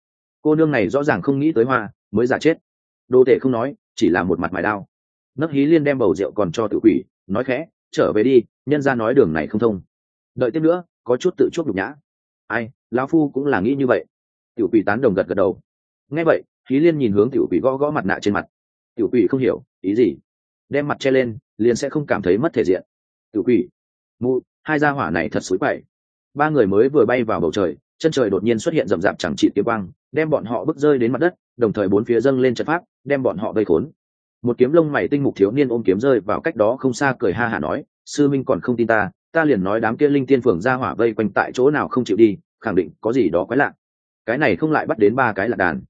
A: cô nương này rõ ràng không nghĩ tới hoa, mới giả chết. Đô tể không nói, chỉ là một mặt mài đao. Nấc hí liên đem bầu rượu còn cho tiểu quỷ, nói khẽ, trở về đi, nhân ra nói đường này không thông. Đợi tiếp nữa, có chút tự chuốc nhục nhã. Ai, lão phu cũng là nghĩ như vậy. Tiểu quỷ tán đồng gật gật đầu. Nghe vậy khí liên nhìn hướng tiểu quỷ gõ gõ mặt nạ trên mặt. Tiểu quỷ không hiểu, ý gì? Đem mặt che lên, liền sẽ không cảm thấy mất thể diện. Tiểu quỷ, mụ, hai gia hỏa này thật xối quậy. Ba người mới vừa bay vào bầu trời chân trời đột nhiên xuất hiện rậm rạp chẳng trị kiếm quang, đem bọn họ bước rơi đến mặt đất, đồng thời bốn phía dâng lên trận pháp, đem bọn họ gây khốn. Một kiếm lông mày tinh mục thiếu niên ôm kiếm rơi vào cách đó không xa cười ha hả nói, sư minh còn không tin ta ta liền nói đám kia linh tiên phường ra hỏa vây quanh tại chỗ nào không chịu đi, khẳng định có gì đó quái lạ. Cái này không lại bắt đến ba cái lạc đàn.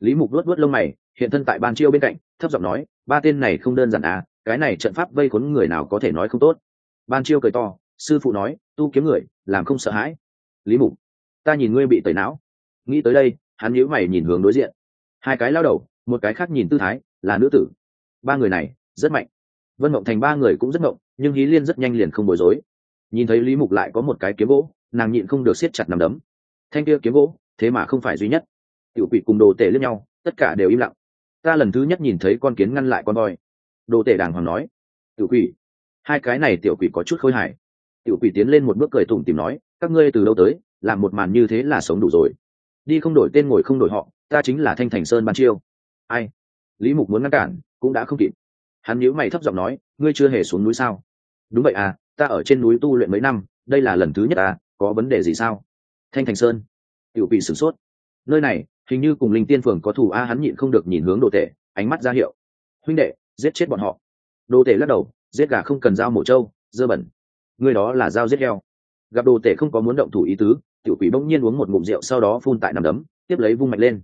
A: Lý mục luốt luốt lông mày, hiện thân tại ban chiêu bên cạnh, thấp giọng nói, ba tên này không đơn giản à cái này trận pháp vây khốn người nào có thể nói không tốt. Ban chiêu cười to, sư phụ nói, tu kiếm người, làm không sợ hãi. Lý mục ta nhìn ngươi bị tẩy não. Nghĩ tới đây, hắn nhíu mày nhìn hướng đối diện. Hai cái lao đầu, một cái khác nhìn tư thái, là nữ tử. Ba người này, rất mạnh. Vân mộng thành ba người cũng rất mộng, nhưng hí liên rất nhanh liền không bối rối. Nhìn thấy lý mục lại có một cái kiếm gỗ, nàng nhịn không được siết chặt nằm đấm. Thanh kia kiếm gỗ, thế mà không phải duy nhất. Tiểu quỷ cùng đồ tể lẫn nhau, tất cả đều im lặng. Ta lần thứ nhất nhìn thấy con kiến ngăn lại con voi. Đồ tể đàng hoàng nói. Tiểu quỷ. Hai cái này tiểu quỷ có chút khôi hài. Tiểu quỷ tiến lên một bước cười tủm tìm nói, các ngươi từ đâu tới? Làm một màn như thế là sống đủ rồi. Đi không đổi tên ngồi không đổi họ, ta chính là thanh thành sơn ban chiêu. Ai? Lý mục muốn ngăn cản, cũng đã không kịp. Hắn nhíu mày thấp giọng nói, ngươi chưa hề xuống núi sao? Đúng vậy à ta ở trên núi tu luyện mấy năm, đây là lần thứ nhất à có vấn đề gì sao? Thanh thành sơn. Tiểu bị sửng sốt. Nơi này, hình như cùng linh tiên phường có thù a, hắn nhịn không được nhìn hướng đồ tể, ánh mắt ra hiệu. Huynh đệ, giết chết bọn họ. Đồ tể lắc đầu, giết gà không cần dao mổ trâu, dơ bẩn. Người đó là dao giết heo. Gặp đồ tể không có muốn động thủ ý tứ tiểu quỷ bỗng nhiên uống một ngụm rượu, sau đó phun tại nằm đấm, tiếp lấy vung mạnh lên.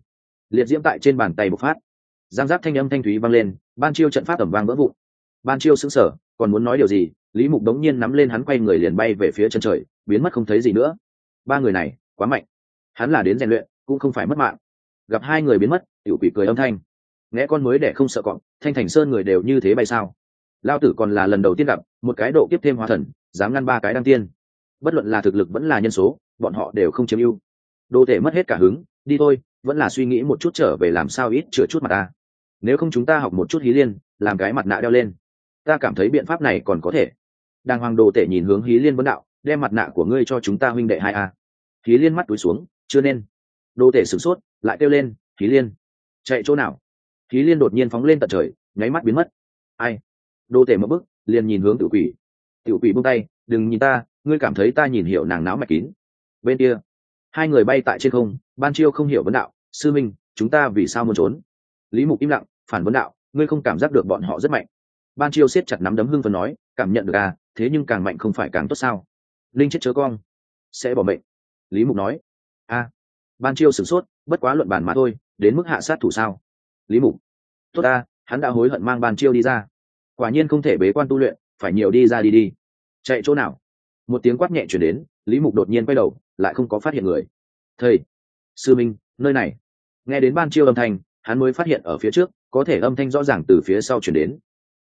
A: Liệt diễm tại trên bàn tay bộc phát. Giang giáp thanh âm thanh thúy vang lên, ban chiêu trận pháp ẩm vang vỡ vụn. Ban chiêu sững sờ, còn muốn nói điều gì, lý mục đống nhiên nắm lên hắn quay người liền bay về phía chân trời, biến mất không thấy gì nữa. Ba người này, quá mạnh. Hắn là đến rèn luyện, cũng không phải mất mạng. Gặp hai người biến mất, tiểu quỷ cười âm thanh. Nghe con mới để không sợ cọp, thanh thành sơn người đều như thế bay sao? Lao tử còn là lần đầu tiên gặp, một cái độ kiếp thêm hóa thần, dám ngăn ba cái đăng tiên. Bất luận là thực lực vẫn là nhân số bọn họ đều không chiếm ưu. Đô thể mất hết cả hứng, đi thôi, vẫn là suy nghĩ một chút trở về làm sao ít chữa chút mặt ta. Nếu không chúng ta học một chút hí liên, làm cái mặt nạ đeo lên. Ta cảm thấy biện pháp này còn có thể. Đàng hoàng đồ tể nhìn hướng hí liên vấn đạo, đem mặt nạ của ngươi cho chúng ta huynh đệ hai a. Hí liên mắt túi xuống, chưa nên. Đồ tể sửng sốt, lại kêu lên, hí liên, chạy chỗ nào? Hí liên đột nhiên phóng lên tận trời, nháy mắt biến mất. Ai? Đồ tể mất bức liền nhìn hướng tự quỷ. Tự quỷ buông tay, đừng nhìn ta, ngươi cảm thấy ta nhìn hiểu nàng náo mạch kín bên kia. Hai người bay tại trên không, ban chiêu không hiểu vấn đạo, sư minh, chúng ta vì sao muốn trốn? Lý mục im lặng, phản vấn đạo, ngươi không cảm giác được bọn họ rất mạnh. Ban chiêu siết chặt nắm đấm hưng phần nói, cảm nhận được à thế nhưng càng mạnh không phải càng tốt sao? Linh chết chớ con sẽ bỏ mệnh. Lý mục nói a ban chiêu sửng sốt, bất quá luận bàn mà thôi, đến mức hạ sát thủ sao? Lý mục, tốt ta, hắn đã hối hận mang ban chiêu đi ra. Quả nhiên không thể bế quan tu luyện, phải nhiều đi ra đi đi. Chạy chỗ nào? Một tiếng quát nhẹ chuyển đến, lý mục đột nhiên quay đầu lại không có phát hiện người. Thầy, sư minh, nơi này. Nghe đến ban chiêu âm thanh, hắn mới phát hiện ở phía trước, có thể âm thanh rõ ràng từ phía sau chuyển đến.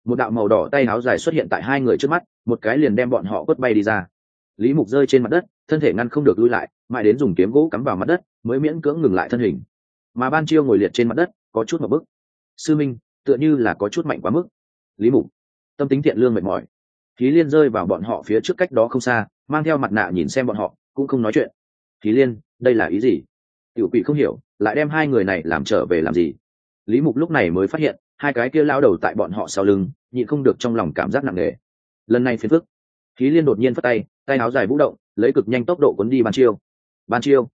A: Một đạo màu đỏ tay áo dài xuất hiện tại hai người trước mắt, một cái liền đem bọn họ quất bay đi ra. Lý mục rơi trên mặt đất, thân thể ngăn không được lui lại, mãi đến dùng kiếm gỗ cắm vào mặt đất, mới miễn cưỡng ngừng lại thân hình. Mà ban chiêu ngồi liệt trên mặt đất, có chút một bức. Sư minh, tựa như là có chút mạnh quá mức. Lý mục, tâm tính thiện lương mệt mỏi. Khí liên rơi vào bọn họ phía trước cách đó không xa, mang theo mặt nạ nhìn xem bọn họ cũng không nói chuyện. Khí liên, đây là ý gì? Tiểu quỷ không hiểu, lại đem hai người này làm trở về làm gì? Lý mục lúc này mới phát hiện, hai cái kia lao đầu tại bọn họ sau lưng, nhịn không được trong lòng cảm giác nặng nề. Lần này phiền phức. Khí liên đột nhiên phất tay tay áo dài vũ động, lấy cực nhanh tốc độ cuốn đi ban chiêu. Ban chiêu.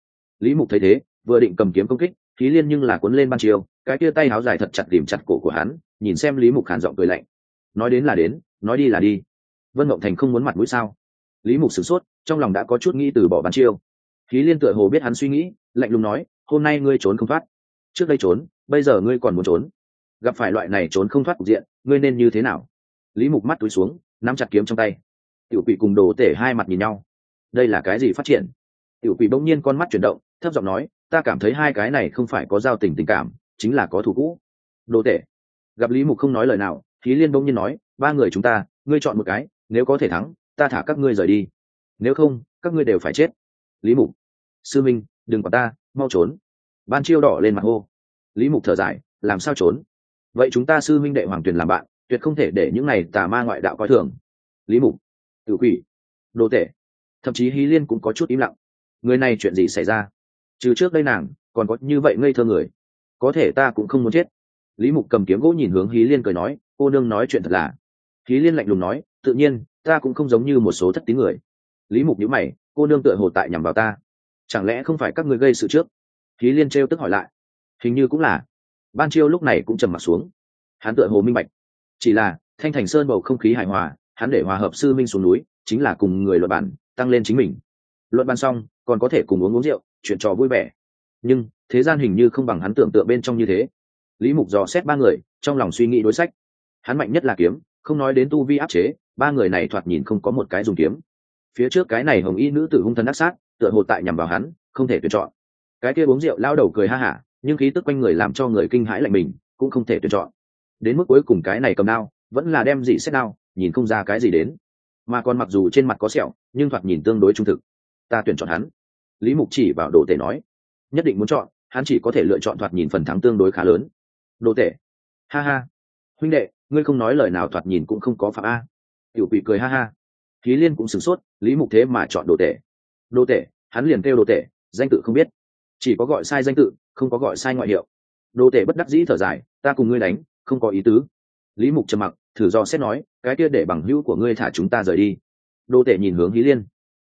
A: Lý mục thấy thế, vừa định cầm kiếm công kích khí liên nhưng là cuốn lên ban chiêu, cái kia tay áo dài thật chặt tìm chặt cổ của hắn, nhìn xem lý mục hàn giọng cười lạnh. Nói đến là đến, nói đi là đi. Vân mộng thành không muốn mặt mũi sao? Lý mục sửng sốt, trong lòng đã có chút nghĩ từ bỏ Bàn chiêu. Khí liên tựa hồ biết hắn suy nghĩ, lạnh lùng nói, hôm nay ngươi trốn không thoát. Trước đây trốn, bây giờ ngươi còn muốn trốn. Gặp phải loại này trốn không thoát cục diện, ngươi nên như thế nào? Lý mục mắt túi xuống, nắm chặt kiếm trong tay. Tiểu quỷ cùng đồ tể hai mặt nhìn nhau. Đây là cái gì phát triển? Tiểu quỷ bỗng nhiên con mắt chuyển động, thấp giọng nói, ta cảm thấy hai cái này không phải có giao tình tình cảm, chính là có thù cũ. Đồ tể. Gặp lý mục không nói lời nào, khí liên bỗng nhiên nói, ba người chúng ta, ngươi chọn một cái, nếu có thể thắng ta thả các ngươi rời đi. Nếu không, các ngươi đều phải chết. Lý mục. Sư minh, đừng quản ta, mau trốn. Ban chiêu đỏ lên mặt hô. Lý mục thở dài, làm sao trốn? Vậy chúng ta sư minh đệ hoàng tuyền làm bạn, tuyệt không thể để những này tà ma ngoại đạo coi thường. Lý mục. Tự quỷ. Đồ tể. Thậm chí hí liên cũng có chút im lặng. Người này chuyện gì xảy ra? Trừ trước đây nàng, còn có như vậy ngây thơ người. Có thể ta cũng không muốn chết. Lý mục cầm kiếm gỗ nhìn hướng hí liên cười nói, cô nương nói chuyện thật là Khí liên lạnh lùng nói, tự nhiên, ta cũng không giống như một số thất tín người. Lý mục nhíu mày, cô nương tựa hồ tại nhằm vào ta. Chẳng lẽ không phải các người gây sự trước? Khí liên trêu tức hỏi lại, hình như cũng là. Ban chiêu lúc này cũng trầm mặt xuống. Hắn tựa hồ minh bạch. Chỉ là, thanh thành sơn bầu không khí hài hòa, hắn để hòa hợp sư minh xuống núi, chính là cùng người luận bản tăng lên chính mình. Luận bàn xong, còn có thể cùng uống uống rượu, chuyện trò vui vẻ. Nhưng, thế gian hình như không bằng hắn tưởng tượng bên trong như thế. Lý mục dò xét ba người, trong lòng suy nghĩ đối sách. Hắn mạnh nhất là kiếm không nói đến tu vi áp chế, ba người này thoạt nhìn không có một cái dùng kiếm. Phía trước cái này hồng y nữ tử hung thân ác sát, tựa hồ tại nhằm vào hắn, không thể tuyển chọn. Cái kia uống rượu lao đầu cười ha hả, nhưng khí tức quanh người làm cho người kinh hãi lạnh mình, cũng không thể tuyển chọn. Đến mức cuối cùng cái này cầm đao, vẫn là đem gì xét đao, nhìn không ra cái gì đến. Mà còn mặc dù trên mặt có sẹo, nhưng thoạt nhìn tương đối trung thực. Ta tuyển chọn hắn. Lý mục chỉ vào đồ tể nói. Nhất định muốn chọn, hắn chỉ có thể lựa chọn thoạt nhìn phần thắng tương đối khá lớn. Đồ tể. Ha ha. Huynh đệ ngươi không nói lời nào thoạt nhìn cũng không có phạm a. Tiểu quỷ cười ha ha. Khí liên cũng sửng sốt, lý mục thế mà chọn đồ tể. Đồ tể, hắn liền kêu đồ tể, danh tự không biết. Chỉ có gọi sai danh tự, không có gọi sai ngoại hiệu. Đồ tể bất đắc dĩ thở dài, ta cùng ngươi đánh, không có ý tứ. Lý mục trầm mặc, thử do xét nói, cái kia để bằng hữu của ngươi thả chúng ta rời đi. Đồ tể nhìn hướng hí liên.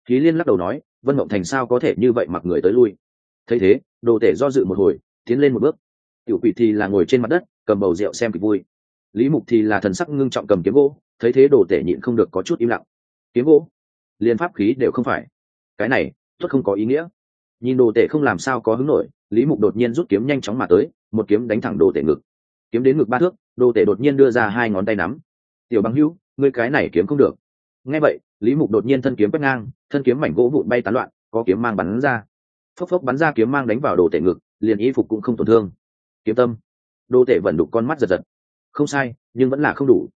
A: Hí liên lắc đầu nói, vân mộng thành sao có thể như vậy mặc người tới lui. Thấy thế, đồ tể do dự một hồi, tiến lên một bước. Tiểu quỷ thì là ngồi trên mặt đất, cầm bầu rượu xem kịch vui lý mục thì là thần sắc ngưng trọng cầm kiếm gỗ, thấy thế đồ tể nhịn không được có chút im lặng. Kiếm gỗ? Liên pháp khí đều không phải. Cái này tuất không có ý nghĩa. Nhìn đồ tể không làm sao có hứng nổi, lý mục đột nhiên rút kiếm nhanh chóng mà tới, một kiếm đánh thẳng đồ tể ngực. Kiếm đến ngực ba thước, đồ tể đột nhiên đưa ra hai ngón tay nắm. Tiểu bằng hữu, ngươi cái này kiếm không được. Nghe vậy, lý mục đột nhiên thân kiếm quét ngang, thân kiếm mảnh gỗ vụn bay tán loạn, có kiếm mang bắn ra. Phốc phốc bắn ra kiếm mang đánh vào đồ tể ngực, liền y phục cũng không tổn thương. Kiếm tâm. Đồ tể vẫn đục con mắt giật giật không sai, nhưng vẫn là không đủ.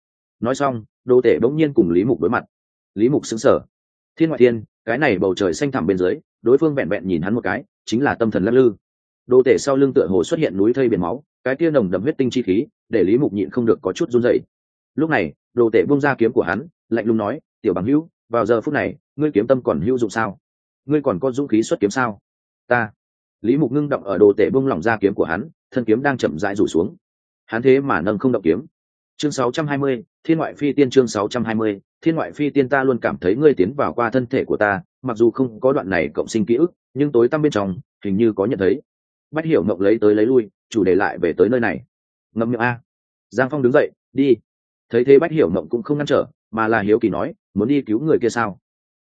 A: Nói xong đồ tể bỗng nhiên cùng lý mục đối mặt. Lý mục xứng sở thiên ngoại thiên, cái này bầu trời xanh thẳm bên dưới, đối phương vẹn vẹn nhìn hắn một cái, chính là tâm thần lắc lư. Đồ tể sau lưng tựa hồ xuất hiện núi thây biển máu, cái tia nồng đậm huyết tinh chi khí, để lý mục nhịn không được có chút run dậy lúc này đồ tể bung ra kiếm của hắn, lạnh lùng nói, tiểu bằng hữu, vào giờ phút này, ngươi kiếm tâm còn hữu dụng sao? Ngươi còn có dũng khí xuất kiếm sao? Ta. Lý mục ngưng động ở đồ tể bung lỏng ra kiếm của hắn, thân kiếm đang chậm rãi rủ xuống hắn thế mà nâng không động kiếm. Chương 620, thiên ngoại phi tiên chương 620, thiên ngoại phi tiên ta luôn cảm thấy ngươi tiến vào qua thân thể của ta mặc dù không có đoạn này cộng sinh ký ức nhưng tối tăm bên trong hình như có nhận thấy. Bách hiểu mộng lấy tới lấy lui chủ đề lại về tới nơi này. Ngậm miệng a. Giang phong đứng dậy đi. Thấy thế bách hiểu mộng cũng không ngăn trở mà là hiếu kỳ nói muốn đi cứu người kia sao?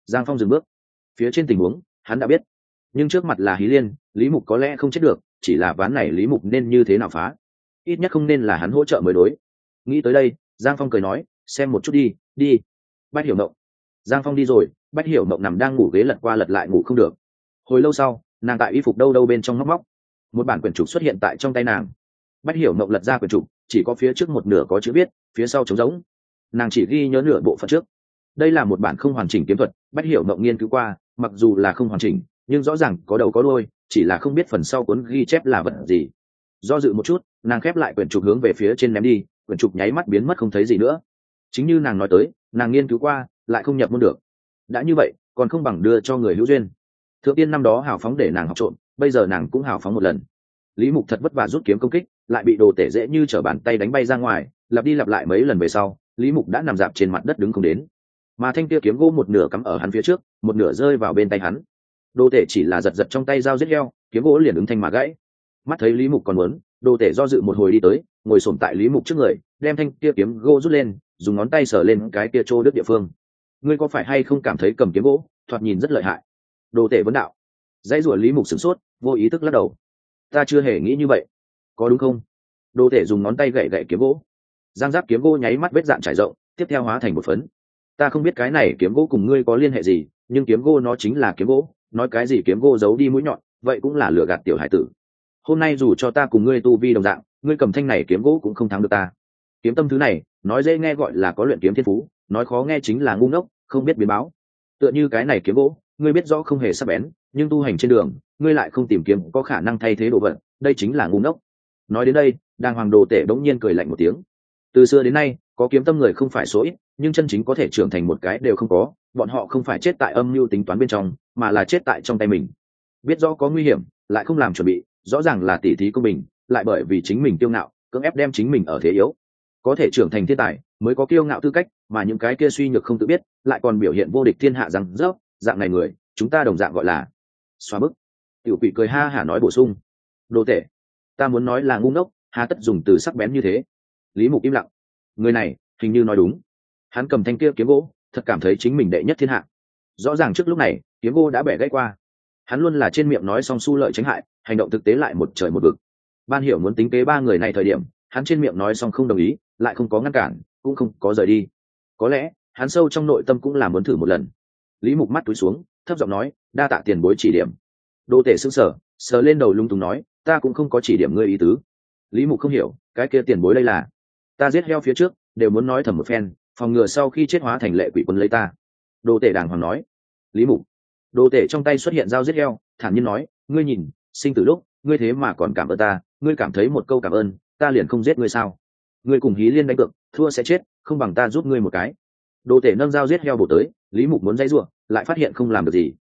A: Giang phong dừng bước. Phía trên tình huống hắn đã biết. Nhưng trước mặt là hí liên lý mục có lẽ không chết được chỉ là ván này lý mục nên như thế nào phá? Ít nhất không nên là hắn hỗ trợ mới đối. Nghĩ tới đây, giang phong cười nói, xem một chút đi đi. Bách hiểu mộng. Giang phong đi rồi, bách hiểu mộng nằm đang ngủ ghế lật qua lật lại ngủ không được. Hồi lâu sau, nàng tại y phục đâu đâu bên trong móc móc một bản quyển trục xuất hiện tại trong tay nàng. Bách hiểu mộng lật ra quyển trục, chỉ có phía trước một nửa có chữ viết, phía sau trống rỗng. Nàng chỉ ghi nhớ nửa bộ phận trước. Đây là một bản không hoàn chỉnh kiếm thuật, bách hiểu mộng nghiên cứu qua, mặc dù là không hoàn chỉnh, nhưng rõ ràng có đầu có đôi chỉ là không biết phần sau cuốn ghi chép là vật gì do dự một chút, nàng khép lại quyển trục hướng về phía trên ném đi, quyển trục nháy mắt biến mất không thấy gì nữa. Chính như nàng nói tới, nàng nghiên cứu qua, lại không nhập môn được. Đã như vậy, còn không bằng đưa cho người hữu duyên. Thượng tiên năm đó hào phóng để nàng học trộm, bây giờ nàng cũng hào phóng một lần. Lý mục thật vất vả rút kiếm công kích, lại bị đồ tể dễ như t r ở bàn tay đánh bay ra ngoài, lặp đi lặp lại mấy lần về sau, lý mục đã nằm dạp trên mặt đất đứng không đến. Mà thanh kia kiếm gỗ một nửa cắm ở hắn phía trước, một nửa rơi vào bên tay hắn. Đồ tể chỉ là giật giật trong tay dao giết heo, kiếm gỗ liền ứng thanh mà gãy mắt thấy lý mục còn muốn, đồ tể do dự một hồi đi tới, ngồi sổm tại lý mục trước người, đem thanh kia kiếm gỗ rút lên, dùng ngón tay sờ lên cái kia trô đức địa phương. Ngươi có phải hay không cảm thấy cầm kiếm gỗ, thoạt nhìn rất lợi hại? Đồ tể vấn đạo. Dãy rủa lý mục sửng sốt, vô ý thức lắc đầu. Ta chưa hề nghĩ như vậy. Có đúng không? Đồ tể dùng ngón tay gậy gậy kiếm gỗ. Giang giáp kiếm gỗ nháy mắt vết dạn trải rộng, tiếp theo hóa thành một phấn. Ta không biết cái này kiếm gỗ cùng ngươi có liên hệ gì, nhưng kiếm gỗ nó chính là kiếm gỗ, nói cái gì kiếm gỗ giấu đi mũi nhọn, vậy cũng là lừa gạt tiểu hải tử hôm nay dù cho ta cùng ngươi tu vi đồng dạng, ngươi cầm thanh này kiếm gỗ cũng không thắng được ta. Kiếm tâm thứ này, nói dễ nghe gọi là có luyện kiếm thiên phú, nói khó nghe chính là ngu ngốc, không biết biến báo. Tựa như cái này kiếm gỗ, ngươi biết rõ không hề sắp bén, nhưng tu hành trên đường, ngươi lại không tìm kiếm có khả năng thay thế đồ vật, đây chính là ngu ngốc. Nói đến đây, đàng hoàng đồ tể bỗng nhiên cười lạnh một tiếng. Từ xưa đến nay, có kiếm tâm người không phải số ít, nhưng chân chính có thể trưởng thành một cái đều không có, bọn họ không phải chết tại âm mưu tính toán bên trong, mà là chết tại trong tay mình. Biết rõ có nguy hiểm, lại không làm chuẩn bị rõ ràng là tỉ thí công bình, lại bởi vì chính mình kiêu ngạo, cưỡng ép đem chính mình ở thế yếu. Có thể trưởng thành thiên tài, mới có kiêu ngạo tư cách, mà những cái kia suy nhược không tự biết, lại còn biểu hiện vô địch thiên hạ rằng rớp dạng này người, chúng ta đồng dạng gọi là xóa bức. Tiểu quỷ cười ha hả nói bổ sung, đồ tệ ta muốn nói là ngu ngốc, hà tất dùng từ sắc bén như thế. Lý mục im lặng, người này, hình như nói đúng. Hắn cầm thanh kia kiếm gỗ, thật cảm thấy chính mình đệ nhất thiên hạ. Rõ ràng trước lúc này, kiếm gỗ đã bẻ gãy qua. Hắn luôn là trên miệng nói xong su lợi tránh hại hành động thực tế lại một trời một vực. Ban hiểu muốn tính kế ba người này thời điểm, hắn trên miệng nói xong không đồng ý, lại không có ngăn cản, cũng không có rời đi. Có lẽ, hắn sâu trong nội tâm cũng là muốn thử một lần. Lý mục mắt túi xuống, thấp giọng nói, đa tạ tiền bối chỉ điểm. Đô tể sững sở sờ lên đầu lung tùng nói, ta cũng không có chỉ điểm ngươi ý tứ. Lý mục không hiểu, cái kia tiền bối đây là? Ta giết heo phía trước, đều muốn nói thầm một phen, phòng ngừa sau khi chết hóa thành lệ quỷ quân lấy ta. Đô tể đàng hoàng nói. Lý mục. Đô tể trong tay xuất hiện dao giết heo, thản nhiên nói, ngươi nhìn sinh từ lúc, ngươi thế mà còn cảm ơn ta, ngươi cảm thấy một câu cảm ơn, ta liền không giết ngươi sao? Ngươi cùng hí liên đánh cược, thua sẽ chết, không bằng ta giúp ngươi một cái. Đồ tể nâng dao giết heo bổ tới, lý mục muốn dãy ruộng lại phát hiện không làm được gì.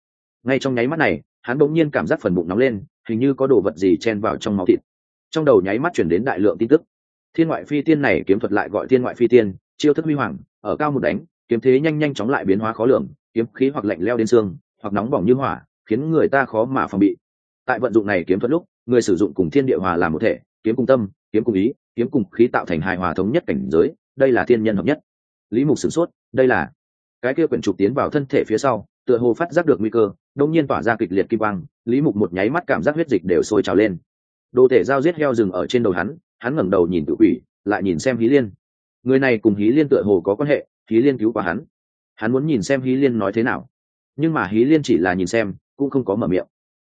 A: Ngay trong nháy mắt này, hắn bỗng nhiên cảm giác phần bụng nóng lên, hình như có đồ vật gì chen vào trong máu thịt. Trong đầu nháy mắt chuyển đến đại lượng tin tức. Thiên ngoại phi tiên này kiếm thuật lại gọi thiên ngoại phi tiên, chiêu thức huy hoàng, ở cao một đánh, kiếm thế nhanh nhanh chóng lại biến hóa khó lường, kiếm khí hoặc lạnh leo đến xương, hoặc nóng bỏng như hỏa, khiến người ta khó mà phòng bị tại vận dụng này kiếm thuật lúc, người sử dụng cùng thiên địa hòa làm một thể, kiếm cùng tâm, kiếm cùng ý, kiếm cùng khí tạo thành hài hòa thống nhất cảnh giới, đây là thiên nhân hợp nhất. Lý mục sửng sốt, đây là cái kia quyển trục tiến vào thân thể phía sau, tựa hồ phát giác được nguy cơ đông nhiên tỏa ra kịch liệt kim quang, lý mục một nháy mắt cảm giác huyết dịch đều sôi trào lên. Đồ thể giao giết heo rừng ở trên đầu hắn hắn ngẩng đầu nhìn tự quỷ, lại nhìn xem hí liên. Người này cùng hí liên tựa hồ có quan hệ, hí liên cứu qua hắn. Hắn muốn nhìn xem hí liên nói thế nào. Nhưng mà hí liên chỉ là nhìn xem, cũng không có mở miệng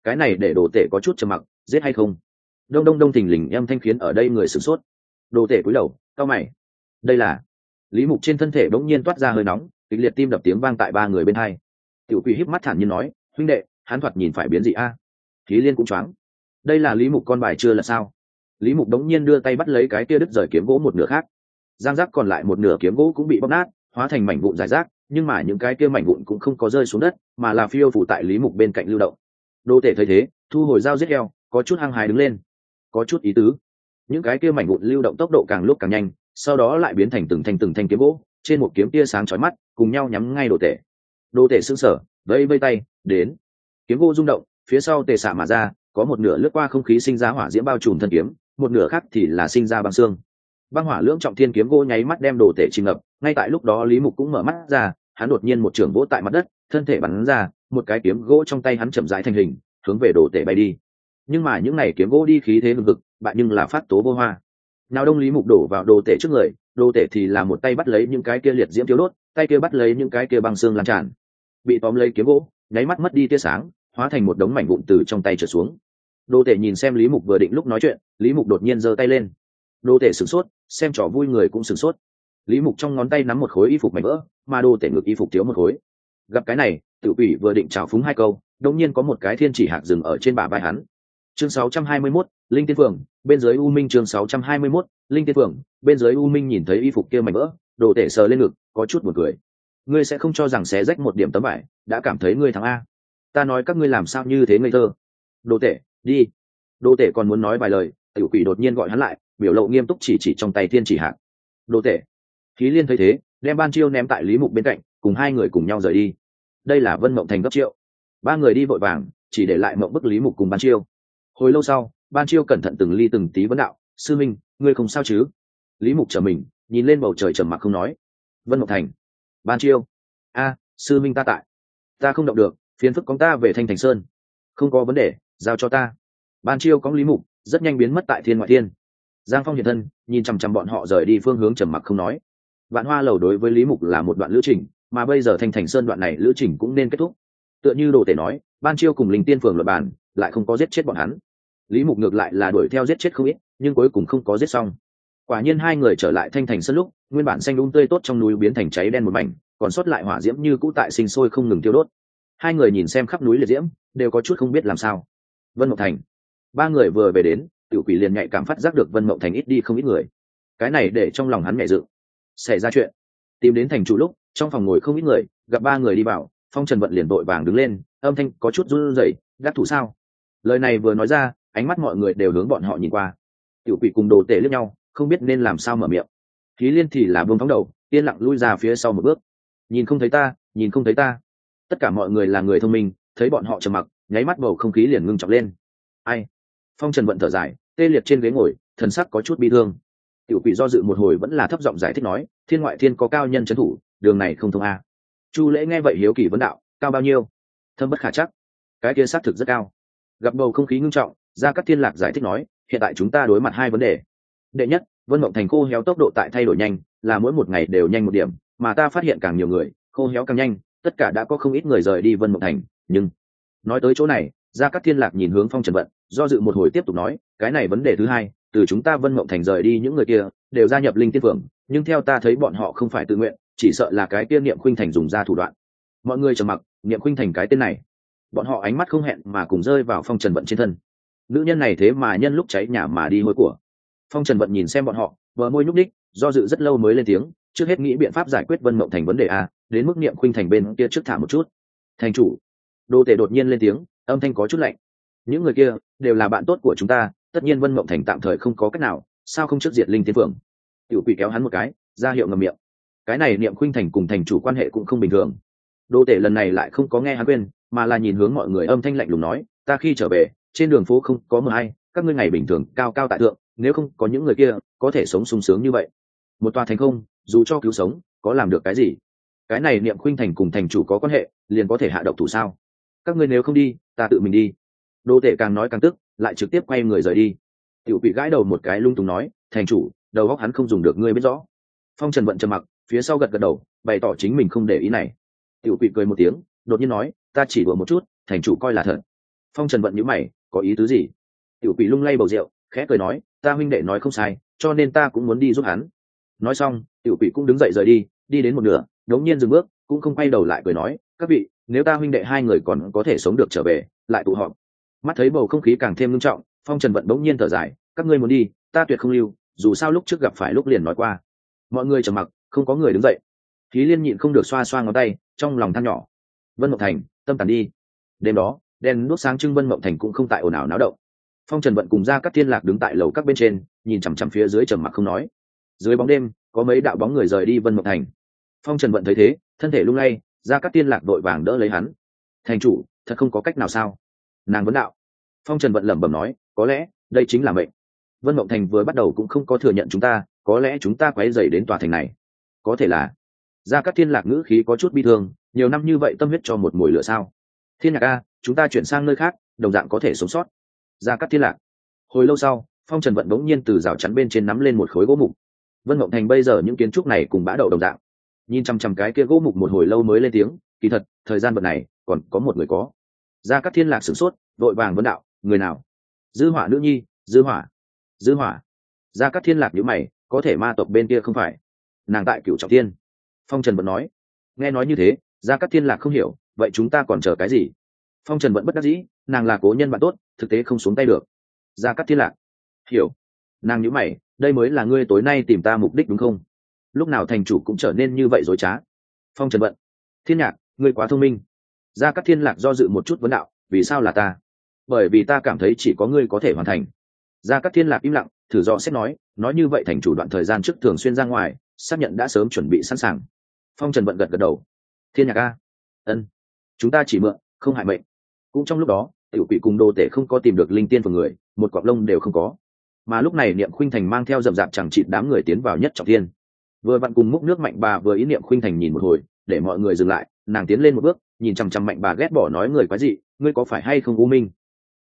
A: cái này để đồ tể có chút trầm mặc, giết hay không? Đông đông đông thình lình em thanh khiến ở đây người sửng sốt. Đồ tể cúi đầu cao mày. Đây là? Lý mục trên thân thể bỗng nhiên toát ra hơi nóng, kịch liệt tim đập tiếng vang tại ba người bên hai. Tiểu quỷ híp mắt thản nhiên nói, huynh đệ, hắn thoạt nhìn phải biến dị a. À? khí liên cũng choáng. Đây là lý mục con bài chưa là sao? Lý mục đống nhiên đưa tay bắt lấy cái kia đứt rời kiếm gỗ một nửa khác. Giang giác còn lại một nửa kiếm gỗ cũng bị bóc nát, hóa thành mảnh vụn dài rác, nhưng mà những cái kia mảnh vụn cũng không có rơi xuống đất, mà là phiêu phủ tại lý mục bên cạnh lưu động đô tể thấy thế, thu hồi dao giết heo có chút hăng hái đứng lên. Có chút ý tứ. Những cái kia mảnh vụn lưu động tốc độ càng lúc càng nhanh, sau đó lại biến thành từng thanh từng thanh kiếm gỗ, trên một kiếm tia sáng chói mắt, cùng nhau nhắm ngay đồ tể. Đồ tể xương sở vây vây tay, đến. Kiếm gỗ rung động, phía sau tề xạ mà ra, có một nửa lướt qua không khí sinh ra hỏa diễm bao trùm thân kiếm, một nửa khác thì là sinh ra băng xương. Băng hỏa lưỡng trọng thiên kiếm gỗ nháy mắt đem đồ tể chìm ngập, ngay tại lúc đó lý mục cũng mở mắt ra, hắn đột nhiên một trường gỗ tại mặt đất, thân thể bắn ra một cái kiếm gỗ trong tay hắn chậm rãi thành hình, hướng về đồ tể bay đi. Nhưng mà những này kiếm gỗ đi khí thế hừng hực bạn nhưng là phát tố vô hoa. Nào đông lý mục đổ vào đồ tể trước người, đồ tể thì là một tay bắt lấy những cái kia liệt diễm thiếu đốt, tay kia bắt lấy những cái kia băng xương lan tràn. Bị tóm lấy kiếm gỗ, nháy mắt mất đi tia sáng, hóa thành một đống mảnh vụn từ trong tay trở xuống. Đồ tể nhìn xem lý mục vừa định lúc nói chuyện, lý mục đột nhiên giơ tay lên. Đồ tể sửng sốt, xem trò vui người cũng sửng sốt. Lý mục trong ngón tay nắm một khối y phục mảnh vỡ, mà đồ tể ngực y phục thiếu một khối gặp cái này tự quỷ vừa định trào phúng hai câu đông nhiên có một cái thiên chỉ hạc dừng ở trên bả vai hắn. Chương 621, linh tiên phường bên dưới u minh chương 621, linh tiên phường bên dưới u minh nhìn thấy y phục kia mảnh vỡ đồ tể sờ lên ngực có chút buồn cười. Ngươi sẽ không cho rằng xé rách một điểm tấm vải đã cảm thấy ngươi thắng a. Ta nói các ngươi làm sao như thế ngây thơ. Đồ tể đi. Đồ tể còn muốn nói vài lời tiểu quỷ đột nhiên gọi hắn lại biểu lộ nghiêm túc chỉ chỉ trong tay thiên chỉ hạng đồ tể. Khí liên thấy thế đem ban chiêu ném tại lý mục bên cạnh cùng hai người cùng nhau rời đi. Đây là vân mộng thành gấp triệu. Ba người đi vội vàng, chỉ để lại mộng bức lý mục cùng ban chiêu. Hồi lâu sau, ban chiêu cẩn thận từng ly từng tí vấn đạo, sư minh, ngươi không sao chứ? Lý mục trở mình, nhìn lên bầu trời trầm mặc không nói. Vân mộng thành, ban chiêu. A, sư minh ta tại. Ta không động được, phiền phức con ta về thanh thành sơn. Không có vấn đề, giao cho ta. Ban chiêu cóng lý mục, rất nhanh biến mất tại thiên ngoại thiên. Giang phong hiện thân, nhìn chằm chằm bọn họ rời đi phương hướng trầm mặc không nói. Vạn hoa lầu đối với lý mục là một đoạn lữ trình mà bây giờ thanh thành sơn đoạn này lữ trình cũng nên kết thúc. Tựa như đồ tể nói, ban chiêu cùng linh tiên phường luật bàn lại không có giết chết bọn hắn. Lý mục ngược lại là đuổi theo giết chết không ít, nhưng cuối cùng không có giết xong. Quả nhiên hai người trở lại thanh thành sân lúc, nguyên bản xanh đúng tươi tốt trong núi biến thành cháy đen một mảnh, còn sót lại hỏa diễm như cũ tại sinh sôi không ngừng tiêu đốt. Hai người nhìn xem khắp núi liệt diễm, đều có chút không biết làm sao. Vân mộng thành. Ba người vừa về đến, tiểu quỷ liền nhạy cảm phát giác được vân mộng thành ít đi không ít người. Cái này để trong lòng hắn nhẹ dự. Xảy ra chuyện. Tìm đến thành chủ lúc trong phòng ngồi không ít người, gặp ba người đi vào, phong trần vận liền vội vàng đứng lên, âm thanh có chút run rẩy gác thủ sao? Lời này vừa nói ra, ánh mắt mọi người đều hướng bọn họ nhìn qua. Tiểu quỷ cùng đồ tể lướt nhau, không biết nên làm sao mở miệng. Khí liên thì là vương phóng đầu, yên lặng lui ra phía sau một bước. Nhìn không thấy ta, nhìn không thấy ta. Tất cả mọi người là người thông minh, thấy bọn họ trầm mặc, nháy mắt bầu không khí liền ngưng trọng lên. Ai? Phong trần vận thở dài, tê liệt trên ghế ngồi, thần sắc có chút bi thương. Tiểu quỷ do dự một hồi vẫn là thấp giọng giải thích nói, thiên ngoại thiên có cao nhân trấn thủ đường này không thông a. Chu lễ nghe vậy hiếu kỳ vấn đạo, cao bao nhiêu? Thâm bất khả chắc. Cái kia xác thực rất cao. Gặp bầu không khí ngưng trọng, gia cát thiên lạc giải thích nói, hiện tại chúng ta đối mặt hai vấn đề. Đệ nhất, vân mộng thành khô héo tốc độ tại thay đổi nhanh, là mỗi một ngày đều nhanh một điểm, mà ta phát hiện càng nhiều người, khô héo càng nhanh, tất cả đã có không ít người rời đi vân mộng thành, nhưng nói tới chỗ này, gia cát thiên lạc nhìn hướng phong trần vận, do dự một hồi tiếp tục nói, cái này vấn đề thứ hai, từ chúng ta vân mộng thành rời đi những người kia, đều gia nhập linh tiên phượng, nhưng theo ta thấy bọn họ không phải tự nguyện chỉ sợ là cái tiên niệm khuynh thành dùng ra thủ đoạn. Mọi người trầm mặc, niệm khuynh thành cái tên này. Bọn họ ánh mắt không hẹn mà cùng rơi vào phong trần vận trên thân. Nữ nhân này thế mà nhân lúc cháy nhà mà đi hôi của. Phong trần vận nhìn xem bọn họ vợ môi nhúc đích do dự rất lâu mới lên tiếng, trước hết nghĩ biện pháp giải quyết vân mộng thành vấn đề a, đến mức niệm khuynh thành bên kia trước thả một chút. Thành chủ. Đô tể đột nhiên lên tiếng, âm thanh có chút lạnh. Những người kia, đều là bạn tốt của chúng ta, tất nhiên vân mộng thành tạm thời không có cách nào, sao không trước diệt linh tiên phượng? Tiểu quỷ kéo hắn một cái, ra hiệu ngầm miệng cái này niệm khuynh thành cùng thành chủ quan hệ cũng không bình thường. Đô tể lần này lại không có nghe hắn quên, mà là nhìn hướng mọi người âm thanh lạnh lùng nói, ta khi trở về, trên đường phố không có mờ hay các ngươi ngày bình thường cao cao tại thượng, nếu không có những người kia, có thể sống sung sướng như vậy. Một tòa thành không, dù cho cứu sống, có làm được cái gì? Cái này niệm khuynh thành cùng thành chủ có quan hệ, liền có thể hạ độc thủ sao? Các ngươi nếu không đi, ta tự mình đi. Đô tể càng nói càng tức, lại trực tiếp quay người rời đi. Tiểu bị gãi đầu một cái lung tùng nói, thành chủ, đầu góc hắn không dùng được, ngươi biết rõ. Phong trần vận trầm mặc phía sau gật gật đầu, bày tỏ chính mình không để ý này. Tiểu bị cười một tiếng, đột nhiên nói, ta chỉ đùa một chút, thành chủ coi là thật. Phong trần vận nhữ mày, có ý tứ gì? Tiểu bị lung lay bầu rượu, khẽ cười nói, ta huynh đệ nói không sai, cho nên ta cũng muốn đi giúp hắn. Nói xong, tiểu bị cũng đứng dậy rời đi đi đến một nửa, đống nhiên dừng bước, cũng không quay đầu lại cười nói, các vị, nếu ta huynh đệ hai người còn có thể sống được trở về, lại tụ họp. Mắt thấy bầu không khí càng thêm nghiêm trọng, phong trần vận bỗng nhiên thở dài, các ngươi muốn đi, ta tuyệt không lưu, dù sao lúc trước gặp phải lúc liền nói qua. Mọi người trầm mặc không có người đứng dậy. Khí liên nhịn không được xoa xoa ngón tay, trong lòng than nhỏ. Vân mộng thành, tâm tàn đi. Đêm đó, đèn đốt sáng trưng vân mộng thành cũng không tại ồn ào náo động. Phong trần vận cùng ra các thiên lạc đứng tại lầu các bên trên, nhìn chằm chằm phía dưới trầm mặc không nói. Dưới bóng đêm, có mấy đạo bóng người rời đi vân mộng thành. Phong trần vận thấy thế, thân thể lung lay ra các tiên lạc đội vàng đỡ lấy hắn. Thành chủ, thật không có cách nào sao? Nàng vấn đạo. Phong trần vận lẩm bẩm nói, có lẽ, đây chính là mệnh. Vân mộng thành vừa bắt đầu cũng không có thừa nhận chúng ta, có lẽ chúng ta quấy dày đến tòa thành này có thể là. Ra các thiên lạc ngữ khí có chút bi thương, nhiều năm như vậy tâm huyết cho một mùi lửa sao? Thiên nhạc a, chúng ta chuyển sang nơi khác, đồng dạng có thể sống sót. Ra các thiên lạc. Hồi lâu sau, phong trần vận bỗng nhiên từ rào chắn bên trên nắm lên một khối gỗ mục. Vân mộng thành bây giờ những kiến trúc này cùng bã đậu đồng dạng. Nhìn chằm chằm cái kia gỗ mục một hồi lâu mới lên tiếng, kỳ thật, thời gian vận này, còn có một người có. Ra các thiên lạc sửng sốt, vội vàng vấn đạo, người nào? Dư hỏa nữ nhi, dư hỏa. Dư hỏa? Ra các thiên lạc nhữ mày, có thể ma tộc bên kia không phải nàng tại cửu trọng thiên. Phong trần vẫn nói, nghe nói như thế, gia cát thiên lạc không hiểu, vậy chúng ta còn chờ cái gì? Phong trần vẫn bất đắc dĩ, nàng là cố nhân bạn tốt, thực tế không xuống tay được. Gia cát thiên lạc, hiểu. Nàng nhữ mày, đây mới là ngươi tối nay tìm ta mục đích đúng không? Lúc nào thành chủ cũng trở nên như vậy dối trá. Phong trần vận thiên nhạc, ngươi quá thông minh. Gia cát thiên lạc do dự một chút vấn đạo, vì sao là ta? Bởi vì ta cảm thấy chỉ có ngươi có thể hoàn thành. Gia cát thiên lạc im lặng, thử do xét nói nói như vậy thành chủ đoạn thời gian trước thường xuyên ra ngoài, xác nhận đã sớm chuẩn bị sẵn sàng. Phong trần vận gật gật đầu. Thiên nhạc a. Ân. Chúng ta chỉ mượn, không hại mệnh. Cũng trong lúc đó, tiểu quỷ cùng đồ tể không có tìm được linh tiên của người, một cọp lông đều không có. Mà lúc này niệm khuynh thành mang theo dầm dạp chẳng chịt đám người tiến vào nhất trọng thiên. Vừa vặn cùng múc nước mạnh bà vừa ý niệm khuynh thành nhìn một hồi, để mọi người dừng lại, nàng tiến lên một bước, nhìn chằm chằm mạnh bà ghét bỏ nói người quái dị, ngươi có phải hay không u minh?